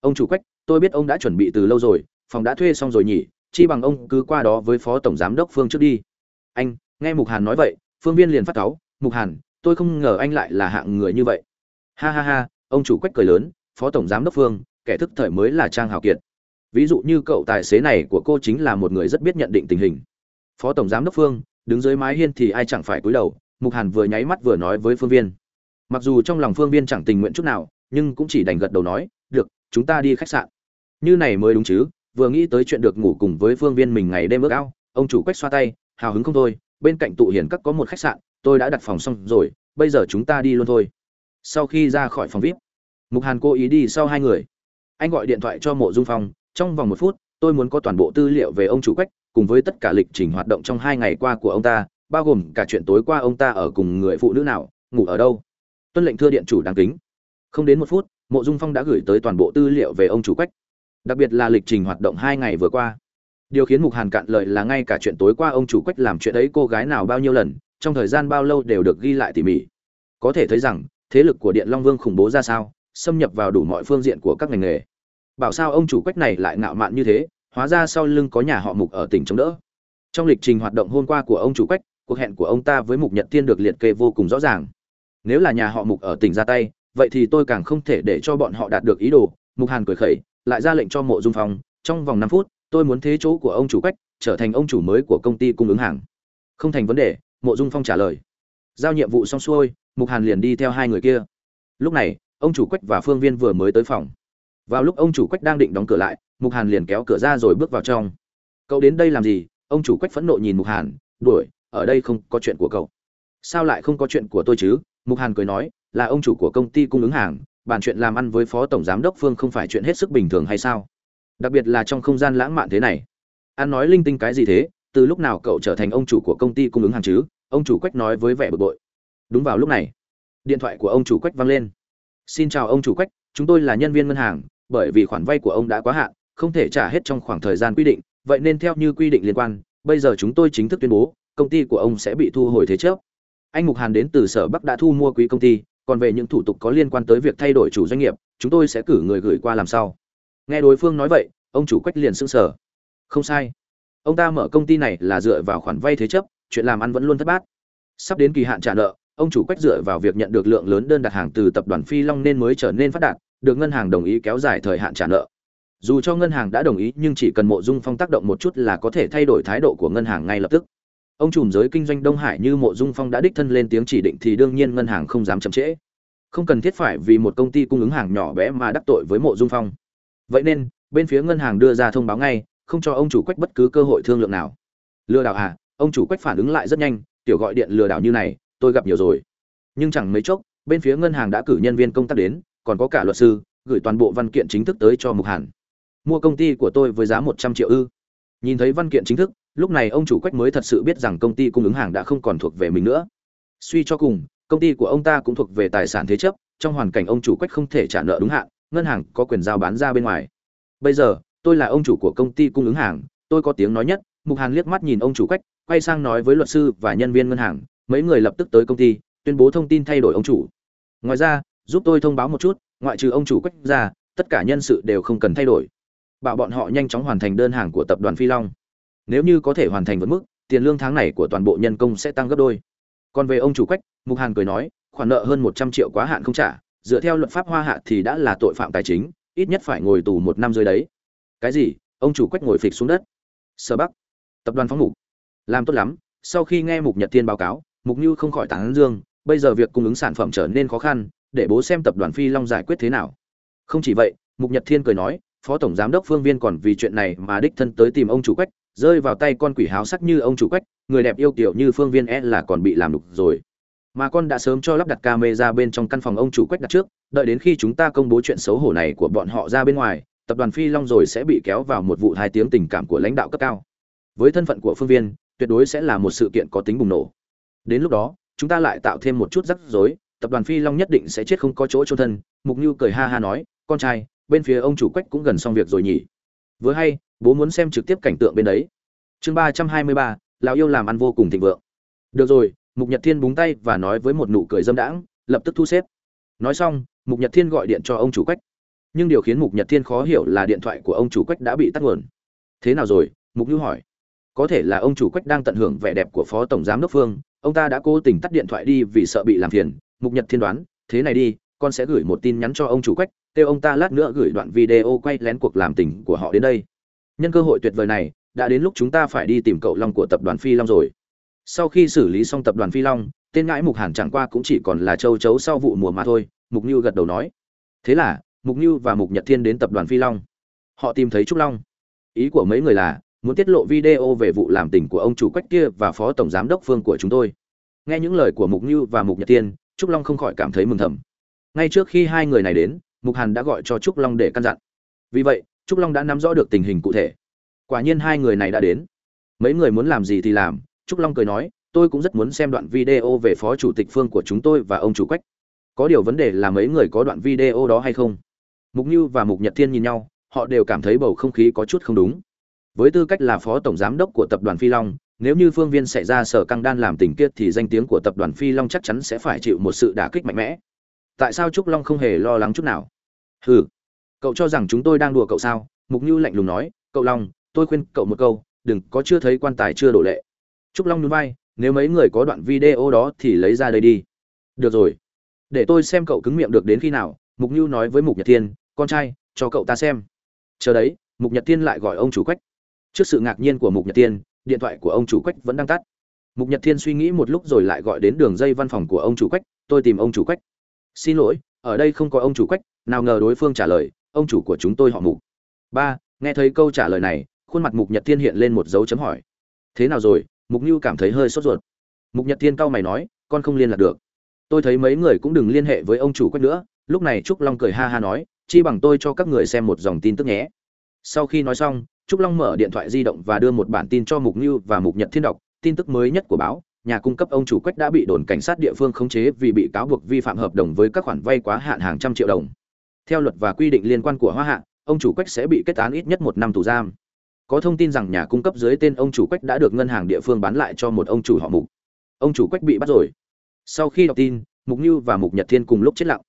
A: Ông chủ quách, tôi biết ông đã chuẩn bị từ lâu rồi, phòng đã thuê xong rồi nhỉ, chi bằng ông cứ qua đó với phó tổng giám đốc phương trước đi. Anh nghe mục hàn nói vậy, phương viên liền phát cáu, mục hàn, tôi không ngờ anh lại là hạng người như vậy. Ha ha ha, ông chủ quách cười lớn, phó tổng giám đốc phương, kẻ thức thời mới là trang hào kiệt. Ví dụ như cậu tài xế này của cô chính là một người rất biết nhận định tình hình. Phó tổng giám đốc phương, đứng dưới mái hiên thì ai chẳng phải cúi đầu, mục hàn vừa nháy mắt vừa nói với phương viên. Mặc dù trong lòng phương viên chẳng tình nguyện chút nào, nhưng cũng chỉ đành gật đầu nói, được, chúng ta đi khách sạn. Như này mới đúng chứ, vừa nghĩ tới chuyện được ngủ cùng với phương viên mình ngày đêm ước ao, ông chủ quách xoa tay, hào hứng không thôi bên cạnh tụ hiển các có một khách sạn, tôi đã đặt phòng xong rồi, bây giờ chúng ta đi luôn thôi. Sau khi ra khỏi phòng vip, mục hàn cố ý đi sau hai người. Anh gọi điện thoại cho mộ dung phong, trong vòng một phút, tôi muốn có toàn bộ tư liệu về ông chủ quách, cùng với tất cả lịch trình hoạt động trong hai ngày qua của ông ta, bao gồm cả chuyện tối qua ông ta ở cùng người phụ nữ nào, ngủ ở đâu. Tuân lệnh thưa điện chủ đáng kính. Không đến một phút, mộ dung phong đã gửi tới toàn bộ tư liệu về ông chủ quách. Đặc biệt là lịch trình hoạt động hai ngày vừa qua điều khiến mục hàn cạn lời là ngay cả chuyện tối qua ông chủ quách làm chuyện ấy cô gái nào bao nhiêu lần, trong thời gian bao lâu đều được ghi lại tỉ mỉ. Có thể thấy rằng, thế lực của điện long vương khủng bố ra sao, xâm nhập vào đủ mọi phương diện của các ngành nghề. Bảo sao ông chủ quách này lại ngạo mạn như thế, hóa ra sau lưng có nhà họ mục ở tỉnh chống đỡ. Trong lịch trình hoạt động hôm qua của ông chủ quách, cuộc hẹn của ông ta với mục nhật thiên được liệt kê vô cùng rõ ràng. Nếu là nhà họ mục ở tỉnh ra tay, vậy thì tôi càng không thể để cho bọn họ đạt được ý đồ, mục hàn cười khẩy, lại ra lệnh cho mộ dung phong, trong vòng năm phút tôi muốn thế chỗ của ông chủ quách, trở thành ông chủ mới của công ty cung ứng hàng. Không thành vấn đề, mộ dung phong trả lời. Giao nhiệm vụ xong xuôi, mục hàn liền đi theo hai người kia. Lúc này, ông chủ quách và phương viên vừa mới tới phòng. Vào lúc ông chủ quách đang định đóng cửa lại, mục hàn liền kéo cửa ra rồi bước vào trong. Cậu đến đây làm gì? Ông chủ quách phẫn nộ nhìn mục hàn, đuổi, ở đây không có chuyện của cậu. Sao lại không có chuyện của tôi chứ? Mục hàn cười nói, là ông chủ của công ty cung ứng hàng, bàn chuyện làm ăn với phó tổng giám đốc phương không phải chuyện hết sức bình thường hay sao? Đặc biệt là trong không gian lãng mạn thế này. An nói linh tinh cái gì thế? Từ lúc nào cậu trở thành ông chủ của công ty cung ứng hàng chứ? Ông chủ quách nói với vẻ bực bội. Đúng vào lúc này, điện thoại của ông chủ quách vang lên. Xin chào ông chủ quách, chúng tôi là nhân viên ngân hàng, bởi vì khoản vay của ông đã quá hạn, không thể trả hết trong khoảng thời gian quy định, vậy nên theo như quy định liên quan, bây giờ chúng tôi chính thức tuyên bố, công ty của ông sẽ bị thu hồi thế chấp. Anh mục hàn đến từ sở bắc đã thu mua quý công ty, còn về những thủ tục có liên quan tới việc thay đổi chủ doanh nghiệp, chúng tôi sẽ cử người gửi qua làm sao nghe đối phương nói vậy, ông chủ quách liền sững sờ. Không sai. Ông ta mở công ty này là dựa vào khoản vay thế chấp, chuyện làm ăn vẫn luôn thất bát. Sắp đến kỳ hạn trả nợ, ông chủ quách dựa vào việc nhận được lượng lớn đơn đặt hàng từ tập đoàn phi long nên mới trở nên phát đạt, được ngân hàng đồng ý kéo dài thời hạn trả nợ. Dù cho ngân hàng đã đồng ý, nhưng chỉ cần mộ dung phong tác động một chút là có thể thay đổi thái độ của ngân hàng ngay lập tức. Ông trùm giới kinh doanh đông hải như mộ dung phong đã đích thân lên tiếng chỉ định thì đương nhiên ngân hàng không dám chậm trễ. Không cần thiết phải vì một công ty cung ứng hàng nhỏ bé mà đắc tội với mộ dung phong vậy nên, bên phía ngân hàng đưa ra thông báo ngay, không cho ông chủ quách bất cứ cơ hội thương lượng nào. Lừa đảo à ông chủ quách phản ứng lại rất nhanh, tiểu gọi điện lừa đảo như này, tôi gặp nhiều rồi. Nhưng chẳng mấy chốc, bên phía ngân hàng đã cử nhân viên công tác đến, còn có cả luật sư, gửi toàn bộ văn kiện chính thức tới cho mục hàn. Mua công ty của tôi với giá một trăm triệu ư. Nhìn thấy văn kiện chính thức, lúc này ông chủ quách mới thật sự biết rằng công ty cung ứng hàng đã không còn thuộc về mình nữa. Suy cho cùng, công ty của ông ta cũng thuộc về tài sản thế chấp, trong hoàn cảnh ông chủ quách không thể trả nợ đúng hạn ngân hàng có quyền giao bán ra bên ngoài. Bây giờ, tôi là ông chủ của công ty cung ứng hàng, tôi có tiếng nói nhất, mục hàn liếc mắt nhìn ông chủ quách, quay sang nói với luật sư và nhân viên ngân hàng, mấy người lập tức tới công ty, tuyên bố thông tin thay đổi ông chủ. Ngoài ra, giúp tôi thông báo một chút, ngoại trừ ông chủ quách ra, tất cả nhân sự đều không cần thay đổi. Bảo bọn họ nhanh chóng hoàn thành đơn hàng của tập đoàn phi long. Nếu như có thể hoàn thành vượt mức, tiền lương tháng này của toàn bộ nhân công sẽ tăng gấp đôi. Còn về ông chủ quách, mục hàn cười nói, khoản nợ hơn một trăm triệu quá hạn không trả dựa theo luật pháp hoa hạ thì đã là tội phạm tài chính, ít nhất phải ngồi tù một năm dưới đấy. Cái gì? Ông chủ quách ngồi phịch xuống đất. Sở bắc. Tập đoàn phóng mục. Làm tốt lắm, sau khi nghe mục nhật thiên báo cáo, mục như không khỏi tán dương, bây giờ việc cung ứng sản phẩm trở nên khó khăn, để bố xem tập đoàn phi long giải quyết thế nào. Không chỉ vậy, mục nhật thiên cười nói, phó tổng giám đốc phương viên còn vì chuyện này mà đích thân tới tìm ông chủ quách, rơi vào tay con quỷ háo sắc như ông chủ quách, người đẹp yêu kiểu như phương viên e là còn bị làm đục rồi mà con đã sớm cho lắp đặt camera bên trong căn phòng ông chủ quách đặt trước, đợi đến khi chúng ta công bố chuyện xấu hổ này của bọn họ ra bên ngoài, tập đoàn phi long rồi sẽ bị kéo vào một vụ hai tiếng tình cảm của lãnh đạo cấp cao. Với thân phận của phương viên, tuyệt đối sẽ là một sự kiện có tính bùng nổ. Đến lúc đó, chúng ta lại tạo thêm một chút rắc rối, tập đoàn phi long nhất định sẽ chết không có chỗ trôn thân, mục như cười ha ha nói, con trai, bên phía ông chủ quách cũng gần xong việc rồi nhỉ. Vừa hay, bố muốn xem trực tiếp cảnh tượng bên đấy. Chương ba trăm hai mươi ba, lão yêu làm ăn vô cùng thịnh vượng. Được rồi mục nhật thiên búng tay và nói với một nụ cười dâm đãng, lập tức thu xếp. Nói xong, mục nhật thiên gọi điện cho ông chủ quách. Nhưng điều khiến mục nhật thiên khó hiểu là điện thoại của ông chủ quách đã bị tắt nguồn. Thế nào rồi? Mục nhu hỏi. Có thể là ông chủ quách đang tận hưởng vẻ đẹp của phó tổng giám đốc phương. Ông ta đã cố tình tắt điện thoại đi vì sợ bị làm phiền. Mục nhật thiên đoán, thế này đi, con sẽ gửi một tin nhắn cho ông chủ quách, kêu ông ta lát nữa gửi đoạn video quay lén cuộc làm tình của họ đến đây. Nhân cơ hội tuyệt vời này, đã đến lúc chúng ta phải đi tìm cậu long của tập đoàn phi long rồi sau khi xử lý xong tập đoàn phi long, tên ngãi mục hàn chẳng qua cũng chỉ còn là châu chấu sau vụ mùa mà thôi, mục như gật đầu nói. Thế là, mục như và mục nhật thiên đến tập đoàn phi long. Họ tìm thấy trúc long. Ý của mấy người là, muốn tiết lộ video về vụ làm tình của ông chủ quách kia và phó tổng giám đốc phương của chúng tôi. Nghe những lời của mục như và mục nhật thiên, trúc long không khỏi cảm thấy mừng thầm. Ngay trước khi hai người này đến, mục hàn đã gọi cho trúc long để căn dặn. Vì vậy, trúc long đã nắm rõ được tình hình cụ thể. Quả nhiên hai người này đã đến. Mấy người muốn làm gì thì làm trúc long cười nói, tôi cũng rất muốn xem đoạn video về phó chủ tịch phương của chúng tôi và ông chủ quách. Có điều vấn đề là mấy người có đoạn video đó hay không? Mục như và mục nhật thiên nhìn nhau, họ đều cảm thấy bầu không khí có chút không đúng. Với tư cách là phó tổng giám đốc của tập đoàn phi long, nếu như phương viên xảy ra sở căng đan làm tình kiết thì danh tiếng của tập đoàn phi long chắc chắn sẽ phải chịu một sự đả kích mạnh mẽ. Tại sao trúc long không hề lo lắng chút nào? Hừ, cậu cho rằng chúng tôi đang đùa cậu sao? Mục như lạnh lùng nói, cậu long, tôi khuyên cậu một câu, đừng có chưa thấy quan tài chưa đổ lệ trúc long nhún vai, nếu mấy người có đoạn video đó thì lấy ra đây đi. Được rồi. Để tôi xem cậu cứng miệng được đến khi nào, mục Nưu nói với mục nhật thiên, con trai, cho cậu ta xem. Chờ đấy, mục nhật thiên lại gọi ông chủ quách. Trước sự ngạc nhiên của mục nhật thiên, điện thoại của ông chủ quách vẫn đang tắt. Mục nhật thiên suy nghĩ một lúc rồi lại gọi đến đường dây văn phòng của ông chủ quách, tôi tìm ông chủ quách. Xin lỗi, ở đây không có ông chủ quách, nào ngờ đối phương trả lời, ông chủ của chúng tôi họ mục. Ba, nghe thấy câu trả lời này, khuôn mặt mục nhật thiên hiện lên một dấu chấm hỏi. Thế nào rồi mục như cảm thấy hơi sốt ruột. Mục nhật thiên cau mày nói, con không liên lạc được. Tôi thấy mấy người cũng đừng liên hệ với ông chủ quách nữa. Lúc này trúc long cười ha ha nói, chi bằng tôi cho các người xem một dòng tin tức nhé. Sau khi nói xong, trúc long mở điện thoại di động và đưa một bản tin cho mục như và mục nhật thiên đọc. Tin tức mới nhất của báo, nhà cung cấp ông chủ quách đã bị đồn cảnh sát địa phương khống chế vì bị cáo buộc vi phạm hợp đồng với các khoản vay quá hạn hàng trăm triệu đồng. Theo luật và quy định liên quan của hoa hạ, ông chủ quách sẽ bị kết án ít nhất một năm tù giam có thông tin rằng nhà cung cấp dưới tên ông chủ quách đã được ngân hàng địa phương bán lại cho một ông chủ họ mục. Ông chủ quách bị bắt rồi. Sau khi đọc tin, mục như và mục nhật thiên cùng lúc chết lặng.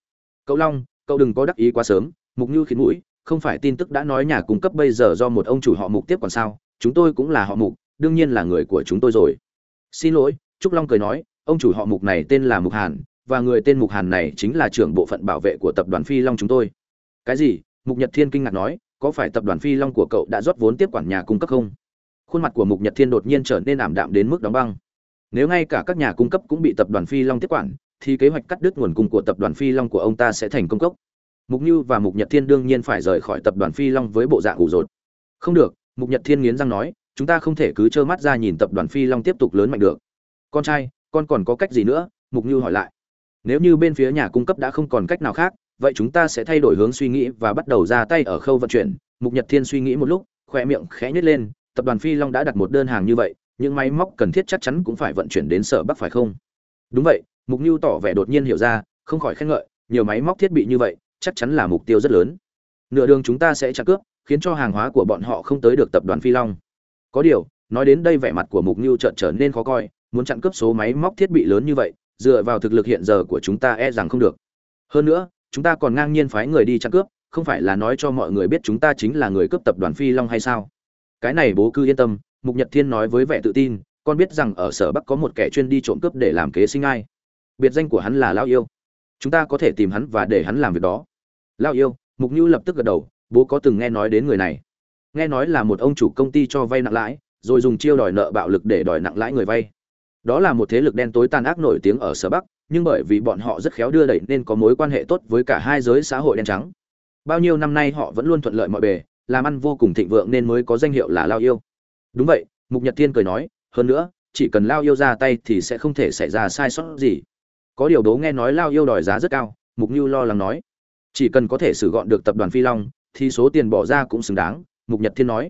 A: Cậu long, cậu đừng có đắc ý quá sớm, mục như khiến mũi, không phải tin tức đã nói nhà cung cấp bây giờ do một ông chủ họ mục tiếp còn sao, chúng tôi cũng là họ mục, đương nhiên là người của chúng tôi rồi. Xin lỗi, trúc long cười nói, ông chủ họ mục này tên là mục hàn, và người tên mục hàn này chính là trưởng bộ phận bảo vệ của tập đoàn phi long chúng tôi. Cái gì? Mục nhật thiên kinh ngạc nói có phải tập đoàn phi long của cậu đã rót vốn tiếp quản nhà cung cấp không? Khuôn mặt của mục nhật thiên đột nhiên trở nên ảm đạm đến mức đóng băng. Nếu ngay cả các nhà cung cấp cũng bị tập đoàn phi long tiếp quản, thì kế hoạch cắt đứt nguồn cung của tập đoàn phi long của ông ta sẽ thành công cốc. Mục như và mục nhật thiên đương nhiên phải rời khỏi tập đoàn phi long với bộ dạng ủ rột. Không được, mục nhật thiên nghiến răng nói, chúng ta không thể cứ trơ mắt ra nhìn tập đoàn phi long tiếp tục lớn mạnh được. Con trai, con còn có cách gì nữa? Mục như hỏi lại. Nếu như bên phía nhà cung cấp đã không còn cách nào khác vậy chúng ta sẽ thay đổi hướng suy nghĩ và bắt đầu ra tay ở khâu vận chuyển. Mục nhật thiên suy nghĩ một lúc khoe miệng khẽ nhếch lên, tập đoàn phi long đã đặt một đơn hàng như vậy, những máy móc cần thiết chắc chắn cũng phải vận chuyển đến sở bắc phải không? Đúng vậy, mục nhu tỏ vẻ đột nhiên hiểu ra, không khỏi khen ngợi, nhiều máy móc thiết bị như vậy, chắc chắn là mục tiêu rất lớn. Nửa đường chúng ta sẽ chặt cướp khiến cho hàng hóa của bọn họ không tới được tập đoàn phi long. Có điều, nói đến đây vẻ mặt của mục nhu trợn trở nên khó coi, muốn chặn cướp số máy móc thiết bị lớn như vậy, dựa vào thực lực hiện giờ của chúng ta e rằng không được. Hơn nữa chúng ta còn ngang nhiên phái người đi chặn cướp, không phải là nói cho mọi người biết chúng ta chính là người cướp tập đoàn phi long hay sao? Cái này bố cứ yên tâm, mục nhật thiên nói với vẻ tự tin, con biết rằng ở sở bắc có một kẻ chuyên đi trộm cướp để làm kế sinh ai. Biệt danh của hắn là lao yêu. Chúng ta có thể tìm hắn và để hắn làm việc đó. Lao yêu, mục như lập tức gật đầu, bố có từng nghe nói đến người này. Nghe nói là một ông chủ công ty cho vay nặng lãi, rồi dùng chiêu đòi nợ bạo lực để đòi nặng lãi người vay. Đó là một thế lực đen tối tàn ác nổi tiếng ở sở bắc nhưng bởi vì bọn họ rất khéo đưa đẩy nên có mối quan hệ tốt với cả hai giới xã hội đen trắng. Bao nhiêu năm nay họ vẫn luôn thuận lợi mọi bề, làm ăn vô cùng thịnh vượng nên mới có danh hiệu là lao yêu. Đúng vậy, mục nhật thiên cười nói, hơn nữa, chỉ cần lao yêu ra tay thì sẽ không thể xảy ra sai sót gì. Có điều đố nghe nói lao yêu đòi giá rất cao, mục như lo lắng nói, chỉ cần có thể xử gọn được tập đoàn phi long, thì số tiền bỏ ra cũng xứng đáng, mục nhật thiên nói.